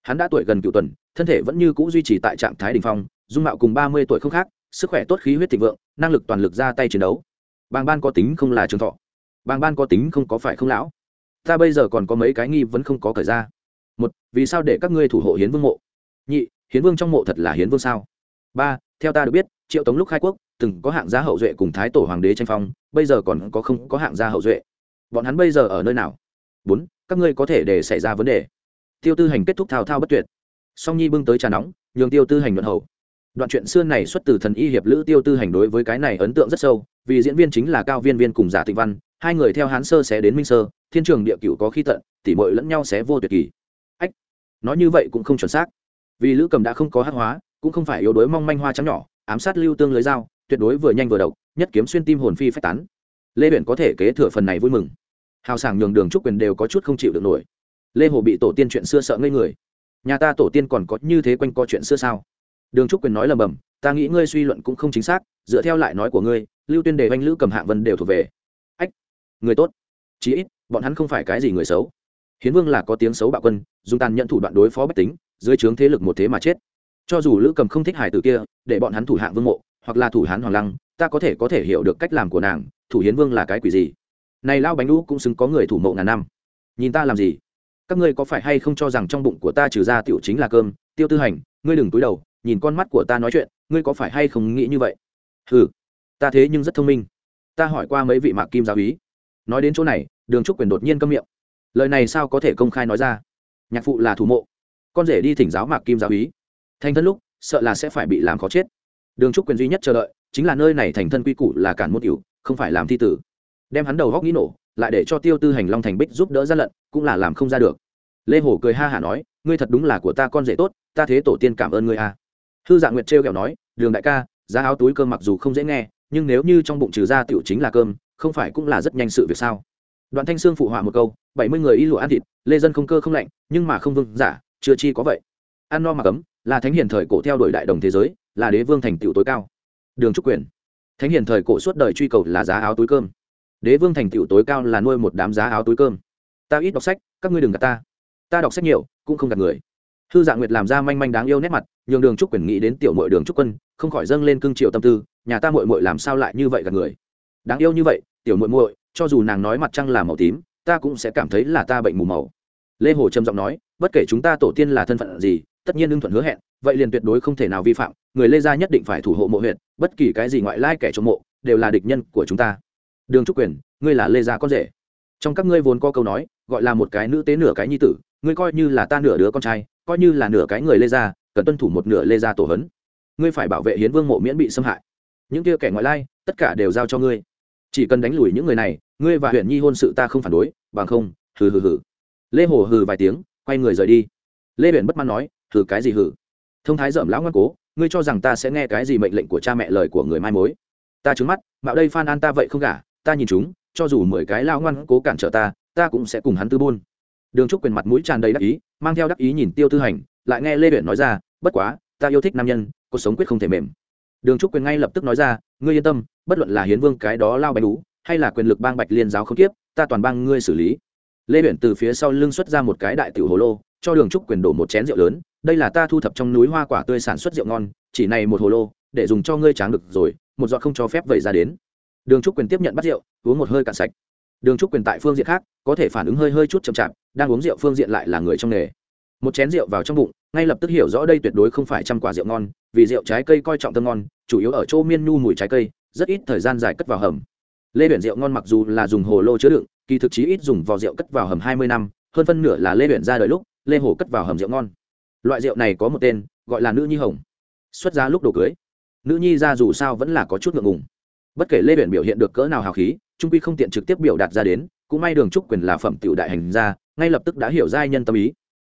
Hắn đã tuổi gần cựu tuần, thân thể vẫn như cũ duy trì tại trạng thái đ ỉ n h phong, dung mạo cùng ba mươi tuổi không khác, sức khỏe tốt khí huyết thịnh vượng, năng lực toàn lực ra tay chiến đấu. Bàng ban có tính không là trường thọ. Bàng ban có tính không có phải không lão. Ta bây giờ còn có mấy cái nghi vẫn không có thời ra. Một, vì sao để các ngươi thủ hộ hiến vương mộ? Nhị hiến vương trong mộ thật là hiến vương sao? Ba, theo ta được biết, triệu tống lúc khai quốc, từng có hạng gia hậu duệ cùng thái tổ hoàng đế tranh phong, bây giờ còn có không có hạng gia hậu duệ. Bọn hắn bây giờ ở nơi nào? Bốn, các ngươi có thể để xảy ra vấn đề. Tiêu tư hành kết thúc thao thao bất tuyệt. Song nhi bưng tới trà nóng, nhường tiêu tư hành luận hầu. Đoạn chuyện xưa này xuất từ thần y hiệp lữ tiêu tư hành đối với cái này ấn tượng rất sâu, vì diễn viên chính là cao viên viên cùng giả tịnh văn, hai người theo hán sơ sẽ đến minh sơ, thiên trường địa cựu có khi tận, tỉ mội lẫn nhau sẽ vô tuyệt kỳ. Ách, nói như vậy cũng không chuẩn xác vì lữ cầm đã không có hát hóa, cũng không phải yếu đuối mong manh hoa trắng nhỏ, ám sát lưu tương lưới dao, tuyệt đối vừa nhanh vừa độc, nhất kiếm xuyên tim hồn phi phách tán. Lê huyện có thể kế thừa phần này vui mừng. Hào sảng nhường đường trúc quyền đều có chút không chịu được nổi. Lê hồ bị tổ tiên chuyện xưa sợ ngây người. Nhà ta tổ tiên còn có như thế quanh co chuyện xưa sao? Đường trúc quyền nói lầm bầm, ta nghĩ ngươi suy luận cũng không chính xác, dựa theo lại nói của ngươi, lưu tuyên đề oanh lữ cầm hạng vân đều thuộc về. Ách, người tốt. Chí ít, bọn hắn không phải cái gì người xấu. Hiến vương là có tiếng xấu bạo quân, dùng tàn nhận thủ đoạn đối phó bách tính dưới trướng thế lực một thế mà chết. Cho dù lữ cầm không thích hải tử kia, để bọn hắn thủ hạng vương mộ, hoặc là thủ hán hoàng lăng, ta có thể có thể hiểu được cách làm của nàng, thủ hiến vương là cái quỷ gì? Này lao bánh lũ cũng xứng có người thủ mộ ngàn năm. Nhìn ta làm gì? Các ngươi có phải hay không cho rằng trong bụng của ta trừ ra tiểu chính là cơm, tiêu tư hành, ngươi đừng túi đầu, nhìn con mắt của ta nói chuyện, ngươi có phải hay không nghĩ như vậy? Ừ ta thế nhưng rất thông minh. Ta hỏi qua mấy vị mạc kim giáo ý nói đến chỗ này, đường trúc quyền đột nhiên câm miệng. Lời này sao có thể công khai nói ra? Nhạc phụ là thủ mộ con rể đi thỉnh giáo mạc kim giáo ý thành thân lúc, sợ là sẽ phải bị làm khó chết. Đường trúc quyền duy nhất chờ đợi, chính là nơi này thành thân quy củ là cản môn cửu, không phải làm thi tử. Đem hắn đầu góc nghĩ nổ, lại để cho tiêu tư hành long thành bích giúp đỡ ra lận, cũng là làm không ra được. Lê hổ cười ha hả nói, ngươi thật đúng là của ta con rể tốt, ta thế tổ tiên cảm ơn ngươi a. À. thư dạ nguyệt trêu kẹo nói, đường đại ca, giá áo túi cơm mặc dù không dễ nghe, nhưng nếu như trong bụng trừ ra tiểu chính là cơm, không phải cũng là rất nhanh sự việc sao? Đoạn thanh sương phụ họa một câu, bảy mươi người y lụa ăn thịt, lê dân không cơ không lạnh, nhưng mà không vương giả chưa chi có vậy. Ăn no mà cấm, là thánh hiền thời cổ theo đuổi đại đồng thế giới, là đế vương thành tựu tối cao. Đường trúc quyền. Thánh hiền thời cổ suốt đời truy cầu là giá áo túi cơm. Đế vương thành tựu tối cao là nuôi một đám giá áo túi cơm. Ta ít đọc sách, các ngươi đừng gạt ta. Ta đọc sách nhiều, cũng không gạt người. Thư dạ nguyệt làm ra manh manh đáng yêu nét mặt, nhường đường trúc quyền nghĩ đến tiểu mội đường trúc quân, không khỏi dâng lên cương triệu tâm tư, nhà ta mội mội làm sao lại như vậy gạt người? Đáng yêu như vậy, tiểu mội mội cho dù nàng nói mặt trăng là màu tím, ta cũng sẽ cảm thấy là ta bệnh mù màu lê hồ trầm giọng nói, bất kể chúng ta tổ tiên là thân phận gì, tất nhiên ưng thuận hứa hẹn, vậy liền tuyệt đối không thể nào vi phạm, người lê gia nhất định phải thủ hộ mộ huyện bất kỳ cái gì ngoại lai kẻ trộm mộ, đều là địch nhân của chúng ta. Đường trúc quyền, ngươi là lê gia con rể. Trong các ngươi vốn có câu nói, gọi là một cái nữ tế nửa cái nhi tử, ngươi coi như là ta nửa đứa con trai, coi như là nửa cái người lê gia, cần tuân thủ một nửa lê gia tổ hấn. Ngươi phải bảo vệ hiến vương mộ miễn bị xâm hại. Những kia kẻ ngoại lai, tất cả đều giao cho ngươi. Chỉ cần đánh lùi những người này, ngươi và huyện nhi hôn sự ta không phản đối, bằng không, hừ hừ hừ lê hồ hừ vài tiếng, quay người rời đi. Lê huyện bất mãn nói, hừ cái gì hừ? Thông thái dởm lão ngoan cố, ngươi cho rằng ta sẽ nghe cái gì mệnh lệnh của cha mẹ lời của người mai mối? Ta trứng mắt, mạo đây phan an ta vậy không gả, ta nhìn chúng, cho dù mười cái lão ngoan cố cản trở ta ta cũng sẽ cùng hắn tư buôn. Đường trúc quyền mặt mũi tràn đầy đắc ý, mang theo đắc ý nhìn tiêu tư hành, lại nghe lê huyện nói ra, bất quá, ta yêu thích nam nhân, cuộc sống quyết không thể mềm. Đường trúc quyền ngay lập tức nói ra, ngươi yên tâm, bất luận là hiến vương cái đó lao bánh đú hay là quyền lực bang bạch liên giáo không tiếp ta toàn bang ngươi xử lý lê huyện từ phía sau lưng xuất ra một cái đại tiểu hồ lô, cho đường trúc quyền đổ một chén rượu lớn. Đây là ta thu thập trong núi hoa quả tươi sản xuất rượu ngon, chỉ này một hồ lô, để dùng cho ngươi tráng được rồi, một giọt không cho phép vẩy ra đến. Đường trúc quyền tiếp nhận bắt rượu, uống một hơi cạn sạch. Đường trúc quyền tại phương diện khác, có thể phản ứng hơi hơi chút chậm chạp, đang uống rượu phương diện lại là người trong nghề. Một chén rượu vào trong bụng, ngay lập tức hiểu rõ đây tuyệt đối không phải trăm quả rượu ngon, vì rượu trái cây coi trọng tâm ngon, chủ yếu ở chỗ miên nhu mùi trái cây, rất ít thời gian dài cất vào hầm lê biển rượu ngon mặc dù là dùng hồ lô chứa đựng, kỳ thực chí ít dùng vò rượu cất vào hầm hai mươi năm, hơn phân nửa là lê biển ra đời lúc, lê hồ cất vào hầm rượu ngon. Loại rượu này có một tên, gọi là nữ nhi hồng. Xuất ra lúc đồ cưới, nữ nhi ra dù sao vẫn là có chút ngượng ngùng. Bất kể lê biển biểu hiện được cỡ nào hào khí, trung quy không tiện trực tiếp biểu đạt ra đến, cũng may đường trúc quyền là phẩm tiểu đại hành ra ngay lập tức đã hiểu giai nhân tâm ý.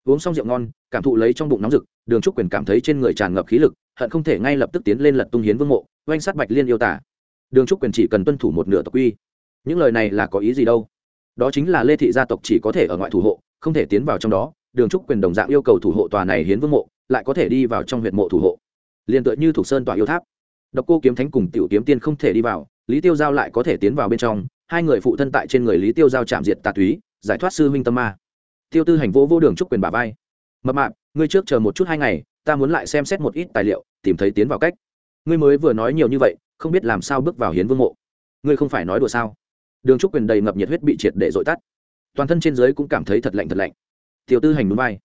Uống xong rượu ngon, cảm thụ lấy trong bụng nóng rực, đường trúc quyền cảm thấy trên người tràn ngập khí lực, hận không thể ngay lập tức tiến lên lật tung hiến vương mộ, oanh sát bạch liên yêu tả đường trúc quyền chỉ cần tuân thủ một nửa tộc quy. Những lời này là có ý gì đâu? Đó chính là lê thị gia tộc chỉ có thể ở ngoại thủ hộ, không thể tiến vào trong đó. Đường trúc quyền đồng dạng yêu cầu thủ hộ tòa này hiến vương mộ, lại có thể đi vào trong huyện mộ thủ hộ. Liền tựa như thủ sơn tòa yêu tháp. Độc cô kiếm thánh cùng tiểu kiếm tiên không thể đi vào, lý tiêu giao lại có thể tiến vào bên trong. Hai người phụ thân tại trên người lý tiêu giao chạm diệt tà túy, giải thoát sư huynh tâm ma. Tiêu tư hành vô vô đường trúc quyền bà vai. Mập mạp, ngươi trước chờ một chút hai ngày, ta muốn lại xem xét một ít tài liệu, tìm thấy tiến vào cách. Ngươi mới vừa nói nhiều như vậy không biết làm sao bước vào hiến vương mộ. Ngươi không phải nói đùa sao? Đường trúc quyền đầy ngập nhiệt huyết bị triệt để dội tắt. Toàn thân trên dưới cũng cảm thấy thật lạnh thật lạnh. Tiểu tư hành núi vai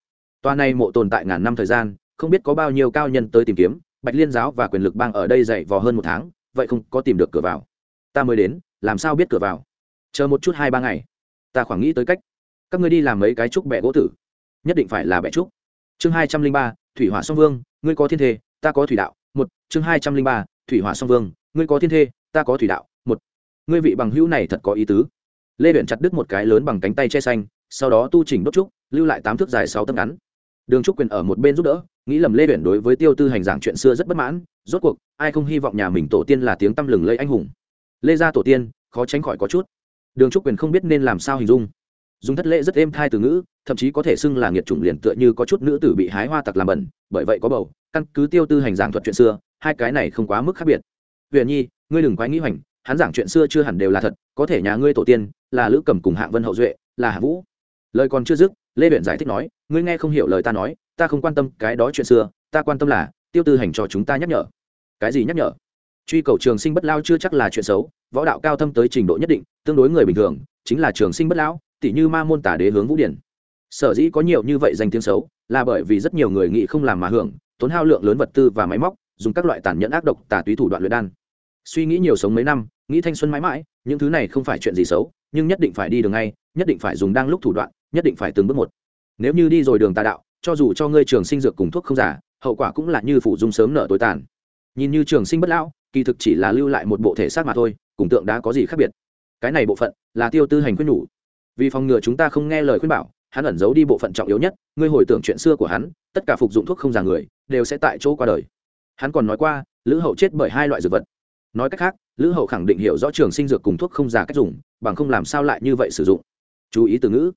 toa này mộ tồn tại ngàn năm thời gian không biết có bao nhiêu cao nhân tới tìm kiếm bạch liên giáo và quyền lực bang ở đây dậy vò hơn một tháng vậy không có tìm được cửa vào. Ta mới đến làm sao biết cửa vào? Chờ một chút hai ba ngày. Ta khoảng nghĩ tới cách. Các ngươi đi làm mấy cái trúc bẹ gỗ tử. Nhất định phải là bẹ trúc. Chương hai trăm linh ba thủy hỏa song vương ngươi có thiên thể, ta có thủy đạo. Một chương hai trăm linh ba thủy hỏa song vương ngươi có thiên thê, ta có thủy đạo, một. Ngươi vị bằng hữu này thật có ý tứ. Lê huyện chặt đứt một cái lớn bằng cánh tay che xanh, sau đó tu chỉnh đốt trúc, lưu lại tám thước dài sáu tấc ngắn. Đường trúc quyền ở một bên giúp đỡ, nghĩ lầm lê huyện đối với tiêu tư hành giảng chuyện xưa rất bất mãn, rốt cuộc, ai không hy vọng nhà mình tổ tiên là tiếng tăm lừng lây anh hùng. Lê gia tổ tiên, khó tránh khỏi có chút. Đường trúc quyền không biết nên làm sao hình dung. Dùng thất lễ rất êm thai từ ngữ, thậm chí có thể xưng là nghiệt chủng liền tựa như có chút nữ tử bị hái hoa tặc làm bẩn, bởi vậy có bầu, căn cứ tiêu tư hành giảng thuật chuyện xưa, hai cái này không quá mức khác biệt huyền nhi, ngươi đừng quái nghĩ hoành, hắn giảng chuyện xưa chưa hẳn đều là thật, có thể nhà ngươi tổ tiên là lữ cầm cùng hạng vân hậu duệ, là hạ vũ. Lời còn chưa dứt, lê huyện giải thích nói, ngươi nghe không hiểu lời ta nói, ta không quan tâm cái đó chuyện xưa, ta quan tâm là, tiêu tư hành cho chúng ta nhắc nhở. Cái gì nhắc nhở? Truy cầu trường sinh bất lao chưa chắc là chuyện xấu, võ đạo cao thâm tới trình độ nhất định, tương đối người bình thường, chính là trường sinh bất lão tỷ như ma môn tả đế hướng vũ điển. Sở dĩ có nhiều như vậy danh tiếng xấu, là bởi vì rất nhiều người nghĩ không làm mà hưởng, tốn hao lượng lớn vật tư và máy móc dùng các loại tàn nhẫn ác độc tà túy thủ đoạn luyện đan. Suy nghĩ nhiều sống mấy năm, nghĩ thanh xuân mãi mãi, những thứ này không phải chuyện gì xấu, nhưng nhất định phải đi đường ngay, nhất định phải dùng đang lúc thủ đoạn, nhất định phải từng bước một. Nếu như đi rồi đường tà đạo, cho dù cho ngươi trường sinh dược cùng thuốc không giả, hậu quả cũng là như phủ dung sớm nở tối tàn. Nhìn như trường sinh bất lão, kỳ thực chỉ là lưu lại một bộ thể xác mà thôi, cùng tượng đã có gì khác biệt? Cái này bộ phận là tiêu tư hành khuyên nhủ. Vì phòng ngừa chúng ta không nghe lời khuyên bảo, hắn ẩn giấu đi bộ phận trọng yếu nhất, ngươi hồi tưởng chuyện xưa của hắn, tất cả phục dụng thuốc không giả người, đều sẽ tại chỗ qua đời hắn còn nói qua, lữ hậu chết bởi hai loại dược vật. Nói cách khác, lữ hậu khẳng định hiểu rõ trường sinh dược cùng thuốc không già cách dùng, bằng không làm sao lại như vậy sử dụng. Chú ý từ ngữ.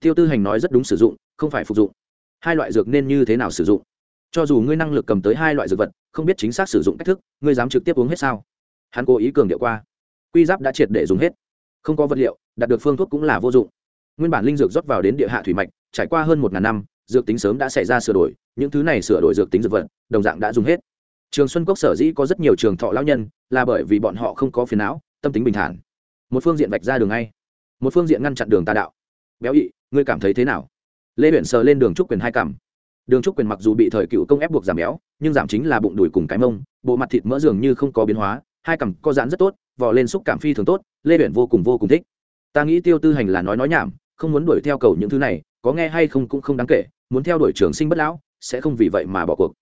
Tiêu tư hành nói rất đúng sử dụng, không phải phục dụng. Hai loại dược nên như thế nào sử dụng? Cho dù ngươi năng lực cầm tới hai loại dược vật, không biết chính xác sử dụng cách thức, ngươi dám trực tiếp uống hết sao? Hắn cố ý cường điệu qua. Quy giáp đã triệt để dùng hết. Không có vật liệu, đạt được phương thuốc cũng là vô dụng. Nguyên bản linh dược rót vào đến địa hạ thủy mạch, trải qua hơn một ngàn năm, dược tính sớm đã xảy ra sửa đổi, những thứ này sửa đổi dược tính dược vật, đồng dạng đã dùng hết trường xuân cốc sở dĩ có rất nhiều trường thọ lão nhân là bởi vì bọn họ không có phiền não tâm tính bình thản. Một phương diện vạch ra đường ngay một phương diện ngăn chặn đường tà đạo. Béo ị ngươi cảm thấy thế nào? Lê huyện sờ lên đường trúc quyền hai cằm, đường trúc quyền mặc dù bị thời cựu công ép buộc giảm béo nhưng giảm chính là bụng đùi cùng cái mông bộ mặt thịt mỡ dường như không có biến hóa hai cằm co giãn rất tốt vò lên xúc cảm phi thường tốt lê huyện vô cùng vô cùng thích. Ta nghĩ tiêu tư hành là nói nói nhảm không muốn đuổi theo cầu những thứ này có nghe hay không cũng không đáng kể muốn theo đuổi trường sinh bất lão sẽ không vì vậy mà bỏ cuộc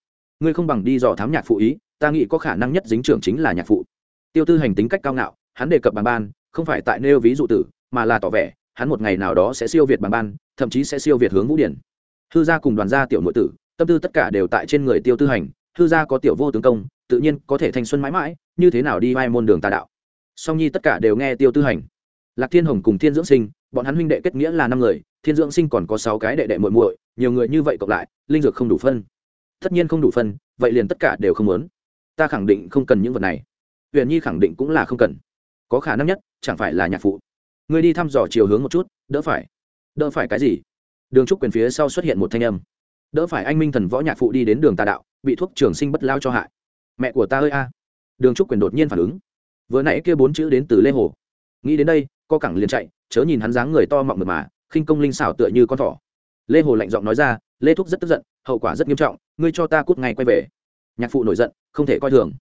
ngươi không bằng đi dò thám nhạc phụ ý, ta nghĩ có khả năng nhất dính trưởng chính là nhạc phụ. Tiêu tư hành tính cách cao ngạo, hắn đề cập bằng ban, không phải tại nêu ví dụ tử, mà là tỏ vẻ, hắn một ngày nào đó sẽ siêu việt bằng ban, thậm chí sẽ siêu việt hướng vũ điển. Hư gia cùng đoàn gia tiểu nội tử, tâm tư tất cả đều tại trên người tiêu tư hành, hư gia có tiểu vô tướng công, tự nhiên có thể thanh xuân mãi mãi, như thế nào đi mai môn đường tà đạo. Song nhi tất cả đều nghe tiêu tư hành. Lạc thiên hồng cùng thiên dưỡng sinh, bọn hắn huynh đệ kết nghĩa là năm người, thiên dưỡng sinh còn có sáu cái đệ đệ muội muội, nhiều người như vậy cộng lại, linh dược không đủ phân tất nhiên không đủ phân, vậy liền tất cả đều không muốn. Ta khẳng định không cần những vật này. Huyền nhi khẳng định cũng là không cần. Có khả năng nhất, chẳng phải là nhạc phụ. Người đi thăm dò chiều hướng một chút, đỡ phải. Đỡ phải cái gì? Đường trúc quyền phía sau xuất hiện một thanh âm. Đỡ phải anh minh thần võ nhạc phụ đi đến đường tà đạo, bị thuốc trường sinh bất lao cho hại. Mẹ của ta ơi a. Đường trúc quyền đột nhiên phản ứng. Vừa nãy kia bốn chữ đến từ lê hồ. Nghĩ đến đây, co cẳng liền chạy, chớ nhìn hắn dáng người to mọng mượt mà, khinh công linh xảo tựa như con thỏ. Lê hồ lạnh giọng nói ra, lê thúc rất tức giận, hậu quả rất nghiêm trọng ngươi cho ta cút ngay quay về. Nhạc phụ nổi giận, không thể coi thường.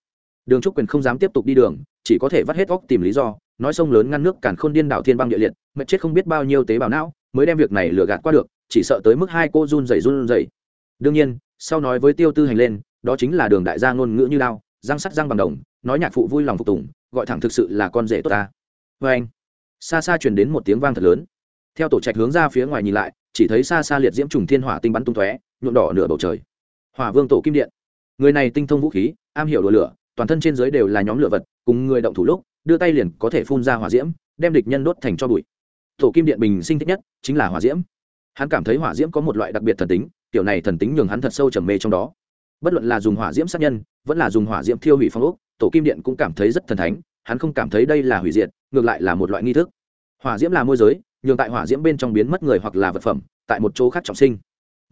Đường trúc quyền không dám tiếp tục đi đường, chỉ có thể vắt hết góc tìm lý do, nói sông lớn ngăn nước cản khôn điên đảo thiên băng địa liệt, mệt chết không biết bao nhiêu tế bào não, mới đem việc này lừa gạt qua được, chỉ sợ tới mức hai cô run rẩy run rẩy. Đương nhiên, sau nói với tiêu tư hành lên, đó chính là đường đại gia ngôn ngữ như lao răng sắt răng bằng đồng, nói nhạc phụ vui lòng phục tùng, gọi thẳng thực sự là con rể tốt ta. Vê anh, xa xa truyền đến một tiếng vang thật lớn. Theo tổ trạch hướng ra phía ngoài nhìn lại, chỉ thấy xa xa liệt diễm trùng thiên hỏa tinh bắn tung tóe, nhuộm đỏ nửa bầu trời hỏa vương tổ kim điện. Người này tinh thông vũ khí, am hiểu đồ lửa, toàn thân trên dưới đều là nhóm lửa vật, cùng người động thủ lúc, đưa tay liền có thể phun ra hỏa diễm, đem địch nhân đốt thành cho bụi. Tổ kim điện bình sinh thích nhất chính là hỏa diễm. Hắn cảm thấy hỏa diễm có một loại đặc biệt thần tính, kiểu này thần tính nhường hắn thật sâu trầm mê trong đó. Bất luận là dùng hỏa diễm sát nhân, vẫn là dùng hỏa diễm thiêu hủy phong ốc, tổ kim điện cũng cảm thấy rất thần thánh, hắn không cảm thấy đây là hủy diệt, ngược lại là một loại nghi thức. Hỏa diễm là môi giới, nhường tại hỏa diễm bên trong biến mất người hoặc là vật phẩm, tại một chỗ khác trọng sinh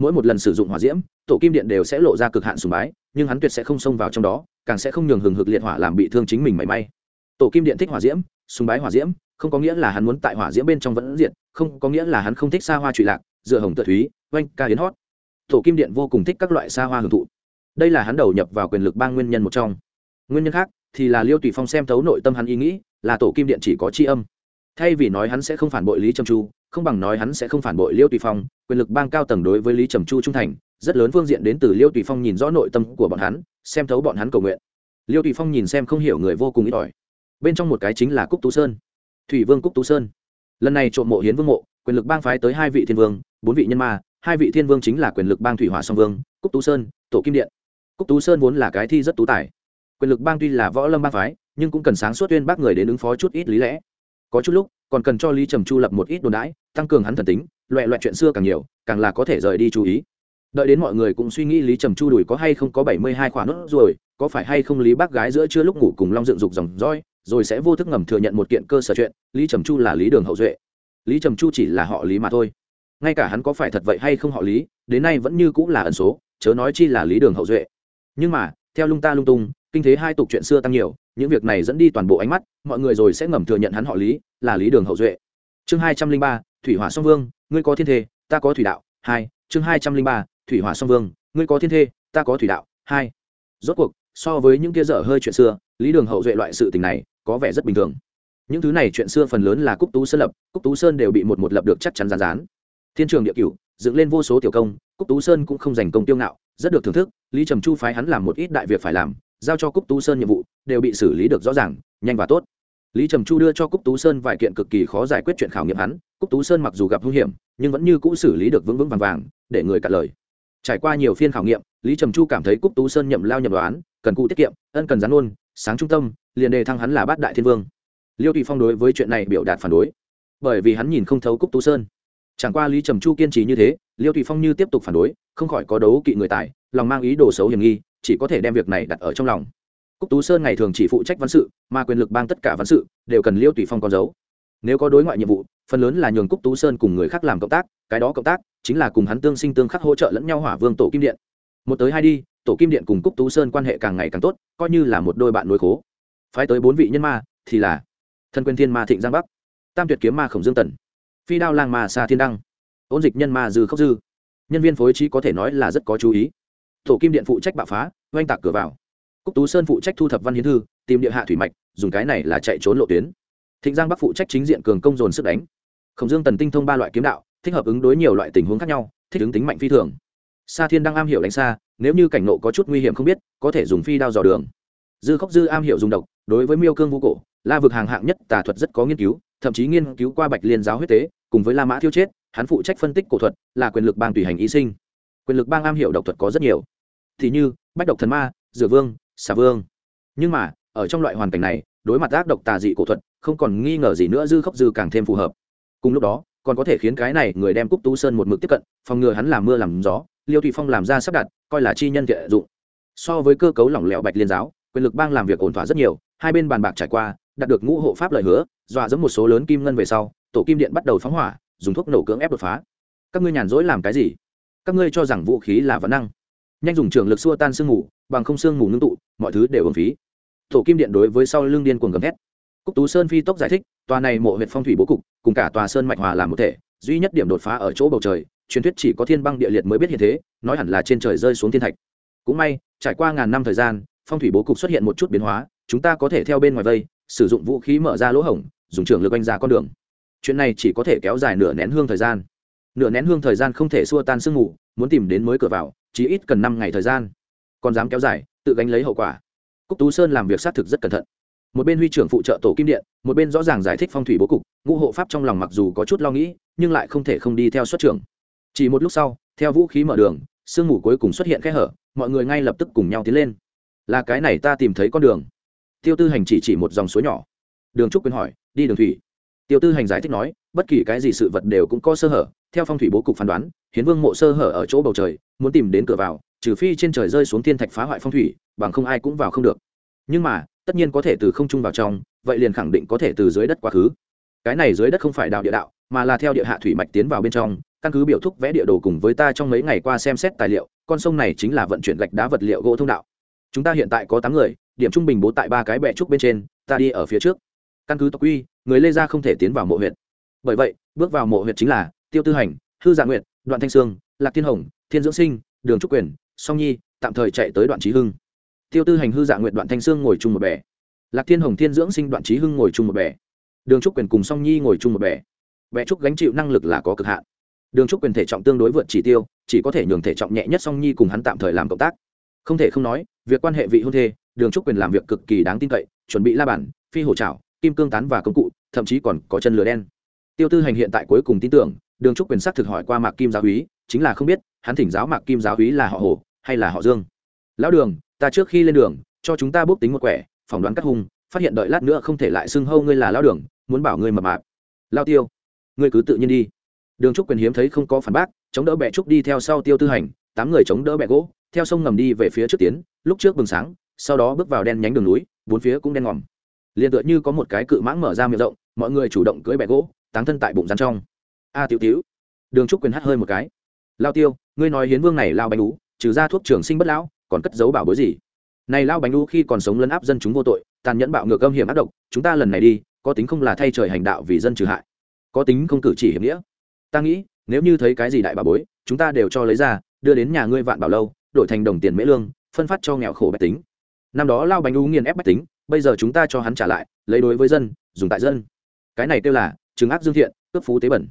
mỗi một lần sử dụng hỏa diễm, tổ kim điện đều sẽ lộ ra cực hạn sùng bái, nhưng hắn tuyệt sẽ không xông vào trong đó, càng sẽ không nhường hừng hực liệt hỏa làm bị thương chính mình mảy may. Tổ kim điện thích hỏa diễm, sùng bái hỏa diễm, không có nghĩa là hắn muốn tại hỏa diễm bên trong vẫn diện không có nghĩa là hắn không thích xa hoa trụy lạc, dựa hồng tự thúy, oanh, ca hiến hót. Tổ kim điện vô cùng thích các loại xa hoa hưởng thụ. Đây là hắn đầu nhập vào quyền lực ba nguyên nhân một trong. Nguyên nhân khác thì là liêu tùy phong xem thấu nội tâm hắn ý nghĩ, là tổ kim điện chỉ có tri âm thay vì nói hắn sẽ không phản bội lý trầm chu, không bằng nói hắn sẽ không phản bội liêu tùy phong, quyền lực bang cao tầng đối với lý trầm chu trung thành, rất lớn phương diện đến từ liêu tùy phong nhìn rõ nội tâm của bọn hắn, xem thấu bọn hắn cầu nguyện. Liêu tùy phong nhìn xem không hiểu người vô cùng ít ỏi. Bên trong một cái chính là cúc tú sơn. Thủy vương cúc tú sơn. Lần này trộm mộ hiến vương mộ, quyền lực bang phái tới hai vị thiên vương, bốn vị nhân ma, hai vị thiên vương chính là quyền lực bang thủy hỏa song vương, cúc tú sơn, tổ kim điện. Cúc tú sơn vốn là cái thi rất tú tài. Quyền lực bang tuy là võ lâm bang phái, nhưng cũng cần sáng suốt tuyên bác người đến ứng phó chút ít lý lẽ có chút lúc, còn cần cho lý trầm chu lập một ít đồn đãi, tăng cường hắn thần tính, loẹ loẹ chuyện xưa càng nhiều, càng là có thể rời đi chú ý. Đợi đến mọi người cũng suy nghĩ lý trầm chu đùi có hay không có bảy mươi hai khoản nốt rồi, có phải hay không lý bác gái giữa chưa lúc ngủ cùng long dựng dục dòng roi rồi sẽ vô thức ngầm thừa nhận một kiện cơ sở chuyện, lý trầm chu là lý đường hậu duệ. Lý trầm chu chỉ là họ lý mà thôi. Ngay cả hắn có phải thật vậy hay không họ lý, đến nay vẫn như cũng là ẩn số, chớ nói chi là lý đường hậu duệ. Nhưng mà, theo lung ta lung tung, kinh thế hai tục chuyện xưa tăng nhiều những việc này dẫn đi toàn bộ ánh mắt, mọi người rồi sẽ ngầm thừa nhận hắn họ lý, là lý đường hậu duệ. Chương hai trăm linh ba, thủy hỏa song vương, ngươi có thiên thê, ta có thủy đạo. Hai, chương hai trăm linh ba, thủy hỏa song vương, ngươi có thiên thê, ta có thủy đạo. Hai, rốt cuộc, so với những kia dở hơi chuyện xưa, lý đường hậu duệ loại sự tình này có vẻ rất bình thường. Những thứ này chuyện xưa phần lớn là cúc tú sơn lập, cúc tú sơn đều bị một một lập được chắc chắn rán rán thiên trường địa cửu, dựng lên vô số tiểu công, cúc tú sơn cũng không dành công tiêu ngạo, rất được thưởng thức, lý trầm chu phái hắn làm một ít đại việc phải làm giao cho cúc tú sơn nhiệm vụ, đều bị xử lý được rõ ràng, nhanh và tốt. Lý trầm chu đưa cho cúc tú sơn vài kiện cực kỳ khó giải quyết chuyện khảo nghiệm hắn. Cúc tú sơn mặc dù gặp hung hiểm, nhưng vẫn như cũ xử lý được vững vững vàng vàng, để người cạn lời. Trải qua nhiều phiên khảo nghiệm, lý trầm chu cảm thấy cúc tú sơn nhậm lao nhậm đoán, cần cụ tiết kiệm, ân cần gián ôn, sáng trung tâm, liền đề thăng hắn là bát đại thiên vương. Liêu Thụy phong đối với chuyện này biểu đạt phản đối, bởi vì hắn nhìn không thấu cúc tú sơn. Chẳng qua lý trầm chu kiên trì như thế, liêu Thụy phong như tiếp tục phản đối, không khỏi có đấu kỵ người tài, lòng mang ý đồ xấu hiểm nghi chỉ có thể đem việc này đặt ở trong lòng. Cúc tú sơn ngày thường chỉ phụ trách văn sự, mà quyền lực bang tất cả văn sự đều cần liêu tùy phong con dấu. Nếu có đối ngoại nhiệm vụ, phần lớn là nhường cúc tú sơn cùng người khác làm cộng tác, cái đó cộng tác chính là cùng hắn tương sinh tương khắc hỗ trợ lẫn nhau hỏa vương tổ kim điện. Một tới hai đi, tổ kim điện cùng cúc tú sơn quan hệ càng ngày càng tốt, coi như là một đôi bạn nối khố. Phái tới bốn vị nhân ma thì là thân quyền thiên ma thịnh giang bắc, tam tuyệt kiếm ma khổng dương tần, phi đao lang ma xa thiên đăng, ôn dịch nhân ma dư khốc dư. Nhân viên phối trí có thể nói là rất có chú ý tổ kim điện phụ trách bạo phá, oanh tạc cửa vào. Cúc tú sơn phụ trách thu thập văn hiến thư, tìm địa hạ thủy mạch, dùng cái này là chạy trốn lộ tuyến. Thịnh giang bắc phụ trách chính diện cường công dồn sức đánh. Khổng dương tần tinh thông ba loại kiếm đạo, thích hợp ứng đối nhiều loại tình huống khác nhau, thích ứng tính mạnh phi thường. Sa thiên đang am hiểu đánh xa, nếu như cảnh nộ có chút nguy hiểm không biết, có thể dùng phi đao dò đường. Dư khóc dư am hiểu dùng độc, đối với miêu cương vũ cổ, la vực hàng hạng nhất tà thuật rất có nghiên cứu, thậm chí nghiên cứu qua bạch liên giáo huyết tế, cùng với la mã thiêu chết, hắn phụ trách phân tích cổ thuật, là quyền lực bang tùy hành y sinh quyền lực bang am hiểu độc thuật có rất nhiều. Thì như, bách độc thần ma dừa vương, xà vương. Nhưng mà, ở trong loại hoàn cảnh này, đối mặt ác độc tà dị cổ thuật, không còn nghi ngờ gì nữa, dư khốc dư càng thêm phù hợp. Cùng lúc đó, còn có thể khiến cái này người đem cúc tú sơn một mực tiếp cận, phòng ngừa hắn làm mưa làm gió, liêu thủy phong làm ra sắp đặt, coi là chi nhân thiện dụng. So với cơ cấu lỏng lẻo bạch liên giáo, quyền lực bang làm việc ổn thỏa rất nhiều, hai bên bàn bạc trải qua, đạt được ngũ hộ pháp lời hứa, dọa dẫm một số lớn kim ngân về sau, tổ kim điện bắt đầu phóng hỏa, dùng thuốc nổ cưỡng ép đột phá. Các ngươi nhàn rỗi làm cái gì? Các ngươi cho rằng vũ khí là vấn năng. Nhanh dùng trường lực xua tan sương mù, bằng không sương mù ngưng tụ, mọi thứ đều ổn phí. Tổ kim điện đối với sau lưng điên cuồng gầm hét cúc tú sơn phi tốc giải thích, tòa này mộ huyện phong thủy bố cục, cùng cả tòa sơn mạch hòa làm một thể, duy nhất điểm đột phá ở chỗ bầu trời, truyền thuyết chỉ có thiên băng địa liệt mới biết hiện thế, nói hẳn là trên trời rơi xuống thiên thạch. Cũng may, trải qua ngàn năm thời gian, phong thủy bố cục xuất hiện một chút biến hóa, chúng ta có thể theo bên ngoài vây, sử dụng vũ khí mở ra lỗ hổng, dùng trường lực oanh ra con đường. Chuyện này chỉ có thể kéo dài nửa nén hương thời gian nửa nén hương thời gian không thể xua tan sương mù, muốn tìm đến mới cửa vào chỉ ít cần năm ngày thời gian. Còn dám kéo dài, tự gánh lấy hậu quả. Cúc tú sơn làm việc xác thực rất cẩn thận. Một bên huy trưởng phụ trợ tổ kim điện, một bên rõ ràng giải thích phong thủy bố cục, ngũ hộ pháp trong lòng mặc dù có chút lo nghĩ, nhưng lại không thể không đi theo xuất trưởng. Chỉ một lúc sau, theo vũ khí mở đường, sương mù cuối cùng xuất hiện kẽ hở, mọi người ngay lập tức cùng nhau tiến lên. Là cái này ta tìm thấy con đường. Tiêu tư hành chỉ chỉ một dòng suối nhỏ. Đường trúc quyền hỏi, đi đường thủy? Tiêu tư hành giải thích nói, bất kỳ cái gì sự vật đều cũng có sơ hở, theo phong thủy bố cục phán đoán, hiến vương mộ sơ hở ở chỗ bầu trời, muốn tìm đến cửa vào, trừ phi trên trời rơi xuống thiên thạch phá hoại phong thủy, bằng không ai cũng vào không được. Nhưng mà, tất nhiên có thể từ không trung vào trong, vậy liền khẳng định có thể từ dưới đất quá khứ. Cái này dưới đất không phải đạo địa đạo, mà là theo địa hạ thủy mạch tiến vào bên trong, căn cứ biểu thúc vẽ địa đồ cùng với ta trong mấy ngày qua xem xét tài liệu, con sông này chính là vận chuyển gạch đá vật liệu gỗ thông đạo. Chúng ta hiện tại có tám người, điểm trung bình bố tại ba cái bệ trúc bên trên, ta đi ở phía trước. Căn cứ tộc quy người lê gia không thể tiến vào mộ huyện bởi vậy, bước vào mộ huyện chính là tiêu tư hành, hư dạ nguyện đoạn thanh sương, lạc thiên hồng, thiên dưỡng sinh, đường trúc quyền, song nhi, tạm thời chạy tới đoạn trí hưng. Tiêu tư hành, hư dạ nguyện đoạn thanh sương ngồi chung một bè. Lạc thiên hồng, thiên dưỡng sinh, đoạn trí hưng ngồi chung một bè. Đường trúc quyền cùng song nhi ngồi chung một bè. Bè trúc gánh chịu năng lực là có cực hạn. Đường trúc quyền thể trọng tương đối vượt chỉ tiêu, chỉ có thể nhường thể trọng nhẹ nhất song nhi cùng hắn tạm thời làm cộng tác. Không thể không nói, việc quan hệ vị hôn thê, đường trúc quyền làm việc cực kỳ đáng tin cậy, chuẩn bị la bản phi hổ trảo kim cương tán và công cụ thậm chí còn có chân lửa đen. Tiêu tư hành hiện tại cuối cùng tin tưởng, đường trúc quyền sắc thực hỏi qua mạc kim giáo úy, chính là không biết, hắn thỉnh giáo mạc kim giáo úy là họ hồ, hay là họ dương. Lão đường, ta trước khi lên đường, cho chúng ta bốc tính một quẻ, phỏng đoán cắt hung, phát hiện đợi lát nữa không thể lại xưng hâu ngươi là lão đường, muốn bảo ngươi mập mạp. Lao tiêu, ngươi cứ tự nhiên đi. Đường trúc quyền hiếm thấy không có phản bác, chống đỡ bẹ trúc đi theo sau tiêu tư hành, tám người chống đỡ bẹ gỗ, theo sông ngầm đi về phía trước tiến, lúc trước bừng sáng, sau đó bước vào đen nhánh đường núi, bốn phía cũng đen ngòm liền tựa như có một cái cự mãng mở ra miệng rộng mọi người chủ động cưỡi bẹ gỗ táng thân tại bụng rắn trong. A tiểu tiểu. Đường trúc quyền hắt hơi một cái. Lao tiêu ngươi nói hiến vương này lao bánh ú, trừ ra thuốc trường sinh bất lão còn cất giấu bảo bối gì? Này lao bánh ú khi còn sống lấn áp dân chúng vô tội tàn nhẫn bạo ngược âm hiểm ác độc chúng ta lần này đi có tính không là thay trời hành đạo vì dân trừ hại. Có tính không cử chỉ hiểm nghĩa. Ta nghĩ nếu như thấy cái gì đại bà bối chúng ta đều cho lấy ra đưa đến nhà ngươi vạn bảo lâu đổi thành đồng tiền mễ lương phân phát cho nghèo khổ bách tính. Năm đó lao bánh ú nghiền ép bách tính bây giờ chúng ta cho hắn trả lại, lấy đối với dân, dùng tại dân. Cái này kêu là, trừng ác dương thiện, cướp phú tế bẩn.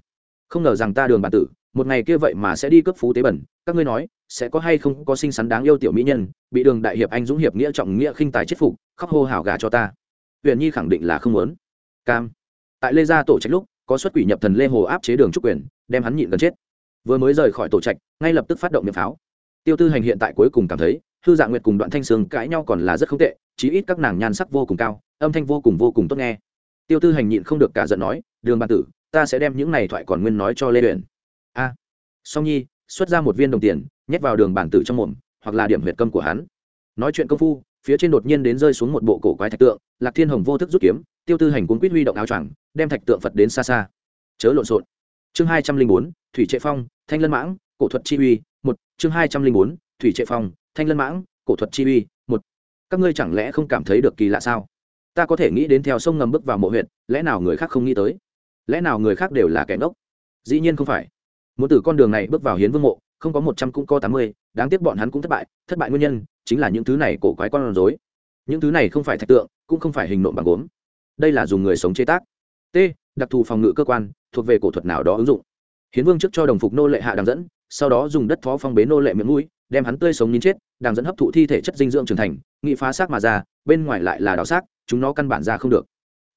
Không ngờ rằng ta đường bản tử, một ngày kia vậy mà sẽ đi cướp phú tế bẩn. Các ngươi nói, sẽ có hay không có xinh xắn đáng yêu tiểu mỹ nhân, bị đường đại hiệp anh dũng hiệp nghĩa trọng nghĩa khinh tài chết phục, khóc hô hào gà cho ta. Huyền nhi khẳng định là không muốn. Cam. Tại lê gia tổ trạch lúc, có xuất quỷ nhập thần lê hồ áp chế đường trúc quyền, đem hắn nhịn gần chết. Vừa mới rời khỏi tổ trạch, ngay lập tức phát động miệng pháo. Tiêu tư hành hiện tại cuối cùng cảm thấy, hư dạng nguyệt cùng đoạn thanh sương cãi nhau còn là rất không tệ chí ít các nàng nhan sắc vô cùng cao, âm thanh vô cùng vô cùng tốt nghe. Tiêu tư hành nhịn không được cả giận nói, đường bản tử, ta sẽ đem những này thoại còn nguyên nói cho lê luyện a, song nhi, xuất ra một viên đồng tiền, nhét vào đường bản tử trong mồm, hoặc là điểm huyệt câm của hắn. Nói chuyện công phu, phía trên đột nhiên đến rơi xuống một bộ cổ quái thạch tượng, lạc thiên hồng vô thức rút kiếm, tiêu tư hành cuốn quýt huy động áo choàng, đem thạch tượng phật đến xa xa. Chớ lộn xộn. Chương hai trăm linh bốn, thủy trệ phong, thanh lân mãng, cổ thuật chi uy, một, chương hai trăm linh bốn, thủy trệ phong, thanh lân mãng, cổ thuật chi uy các ngươi chẳng lẽ không cảm thấy được kỳ lạ sao? Ta có thể nghĩ đến theo sông ngầm bước vào mộ huyện lẽ nào người khác không nghĩ tới? Lẽ nào người khác đều là kẻ ngốc? Dĩ nhiên không phải. Muốn từ con đường này bước vào hiến vương mộ, không có một trăm cũng có tám mươi, đáng tiếc bọn hắn cũng thất bại. Thất bại nguyên nhân chính là những thứ này cổ quái con rối. Những thứ này không phải thạch tượng, cũng không phải hình nộm bằng gốm. Đây là dùng người sống chế tác. T, đặc thù phòng ngự cơ quan, thuộc về cổ thuật nào đó ứng dụng. Hiến vương trước cho đồng phục nô lệ hạ đằng dẫn, sau đó dùng đất phó phong bế nô lệ miệng mũi đem hắn tươi sống nín chết, đang dẫn hấp thụ thi thể chất dinh dưỡng trưởng thành, nghị phá xác mà ra, bên ngoài lại là đào xác, chúng nó căn bản ra không được.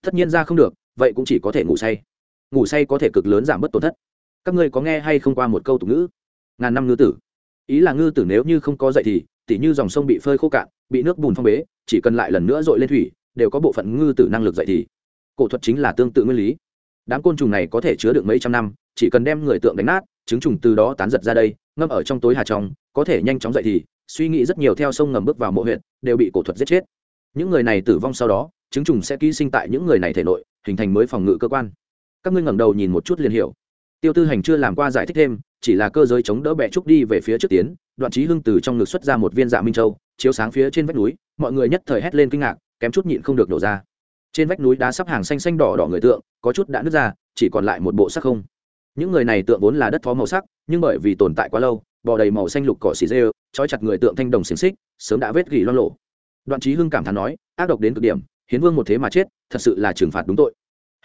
Tất nhiên ra không được, vậy cũng chỉ có thể ngủ say. Ngủ say có thể cực lớn giảm bớt tổn thất. Các ngươi có nghe hay không qua một câu tục ngữ? Ngàn năm ngư tử. Ý là ngư tử nếu như không có dậy thì, tỉ như dòng sông bị phơi khô cạn, bị nước bùn phong bế, chỉ cần lại lần nữa dội lên thủy, đều có bộ phận ngư tử năng lực dậy thì. Cổ thuật chính là tương tự nguyên lý. Đám côn trùng này có thể chứa được mấy trăm năm, chỉ cần đem người tượng đánh nát trứng trùng từ đó tán giật ra đây, ngâm ở trong tối hà trong, có thể nhanh chóng dậy thì, suy nghĩ rất nhiều theo sông ngầm bước vào mộ huyện đều bị cổ thuật giết chết. Những người này tử vong sau đó, trứng trùng sẽ ký sinh tại những người này thể nội, hình thành mới phòng ngự cơ quan. Các ngươi ngẩng đầu nhìn một chút liền hiểu. Tiêu tư hành chưa làm qua giải thích thêm, chỉ là cơ giới chống đỡ bẹ trúc đi về phía trước tiến, đoạn trí hưng từ trong ngực xuất ra một viên dạ minh châu, chiếu sáng phía trên vách núi, mọi người nhất thời hét lên kinh ngạc, kém chút nhịn không được đổ ra. Trên vách núi đá sắp hàng xanh xanh đỏ đỏ người tượng, có chút đã nứt ra, chỉ còn lại một bộ sắc không những người này tượng vốn là đất phó màu sắc, nhưng bởi vì tồn tại quá lâu, bò đầy màu xanh lục cỏ xì rêu, trói chặt người tượng thanh đồng xiềng xích, sớm đã vết gỉ loan lộ đoạn trí hưng cảm thán nói, ác độc đến cực điểm, hiến vương một thế mà chết, thật sự là trừng phạt đúng tội.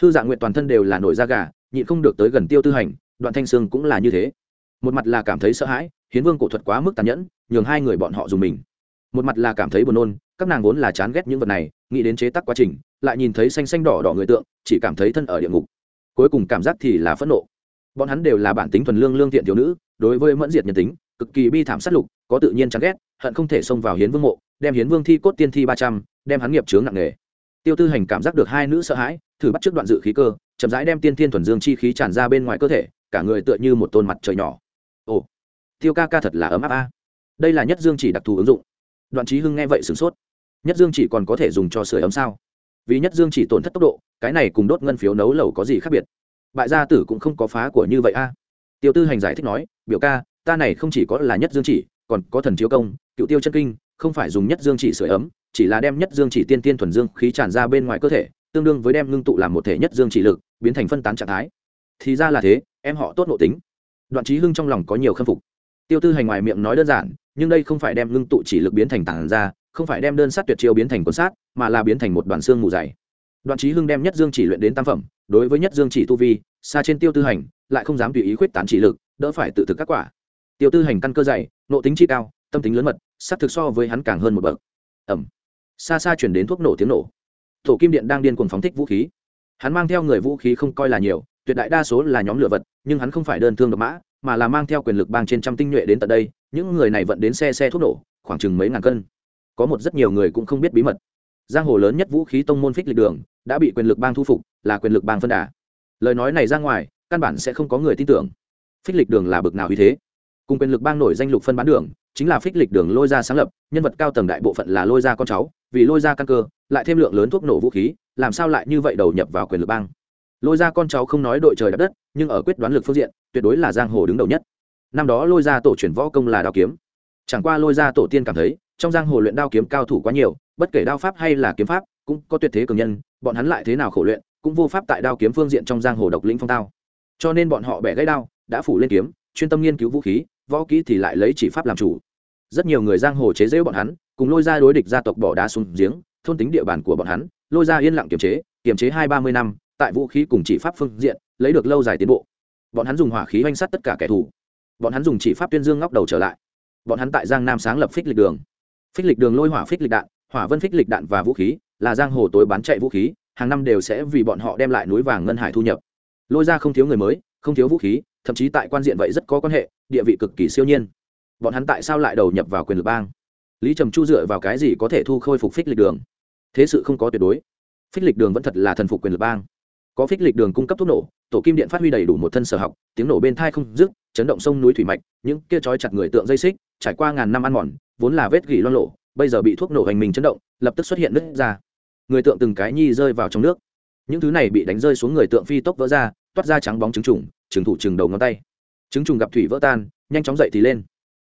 Hư dạng nguyện toàn thân đều là nổi da gà, nhịn không được tới gần tiêu tư hành, đoạn thanh sương cũng là như thế. Một mặt là cảm thấy sợ hãi, hiến vương cổ thuật quá mức tàn nhẫn, nhường hai người bọn họ dùng mình. Một mặt là cảm thấy buồn nôn, các nàng vốn là chán ghét những vật này, nghĩ đến chế tác quá trình, lại nhìn thấy xanh xanh đỏ đỏ người tượng, chỉ cảm thấy thân ở địa ngục. Cuối cùng cảm giác thì là phẫn nộ bọn hắn đều là bản tính thuần lương lương thiện thiếu nữ, đối với mẫn diệt nhân tính, cực kỳ bi thảm sát lục, có tự nhiên chán ghét, hận không thể xông vào hiến vương mộ, đem hiến vương thi cốt tiên thi ba trăm, đem hắn nghiệp chướng nặng nề. Tiêu tư hành cảm giác được hai nữ sợ hãi, thử bắt trước đoạn dự khí cơ, chậm rãi đem tiên thiên thuần dương chi khí tràn ra bên ngoài cơ thể, cả người tựa như một tôn mặt trời nhỏ. Ồ, tiêu ca ca thật là ấm áp a. Đây là nhất dương chỉ đặc thù ứng dụng. Đoạn trí hưng nghe vậy sửng sốt. Nhất dương chỉ còn có thể dùng cho sửa ấm sao? Vì nhất dương chỉ tổn thất tốc độ, cái này cùng đốt ngân phiếu nấu lẩu có gì khác biệt? Bại gia tử cũng không có phá của như vậy a. Tiêu tư hành giải thích nói, biểu ca, ta này không chỉ có là nhất dương chỉ, còn có thần chiếu công, cựu tiêu chân kinh, không phải dùng nhất dương chỉ sửa ấm, chỉ là đem nhất dương chỉ tiên tiên thuần dương khí tràn ra bên ngoài cơ thể, tương đương với đem ngưng tụ làm một thể nhất dương chỉ lực, biến thành phân tán trạng thái. Thì ra là thế, em họ tốt nội tính. Đoạn trí hưng trong lòng có nhiều khâm phục. Tiêu tư hành ngoài miệng nói đơn giản, nhưng đây không phải đem ngưng tụ chỉ lực biến thành tảng ra, không phải đem đơn sát tuyệt chiêu biến thành quân sát, mà là biến thành một đoàn xương mù dày. Đoạn trí hưng đem nhất dương chỉ luyện đến tam phẩm đối với nhất dương chỉ tu vi, xa trên tiêu tư hành, lại không dám tùy ý khuyết tán chỉ lực, đỡ phải tự thực các quả. Tiêu tư hành căn cơ dày nộ tính chi cao, tâm tính lớn mật, sắc thực so với hắn càng hơn một bậc. Ẩm. Xa xa chuyển đến thuốc nổ tiếng nổ. Tổ kim điện đang điên cuồng phóng thích vũ khí. Hắn mang theo người vũ khí không coi là nhiều, tuyệt đại đa số là nhóm lửa vật, nhưng hắn không phải đơn thương độc mã, mà là mang theo quyền lực bang trên trăm tinh nhuệ đến tận đây, những người này vận đến xe xe thuốc nổ, khoảng chừng mấy ngàn cân. Có một rất nhiều người cũng không biết bí mật giang hồ lớn nhất vũ khí tông môn phích lịch đường, đã bị quyền lực bang thu phục, là quyền lực bang phân đà. Lời nói này ra ngoài, căn bản sẽ không có người tin tưởng. Phích lịch đường là bực nào như thế? Cùng quyền lực bang nổi danh lục phân bán đường, chính là phích lịch đường lôi ra sáng lập, nhân vật cao tầng đại bộ phận là lôi ra con cháu, vì lôi ra căn cơ, lại thêm lượng lớn thuốc nổ vũ khí, làm sao lại như vậy đầu nhập vào quyền lực bang? Lôi ra con cháu không nói đội trời đất, nhưng ở quyết đoán lực phương diện, tuyệt đối là giang hồ đứng đầu nhất. Năm đó lôi ra tổ truyền võ công là đao kiếm. Chẳng qua lôi ra tổ tiên cảm thấy, trong giang hồ luyện đao kiếm cao thủ quá nhiều bất kể đao pháp hay là kiếm pháp, cũng có tuyệt thế cường nhân, bọn hắn lại thế nào khổ luyện, cũng vô pháp tại đao kiếm phương diện trong giang hồ độc lĩnh phong tao. Cho nên bọn họ bẻ gãy đao, đã phủ lên kiếm, chuyên tâm nghiên cứu vũ khí, võ kỹ thì lại lấy chỉ pháp làm chủ. Rất nhiều người giang hồ chế giễu bọn hắn, cùng lôi ra đối địch gia tộc bỏ đá xuống giếng, thôn tính địa bàn của bọn hắn, lôi ra yên lặng kiềm chế kiềm chế hai ba mươi năm, tại vũ khí cùng chỉ pháp phương diện, lấy được lâu dài tiến bộ. Bọn hắn dùng hỏa khí oanh sát tất cả kẻ thù. Bọn hắn dùng chỉ pháp tuyên dương ngóc đầu trở lại. Bọn hắn tại giang nam sáng lập phích lịch đường. Phích lịch đường lôi hỏa phích lịch đạn hỏa vân phích lịch đạn và vũ khí, là giang hồ tối bán chạy vũ khí, hàng năm đều sẽ vì bọn họ đem lại núi vàng ngân hải thu nhập. Lôi ra không thiếu người mới, không thiếu vũ khí, thậm chí tại quan diện vậy rất có quan hệ, địa vị cực kỳ siêu nhiên. Bọn hắn tại sao lại đầu nhập vào quyền lực bang? Lý trầm chu dựa vào cái gì có thể thu khôi phục phích lịch đường? Thế sự không có tuyệt đối. Phích lịch đường vẫn thật là thần phục quyền lực bang. Có phích lịch đường cung cấp thuốc nổ, tổ kim điện phát huy đầy đủ một thân sở học, tiếng nổ bên thai không dứt, chấn động sông núi thủy mạch, những kia trói chặt người tượng dây xích, trải qua ngàn năm ăn mòn, vốn là vết gỉ loan lộ bây giờ bị thuốc nổ hành mình chấn động, lập tức xuất hiện nứt ra. Người tượng từng cái nhi rơi vào trong nước. Những thứ này bị đánh rơi xuống người tượng phi tốc vỡ ra, toát ra trắng bóng trứng trùng, trứng thủ trừng đầu ngón tay. Trứng trùng gặp thủy vỡ tan, nhanh chóng dậy thì lên.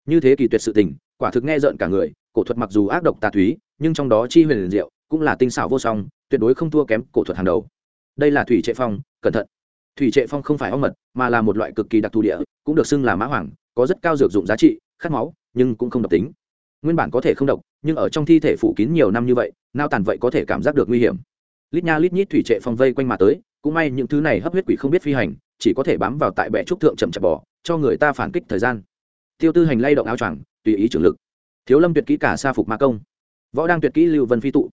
Như thế kỳ tuyệt sự tình, quả thực nghe rợn cả người, cổ thuật mặc dù ác độc tà thúy, nhưng trong đó chi huyền liền diệu, cũng là tinh xảo vô song, tuyệt đối không thua kém cổ thuật hàng đầu. Đây là thủy trệ phong, cẩn thận. Thủy trệ phong không phải ong mật, mà là một loại cực kỳ đặc thù địa, cũng được xưng là mã hoàng, có rất cao dược dụng giá trị, khát máu, nhưng cũng không độc tính nguyên bản có thể không độc, nhưng ở trong thi thể phủ kín nhiều năm như vậy, nao tàn vậy có thể cảm giác được nguy hiểm. Lít nha lít nhít thủy trệ phong vây quanh mà tới, cũng may những thứ này hấp huyết quỷ không biết phi hành, chỉ có thể bám vào tại bệ trúc thượng chậm chậm bỏ cho người ta phản kích thời gian. Tiêu tư hành lay động áo choàng, tùy ý trưởng lực. Thiếu lâm tuyệt kỹ cả sa phục ma công. Võ đang tuyệt kỹ lưu vân phi tụ.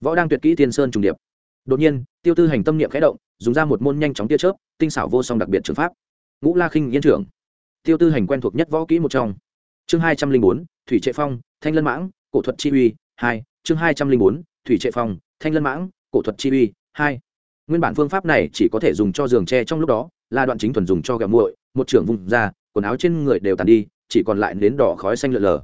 Võ đang tuyệt kỹ tiên sơn trùng điệp. Đột nhiên, tiêu tư hành tâm niệm khẽ động, dùng ra một môn nhanh chóng tia chớp, tinh xảo vô song đặc biệt trường pháp. Ngũ la khinh yên trưởng. Tiêu tư hành quen thuộc nhất võ kỹ một trong. Chương hai trăm linh bốn thủy trệ phong thanh lân mãng cổ thuật chi uy hai chương hai trăm linh bốn thủy trệ phong thanh lân mãng cổ thuật chi uy hai. Nguyên bản phương pháp này chỉ có thể dùng cho giường tre trong lúc đó là đoạn chính thuần dùng cho gạo muội một trưởng vùng ra quần áo trên người đều tàn đi chỉ còn lại đến đỏ khói xanh lợn lờ.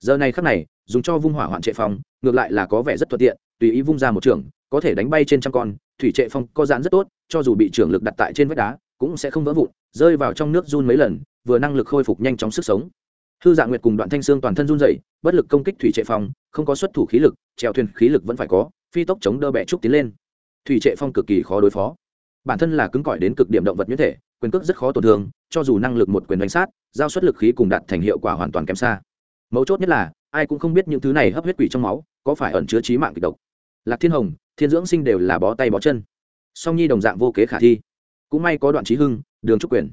Giờ này khắc này dùng cho vung hỏa hoạn trệ phong ngược lại là có vẻ rất thuận tiện tùy ý vung ra một trưởng, có thể đánh bay trên trăm con. Thủy trệ phong có dán rất tốt cho dù bị trưởng lực đặt tại trên vách đá cũng sẽ không vỡ vụn rơi vào trong nước run mấy lần vừa năng lực khôi phục nhanh chóng sức sống hư dạ nguyệt cùng đoạn thanh xương toàn thân run dậy bất lực công kích thủy trệ phong, không có xuất thủ khí lực, trèo thuyền khí lực vẫn phải có, phi tốc chống đỡ bẹ trúc tiến lên. Thủy trệ phong cực kỳ khó đối phó. Bản thân là cứng cỏi đến cực điểm động vật nhuyễn thể, quyền cước rất khó tổn thương, cho dù năng lực một quyền đánh sát, giao suất lực khí cùng đạt thành hiệu quả hoàn toàn kém xa. Mấu chốt nhất là, ai cũng không biết những thứ này hấp huyết quỷ trong máu, có phải ẩn chứa trí mạng kịch độc. Lạc thiên hồng, thiên dưỡng sinh đều là bó tay bó chân. Song nhi đồng dạng vô kế khả thi. Cũng may có đoạn trí hưng, đường trúc quyền.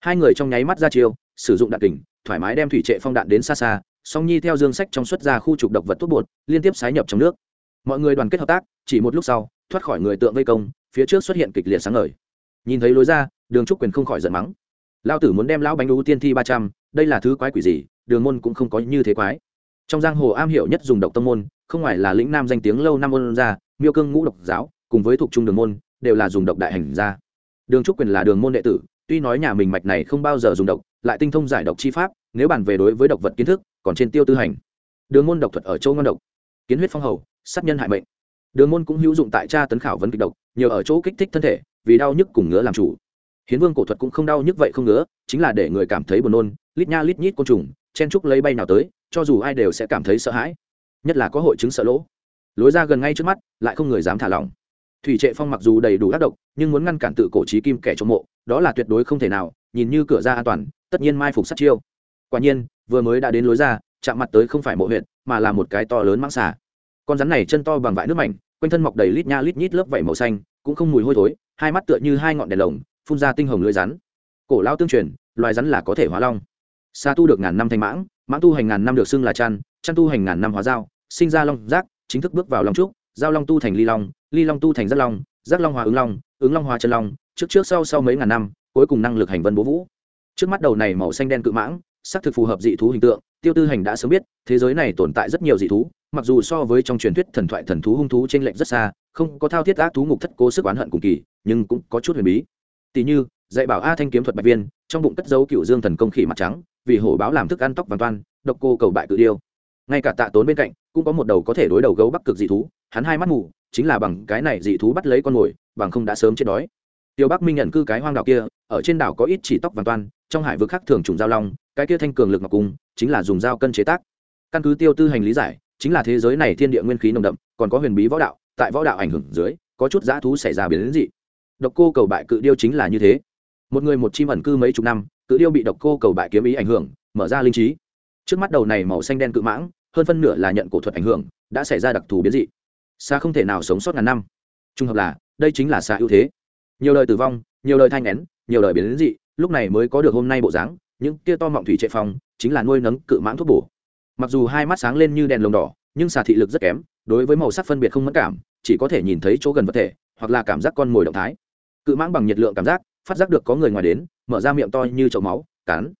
Hai người trong nháy mắt ra chiêu sử dụng đạn kình, thoải mái đem thủy trệ phong đạn đến xa xa, song nhi theo dương sách trong xuất ra khu trục độc vật thuốc bột, liên tiếp sái nhập trong nước. Mọi người đoàn kết hợp tác, chỉ một lúc sau, thoát khỏi người tượng vây công, phía trước xuất hiện kịch liệt sáng ngời. Nhìn thấy lối ra, đường trúc quyền không khỏi giận mắng. Lao tử muốn đem lão bánh đú tiên thi ba trăm, đây là thứ quái quỷ gì, đường môn cũng không có như thế quái. Trong giang hồ am hiểu nhất dùng độc tâm môn, không ngoài là lĩnh nam danh tiếng lâu năm ôn ra miêu cương ngũ độc giáo, cùng với thuộc trung đường môn, đều là dùng độc đại hành ra đường trúc quyền là đường môn đệ tử, tuy nói nhà mình mạch này không bao giờ dùng độc lại tinh thông giải độc chi pháp, nếu bàn về đối với độc vật kiến thức, còn trên tiêu tư hành. Đường môn độc thuật ở châu ngon độc. Kiến huyết phong hầu, sát nhân hại mệnh. Đường môn cũng hữu dụng tại tra tấn khảo vấn kịch độc nhờ ở chỗ kích thích thân thể, vì đau nhức cùng ngứa làm chủ. Hiến vương cổ thuật cũng không đau nhức vậy không ngứa, chính là để người cảm thấy buồn nôn, lít nha lít nhít côn trùng, chen trúc lấy bay nào tới, cho dù ai đều sẽ cảm thấy sợ hãi. Nhất là có hội chứng sợ lỗ. Lối ra gần ngay trước mắt, lại không người dám thả lỏng. Thủy trệ phong mặc dù đầy đủ ác độc, nhưng muốn ngăn cản tự cổ trí kim kẻ trộm mộ, đó là tuyệt đối không thể nào, nhìn như cửa ra an toàn tất nhiên mai phục sát chiêu. Quả nhiên, vừa mới đã đến lối ra, chạm mặt tới không phải mộ huyện mà là một cái to lớn mãng xà. Con rắn này chân to bằng vải nước mảnh, quanh thân mọc đầy lít nha lít nhít lớp vảy màu xanh, cũng không mùi hôi thối, hai mắt tựa như hai ngọn đèn lồng, phun ra tinh hồng lưỡi rắn. Cổ lao tương truyền, loài rắn là có thể hóa long. Xa tu được ngàn năm thành mãng mãng tu hành ngàn năm được xưng là chăn chăn tu hành ngàn năm hóa dao, sinh ra long giác, chính thức bước vào long trúc, giao long tu thành ly long ly long tu thành giác long giác long hóa ứng long ứng long hóa chân long, trước trước sau sau mấy ngàn năm, cuối cùng năng lực hành vân bố vũ trước mắt đầu này màu xanh đen cự mãng, xác thực phù hợp dị thú hình tượng, tiêu tư hành đã sớm biết, thế giới này tồn tại rất nhiều dị thú, mặc dù so với trong truyền thuyết thần thoại thần thú hung thú trên lệnh rất xa, không có thao thiết ác thú ngục thất cố sức oán hận cùng kỳ, nhưng cũng có chút huyền bí. Tỷ như, dạy bảo a thanh kiếm thuật bạch viên, trong bụng cất dấu cựu dương thần công khỉ mặt trắng, vì hổ báo làm thức ăn tóc vàng toan, độc cô cầu bại cự điêu. Ngay cả tạ tốn bên cạnh, cũng có một đầu có thể đối đầu gấu bắc cực dị thú, hắn hai mắt mù, chính là bằng cái này dị thú bắt lấy con mồi, bằng không đã sớm chết đói. Tiêu bắc minh nhận cư cái hoang đảo kia, ở trên đảo có ít chỉ tóc vàng toan trong hải vực khác thường trùng giao long, cái kia thanh cường lực ngọc cung chính là dùng dao cân chế tác. Căn cứ tiêu tư hành lý giải, chính là thế giới này thiên địa nguyên khí nồng đậm, còn có huyền bí võ đạo, tại võ đạo ảnh hưởng dưới, có chút dã thú xảy ra biến đến dị. Độc cô cầu bại cự điêu chính là như thế. Một người một chim ẩn cư mấy chục năm, cự điêu bị độc cô cầu bại kiếm ý ảnh hưởng, mở ra linh trí. Trước mắt đầu này màu xanh đen cự mãng, hơn phân nửa là nhận cổ thuật ảnh hưởng, đã xảy ra đặc thù biến dị. Xa không thể nào sống sót ngàn năm. Trung hợp là, đây chính là xa ưu thế. Nhiều lời tử vong, nhiều lời thanh nén nhiều lời biến dị lúc này mới có được hôm nay bộ dáng, những tia to mọng thủy trệ phong chính là nuôi nấng cự mãng thuốc bổ. Mặc dù hai mắt sáng lên như đèn lồng đỏ, nhưng xà thị lực rất kém, đối với màu sắc phân biệt không mất cảm, chỉ có thể nhìn thấy chỗ gần vật thể, hoặc là cảm giác con mồi động thái. Cự mãng bằng nhiệt lượng cảm giác, phát giác được có người ngoài đến, mở ra miệng to như chậu máu, cắn.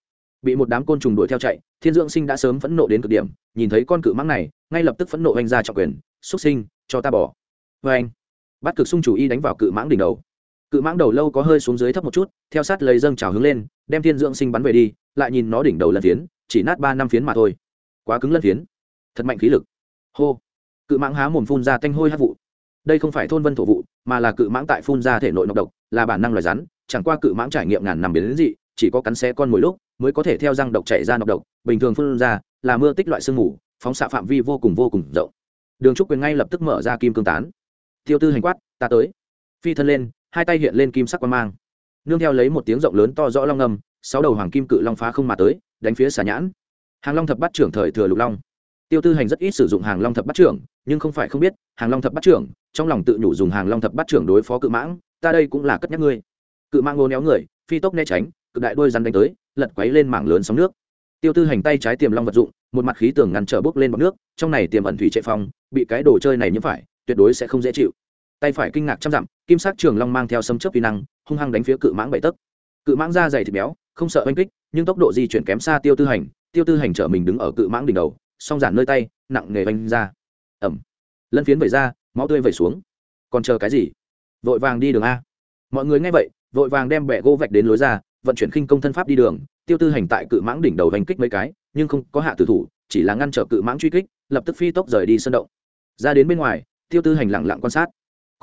Bị một đám côn trùng đuổi theo chạy, thiên dưỡng sinh đã sớm phẫn nộ đến cực điểm, nhìn thấy con cự mãng này, ngay lập tức phẫn nộ anh ra trọng quyền, xuất sinh, cho ta bỏ. Vê anh bắt cực sung chủ y đánh vào cự mãng đỉnh đầu cự mãng đầu lâu có hơi xuống dưới thấp một chút, theo sát lấy dâng trào hướng lên, đem thiên dưỡng sinh bắn về đi, lại nhìn nó đỉnh đầu lân phiến, chỉ nát ba năm phiến mà thôi. Quá cứng lân phiến. Thật mạnh khí lực. Hô. Cự mãng há mồm phun ra tanh hôi hát vụ. Đây không phải thôn vân thổ vụ, mà là cự mãng tại phun ra thể nội nọc độc, là bản năng loài rắn, chẳng qua cự mãng trải nghiệm ngàn năm biến đến dị, chỉ có cắn xé con mỗi lúc, mới có thể theo răng độc chảy ra nọc độc, bình thường phun ra, là mưa tích loại sương mù, phóng xạ phạm vi vô cùng vô cùng rộng. Đường trúc quyền ngay lập tức mở ra kim cương tán. Tiêu tư hành quát, ta tới. Phi thân lên hai tay hiện lên kim sắc quang mang. Nương theo lấy một tiếng rộng lớn to rõ long ngầm sáu đầu hoàng kim cự long phá không mà tới, đánh phía xà nhãn. Hàng long thập bắt trưởng thời thừa lục long. Tiêu tư hành rất ít sử dụng hàng long thập bắt trưởng, nhưng không phải không biết, hàng long thập bắt trưởng, trong lòng tự nhủ dùng hàng long thập bắt trưởng đối phó cự mãng, ta đây cũng là cất nhắc ngươi. Cự mãng ngô néo người, phi tốc né tránh cự đại đôi rắn đánh tới, lật quấy lên mảng lớn sóng nước. Tiêu tư hành tay trái tiềm long vật dụng, một mặt khí tường ngăn trở bốc lên bọc nước, trong này tiềm ẩn thủy chạy phong, bị cái đồ chơi này nhiễm phải, tuyệt đối sẽ không dễ chịu tay phải kinh ngạc trăm dặm, kim sắc trường long mang theo sấm chớp vi năng, hung hăng đánh phía cự mãng bảy tấc. Cự mãng da dày thịt béo, không sợ oanh kích, nhưng tốc độ di chuyển kém xa tiêu tư hành, tiêu tư hành trở mình đứng ở cự mãng đỉnh đầu, song giản nơi tay, nặng nghề oanh ra. Ẩm. Lân phiến vẩy ra, máu tươi vẩy xuống. Còn chờ cái gì? Vội vàng đi đường a. Mọi người nghe vậy, vội vàng đem bẹ gỗ vạch đến lối ra, vận chuyển khinh công thân pháp đi đường. Tiêu tư hành tại cự mãng đỉnh đầu hành kích mấy cái, nhưng không có hạ tử thủ, chỉ là ngăn trở cự mãng truy kích, lập tức phi tốc rời đi sân động. Ra đến bên ngoài, tiêu tư hành lặng lặng quan sát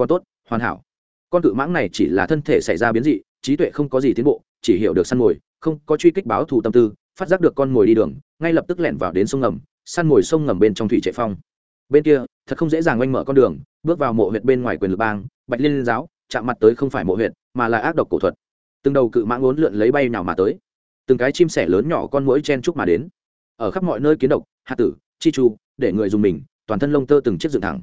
còn tốt, hoàn hảo. Con cự mãng này chỉ là thân thể xảy ra biến dị, trí tuệ không có gì tiến bộ, chỉ hiểu được săn mồi, không có truy kích báo thù tâm tư, phát giác được con mồi đi đường, ngay lập tức lẻn vào đến sông ngầm, săn mồi sông ngầm bên trong thủy chạy phong. Bên kia, thật không dễ dàng oanh mở con đường, bước vào mộ huyệt bên ngoài quyền lực bang, bạch liên giáo, chạm mặt tới không phải mộ huyệt, mà là ác độc cổ thuật. Từng đầu cự mãng uốn lượn lấy bay nào mà tới. Từng cái chim sẻ lớn nhỏ con mũi chen chúc mà đến. Ở khắp mọi nơi kiến độc hạt tử, chi chu, để người dùng mình, toàn thân lông tơ từng chiếc dựng thẳng.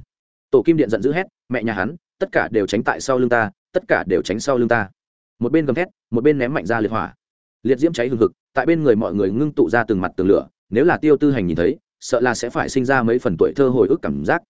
Tổ kim điện giận dữ hét, mẹ nhà hắn tất cả đều tránh tại sau lưng ta, tất cả đều tránh sau lưng ta. Một bên gầm thét, một bên ném mạnh ra liệt hỏa. Liệt diễm cháy hừng hực, tại bên người mọi người ngưng tụ ra từng mặt tường lửa, nếu là tiêu tư hành nhìn thấy, sợ là sẽ phải sinh ra mấy phần tuổi thơ hồi ức cảm giác.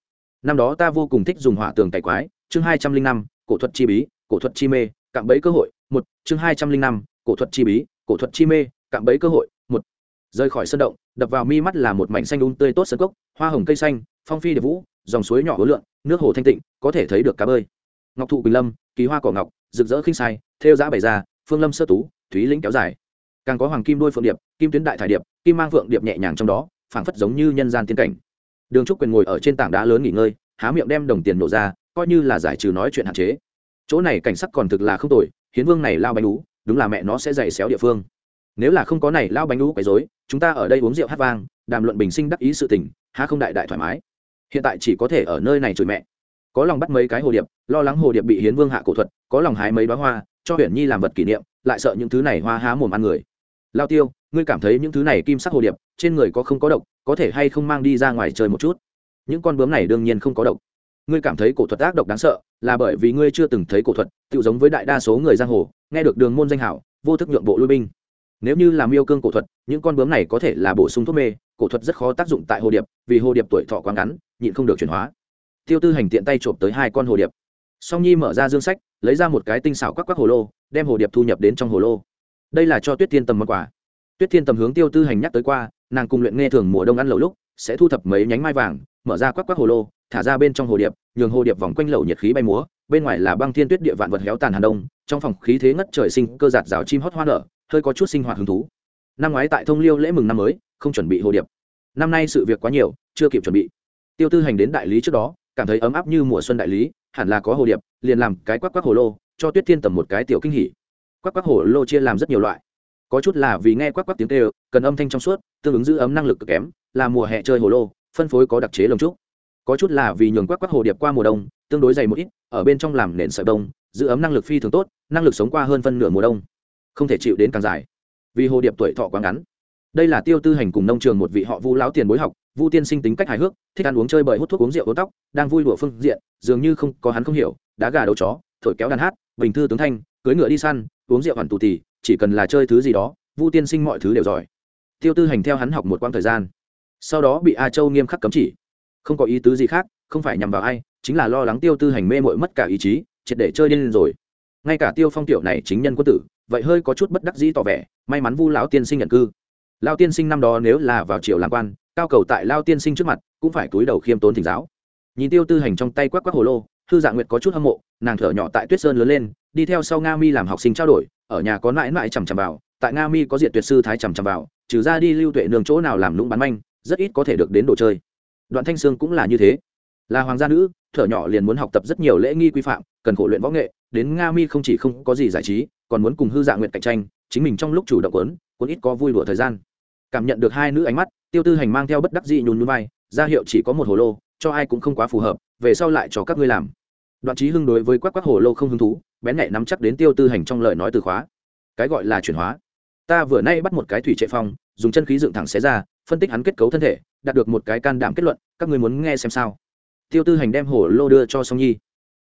Năm đó ta vô cùng thích dùng hỏa tường cày quái, chương hai trăm linh năm, cổ thuật chi bí, cổ thuật chi mê, cạm bẫy cơ hội, một, chương hai trăm linh năm, cổ thuật chi bí, cổ thuật chi mê, cạm bẫy cơ hội, một. Rời khỏi sân động, đập vào mi mắt là một mảnh xanh đúng tươi tốt sân cốc, hoa hồng cây xanh, phong phi điệp vũ dòng suối nhỏ hối lượng nước hồ thanh tịnh, có thể thấy được cá bơi. Ngọc thụ quỳnh lâm, kỳ hoa cỏ ngọc, rực rỡ khinh sai theo giã bày ra, phương lâm sơ tú, thúy lĩnh kéo dài. Càng có hoàng kim đôi phượng điệp, kim tuyến đại thải điệp, kim mang phượng điệp nhẹ nhàng trong đó, phảng phất giống như nhân gian tiên cảnh. Đường trúc quyền ngồi ở trên tảng đá lớn nghỉ ngơi, há miệng đem đồng tiền nổ ra, coi như là giải trừ nói chuyện hạn chế. Chỗ này cảnh sắc còn thực là không tồi, hiến vương này lao bánh đú đúng là mẹ nó sẽ dày xéo địa phương. Nếu là không có này lao bánh đú quấy dối chúng ta ở đây uống rượu hát vang, đàm luận bình sinh đắc ý sự tình, há không đại đại thoải mái hiện tại chỉ có thể ở nơi này chửi mẹ. Có lòng bắt mấy cái hồ điệp, lo lắng hồ điệp bị hiến vương hạ cổ thuật, có lòng hái mấy đoá hoa, cho huyền nhi làm vật kỷ niệm, lại sợ những thứ này hoa há mồm ăn người. Lao tiêu, ngươi cảm thấy những thứ này kim sắc hồ điệp, trên người có không có độc, có thể hay không mang đi ra ngoài chơi một chút? Những con bướm này đương nhiên không có độc. Ngươi cảm thấy cổ thuật ác độc đáng sợ, là bởi vì ngươi chưa từng thấy cổ thuật tự giống với đại đa số người giang hồ, nghe được đường môn danh hảo, vô thức nhượng bộ lui binh nếu như làm yêu cương cổ thuật, những con bướm này có thể là bổ sung thuốc mê, cổ thuật rất khó tác dụng tại hồ điệp, vì hồ điệp tuổi thọ quá ngắn, nhịn không được chuyển hóa. Tiêu tư hành tiện tay trộm tới hai con hồ điệp. Song nhi mở ra dương sách, lấy ra một cái tinh xảo quắc quắc hồ lô, đem hồ điệp thu nhập đến trong hồ lô. Đây là cho tuyết thiên tầm món quà. Tuyết thiên tầm hướng tiêu tư hành nhắc tới qua, nàng cùng luyện nghe thường mùa đông ăn lẩu lúc, sẽ thu thập mấy nhánh mai vàng, mở ra quắc quắc hồ lô, thả ra bên trong hồ điệp, nhường hồ điệp vòng quanh lẩu nhiệt khí bay múa, bên ngoài là băng thiên tuyết địa vạn vật héo tàn hàn đông, trong phòng khí thế ngất trời sinh, cơ giạt rào chim hót hoa nở hơi có chút sinh hoạt hứng thú. Năm ngoái tại thông liêu lễ mừng năm mới, không chuẩn bị hồ điệp. Năm nay sự việc quá nhiều, chưa kịp chuẩn bị. Tiêu tư hành đến đại lý trước đó, cảm thấy ấm áp như mùa xuân đại lý, hẳn là có hồ điệp, liền làm cái quắc quắc hồ lô, cho tuyết thiên tầm một cái tiểu kinh hỉ. Quắc quắc hồ lô chia làm rất nhiều loại. Có chút là vì nghe quắc quắc tiếng kêu, cần âm thanh trong suốt, tương ứng giữ ấm năng lực cực kém, là mùa hè chơi hồ lô, phân phối có đặc chế lồng trúc. Có chút là vì nhường quắc quắc hồ điệp qua mùa đông, tương đối dày một ít, ở bên trong làm nền sợi đông giữ ấm năng lực phi thường tốt, năng lực sống qua hơn phân nửa mùa đông không thể chịu đến càng dài. Vì hồ điệp tuổi thọ quá ngắn. Đây là tiêu tư hành cùng nông trường một vị họ vu lão tiền bối học, vu tiên sinh tính cách hài hước, thích ăn uống chơi bời hút thuốc uống rượu uống tóc, đang vui đùa phương diện, dường như không, có hắn không hiểu, đá gà đầu chó, thổi kéo đàn hát, bình thư tướng thanh cưới ngựa đi săn, uống rượu hoàn tù tì, chỉ cần là chơi thứ gì đó, vu tiên sinh mọi thứ đều giỏi. Tiêu tư hành theo hắn học một quãng thời gian. Sau đó bị a châu nghiêm khắc cấm chỉ. Không có ý tứ gì khác, không phải nhằm vào ai, chính là lo lắng tiêu tư hành mê mội mất cả ý chí, triệt để chơi điên rồi. Ngay cả tiêu phong tiểu này chính nhân quân tử vậy hơi có chút bất đắc dĩ tỏ vẻ, may mắn vu lão tiên sinh nhận cư. Lao tiên sinh năm đó nếu là vào triều làm quan, cao cầu tại lao tiên sinh trước mặt, cũng phải túi đầu khiêm tốn thỉnh giáo. Nhìn tiêu tư hành trong tay quắc quắc hồ lô, thư dạ nguyệt có chút hâm mộ, nàng thở nhỏ tại tuyết sơn lớn lên, đi theo sau nga mi làm học sinh trao đổi, ở nhà có mãi mãi chằm chằm vào, tại nga mi có diện tuyệt sư thái chằm chằm vào, trừ ra đi lưu tuệ nương chỗ nào làm lũng bán manh, rất ít có thể được đến đồ chơi. Đoạn thanh sương cũng là như thế. Là hoàng gia nữ, thở nhỏ liền muốn học tập rất nhiều lễ nghi quy phạm, cần khổ luyện võ nghệ, đến nga mi không chỉ không có gì giải trí còn muốn cùng hư dạ nguyện cạnh tranh, chính mình trong lúc chủ động quấn quấn ít có vui đùa thời gian. Cảm nhận được hai nữ ánh mắt, tiêu tư hành mang theo bất đắc dị nhún núi vai, ra hiệu chỉ có một hồ lô, cho ai cũng không quá phù hợp, về sau lại cho các ngươi làm. Đoạn trí hưng đối với quắc quắc hồ lô không hứng thú, bén nhạy nắm chắc đến tiêu tư hành trong lời nói từ khóa. Cái gọi là chuyển hóa. Ta vừa nay bắt một cái thủy trệ phong, dùng chân khí dựng thẳng xé ra, phân tích hắn kết cấu thân thể, đạt được một cái can đảm kết luận, các ngươi muốn nghe xem sao. Tiêu tư hành đem hồ lô đưa cho song nhi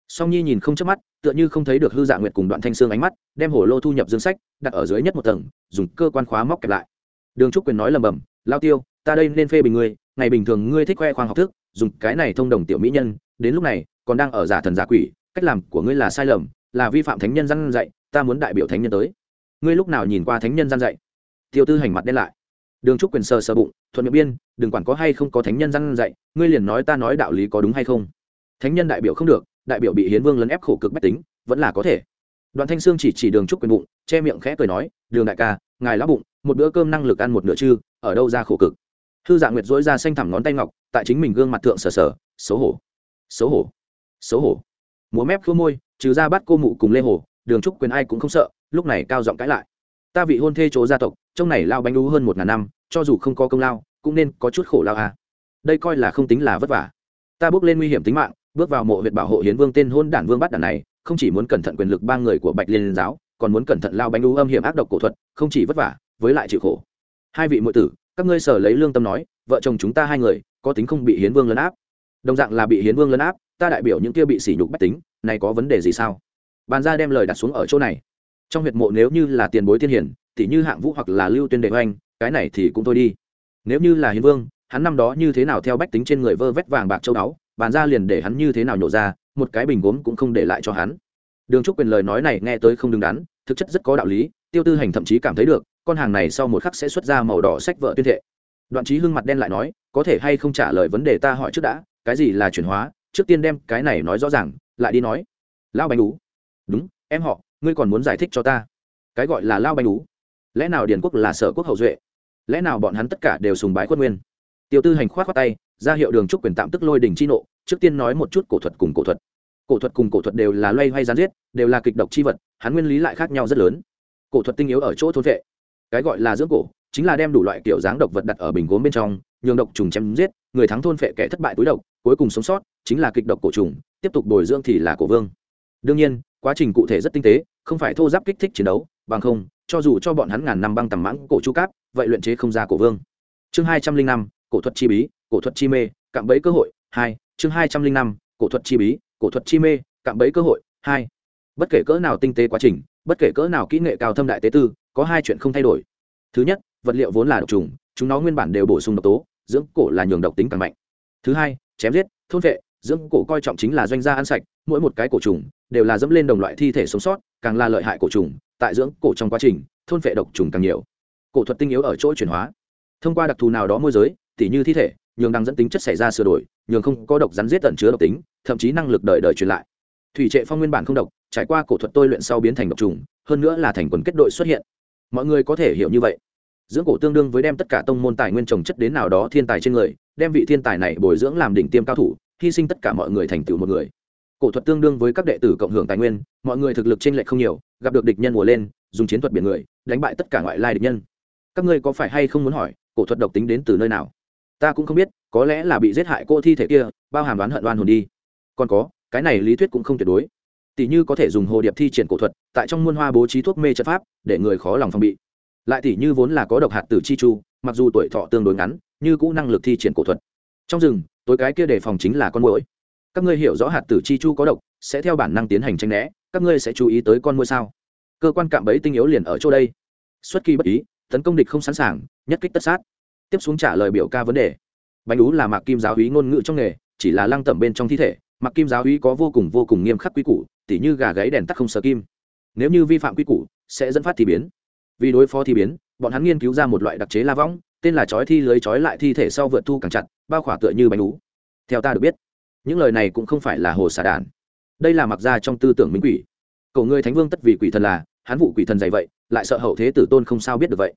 song nhi nhìn không chớp mắt, tựa như không thấy được hư dạ nguyệt cùng đoạn thanh xương ánh mắt, đem hồ lô thu nhập dương sách, đặt ở dưới nhất một tầng, dùng cơ quan khóa móc kẹp lại. Đường trúc quyền nói lầm bầm lao tiêu, ta đây nên phê bình ngươi, ngày bình thường ngươi thích khoe khoang học thức, dùng cái này thông đồng tiểu mỹ nhân, đến lúc này, còn đang ở giả thần giả quỷ, cách làm của ngươi là sai lầm, là vi phạm thánh nhân răn dạy, ta muốn đại biểu thánh nhân tới. Ngươi lúc nào nhìn qua thánh nhân răn dạy? Tiêu tư hành mặt đen lại. Đường trúc quyền sờ sờ bụng, thuận miệng biên, đừng quản có hay không có thánh nhân răn dạy, ngươi liền nói ta nói đạo lý có đúng hay không? Thánh nhân đại biểu không được đại biểu bị hiến vương lấn ép khổ cực bách tính, vẫn là có thể. Đoàn thanh sương chỉ chỉ đường trúc quyền bụng, che miệng khẽ cười nói, đường đại ca, ngài lá bụng, một bữa cơm năng lực ăn một nửa chư ở đâu ra khổ cực? Thư dạng nguyệt dỗi ra xanh thẳm ngón tay ngọc, tại chính mình gương mặt thượng sờ sờ, xấu hổ xấu hổ xấu hổ. Múa mép khua môi, trừ ra bắt cô mụ cùng lê hồ, đường trúc quyền ai cũng không sợ, lúc này cao giọng cãi lại. Ta vị hôn thê chỗ gia tộc, trong này lao bánh đú hơn một ngàn năm, cho dù không có công lao, cũng nên có chút khổ lao à. đây coi là không tính là vất vả. Ta bước lên nguy hiểm tính mạng bước vào mộ huyện bảo hộ hiến vương tên hôn đản vương bắt đản này, không chỉ muốn cẩn thận quyền lực ba người của bạch liên giáo, còn muốn cẩn thận lao bánh đu âm hiểm ác độc cổ thuật, không chỉ vất vả, với lại chịu khổ. Hai vị muội tử, các ngươi sở lấy lương tâm nói, vợ chồng chúng ta hai người, có tính không bị hiến vương lấn áp? Đồng dạng là bị hiến vương lấn áp, ta đại biểu những kia bị sỉ nhục bách tính, này có vấn đề gì sao? Bàn ra đem lời đặt xuống ở chỗ này. Trong huyệt mộ nếu như là tiền bối tiên hiển, thì như hạng vũ hoặc là lưu tuyên đệ oanh cái này thì cũng thôi đi. Nếu như là hiến vương, hắn năm đó như thế nào theo bách tính trên người vơ vét vàng bạc châu đáo bàn ra liền để hắn như thế nào nhổ ra, một cái bình gốm cũng không để lại cho hắn. Đường trúc quyền lời nói này nghe tới không đứng đắn, thực chất rất có đạo lý, tiêu tư hành thậm chí cảm thấy được, con hàng này sau một khắc sẽ xuất ra màu đỏ sách vợ tuyên thệ. Đoạn trí hưng mặt đen lại nói, có thể hay không trả lời vấn đề ta hỏi trước đã, cái gì là chuyển hóa? Trước tiên đem cái này nói rõ ràng, lại đi nói. Lao bánh ú. Đúng, em họ, ngươi còn muốn giải thích cho ta? Cái gọi là lao bánh ú? Lẽ nào điền quốc là sở quốc hậu duệ? Lẽ nào bọn hắn tất cả đều sùng bái khuất nguyên? Tiêu tư hành khoát khoát tay ra hiệu đường trúc quyền tạm tức lôi đình chi nộ, trước tiên nói một chút cổ thuật cùng cổ thuật. Cổ thuật cùng cổ thuật đều là loay hoay gián giết, đều là kịch độc chi vật, hắn nguyên lý lại khác nhau rất lớn. Cổ thuật tinh yếu ở chỗ thôn vệ. Cái gọi là dưỡng cổ, chính là đem đủ loại kiểu dáng độc vật đặt ở bình gốm bên trong, nhường độc trùng chém giết, người thắng thôn phệ kẻ thất bại túi độc, cuối cùng sống sót, chính là kịch độc cổ trùng, tiếp tục bồi dưỡng thì là cổ vương. Đương nhiên, quá trình cụ thể rất tinh tế, không phải thô giáp kích thích chiến đấu, bằng không, cho dù cho bọn hắn ngàn năm băng tầm mãng cổ chu cáp, vậy luyện chế không ra cổ vương. Chương hai trăm linh năm, cổ thuật chi bí cổ thuật chi mê, cạm bẫy cơ hội, hai, chương hai trăm linh năm, cổ thuật chi bí, cổ thuật chi mê, cạm bẫy cơ hội, hai. Bất kể cỡ nào tinh tế quá trình, bất kể cỡ nào kỹ nghệ cao thâm đại tế tư, có hai chuyện không thay đổi. Thứ nhất, vật liệu vốn là độc trùng, chúng nó nguyên bản đều bổ sung độc tố, dưỡng cổ là nhường độc tính càng mạnh. Thứ hai, chém giết, thôn vệ, dưỡng cổ coi trọng chính là doanh gia ăn sạch, mỗi một cái cổ trùng đều là dẫm lên đồng loại thi thể sống sót, càng là lợi hại cổ trùng, tại dưỡng cổ trong quá trình, thôn vệ độc trùng càng nhiều. Cổ thuật tinh yếu ở chỗ chuyển hóa. Thông qua đặc thù nào đó môi giới, tỉ như thi thể nhường đang dẫn tính chất xảy ra sửa đổi, nhường không có độc rắn giết tận chứa độc tính, thậm chí năng lực đời đời truyền lại. Thủy trệ phong nguyên bản không độc, trải qua cổ thuật tôi luyện sau biến thành độc trùng, hơn nữa là thành quần kết đội xuất hiện. Mọi người có thể hiểu như vậy. Dưỡng cổ tương đương với đem tất cả tông môn tài nguyên trồng chất đến nào đó thiên tài trên người, đem vị thiên tài này bồi dưỡng làm đỉnh tiêm cao thủ, hy sinh tất cả mọi người thành tựu một người. Cổ thuật tương đương với các đệ tử cộng hưởng tài nguyên, mọi người thực lực trên lệch không nhiều, gặp được địch nhân mùa lên, dùng chiến thuật biển người, đánh bại tất cả ngoại lai địch nhân. Các ngươi có phải hay không muốn hỏi, cổ thuật độc tính đến từ nơi nào? Ta cũng không biết, có lẽ là bị giết hại cô thi thể kia, bao hàm đoán hận đoan hồn đi. Còn có, cái này lý thuyết cũng không tuyệt đối. Tỷ như có thể dùng hồ điệp thi triển cổ thuật, tại trong muôn hoa bố trí thuốc mê trận pháp, để người khó lòng phòng bị. Lại tỷ như vốn là có độc hạt tử chi chu, mặc dù tuổi thọ tương đối ngắn, như cũng năng lực thi triển cổ thuật. Trong rừng, tối cái kia đề phòng chính là con mũi các ngươi hiểu rõ hạt tử chi chu có độc, sẽ theo bản năng tiến hành tranh né, các ngươi sẽ chú ý tới con mũi sao? Cơ quan cạm bẫy tinh yếu liền ở chỗ đây. Xuất kỳ bất ý, tấn công địch không sẵn sàng, nhất kích tất sát tiếp xuống trả lời biểu ca vấn đề. Bánh ú là mạc kim giáo hí ngôn ngữ trong nghề, chỉ là lăng tẩm bên trong thi thể. Mạc kim giáo hí có vô cùng vô cùng nghiêm khắc quy củ, tỉ như gà gáy đèn tắt không sợ kim. Nếu như vi phạm quy củ, sẽ dẫn phát thi biến. Vì đối phó thi biến, bọn hắn nghiên cứu ra một loại đặc chế la võng, tên là chói thi lưới chói lại thi thể sau vượt thu càng chặt, bao khỏa tựa như bánh ú. Theo ta được biết, những lời này cũng không phải là hồ xà đản đây là mặc ra trong tư tưởng minh quỷ. Cầu ngươi thánh vương tất vì quỷ thần là, hắn vụ quỷ thần dày vậy, lại sợ hậu thế tử tôn không sao biết được vậy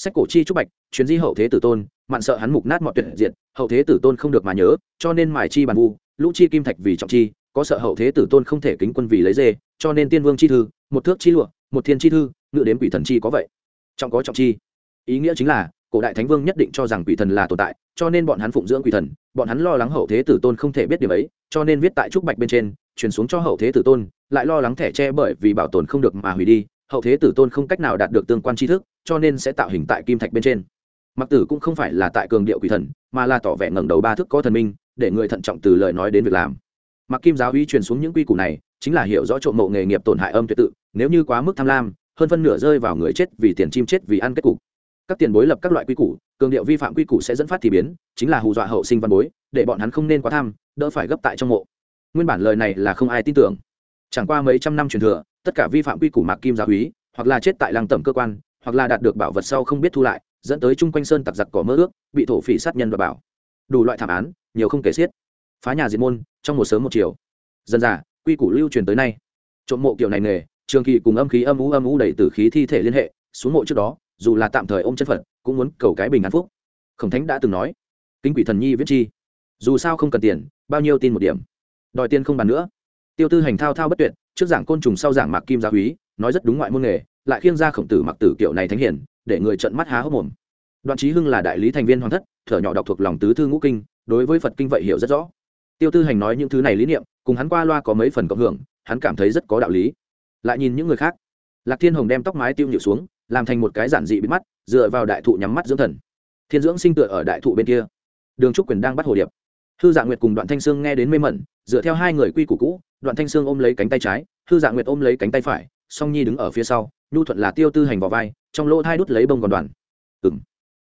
sách cổ chi trúc bạch chuyến di hậu thế tử tôn mặn sợ hắn mục nát mọi tuyệt diện hậu thế tử tôn không được mà nhớ, cho nên mài chi bàn vu, lũ chi kim thạch vì trọng chi, có sợ hậu thế tử tôn không thể kính quân vì lấy dê, cho nên tiên vương chi thư, một thước chi lụa, một thiên chi thư, ngự đến quỷ thần chi có vậy. Trọng có trọng chi. Ý nghĩa chính là, cổ đại thánh vương nhất định cho rằng quỷ thần là tồn tại, cho nên bọn hắn phụng dưỡng quỷ thần, bọn hắn lo lắng hậu thế tử tôn không thể biết điều ấy, cho nên viết tại trúc bạch bên trên, truyền xuống cho hậu thế tử tôn, lại lo lắng thẻ tre bởi vì bảo tồn không được mà hủy đi hậu thế tử tôn không cách nào đạt được tương quan tri thức, cho nên sẽ tạo hình tại kim thạch bên trên. Mặc tử cũng không phải là tại cường điệu quỷ thần, mà là tỏ vẻ ngẩng đầu ba thức có thần minh, để người thận trọng từ lời nói đến việc làm. Mặc kim giáo uy truyền xuống những quy củ này, chính là hiểu rõ trộm mộ nghề nghiệp tổn hại âm tuyệt tự, nếu như quá mức tham lam, hơn phân nửa rơi vào người chết vì tiền chim chết vì ăn kết cục. Các tiền bối lập các loại quy củ, cường điệu vi phạm quy củ sẽ dẫn phát thì biến, chính là hù dọa hậu sinh văn bối, để bọn hắn không nên quá tham, đỡ phải gấp tại trong mộ. Nguyên bản lời này là không ai tin tưởng. Chẳng qua mấy trăm năm truyền thừa tất cả vi phạm quy củ mạc kim gia quý hoặc là chết tại lăng tẩm cơ quan, hoặc là đạt được bảo vật sau không biết thu lại, dẫn tới chung quanh sơn tặc giặc cỏ mơ ước, bị thổ phỉ sát nhân và bảo. Đủ loại thảm án, nhiều không kể xiết. Phá nhà diệt môn, trong một sớm một chiều. Dần dà quy củ lưu truyền tới nay. Trộm mộ kiểu này nghề, trường kỳ cùng âm khí âm ú âm ú đẩy từ khí thi thể liên hệ, xuống mộ trước đó, dù là tạm thời ôm chân phật, cũng muốn cầu cái bình an phúc. Khổng thánh đã từng nói kinh quỷ thần nhi viết chi, dù sao không cần tiền, bao nhiêu tin một điểm. Đòi tiền không bàn nữa. Tiêu tư hành thao thao bất tuyệt trước giảng côn trùng sau giảng mạc kim gia húy, nói rất đúng ngoại môn nghề, lại khiêng ra khổng tử mặc tử kiểu này thánh hiển, để người trận mắt há hốc mồm. Đoạn trí hưng là đại lý thành viên hoàng thất, thở nhỏ đọc thuộc lòng tứ thư ngũ kinh, đối với phật kinh vậy hiểu rất rõ. Tiêu tư hành nói những thứ này lý niệm, cùng hắn qua loa có mấy phần cộng hưởng, hắn cảm thấy rất có đạo lý. Lại nhìn những người khác, lạc thiên hồng đem tóc mái tiêu nhịu xuống, làm thành một cái giản dị bít mắt, dựa vào đại thụ nhắm mắt dưỡng thần. Thiên dưỡng sinh tựa ở đại thụ bên kia. Đường trúc quyền đang bắt hồ điệp hư dạ nguyệt cùng đoạn thanh sương nghe đến mê mẩn, dựa theo hai người quy củ cũ, đoạn thanh sương ôm lấy cánh tay trái, hư dạ nguyệt ôm lấy cánh tay phải, song nhi đứng ở phía sau, nhu thuận là tiêu tư hành vào vai, trong lỗ thai đút lấy bông còn đoàn. Ừ m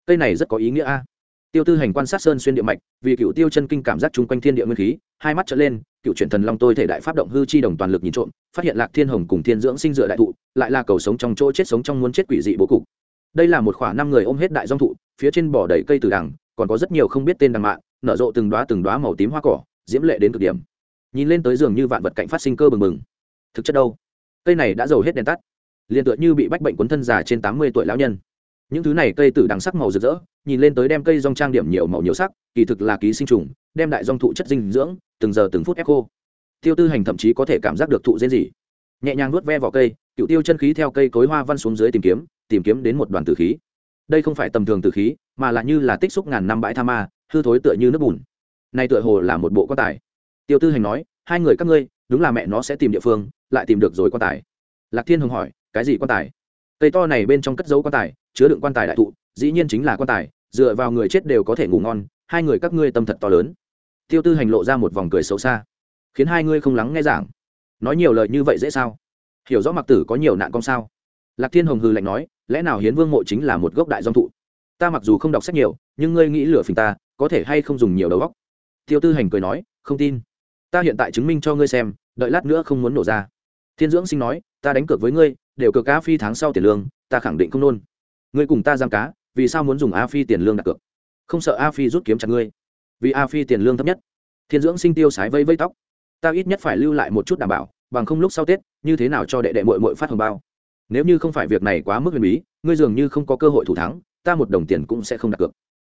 cây này rất có ý nghĩa a. Tiêu tư hành quan sát sơn xuyên địa mạch, vì cựu tiêu chân kinh cảm giác chung quanh thiên địa nguyên khí, hai mắt trở lên, cựu truyền thần long tôi thể đại pháp động hư chi đồng toàn lực nhìn trộm, phát hiện lạc thiên hồng cùng thiên dưỡng sinh dựa đại thụ, lại là cầu sống trong chỗ chết sống trong muốn chết quỷ dị bố cục. Đây là một khoảng năm người ôm hết đại dong thụ, phía trên bỏ đầy cây từ đằng còn có rất nhiều không biết tên đằng mạ nở rộ từng đoá từng đoá màu tím hoa cỏ, diễm lệ đến cực điểm. Nhìn lên tới giường như vạn vật cạnh phát sinh cơ bừng bừng. Thực chất đâu? Cây này đã giàu hết đèn tắt. Liền tựa như bị bách bệnh quấn thân già trên tám mươi tuổi lão nhân. Những thứ này cây tử đằng sắc màu rực rỡ, nhìn lên tới đem cây rong trang điểm nhiều màu nhiều sắc, kỳ thực là ký sinh trùng, đem đại rong thụ chất dinh dưỡng, từng giờ từng phút ép khô tiêu tư hành thậm chí có thể cảm giác được thụ dễ gì. Nhẹ nhàng nuốt ve vào cây, cựu tiêu chân khí theo cây cối hoa văn xuống dưới tìm kiếm tìm kiếm đến một đoàn tử khí đây không phải tầm thường tử khí, mà là như là tích xúc ngàn năm bãi tha ma, hư thối tựa như nước bùn. Nay tựa hồ là một bộ quan tài. Tiêu tư hành nói, hai người các ngươi, đúng là mẹ nó sẽ tìm địa phương, lại tìm được rồi quan tài. Lạc thiên hồng hỏi, cái gì quan tài? Cây to này bên trong cất dấu quan tài, chứa đựng quan tài đại thụ, dĩ nhiên chính là quan tài, dựa vào người chết đều có thể ngủ ngon, hai người các ngươi tâm thật to lớn. Tiêu tư hành lộ ra một vòng cười xấu xa. Khiến hai ngươi không lắng nghe giảng. Nói nhiều lời như vậy dễ sao? Hiểu rõ mặc tử có nhiều nạn công sao? Lạc thiên hồng hư lạnh nói, lẽ nào hiến vương mộ chính là một gốc đại dòng thụ? Ta mặc dù không đọc sách nhiều, nhưng ngươi nghĩ lửa phình ta, có thể hay không dùng nhiều đầu góc tiêu tư hành cười nói, không tin. Ta hiện tại chứng minh cho ngươi xem, đợi lát nữa không muốn nổ ra. Thiên dưỡng sinh nói, ta đánh cược với ngươi, đều cược cá phi tháng sau tiền lương, ta khẳng định không nôn. Ngươi cùng ta giam cá, vì sao muốn dùng a phi tiền lương đặt cược? Không sợ a phi rút kiếm chặt ngươi. Vì a phi tiền lương thấp nhất. Thiên dưỡng sinh tiêu sái vây vây tóc. Ta ít nhất phải lưu lại một chút đảm bảo, bằng không lúc sau tết, như thế nào cho đệ đệ mội mội phát hồng bao? Nếu như không phải việc này quá mức huyền bí, ngươi dường như không có cơ hội thủ thắng, ta một đồng tiền cũng sẽ không đặt cược.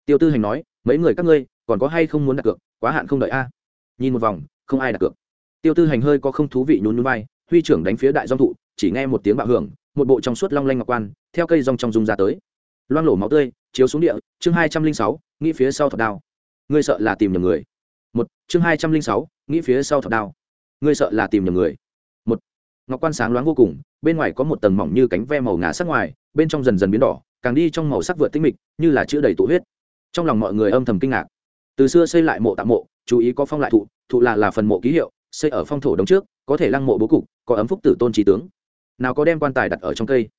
Tiêu tư hành nói, mấy người các ngươi, còn có hay không muốn đặt cược, quá hạn không đợi a. Nhìn một vòng, không ai đặt cược. Tiêu tư hành hơi có không thú vị nhún núi vai, huy trưởng đánh phía đại dong thụ, chỉ nghe một tiếng bạo hưởng, một bộ trong suốt long lanh ngọc quan, theo cây rong trong dung ra tới. Loang lổ máu tươi, chiếu xuống địa, chương hai trăm linh sáu, nghĩ phía sau thọc đao. Ngươi sợ là tìm nhầm người. Một, chương hai trăm linh sáu, nghĩ phía sau thọc đao. Ngươi sợ là tìm nhầm người ngọc quan sáng loáng vô cùng, bên ngoài có một tầng mỏng như cánh ve màu ngà sắc ngoài, bên trong dần dần biến đỏ, càng đi trong màu sắc vượt tinh mịch, như là chữ đầy tụ huyết. Trong lòng mọi người âm thầm kinh ngạc. Từ xưa xây lại mộ tạm mộ, chú ý có phong lại thụ thụ là là phần mộ ký hiệu, xây ở phong thổ đống trước, có thể lăng mộ bố cục, có ấm phúc tử tôn trí tướng. Nào có đem quan tài đặt ở trong cây.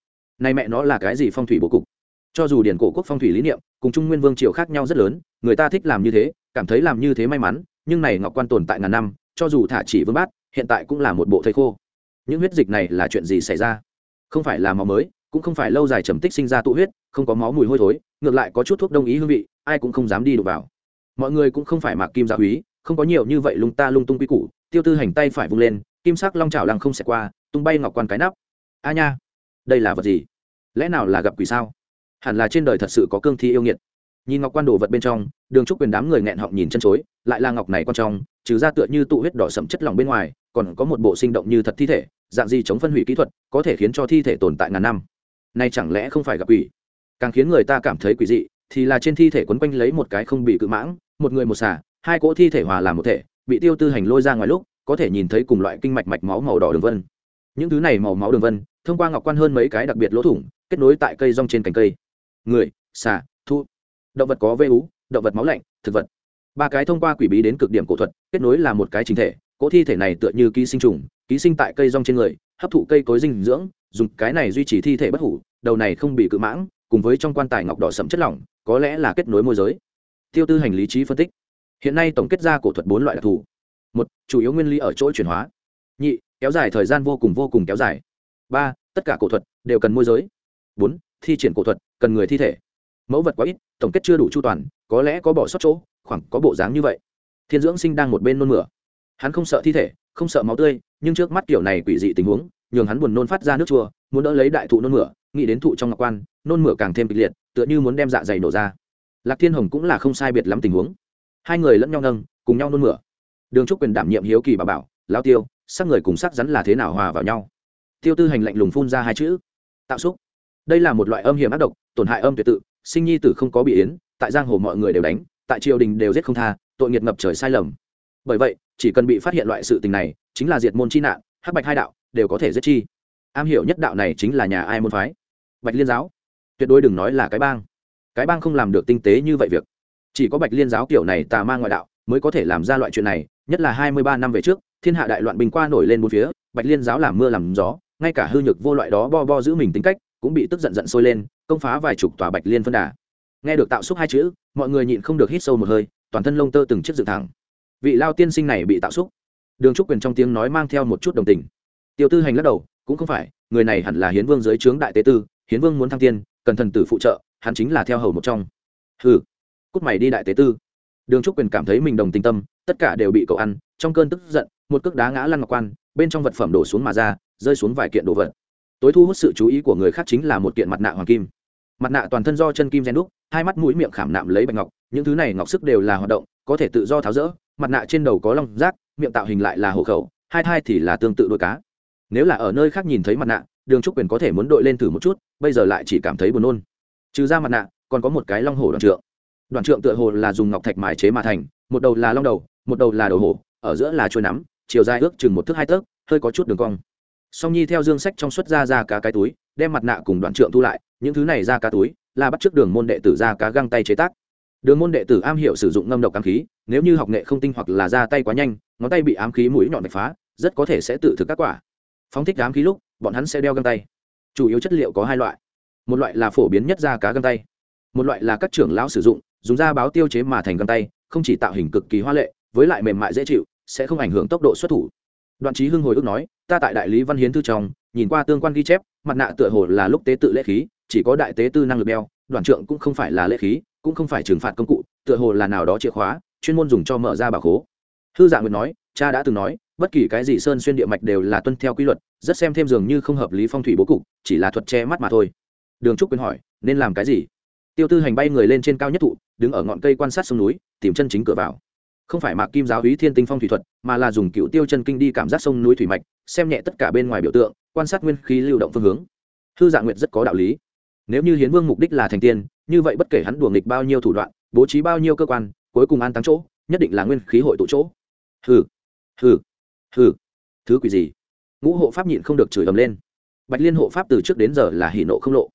Này mẹ nó là cái gì phong thủy bố cục? Cho dù điển cổ quốc phong thủy lý niệm, cùng trung nguyên vương triều khác nhau rất lớn, người ta thích làm như thế, cảm thấy làm như thế may mắn, nhưng này ngọc quan tồn tại ngàn năm, cho dù thả chỉ vương bát, hiện tại cũng là một bộ thầy khô những huyết dịch này là chuyện gì xảy ra? Không phải là máu mới, cũng không phải lâu dài trầm tích sinh ra tụ huyết, không có máu mùi hôi thối, ngược lại có chút thuốc đông ý hương vị, ai cũng không dám đi đụng vào. Mọi người cũng không phải mặc kim gia úy không có nhiều như vậy lung ta lung tung quy củ, tiêu tư hành tay phải vung lên, kim sắc long trào lăng không xẹt qua, tung bay ngọc quan cái nắp. A nha, đây là vật gì? Lẽ nào là gặp quỷ sao? Hẳn là trên đời thật sự có cương thi yêu nghiệt nhìn ngọc quan đồ vật bên trong, đường trúc quyền đám người nghẹn họng nhìn chân chối, lại là ngọc này quan trong, trừ ra tựa như tụ huyết đỏ sẫm chất lỏng bên ngoài, còn có một bộ sinh động như thật thi thể, dạng gì chống phân hủy kỹ thuật, có thể khiến cho thi thể tồn tại ngàn năm. Nay chẳng lẽ không phải gặp quỷ? Càng khiến người ta cảm thấy quỷ dị, thì là trên thi thể quấn quanh lấy một cái không bị cự mãng, một người một xả hai cỗ thi thể hòa làm một thể, bị tiêu tư hành lôi ra ngoài lúc, có thể nhìn thấy cùng loại kinh mạch mạch máu màu đỏ đường vân. Những thứ này màu máu đường vân, thông qua ngọc quan hơn mấy cái đặc biệt lỗ thủng, kết nối tại cây rong trên cành cây. Người, xà, thu động vật có vê ú, động vật máu lạnh, thực vật. Ba cái thông qua quỷ bí đến cực điểm cổ thuật, kết nối là một cái chính thể. Cỗ thi thể này tựa như ký sinh trùng, ký sinh tại cây rong trên người, hấp thụ cây cối dinh dưỡng, dùng cái này duy trì thi thể bất hủ, đầu này không bị cự mãng, cùng với trong quan tài ngọc đỏ sẫm chất lỏng, có lẽ là kết nối môi giới. Tiêu tư hành lý trí phân tích. Hiện nay tổng kết ra cổ thuật bốn loại đặc thù. Một, chủ yếu nguyên lý ở chỗ chuyển hóa. Nhị, kéo dài thời gian vô cùng vô cùng kéo dài. Ba, tất cả cổ thuật đều cần môi giới. Bốn, thi triển cổ thuật, cần người thi thể mẫu vật quá ít, tổng kết chưa đủ chu toàn, có lẽ có bỏ sót chỗ, khoảng có bộ dáng như vậy. Thiên dưỡng sinh đang một bên nôn mửa. Hắn không sợ thi thể, không sợ máu tươi, nhưng trước mắt kiểu này quỷ dị tình huống, nhường hắn buồn nôn phát ra nước chua, muốn đỡ lấy đại thụ nôn mửa, nghĩ đến thụ trong ngọc quan, nôn mửa càng thêm kịch liệt, tựa như muốn đem dạ dày nổ ra. Lạc thiên hồng cũng là không sai biệt lắm tình huống. Hai người lẫn nhau nâng, cùng nhau nôn mửa. Đường trúc quyền đảm nhiệm hiếu kỳ bà bảo lao tiêu, sắc người cùng sắc rắn là thế nào hòa vào nhau? Tiêu tư hành lạnh lùng phun ra hai chữ, tạo xúc. Đây là một loại âm hiểm ác độc, tổn hại âm tuyệt tự sinh nhi tử không có bị yến, tại giang hồ mọi người đều đánh, tại triều đình đều giết không tha, tội nghiệt ngập trời sai lầm. Bởi vậy, chỉ cần bị phát hiện loại sự tình này, chính là diệt môn chi nạn, hắc bạch hai đạo, đều có thể giết chi. Am hiểu nhất đạo này chính là nhà ai môn phái? Bạch liên giáo. Tuyệt đối đừng nói là cái bang. Cái bang không làm được tinh tế như vậy việc. Chỉ có bạch liên giáo kiểu này tà ma ngoại đạo mới có thể làm ra loại chuyện này, nhất là hai mươi ba năm về trước, thiên hạ đại loạn bình qua nổi lên bốn phía, bạch liên giáo làm mưa làm gió, ngay cả hư nhược vô loại đó bo bo giữ mình tính cách cũng bị tức giận giận sôi lên, công phá vài chục tòa bạch liên phân đà. Nghe được tạo xúc hai chữ, mọi người nhịn không được hít sâu một hơi, toàn thân lông tơ từng chiếc dựng thẳng. Vị lao tiên sinh này bị tạo xúc. Đường trúc quyền trong tiếng nói mang theo một chút đồng tình. Tiêu tư hành lắc đầu, cũng không phải, người này hẳn là hiến vương dưới trướng đại tế tư, hiến vương muốn thăng tiên, cần thần tử phụ trợ, hắn chính là theo hầu một trong. Hừ, cút mày đi đại tế tư. Đường trúc quyền cảm thấy mình đồng tình tâm, tất cả đều bị cậu ăn, trong cơn tức giận, một cước đá ngã lăn ngọc quan, bên trong vật phẩm đổ xuống mà ra, rơi xuống vài kiện đồ vật tối thu hút sự chú ý của người khác chính là một kiện mặt nạ hoàng kim. Mặt nạ toàn thân do chân kim gen đúc, hai mắt mũi miệng khảm nạm lấy bạch ngọc, những thứ này ngọc sức đều là hoạt động, có thể tự do tháo rỡ. Mặt nạ trên đầu có lòng rác, miệng tạo hình lại là hộ khẩu, hai thai thì là tương tự đôi cá. Nếu là ở nơi khác nhìn thấy mặt nạ, đường trúc quyền có thể muốn đội lên thử một chút, bây giờ lại chỉ cảm thấy buồn nôn. Trừ ra mặt nạ, còn có một cái long hổ đoàn trượng. Đoàn trượng tựa hồ là dùng ngọc thạch mài chế mà thành, một đầu là long đầu, một đầu là đầu hổ, ở giữa là chuôi nắm, chiều dài ước chừng một thước hai tấc, hơi có chút đường cong song nhi theo dương sách trong xuất ra ra cá cái túi, đem mặt nạ cùng đoàn trượng thu lại, những thứ này ra cá túi là bắt trước đường môn đệ tử ra cá găng tay chế tác. Đường môn đệ tử am hiểu sử dụng ngâm độc ám khí, nếu như học nghệ không tinh hoặc là ra tay quá nhanh, ngón tay bị ám khí mũi nhọn đập phá, rất có thể sẽ tự thực các quả. Phóng thích ám khí lúc, bọn hắn sẽ đeo găng tay. Chủ yếu chất liệu có hai loại. Một loại là phổ biến nhất da cá găng tay. Một loại là các trưởng lão sử dụng, dùng da báo tiêu chế mà thành găng tay, không chỉ tạo hình cực kỳ hoa lệ, với lại mềm mại dễ chịu, sẽ không ảnh hưởng tốc độ xuất thủ. Đoạn trí hưng hồi ức nói ta tại đại lý văn hiến thư trong, nhìn qua tương quan ghi chép, mặt nạ tựa hồ là lúc tế tự lễ khí, chỉ có đại tế tư năng lực đeo, đoàn trượng cũng không phải là lễ khí, cũng không phải trừng phạt công cụ, tựa hồ là nào đó chìa khóa, chuyên môn dùng cho mở ra bà khố. Thư dạng nguyệt nói, cha đã từng nói, bất kỳ cái gì sơn xuyên địa mạch đều là tuân theo quy luật, rất xem thêm dường như không hợp lý phong thủy bố cục, chỉ là thuật che mắt mà thôi. Đường trúc quyên hỏi, nên làm cái gì? Tiêu tư hành bay người lên trên cao nhất thụ, đứng ở ngọn cây quan sát sông núi, tìm chân chính cửa vào không phải mạc kim giáo hí thiên tinh phong thủy thuật, mà là dùng cựu tiêu chân kinh đi cảm giác sông núi thủy mạch, xem nhẹ tất cả bên ngoài biểu tượng, quan sát nguyên khí lưu động phương hướng. Thư dạng nguyện rất có đạo lý. Nếu như hiến vương mục đích là thành tiên, như vậy bất kể hắn đùa nghịch bao nhiêu thủ đoạn, bố trí bao nhiêu cơ quan, cuối cùng an táng chỗ, nhất định là nguyên khí hội tụ chỗ. Hừ hừ hừ. Thứ quỷ gì? Ngũ hộ pháp nhịn không được chửi ầm lên. Bạch liên hộ pháp từ trước đến giờ là hỉ nộ không lộ.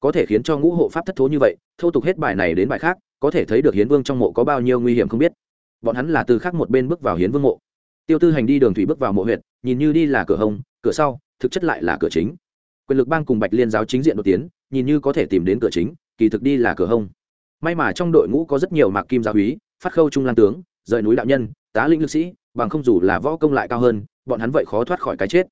Có thể khiến cho ngũ hộ pháp thất thố như vậy thâu tục hết bài này đến bài khác, có thể thấy được hiến vương trong mộ có bao nhiêu nguy hiểm không biết bọn hắn là từ khác một bên bước vào hiến vương mộ. Tiêu tư hành đi đường thủy bước vào mộ huyện nhìn như đi là cửa hông cửa sau, thực chất lại là cửa chính. Quyền lực bang cùng bạch liên giáo chính diện đột tiến, nhìn như có thể tìm đến cửa chính, kỳ thực đi là cửa hông may mà trong đội ngũ có rất nhiều mạc kim gia úy, phát khâu trung lan tướng, rời núi đạo nhân, tá linh lực sĩ, bằng không dù là võ công lại cao hơn, bọn hắn vậy khó thoát khỏi cái chết.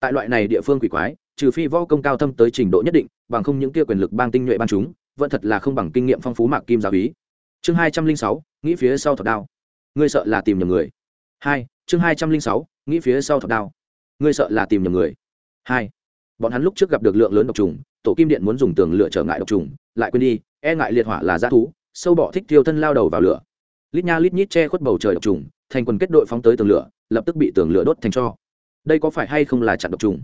Tại loại này địa phương quỷ quái, trừ phi võ công cao thâm tới trình độ nhất định, bằng không những kia quyền lực bang tinh nhuệ ban chúng, vẫn thật là không bằng kinh nghiệm phong phú mạc kim gia úy. Chương hai trăm linh sáu, nghĩ phía sau thật đao ngươi sợ là tìm nhầm người. Hai, chương hai trăm linh sáu, nghĩ phía sau thọc đao. Ngươi sợ là tìm nhầm người. Hai, bọn hắn lúc trước gặp được lượng lớn độc trùng, tổ kim điện muốn dùng tường lửa trở ngại độc trùng, lại quên đi e ngại liệt hỏa là g thú, sâu bọ thích thiêu thân lao đầu vào lửa. Lít nha lít nhít che khuất bầu trời độc trùng, thành quần kết đội phóng tới tường lửa, lập tức bị tường lửa đốt thành cho. Đây có phải hay không là chặn độc trùng?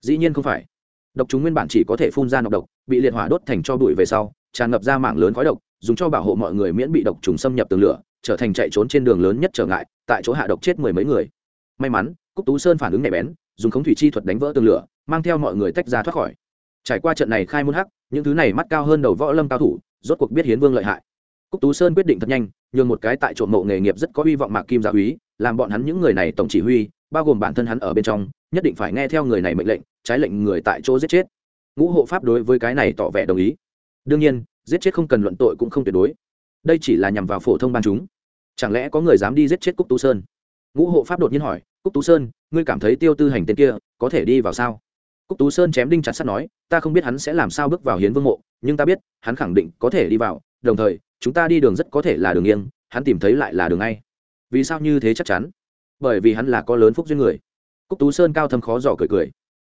Dĩ nhiên không phải. Độc trùng nguyên bản chỉ có thể phun ra nọc độc, bị liệt hỏa đốt thành cho bụi về sau, tràn ngập ra mạng lớn khói độc dùng cho bảo hộ mọi người miễn bị độc trùng xâm nhập tường lửa, trở thành chạy trốn trên đường lớn nhất trở ngại, tại chỗ hạ độc chết mười mấy người. May mắn, cúc tú sơn phản ứng nhạy bén, dùng khống thủy chi thuật đánh vỡ tường lửa, mang theo mọi người tách ra thoát khỏi. Trải qua trận này khai môn hắc, những thứ này mắt cao hơn đầu võ lâm cao thủ, rốt cuộc biết hiến vương lợi hại. Cúc tú sơn quyết định thật nhanh, nhường một cái tại trộm mộ nghề nghiệp rất có hy vọng mạc kim gia úy, làm bọn hắn những người này tổng chỉ huy, bao gồm bản thân hắn ở bên trong, nhất định phải nghe theo người này mệnh lệnh, trái lệnh người tại chỗ giết chết. Ngũ hộ pháp đối với cái này tỏ vẻ đồng ý đương nhiên, giết chết không cần luận tội cũng không tuyệt đối. Đây chỉ là nhằm vào phổ thông ban chúng. Chẳng lẽ có người dám đi giết chết cúc tú sơn? Ngũ hộ pháp đột nhiên hỏi, cúc tú sơn, ngươi cảm thấy tiêu tư hành tên kia có thể đi vào sao? Cúc tú sơn chém đinh chặt sắt nói, ta không biết hắn sẽ làm sao bước vào hiến vương mộ, nhưng ta biết, hắn khẳng định có thể đi vào. Đồng thời, chúng ta đi đường rất có thể là đường nghiêng, hắn tìm thấy lại là đường ngay. Vì sao như thế chắc chắn? Bởi vì hắn là có lớn phúc duyên người. Cúc tú sơn cao thâm khó dò cười cười.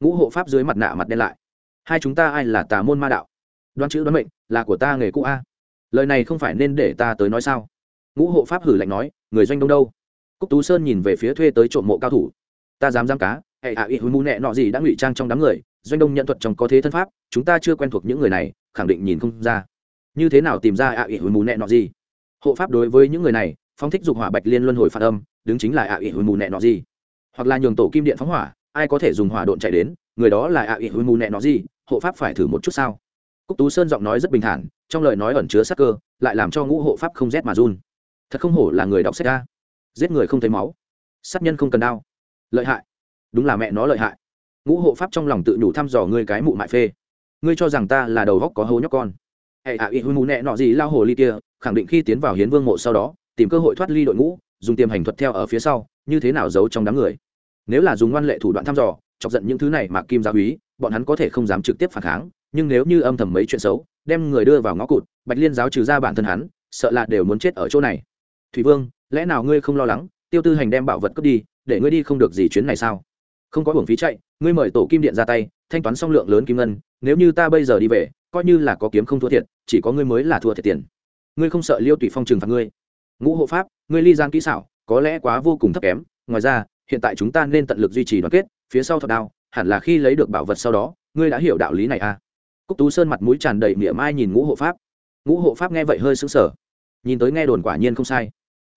Ngũ hộ pháp dưới mặt nạ mặt đen lại. Hai chúng ta ai là tà môn ma đạo? Đoán chữ đoán mệnh, là của ta nghề cũ a. Lời này không phải nên để ta tới nói sao? Ngũ hộ pháp hử lạnh nói, người doanh đông đâu? Cúc tú sơn nhìn về phía thuê tới trộm mộ cao thủ. Ta dám dám cá, hệ hạ hùi mù nẹ nọ gì đã ngụy trang trong đám người, doanh đông nhận thuật trong có thế thân pháp, chúng ta chưa quen thuộc những người này, khẳng định nhìn không ra. Như thế nào tìm ra ạ hùi mù nẹ nọ gì? Hộ pháp đối với những người này, phong thích dục hỏa bạch liên luân hồi phạt âm, đứng chính là ạ hùi mù nẹ nọ gì. Hoặc là nhường tổ kim điện phóng hỏa, ai có thể dùng hỏa độn chạy đến, người đó là ạ hùi mù nẹ nọ gì? Hộ pháp phải thử một chút sao? Cúc tú sơn giọng nói rất bình thản, trong lời nói ẩn chứa sắc cơ, lại làm cho ngũ hộ pháp không rét mà run. Thật không hổ là người đọc sách ca giết người không thấy máu. Sát nhân không cần đau. Lợi hại. Đúng là mẹ nó lợi hại. Ngũ hộ pháp trong lòng tự đủ thăm dò ngươi cái mụ mại phê. Ngươi cho rằng ta là đầu góc có hố nhóc con. Hệ ạ y hư mù nẹ nọ gì lao hồ ly kia, khẳng định khi tiến vào hiến vương mộ sau đó, tìm cơ hội thoát ly đội ngũ, dùng tiềm hành thuật theo ở phía sau, như thế nào giấu trong đám người. Nếu là dùng ngoan lệ thủ đoạn thăm dò, chọc giận những thứ này mà kim gia úy, bọn hắn có thể không dám trực tiếp phản kháng nhưng nếu như âm thầm mấy chuyện xấu, đem người đưa vào ngõ cụt, bạch liên giáo trừ ra bản thân hắn, sợ là đều muốn chết ở chỗ này. Thủy vương, lẽ nào ngươi không lo lắng, tiêu tư hành đem bảo vật cướp đi, để ngươi đi không được gì chuyến này sao? Không có hưởng phí chạy, ngươi mời tổ kim điện ra tay, thanh toán xong lượng lớn kim ngân, nếu như ta bây giờ đi về, coi như là có kiếm không thua thiệt, chỉ có ngươi mới là thua thiệt tiền. Ngươi không sợ liêu tùy phong trừng phạt ngươi? Ngũ hộ pháp, ngươi ly gian kỹ xảo, có lẽ quá vô cùng thấp kém, ngoài ra, hiện tại chúng ta nên tận lực duy trì đoàn kết, phía sau thật đao, hẳn là khi lấy được bảo vật sau đó, ngươi đã hiểu đạo lý này à? Cúc tú sơn mặt mũi tràn đầy mỉa mai nhìn ngũ hộ pháp. Ngũ hộ pháp nghe vậy hơi sững sờ. Nhìn tới nghe đồn quả nhiên không sai.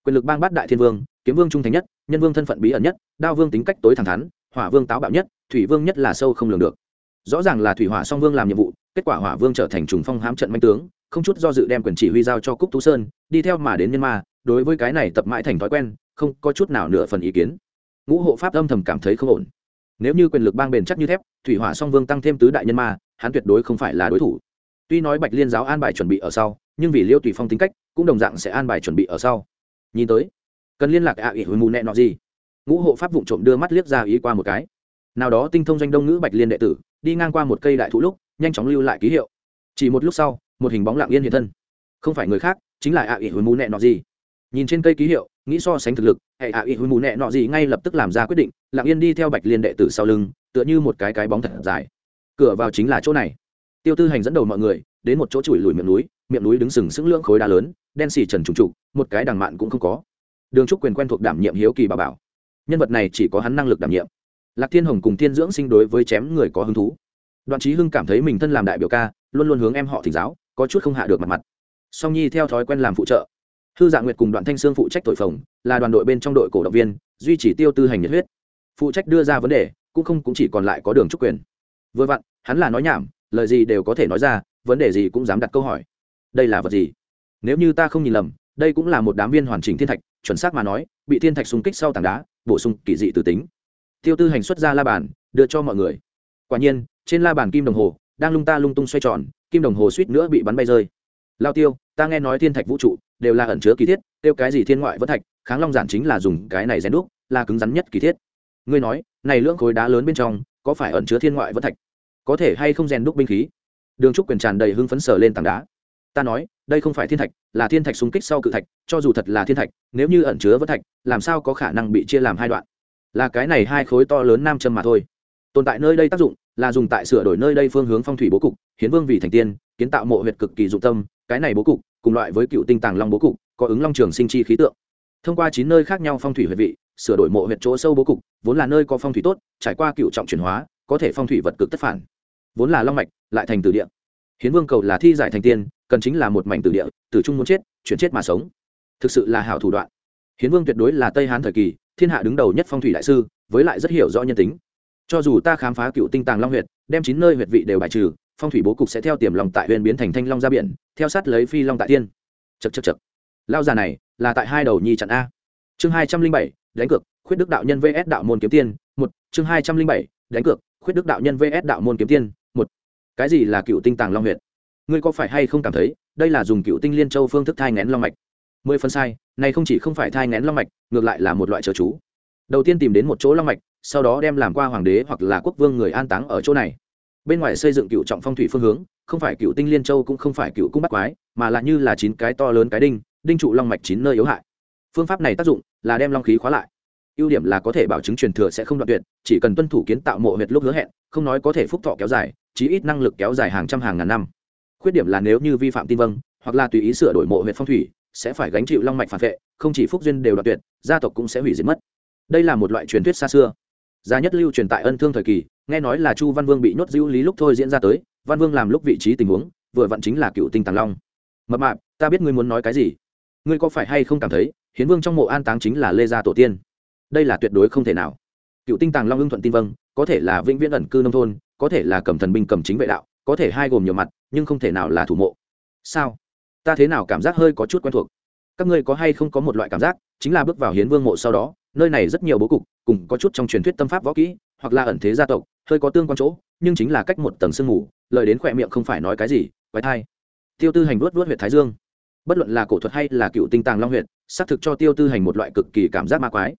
Quyền lực bang bát đại thiên vương, kiếm vương trung thành nhất, nhân vương thân phận bí ẩn nhất, đao vương tính cách tối thẳng thắn, hỏa vương táo bạo nhất, thủy vương nhất là sâu không lường được. Rõ ràng là thủy hỏa song vương làm nhiệm vụ, kết quả hỏa vương trở thành trùng phong hám trận manh tướng, không chút do dự đem quyền chỉ huy giao cho cúc tú sơn, đi theo mà đến nhân ma, đối với cái này tập mãi thành thói quen, không có chút nào nửa phần ý kiến. Ngũ hộ pháp âm thầm cảm thấy không ổn. Nếu như quyền lực bang bền chắc như thép, thủy hỏa song vương tăng thêm tứ đại nhân ma hắn tuyệt đối không phải là đối thủ. Tuy nói bạch liên giáo an bài chuẩn bị ở sau, nhưng vì liêu tùy phong tính cách, cũng đồng dạng sẽ an bài chuẩn bị ở sau. Nhìn tới, cần liên lạc ạ ỉ hồi mù nẹ nọ gì? Ngũ hộ pháp vụ trộm đưa mắt liếc ra ý qua một cái. Nào đó tinh thông doanh đông ngữ bạch liên đệ tử, đi ngang qua một cây đại thụ lúc, nhanh chóng lưu lại ký hiệu. Chỉ một lúc sau, một hình bóng lạng yên hiện thân. Không phải người khác, chính là ạ ỉ hồi mù nẹ nọ gì? Nhìn trên cây ký hiệu, nghĩ so sánh thực lực hệ ạ ỉ hồi mù nẹ nọ gì ngay lập tức làm ra quyết định lạng yên đi theo bạch liên đệ tử sau lưng, tựa như một cái cái bóng thật dài cửa vào chính là chỗ này. Tiêu tư hành dẫn đầu mọi người, đến một chỗ chùi lùi miệng núi miệng núi đứng sừng sững lưỡng khối đá lớn, đen xì trần trùng trục, một cái đằng mạn cũng không có. Đường trúc quyền quen thuộc đảm nhiệm hiếu kỳ bà bảo. Nhân vật này chỉ có hắn năng lực đảm nhiệm. Lạc thiên hồng cùng thiên dưỡng sinh đối với chém người có hứng thú. Đoạn trí hưng cảm thấy mình thân làm đại biểu ca, luôn luôn hướng em họ thỉnh giáo, có chút không hạ được mặt mặt. Song nhi theo thói quen làm phụ trợ. Hư dạ nguyệt cùng đoạn thanh sương phụ trách tội phòng là đoàn đội bên trong đội cổ động viên, duy trì tiêu tư hành nhiệt huyết. Phụ trách đưa ra vấn đề, cũng không cũng chỉ còn lại có đường trúc quyền vừa vặn, hắn là nói nhảm, lời gì đều có thể nói ra, vấn đề gì cũng dám đặt câu hỏi. Đây là vật gì? Nếu như ta không nhìn lầm, đây cũng là một đám viên hoàn chỉnh thiên thạch, chuẩn xác mà nói, bị thiên thạch xung kích sau tảng đá, bổ sung kỳ dị từ tính. Tiêu tư hành xuất ra la bàn, đưa cho mọi người. Quả nhiên, trên la bàn kim đồng hồ, đang lung ta lung tung xoay tròn, kim đồng hồ suýt nữa bị bắn bay rơi. Lao tiêu, ta nghe nói thiên thạch vũ trụ đều là ẩn chứa kỳ thiết, tiêu cái gì thiên ngoại vẫn thạch, kháng long giản chính là dùng cái này rèn đúc, là cứng rắn nhất kỳ thiết. Ngươi nói, này lưỡng khối đá lớn bên trong, có phải ẩn chứa thiên ngoại vẫn thạch? Có thể hay không rèn đúc binh khí? Đường trúc quyền tràn đầy hưng phấn sờ lên tảng đá. Ta nói, đây không phải thiên thạch, là thiên thạch xung kích sau cự thạch, cho dù thật là thiên thạch, nếu như ẩn chứa vỡ thạch, làm sao có khả năng bị chia làm hai đoạn? Là cái này hai khối to lớn nam châm mà thôi. Tồn tại nơi đây tác dụng là dùng tại sửa đổi nơi đây phương hướng phong thủy bố cục, hiến vương vì thành tiên, kiến tạo mộ huyệt cực kỳ dụng tâm, cái này bố cục, cùng loại với cựu tinh tàng long bố cục, có ứng long trường sinh chi khí tượng. Thông qua chín nơi khác nhau phong thủy huyệt vị, sửa đổi mộ huyệt chỗ sâu bố cục, vốn là nơi có phong thủy tốt, trải qua cựu trọng chuyển hóa, có thể phong thủy vật cực tất phản vốn là long mạch, lại thành tử địa. Hiến vương cầu là thi giải thành tiên, cần chính là một mảnh tử địa, tử trung muốn chết, chuyển chết mà sống. Thực sự là hảo thủ đoạn. Hiến vương tuyệt đối là tây hán thời kỳ, thiên hạ đứng đầu nhất phong thủy đại sư, với lại rất hiểu rõ nhân tính. Cho dù ta khám phá cựu tinh tàng long huyệt, đem chín nơi huyệt vị đều bài trừ, phong thủy bố cục sẽ theo tiềm lòng tại huyền biến thành thanh long ra biển, theo sát lấy phi long tại tiên. Chật chật chật lao già này, là tại hai đầu nhi trận a. Chương hai trăm linh bảy, đánh cược, khuyết đức đạo nhân vs đạo môn kiếm tiên. Một, chương hai trăm linh bảy, đánh cược, khuyết đức đạo nhân vs đạo môn kiếm tiên một, cái gì là cựu tinh tàng long huyệt? Ngươi có phải hay không cảm thấy, đây là dùng cựu tinh liên châu phương thức thai ngén long mạch? Mười phân sai, này không chỉ không phải thai ngén long mạch, ngược lại là một loại trợ chú. Đầu tiên tìm đến một chỗ long mạch, sau đó đem làm qua hoàng đế hoặc là quốc vương người an táng ở chỗ này. Bên ngoài xây dựng cựu trọng phong thủy phương hướng, không phải cựu tinh liên châu cũng không phải cựu cung bắt quái, mà là như là chín cái to lớn cái đinh đinh trụ long mạch chín nơi yếu hại. Phương pháp này tác dụng là đem long khí khóa lại. Ưu điểm là có thể bảo chứng truyền thừa sẽ không đoạn tuyệt, chỉ cần tuân thủ kiến tạo mộ huyệt lúc hứa hẹn, không nói có thể phúc thọ kéo dài chí ít năng lực kéo dài hàng trăm hàng ngàn năm. Khuyết điểm là nếu như vi phạm tin vâng hoặc là tùy ý sửa đổi mộ huyệt phong thủy, sẽ phải gánh chịu long mạch phản vệ, không chỉ phúc duyên đều đoạn tuyệt, gia tộc cũng sẽ hủy diệt mất. Đây là một loại truyền thuyết xa xưa. Giá nhất lưu truyền tại ân thương thời kỳ, nghe nói là chu văn vương bị nhốt dữ lý lúc thôi diễn ra tới, văn vương làm lúc vị trí tình huống, vừa vặn chính là cựu tinh tàng long. Mập mạp, ta biết ngươi muốn nói cái gì. Ngươi có phải hay không cảm thấy, hiến vương trong mộ an táng chính là lê gia tổ tiên? Đây là tuyệt đối không thể nào. Cựu tinh tàng long ưng thuận tin vâng có thể là vĩnh viễn ẩn cư nông thôn có thể là cầm thần binh cầm chính vệ đạo, có thể hai gồm nhiều mặt, nhưng không thể nào là thủ mộ. Sao? Ta thế nào cảm giác hơi có chút quen thuộc. Các ngươi có hay không có một loại cảm giác, chính là bước vào hiến vương mộ sau đó, nơi này rất nhiều bố cục, cùng có chút trong truyền thuyết tâm pháp võ kỹ, hoặc là ẩn thế gia tộc, hơi có tương quan chỗ, nhưng chính là cách một tầng sương mù, lời đến khỏe miệng không phải nói cái gì, quái thai. Tiêu tư hành vuốt vuốt huyệt thái dương. Bất luận là cổ thuật hay là cựu tinh tàng long huyệt, xác thực cho tiêu tư hành một loại cực kỳ cảm giác ma quái.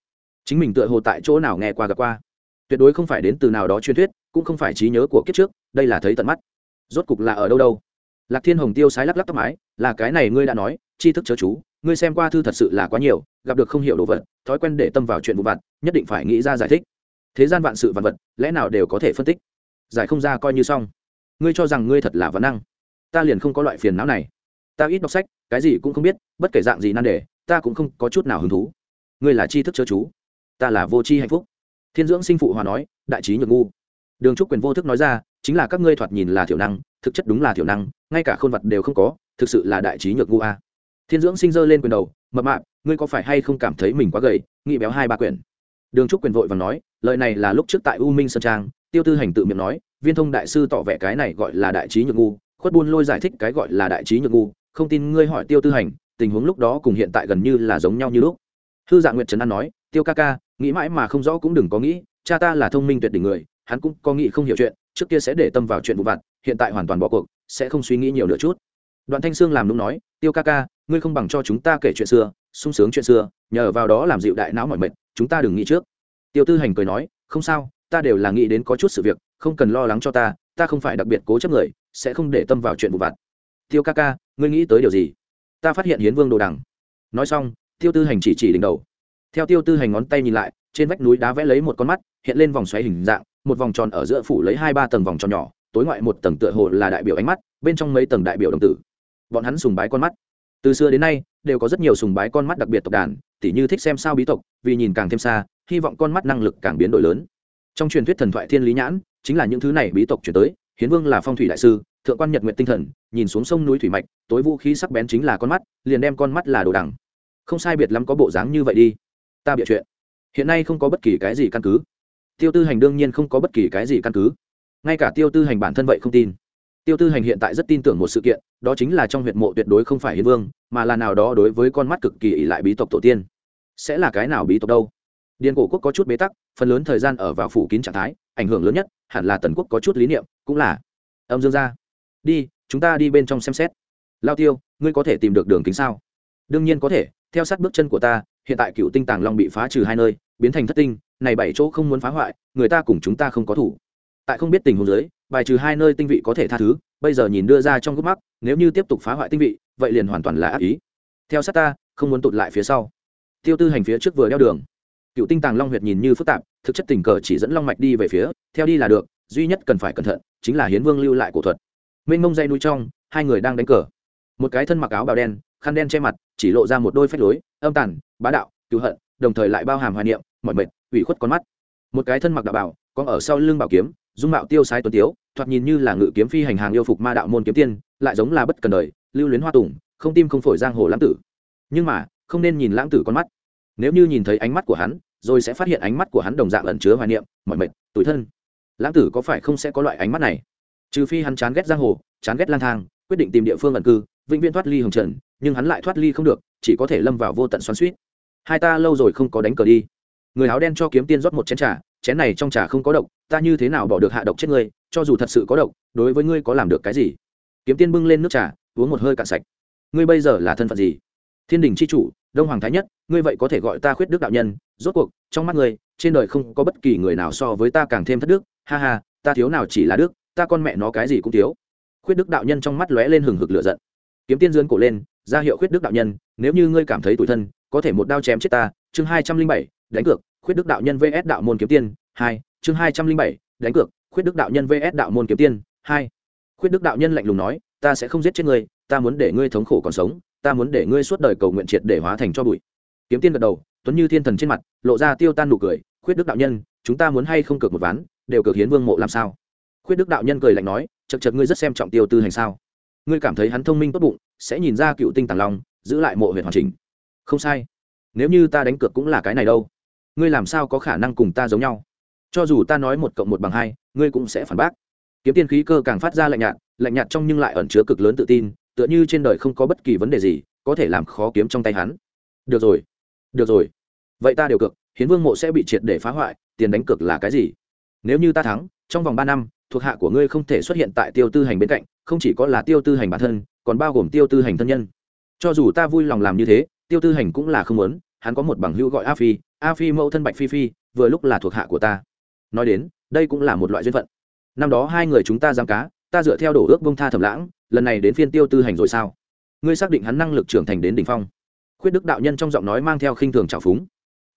Chính mình tựa hồ tại chỗ nào nghe qua gặp qua tuyệt đối không phải đến từ nào đó truyền thuyết, cũng không phải trí nhớ của kiếp trước, đây là thấy tận mắt. Rốt cục là ở đâu đâu? Lạc thiên hồng tiêu sái lắc lắc tóc mái, là cái này ngươi đã nói, tri thức chớ chú, ngươi xem qua thư thật sự là quá nhiều, gặp được không hiểu đồ vật, thói quen để tâm vào chuyện vụ vặt, nhất định phải nghĩ ra giải thích. Thế gian vạn sự vạn vật, lẽ nào đều có thể phân tích? Giải không ra coi như xong. Ngươi cho rằng ngươi thật là vấn năng? Ta liền không có loại phiền não này. Ta ít đọc sách, cái gì cũng không biết, bất kể dạng gì nan đề, ta cũng không có chút nào hứng thú. Ngươi là tri thức chớ chú. Ta là vô tri hạnh phúc thiên dưỡng sinh phụ hòa nói, đại trí nhược ngu. Đường trúc quyền vô thức nói ra, chính là các ngươi thoạt nhìn là thiểu năng, thực chất đúng là thiểu năng, ngay cả khôn vật đều không có, thực sự là đại trí nhược ngu a. Thiên dưỡng sinh dơ lên quyền đầu, mập mạp, ngươi có phải hay không cảm thấy mình quá gầy, nghĩ béo hai ba quyển? Đường trúc quyền vội và nói, lời này là lúc trước tại u minh sơn trang, tiêu tư hành tự miệng nói, viên thông đại sư tỏ vẻ cái này gọi là đại trí nhược ngu, khuất buôn lôi giải thích cái gọi là đại trí nhược ngu, không tin ngươi hỏi tiêu tư hành, tình huống lúc đó cùng hiện tại gần như là giống nhau như lúc. Hư dạ nguyệt trấn an nói, tiêu ca ca nghĩ mãi mà không rõ cũng đừng có nghĩ, cha ta là thông minh tuyệt đỉnh người, hắn cũng có nghĩ không hiểu chuyện, trước kia sẽ để tâm vào chuyện vụ vặt, hiện tại hoàn toàn bỏ cuộc, sẽ không suy nghĩ nhiều nữa chút. Đoạn thanh sương làm đúng nói, tiêu ca ca, ngươi không bằng cho chúng ta kể chuyện xưa, sung sướng chuyện xưa, nhờ vào đó làm dịu đại não mọi mệt, chúng ta đừng nghĩ trước. Tiêu tư hành cười nói, không sao, ta đều là nghĩ đến có chút sự việc, không cần lo lắng cho ta ta không phải đặc biệt cố chấp người, sẽ không để tâm vào chuyện vụ vặt. Tiêu ca ca, ngươi nghĩ tới điều gì? Ta phát hiện hiến vương đồ đằng. Nói xong, tiêu tư hành chỉ chỉ đỉnh đầu theo tiêu tư hành ngón tay nhìn lại, trên vách núi đá vẽ lấy một con mắt, hiện lên vòng xoáy hình dạng, một vòng tròn ở giữa phủ lấy hai ba tầng vòng tròn nhỏ, tối ngoại một tầng tựa hồ là đại biểu ánh mắt, bên trong mấy tầng đại biểu đồng tử. Bọn hắn sùng bái con mắt. Từ xưa đến nay, đều có rất nhiều sùng bái con mắt đặc biệt tộc đàn, tỉ như thích xem sao bí tộc, vì nhìn càng thêm xa, hy vọng con mắt năng lực càng biến đổi lớn. Trong truyền thuyết thần thoại thiên lý nhãn, chính là những thứ này bí tộc chuyển tới, hiến vương là phong thủy đại sư, thượng quan nhật nguyện tinh thần, nhìn xuống sông núi thủy mạch, tối vũ khí sắc bén chính là con mắt, liền đem con mắt là đồ đằng. Không sai biệt lắm có bộ dáng như vậy đi ta bịa chuyện. Hiện nay không có bất kỳ cái gì căn cứ. Tiêu tư hành đương nhiên không có bất kỳ cái gì căn cứ. Ngay cả tiêu tư hành bản thân vậy không tin. Tiêu tư hành hiện tại rất tin tưởng một sự kiện, đó chính là trong huyệt mộ tuyệt đối không phải hiến vương, mà là nào đó đối với con mắt cực kỳ ỷ lại bí tộc tổ tiên. Sẽ là cái nào bí tộc đâu? Điền cổ quốc có chút bế tắc, phần lớn thời gian ở vào phủ kín trạng thái, ảnh hưởng lớn nhất hẳn là tần quốc có chút lý niệm, cũng là, âm dương gia đi, chúng ta đi bên trong xem xét. Lao tiêu, ngươi có thể tìm được đường kính sao? Đương nhiên có thể, theo sát bước chân của ta hiện tại cựu tinh tàng long bị phá trừ hai nơi, biến thành thất tinh, này bảy chỗ không muốn phá hoại, người ta cùng chúng ta không có thủ. Tại không biết tình huống giới bài trừ hai nơi tinh vị có thể tha thứ, bây giờ nhìn đưa ra trong gốc mắt, nếu như tiếp tục phá hoại tinh vị, vậy liền hoàn toàn là ác ý. Theo sát ta, không muốn tụt lại phía sau. Tiêu tư hành phía trước vừa đeo đường. Cựu tinh tàng long huyệt nhìn như phức tạp, thực chất tình cờ chỉ dẫn long mạch đi về phía, theo đi là được, duy nhất cần phải cẩn thận, chính là hiến vương lưu lại cổ thuật. Mênh mông dây núi trong, hai người đang đánh cờ. Một cái thân mặc áo bào đen khăn đen che mặt, chỉ lộ ra một đôi phách lối, âm tàn, bá đạo, cứu hận, đồng thời lại bao hàm hoài niệm mọi mệt, ủy khuất con mắt. Một cái thân mặc đạo bảo còn ở sau lưng bảo kiếm, dung mạo tiêu sái tuấn tiếu, thoạt nhìn như là ngự kiếm phi hành hàng yêu phục ma đạo môn kiếm tiên, lại giống là bất cần đời, lưu luyến hoa tùng, không tim không phổi giang hồ lãng tử. Nhưng mà, không nên nhìn lãng tử con mắt. Nếu như nhìn thấy ánh mắt của hắn, rồi sẽ phát hiện ánh mắt của hắn đồng dạng ẩn chứa hoài niệm mọi mệt, tủi thân. Lãng tử có phải không sẽ có loại ánh mắt này? Trừ phi hắn chán ghét giang hồ, chán ghét lang thang, quyết định tìm địa phương ẩn cư, vĩnh viễn thoát ly hồng trần nhưng hắn lại thoát ly không được, chỉ có thể lâm vào vô tận xoắn suýt. Hai ta lâu rồi không có đánh cờ đi. Người áo đen cho kiếm tiên rót một chén trà, chén này trong trà không có độc, ta như thế nào bỏ được hạ độc chết ngươi, cho dù thật sự có độc, đối với ngươi có làm được cái gì? Kiếm tiên bưng lên nước trà, uống một hơi cạn sạch. Ngươi bây giờ là thân phận gì? Thiên đình c h i chủ, đông hoàng thái nhất, ngươi vậy có thể gọi ta khuyết đức đạo nhân, rốt cuộc, trong mắt ngươi, trên đời không có bất kỳ người nào so với ta càng thêm thất đức. Ha ha, ta thiếu nào chỉ là đức, ta con mẹ nó cái gì cũng thiếu. Khuyết đức đạo nhân trong mắt lóe lên hừng hực lửa giận. Kiếm tiên dươn cổ lên ra hiệu khuyết đức đạo nhân, nếu như ngươi cảm thấy tủi thân, có thể một đao chém chết ta. Chương hai trăm linh bảy, đánh cược, khuyết đức đạo nhân vs đạo môn kiếm tiên. Hai, chương hai trăm linh bảy, đánh cược, khuyết đức đạo nhân vs đạo môn kiếm tiên. Hai, khuyết đức đạo nhân lạnh lùng nói, ta sẽ không giết chết ngươi, ta muốn để ngươi thống khổ còn sống, ta muốn để ngươi suốt đời cầu nguyện triệt để hóa thành cho bụi. Kiếm tiên gật đầu, tuấn như thiên thần trên mặt, lộ ra tiêu tan nụ cười, khuyết đức đạo nhân, chúng ta muốn hay không cược một ván, đều cược hiến vương mộ làm sao? Khuyết đức đạo nhân cười lạnh nói, chật chật ngươi rất xem trọng tiêu tư hành sao? Ngươi cảm thấy hắn thông minh tốt bụng sẽ nhìn ra cựu tinh tàng long, giữ lại mộ huyện hoàn chỉnh. Không sai. Nếu như ta đánh cược cũng là cái này đâu. Ngươi làm sao có khả năng cùng ta giống nhau? Cho dù ta nói một cộng một bằng hai, ngươi cũng sẽ phản bác. Kiếm tiên khí cơ càng phát ra lạnh nhạt lạnh nhạt trong nhưng lại ẩn chứa cực lớn tự tin, tựa như trên đời không có bất kỳ vấn đề gì, có thể làm khó kiếm trong tay hắn. Được rồi. Được rồi. Vậy ta đều cược, hiến vương mộ sẽ bị triệt để phá hoại, tiền đánh cược là cái gì? Nếu như ta thắng, trong vòng ba năm, thuộc hạ của ngươi không thể xuất hiện tại tiêu tư hành bên cạnh không chỉ có là tiêu tư hành bản thân, còn bao gồm tiêu tư hành thân nhân. Cho dù ta vui lòng làm như thế, tiêu tư hành cũng là không muốn, hắn có một bằng hữu gọi a phi a phi mẫu thân bạch phi phi, vừa lúc là thuộc hạ của ta. Nói đến, đây cũng là một loại duyên phận. Năm đó hai người chúng ta giam cá, ta dựa theo đổ ước bông tha thầm lãng, lần này đến phiên tiêu tư hành rồi sao? Ngươi xác định hắn năng lực trưởng thành đến đỉnh phong. Khuyết đức đạo nhân trong giọng nói mang theo khinh thường trào phúng.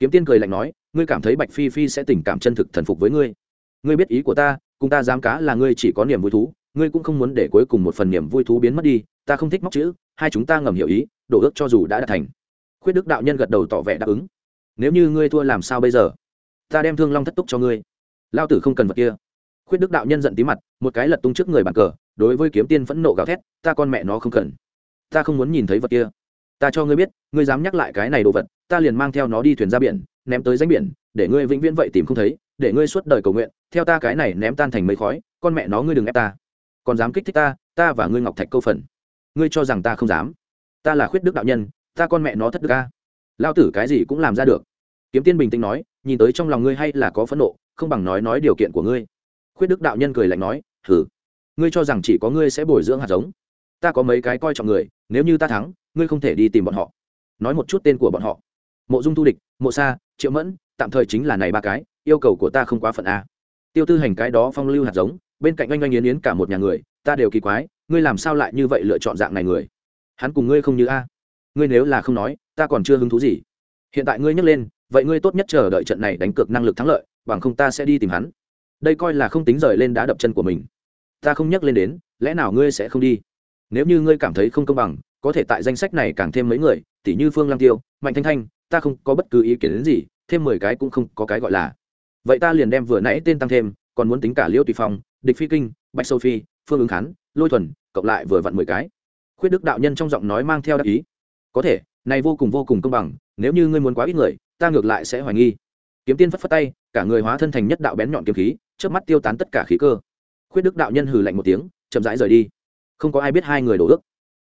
Kiếm tiên cười lạnh nói, ngươi cảm thấy bạch phi phi sẽ tình cảm chân thực thần phục với ngươi. Ngươi biết ý của ta, cùng ta dám cá là ngươi chỉ có niềm vui thú ngươi cũng không muốn để cuối cùng một phần niềm vui thú biến mất đi, ta không thích móc chữ, hai chúng ta ngầm hiểu ý, đổ ước cho dù đã đạt thành. Khuyết đức đạo nhân gật đầu tỏ vẻ đáp ứng. Nếu như ngươi thua làm sao bây giờ? Ta đem thương long thất túc cho ngươi. Lao tử không cần vật kia. Khuyết đức đạo nhân giận tí mặt, một cái lật tung trước người bàn cờ, đối với kiếm tiên phẫn nộ gào thét, ta con mẹ nó không cần. Ta không muốn nhìn thấy vật kia. Ta cho ngươi biết, ngươi dám nhắc lại cái này đồ vật, ta liền mang theo nó đi thuyền ra biển, ném tới danh biển, để ngươi vĩnh viễn vậy tìm không thấy, để ngươi suốt đời cầu nguyện, theo ta cái này ném tan thành mấy khói, con mẹ nó ngươi đừng ép ta còn dám kích thích ta ta và ngươi ngọc thạch câu phần. Ngươi cho rằng ta không dám? Ta là khuyết đức đạo nhân, ta con mẹ nó thất đức ca lao tử cái gì cũng làm ra được. Kiếm tiên bình tĩnh nói, nhìn tới trong lòng ngươi hay là có phẫn nộ, không bằng nói nói điều kiện của ngươi. Khuyết đức đạo nhân cười lạnh nói thử ngươi cho rằng chỉ có ngươi sẽ bồi dưỡng hạt giống. Ta có mấy cái coi trọng người, nếu như ta thắng, ngươi không thể đi tìm bọn họ. Nói một chút tên của bọn họ. Mộ dung tu địch, mộ sa, triệu mẫn, tạm thời chính là này ba cái, yêu cầu của ta không quá phận a. Tiêu tư hành cái đó phong lưu hạt giống bên cạnh oanh oanh yến yến cả một nhà người, ta đều kỳ quái, ngươi làm sao lại như vậy lựa chọn dạng này người? Hắn cùng ngươi không như a? Ngươi nếu là không nói, ta còn chưa hứng thú gì. Hiện tại ngươi nhắc lên, vậy ngươi tốt nhất chờ đợi trận này đánh cược năng lực thắng lợi, bằng không ta sẽ đi tìm hắn. Đây coi là không tính rời lên đá đập chân của mình. Ta không nhắc lên đến, lẽ nào ngươi sẽ không đi? Nếu như ngươi cảm thấy không công bằng, có thể tại danh sách này càng thêm mấy người tỷ như phương lang tiêu, mạnh thanh thanh, ta không có bất cứ ý kiến đến gì, thêm mười cái cũng không có cái gọi là. Vậy ta liền đem vừa nãy tên tăng thêm, còn muốn tính cả liêu tùy phong địch phi kinh, bạch sophie phương ứng khán, lôi thuần, cộng lại vừa vặn mười cái. Khuyết đức đạo nhân trong giọng nói mang theo đắc ý. Có thể, này vô cùng vô cùng công bằng, nếu như ngươi muốn quá ít người, ta ngược lại sẽ hoài nghi. Kiếm tiên phất phất tay, cả người hóa thân thành nhất đạo bén nhọn kiếm khí trước mắt tiêu tán tất cả khí cơ. Khuyết đức đạo nhân hừ lạnh một tiếng, chậm rãi rời đi. Không có ai biết hai người đổ ước,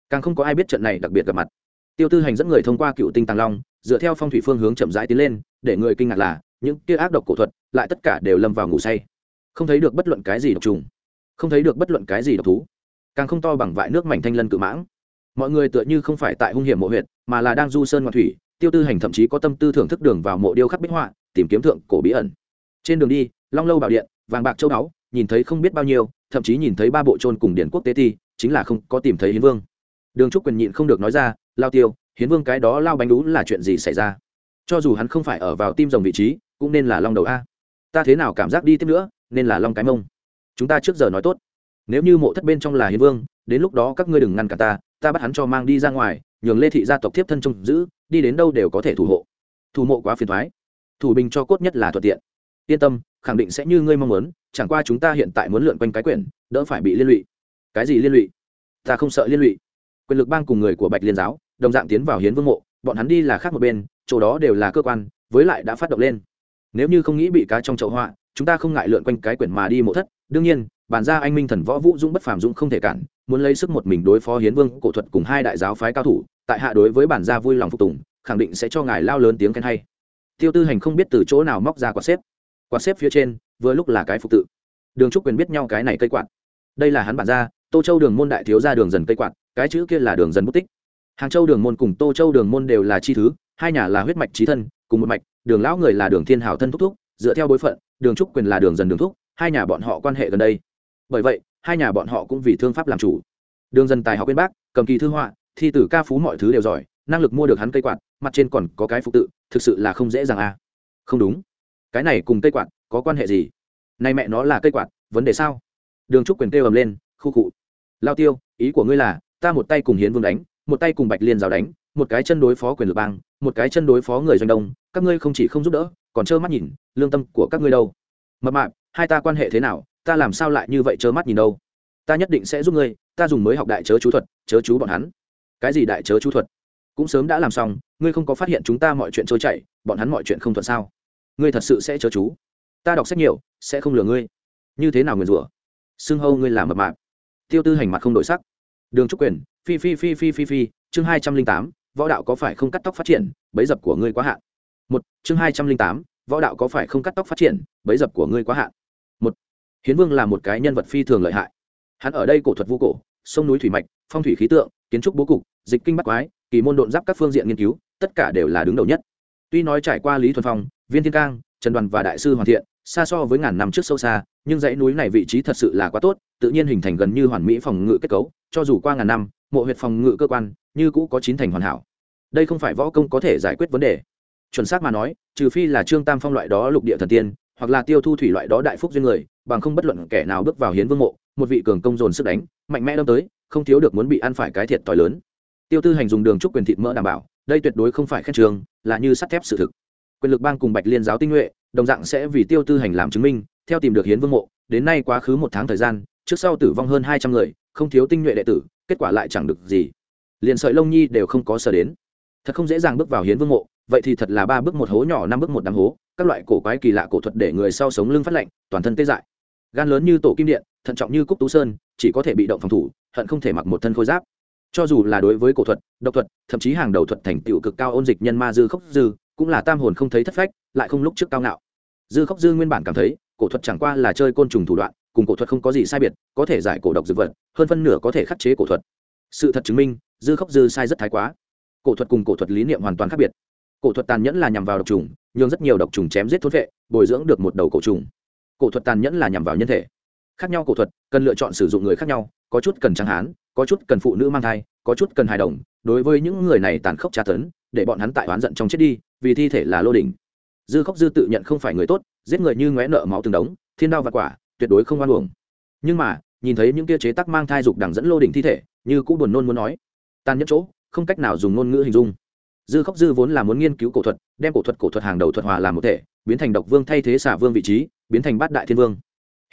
càng không có ai biết trận này đặc biệt gặp mặt. Tiêu tư hành dẫn người thông qua cựu tinh tàng long, dựa theo phong thủy phương hướng chậm rãi tiến lên, để người kinh ngạc là, những kia ác độc cổ thuật, lại tất cả đều lâm vào ngủ say không thấy được bất luận cái gì độc trùng, không thấy được bất luận cái gì độc thú, càng không to bằng vại nước mảnh thanh lân cự mãng. Mọi người tựa như không phải tại hung hiểm mộ huyện mà là đang du sơn ngoạn thủy, tiêu tư hành thậm chí có tâm tư thưởng thức đường vào mộ điêu khắc bích họa, tìm kiếm thượng cổ bí ẩn. Trên đường đi, long lâu bảo điện, vàng bạc châu báu, nhìn thấy không biết bao nhiêu, thậm chí nhìn thấy ba bộ trôn cùng điển quốc tế ti, chính là không có tìm thấy hiến vương. Đường trúc quyền nhịn không được nói ra, lao tiêu, hiến vương cái đó lao bánh đú là chuyện gì xảy ra? Cho dù hắn không phải ở vào tim rồng vị trí, cũng nên là long đầu a. Ta thế nào cảm giác đi tiếp nữa nên là long cái mông. Chúng ta trước giờ nói tốt. Nếu như mộ thất bên trong là hiến vương, đến lúc đó các ngươi đừng ngăn cả ta ta bắt hắn cho mang đi ra ngoài, nhường lê thị gia tộc thiếp thân trông giữ, đi đến đâu đều có thể thủ hộ. Thủ mộ quá phiền thoái. Thủ bình cho cốt nhất là thuận tiện. Yên tâm, khẳng định sẽ như ngươi mong muốn, chẳng qua chúng ta hiện tại muốn lượn quanh cái quyển, đỡ phải bị liên lụy. Cái gì liên lụy? Ta không sợ liên lụy. Quyền lực bang cùng người của bạch liên giáo, đồng dạng tiến vào hiến vương mộ, bọn hắn đi là khác một bên, chỗ đó đều là cơ quan, với lại đã phát động lên. Nếu như không nghĩ bị cá trong chậu họa chúng ta không ngại lượn quanh cái quyển mà đi mộ thất. Đương nhiên bản ra anh minh thần võ vũ dũng bất phàm dũng không thể cản muốn lấy sức một mình đối phó hiến vương cổ thuật cùng hai đại giáo phái cao thủ tại hạ đối với bản gia vui lòng phục tùng khẳng định sẽ cho ngài lao lớn tiếng khen hay. Tiêu tư hành không biết từ chỗ nào móc ra quạt xếp. Quạt xếp phía trên vừa lúc là cái phục tự. Đường trúc quyền biết nhau cái này cây quạt. Đây là hắn bản gia, tô châu đường môn đại thiếu ra đường dần cây quạt cái chữ kia là đường dần bút tích. Hàng châu đường môn cùng tô châu đường môn đều là chi thứ hai nhà là huyết mạch trí thân cùng một mạch đường lão người là đường thiên hảo thân thúc thúc dựa theo bối phận đường trúc quyền là đường dần đường thúc, hai nhà bọn họ quan hệ gần đây. Bởi vậy, hai nhà bọn họ cũng vì thương pháp làm chủ. Đường dần tài học bên bác cầm kỳ thư họa, thi tử ca phú mọi thứ đều giỏi, năng lực mua được hắn cây quạt, mặt trên còn có cái phục tự, thực sự là không dễ dàng à. Không đúng. Cái này cùng cây quạt có quan hệ gì? Nay mẹ nó là cây quạt, vấn đề sao? Đường trúc quyền kêu ầm lên, khu cụ lao tiêu, ý của ngươi là, ta một tay cùng hiến vương đánh, một tay cùng bạch liên giáo đánh, một cái chân đối phó quyền lực bang, một cái chân đối phó người doanh đông, các ngươi không chỉ không giúp đỡ còn trơ mắt nhìn, lương tâm của các ngươi đâu? Mập mạp, hai ta quan hệ thế nào? Ta làm sao lại như vậy trơ mắt nhìn đâu? Ta nhất định sẽ giúp ngươi, ta dùng mới học đại chớ chú thuật, chớ chú bọn hắn. Cái gì đại chớ chú thuật? Cũng sớm đã làm xong, ngươi không có phát hiện chúng ta mọi chuyện trôi chảy, bọn hắn mọi chuyện không thuận sao? Ngươi thật sự sẽ chớ chú? Ta đọc sách nhiều, sẽ không lừa ngươi. Như thế nào nguyền rủa? Xưng hâu ngươi làm mập mạp. Tiêu tư hành mặt không đổi sắc. Đường trúc quyền, phi phi phi phi phi phi, chương hai trăm linh tám, võ đạo có phải không cắt tóc phát triển, bấy dập của ngươi quá hạn một, chương hai trăm linh tám, võ đạo có phải không cắt tóc phát triển bấy dập của ngươi quá hạn? Một, hiến vương là một cái nhân vật phi thường lợi hại. Hắn ở đây cổ thuật vô cổ, sông núi thủy mạch, phong thủy khí tượng, kiến trúc bố cục, dịch kinh bắc quái, kỳ môn độn giáp các phương diện nghiên cứu, tất cả đều là đứng đầu nhất. Tuy nói trải qua lý thuần phong, viên thiên cang, trần đoàn và đại sư hoàn thiện, xa so với ngàn năm trước sâu xa, nhưng dãy núi này vị trí thật sự là quá tốt, tự nhiên hình thành gần như hoàn mỹ phòng ngự kết cấu, cho dù qua ngàn năm, mộ huyệt phòng ngự cơ quan, như cũ có chín thành hoàn hảo. Đây không phải võ công có thể giải quyết vấn đề chuẩn xác mà nói, trừ phi là trương tam phong loại đó lục địa thần tiên, hoặc là tiêu thu thủy loại đó đại phúc duyên người, bằng không bất luận kẻ nào bước vào hiến vương mộ, một vị cường công dồn sức đánh, mạnh mẽ đâm tới, không thiếu được muốn bị ăn phải cái thiệt t lớn. Tiêu tư hành dùng đường trúc quyền thịt mỡ đảm bảo, đây tuyệt đối không phải khen trường, là như sắt thép sự thực. Quyền lực bang cùng bạch liên giáo tinh nhuệ, đồng dạng sẽ vì tiêu tư hành làm chứng minh, theo tìm được hiến vương mộ, đến nay quá khứ một tháng thời gian, trước sau tử vong hơn hai trăm người, không thiếu tinh nhuệ đệ tử, kết quả lại chẳng được gì. Liền sợi lông nhi đều không có sở đến. Thật không dễ dàng bước vào hiến vương mộ vậy thì thật là ba bước một hố nhỏ, năm bước một đám hố, các loại cổ quái kỳ lạ cổ thuật để người sau sống lưng phát lạnh, toàn thân tê dại. Gan lớn như tổ kim điện, thận trọng như cúc tú sơn, chỉ có thể bị động phòng thủ, hận không thể mặc một thân khôi giáp. Cho dù là đối với cổ thuật, độc thuật, thậm chí hàng đầu thuật thành tựu cực cao ôn dịch nhân ma dư khốc dư, cũng là tam hồn không thấy thất phách, lại không lúc trước cao ngạo. Dư khốc dư nguyên bản cảm thấy, cổ thuật chẳng qua là chơi côn trùng thủ đoạn, cùng cổ thuật không có gì sai biệt, có thể giải cổ độc dược vật, hơn phân nửa có thể khắc chế cổ thuật. Sự thật chứng minh, dư khốc dư sai rất thái quá. Cổ thuật cùng cổ thuật lý niệm hoàn toàn khác biệt cổ thuật tàn nhẫn là nhằm vào độc trùng, nhưng rất nhiều độc trùng chém giết thốt vệ, bồi dưỡng được một đầu cổ trùng. Cổ thuật tàn nhẫn là nhằm vào nhân thể. Khác nhau cổ thuật, cần lựa chọn sử dụng người khác nhau, có chút cần tráng hán, có chút cần phụ nữ mang thai, có chút cần hài đồng. Đối với những người này tàn khốc tra tấn, để bọn hắn tại oán giận trong chết đi, vì thi thể là lô đỉnh. Dư khóc dư tự nhận không phải người tốt, giết người như ngóe nợ máu từng đống, thiên đao và quả, tuyệt đối không oan uổng. Nhưng mà, nhìn thấy những kia chế tắc mang thai dục đằng dẫn lô đỉnh thi thể, như cũ buồn nôn muốn nói. Tàn nhẫn chỗ, không cách nào dùng ngôn ngữ hình dung dư khóc dư vốn là muốn nghiên cứu cổ thuật, đem cổ thuật cổ thuật hàng đầu thuật hòa làm một thể, biến thành độc vương thay thế xả vương vị trí, biến thành bát đại thiên vương.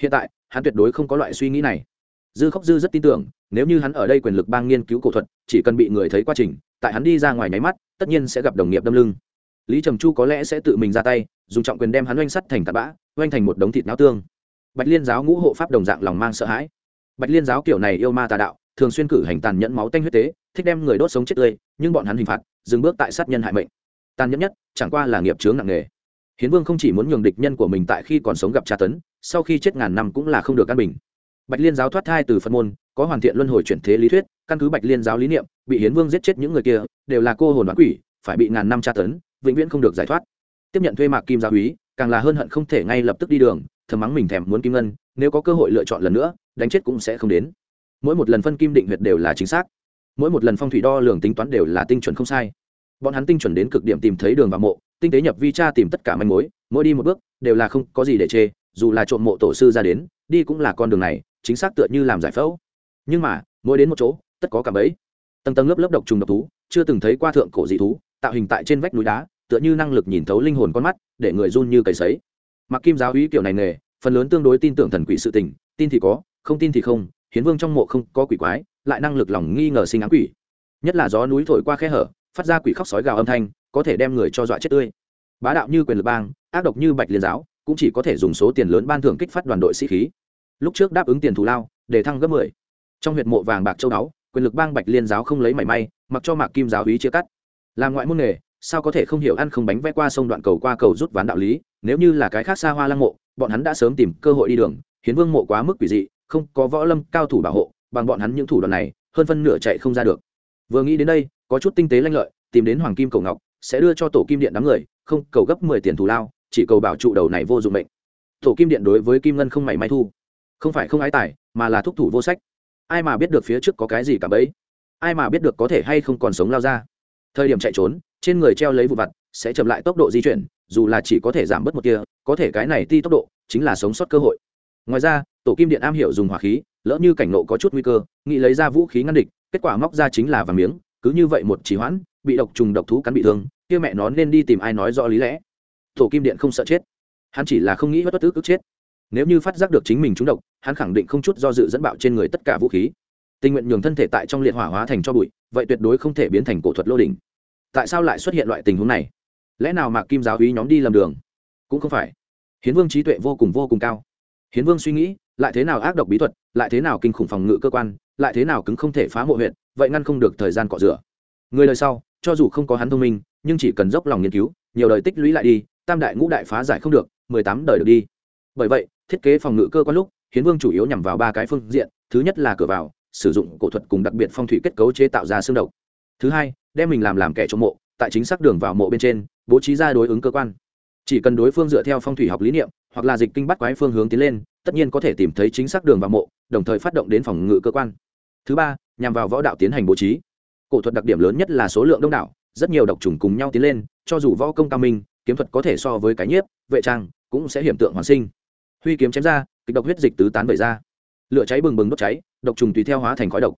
Hiện tại, hắn tuyệt đối không có loại suy nghĩ này. Dư khóc dư rất tin tưởng, nếu như hắn ở đây quyền lực bang nghiên cứu cổ thuật, chỉ cần bị người thấy quá trình, tại hắn đi ra ngoài nháy mắt, tất nhiên sẽ gặp đồng nghiệp đâm lưng. Lý trầm chu có lẽ sẽ tự mình ra tay, dùng trọng quyền đem hắn oanh sắt thành tạt bã, oanh thành một đống thịt náo tương. Bạch liên giáo ngũ hộ pháp đồng dạng lòng mang sợ hãi. Bạch liên giáo kiểu này yêu ma tà đạo thường xuyên cử hành tàn nhẫn máu tanh huyết tế, thích đem người đốt sống chết tươi, nhưng bọn hắn hình phạt, dừng bước tại sát nhân hại mệnh. Tàn nhẫn nhất, chẳng qua là nghiệp chướng nặng nề. Hiến vương không chỉ muốn nhường địch nhân của mình tại khi còn sống gặp tra tấn, sau khi chết ngàn năm cũng là không được căn bình. Bạch liên giáo thoát thai từ phật môn, có hoàn thiện luân hồi chuyển thế lý thuyết, căn cứ bạch liên giáo lý niệm, bị hiến vương giết chết những người kia, đều là cô hồn đoán quỷ, phải bị ngàn năm tra tấn, vĩnh viễn không được giải thoát. Tiếp nhận thuê mạc kim giáo úy, càng là hơn hận không thể ngay lập tức đi đường, thầm mắng mình thèm muốn kim ngân, nếu có cơ hội lựa chọn lần nữa, đánh chết cũng sẽ không đến mỗi một lần phân kim định huyệt đều là chính xác. Mỗi một lần phong thủy đo lường tính toán đều là tinh chuẩn không sai. Bọn hắn tinh chuẩn đến cực điểm tìm thấy đường vào mộ, tinh tế nhập vi tra tìm tất cả manh mối, mỗi đi một bước đều là không có gì để chê, dù là trộm mộ tổ sư ra đến, đi cũng là con đường này, chính xác tựa như làm giải phẫu. Nhưng mà, mỗi đến một chỗ, tất có cả bấy tầng tầng lớp lớp độc trùng độc thú, chưa từng thấy qua thượng cổ dị thú, tạo hình tại trên vách núi đá, tựa như năng lực nhìn thấu linh hồn con mắt, để người run như cầy sấy. Mặc kim giáo úy kiểu này nghề, phần lớn tương đối tin tưởng thần quỷ sự tình, tin thì có, không tin thì không hiến vương trong mộ không có quỷ quái, lại năng lực lòng nghi ngờ sinh ám quỷ. Nhất là gió núi thổi qua khe hở, phát ra quỷ khóc sói gào âm thanh, có thể đem người cho dọa chết tươi. Bá đạo như quyền lực bang, ác độc như bạch liên giáo, cũng chỉ có thể dùng số tiền lớn ban thưởng kích phát đoàn đội sĩ khí. Lúc trước đáp ứng tiền thù lao, để thăng gấp mười. Trong huyệt mộ vàng bạc châu đáo quyền lực bang bạch liên giáo không lấy mảy may, mặc cho mạc kim giáo ý chia cắt. Làm ngoại môn nghề, sao có thể không hiểu ăn không bánh vẽ qua sông đoạn cầu qua cầu rút ván đạo lý, nếu như là cái khác xa hoa lăng mộ, bọn hắn đã sớm tìm cơ hội đi đường, hiến vương mộ quá mức quỷ dị không có võ lâm cao thủ bảo hộ, bằng bọn hắn những thủ đoạn này, hơn phân nửa chạy không ra được. Vừa nghĩ đến đây, có chút tinh tế lanh lợi, tìm đến hoàng kim cầu ngọc, sẽ đưa cho tổ kim điện đám người, không, cầu gấp mười tiền thù lao, chỉ cầu bảo trụ đầu này vô dụng mệnh. Tổ kim điện đối với kim ngân không mảy may thu. Không phải không ái tài, mà là thúc thủ vô sách. Ai mà biết được phía trước có cái gì cả bấy? Ai mà biết được có thể hay không còn sống lao ra? Thời điểm chạy trốn, trên người treo lấy vụ vặt, sẽ chậm lại tốc độ di chuyển, dù là chỉ có thể giảm bớt một kia có thể cái này ti tốc độ, chính là sống sót cơ hội ngoài ra, tổ kim điện am hiểu dùng hỏa khí, lỡ như cảnh nộ có chút nguy cơ, nghĩ lấy ra vũ khí ngăn địch, kết quả móc ra chính là vàng miếng, cứ như vậy một chỉ hoãn, bị độc trùng độc thú cắn bị thương, kia mẹ nó nên đi tìm ai nói rõ lý lẽ. Tổ kim điện không sợ chết. Hắn chỉ là không nghĩ bất bất tức chết. Nếu như phát giác được chính mình trúng độc, hắn khẳng định không chút do dự dẫn bạo trên người tất cả vũ khí. Tình nguyện nhường thân thể tại trong liệt hỏa hóa thành cho bụi, vậy tuyệt đối không thể biến thành cổ thuật lô đỉnh. Tại sao lại xuất hiện loại tình huống này? Lẽ nào mạc kim giáo hí nhóm đi lầm đường? Cũng không phải. Hiến vương trí tuệ vô cùng vô cùng cao hiến vương suy nghĩ, lại thế nào ác độc bí thuật, lại thế nào kinh khủng phòng ngự cơ quan, lại thế nào cứng không thể phá mộ huyện vậy ngăn không được thời gian cọ rửa. Người đời sau, cho dù không có hắn thông minh, nhưng chỉ cần dốc lòng nghiên cứu, nhiều đời tích lũy lại đi, tam đại ngũ đại phá giải không được, mười tám đời được đi. Bởi vậy, thiết kế phòng ngự cơ quan lúc, hiến vương chủ yếu nhằm vào ba cái phương diện, thứ nhất là cửa vào, sử dụng cổ thuật cùng đặc biệt phong thủy kết cấu chế tạo ra xương độc. Thứ hai, đem mình làm làm kẻ trộm mộ, tại chính xác đường vào mộ bên trên, bố trí ra đối ứng cơ quan. Chỉ cần đối phương dựa theo phong thủy học lý niệm hoặc là dịch kinh bắt quái phương hướng tiến lên, tất nhiên có thể tìm thấy chính xác đường vào mộ, đồng thời phát động đến phòng ngự cơ quan. Thứ ba, nhằm vào võ đạo tiến hành bố trí. Cổ thuật đặc điểm lớn nhất là số lượng đông đảo, rất nhiều độc trùng cùng nhau tiến lên, cho dù võ công cao minh, kiếm thuật có thể so với cái nhiếp, vệ trang, cũng sẽ hiểm tượng hoàn sinh. Huy kiếm chém ra, kịch độc huyết dịch tứ tán bởi ra. Lửa cháy bừng bừng đốt cháy, độc trùng tùy theo hóa thành khói độc.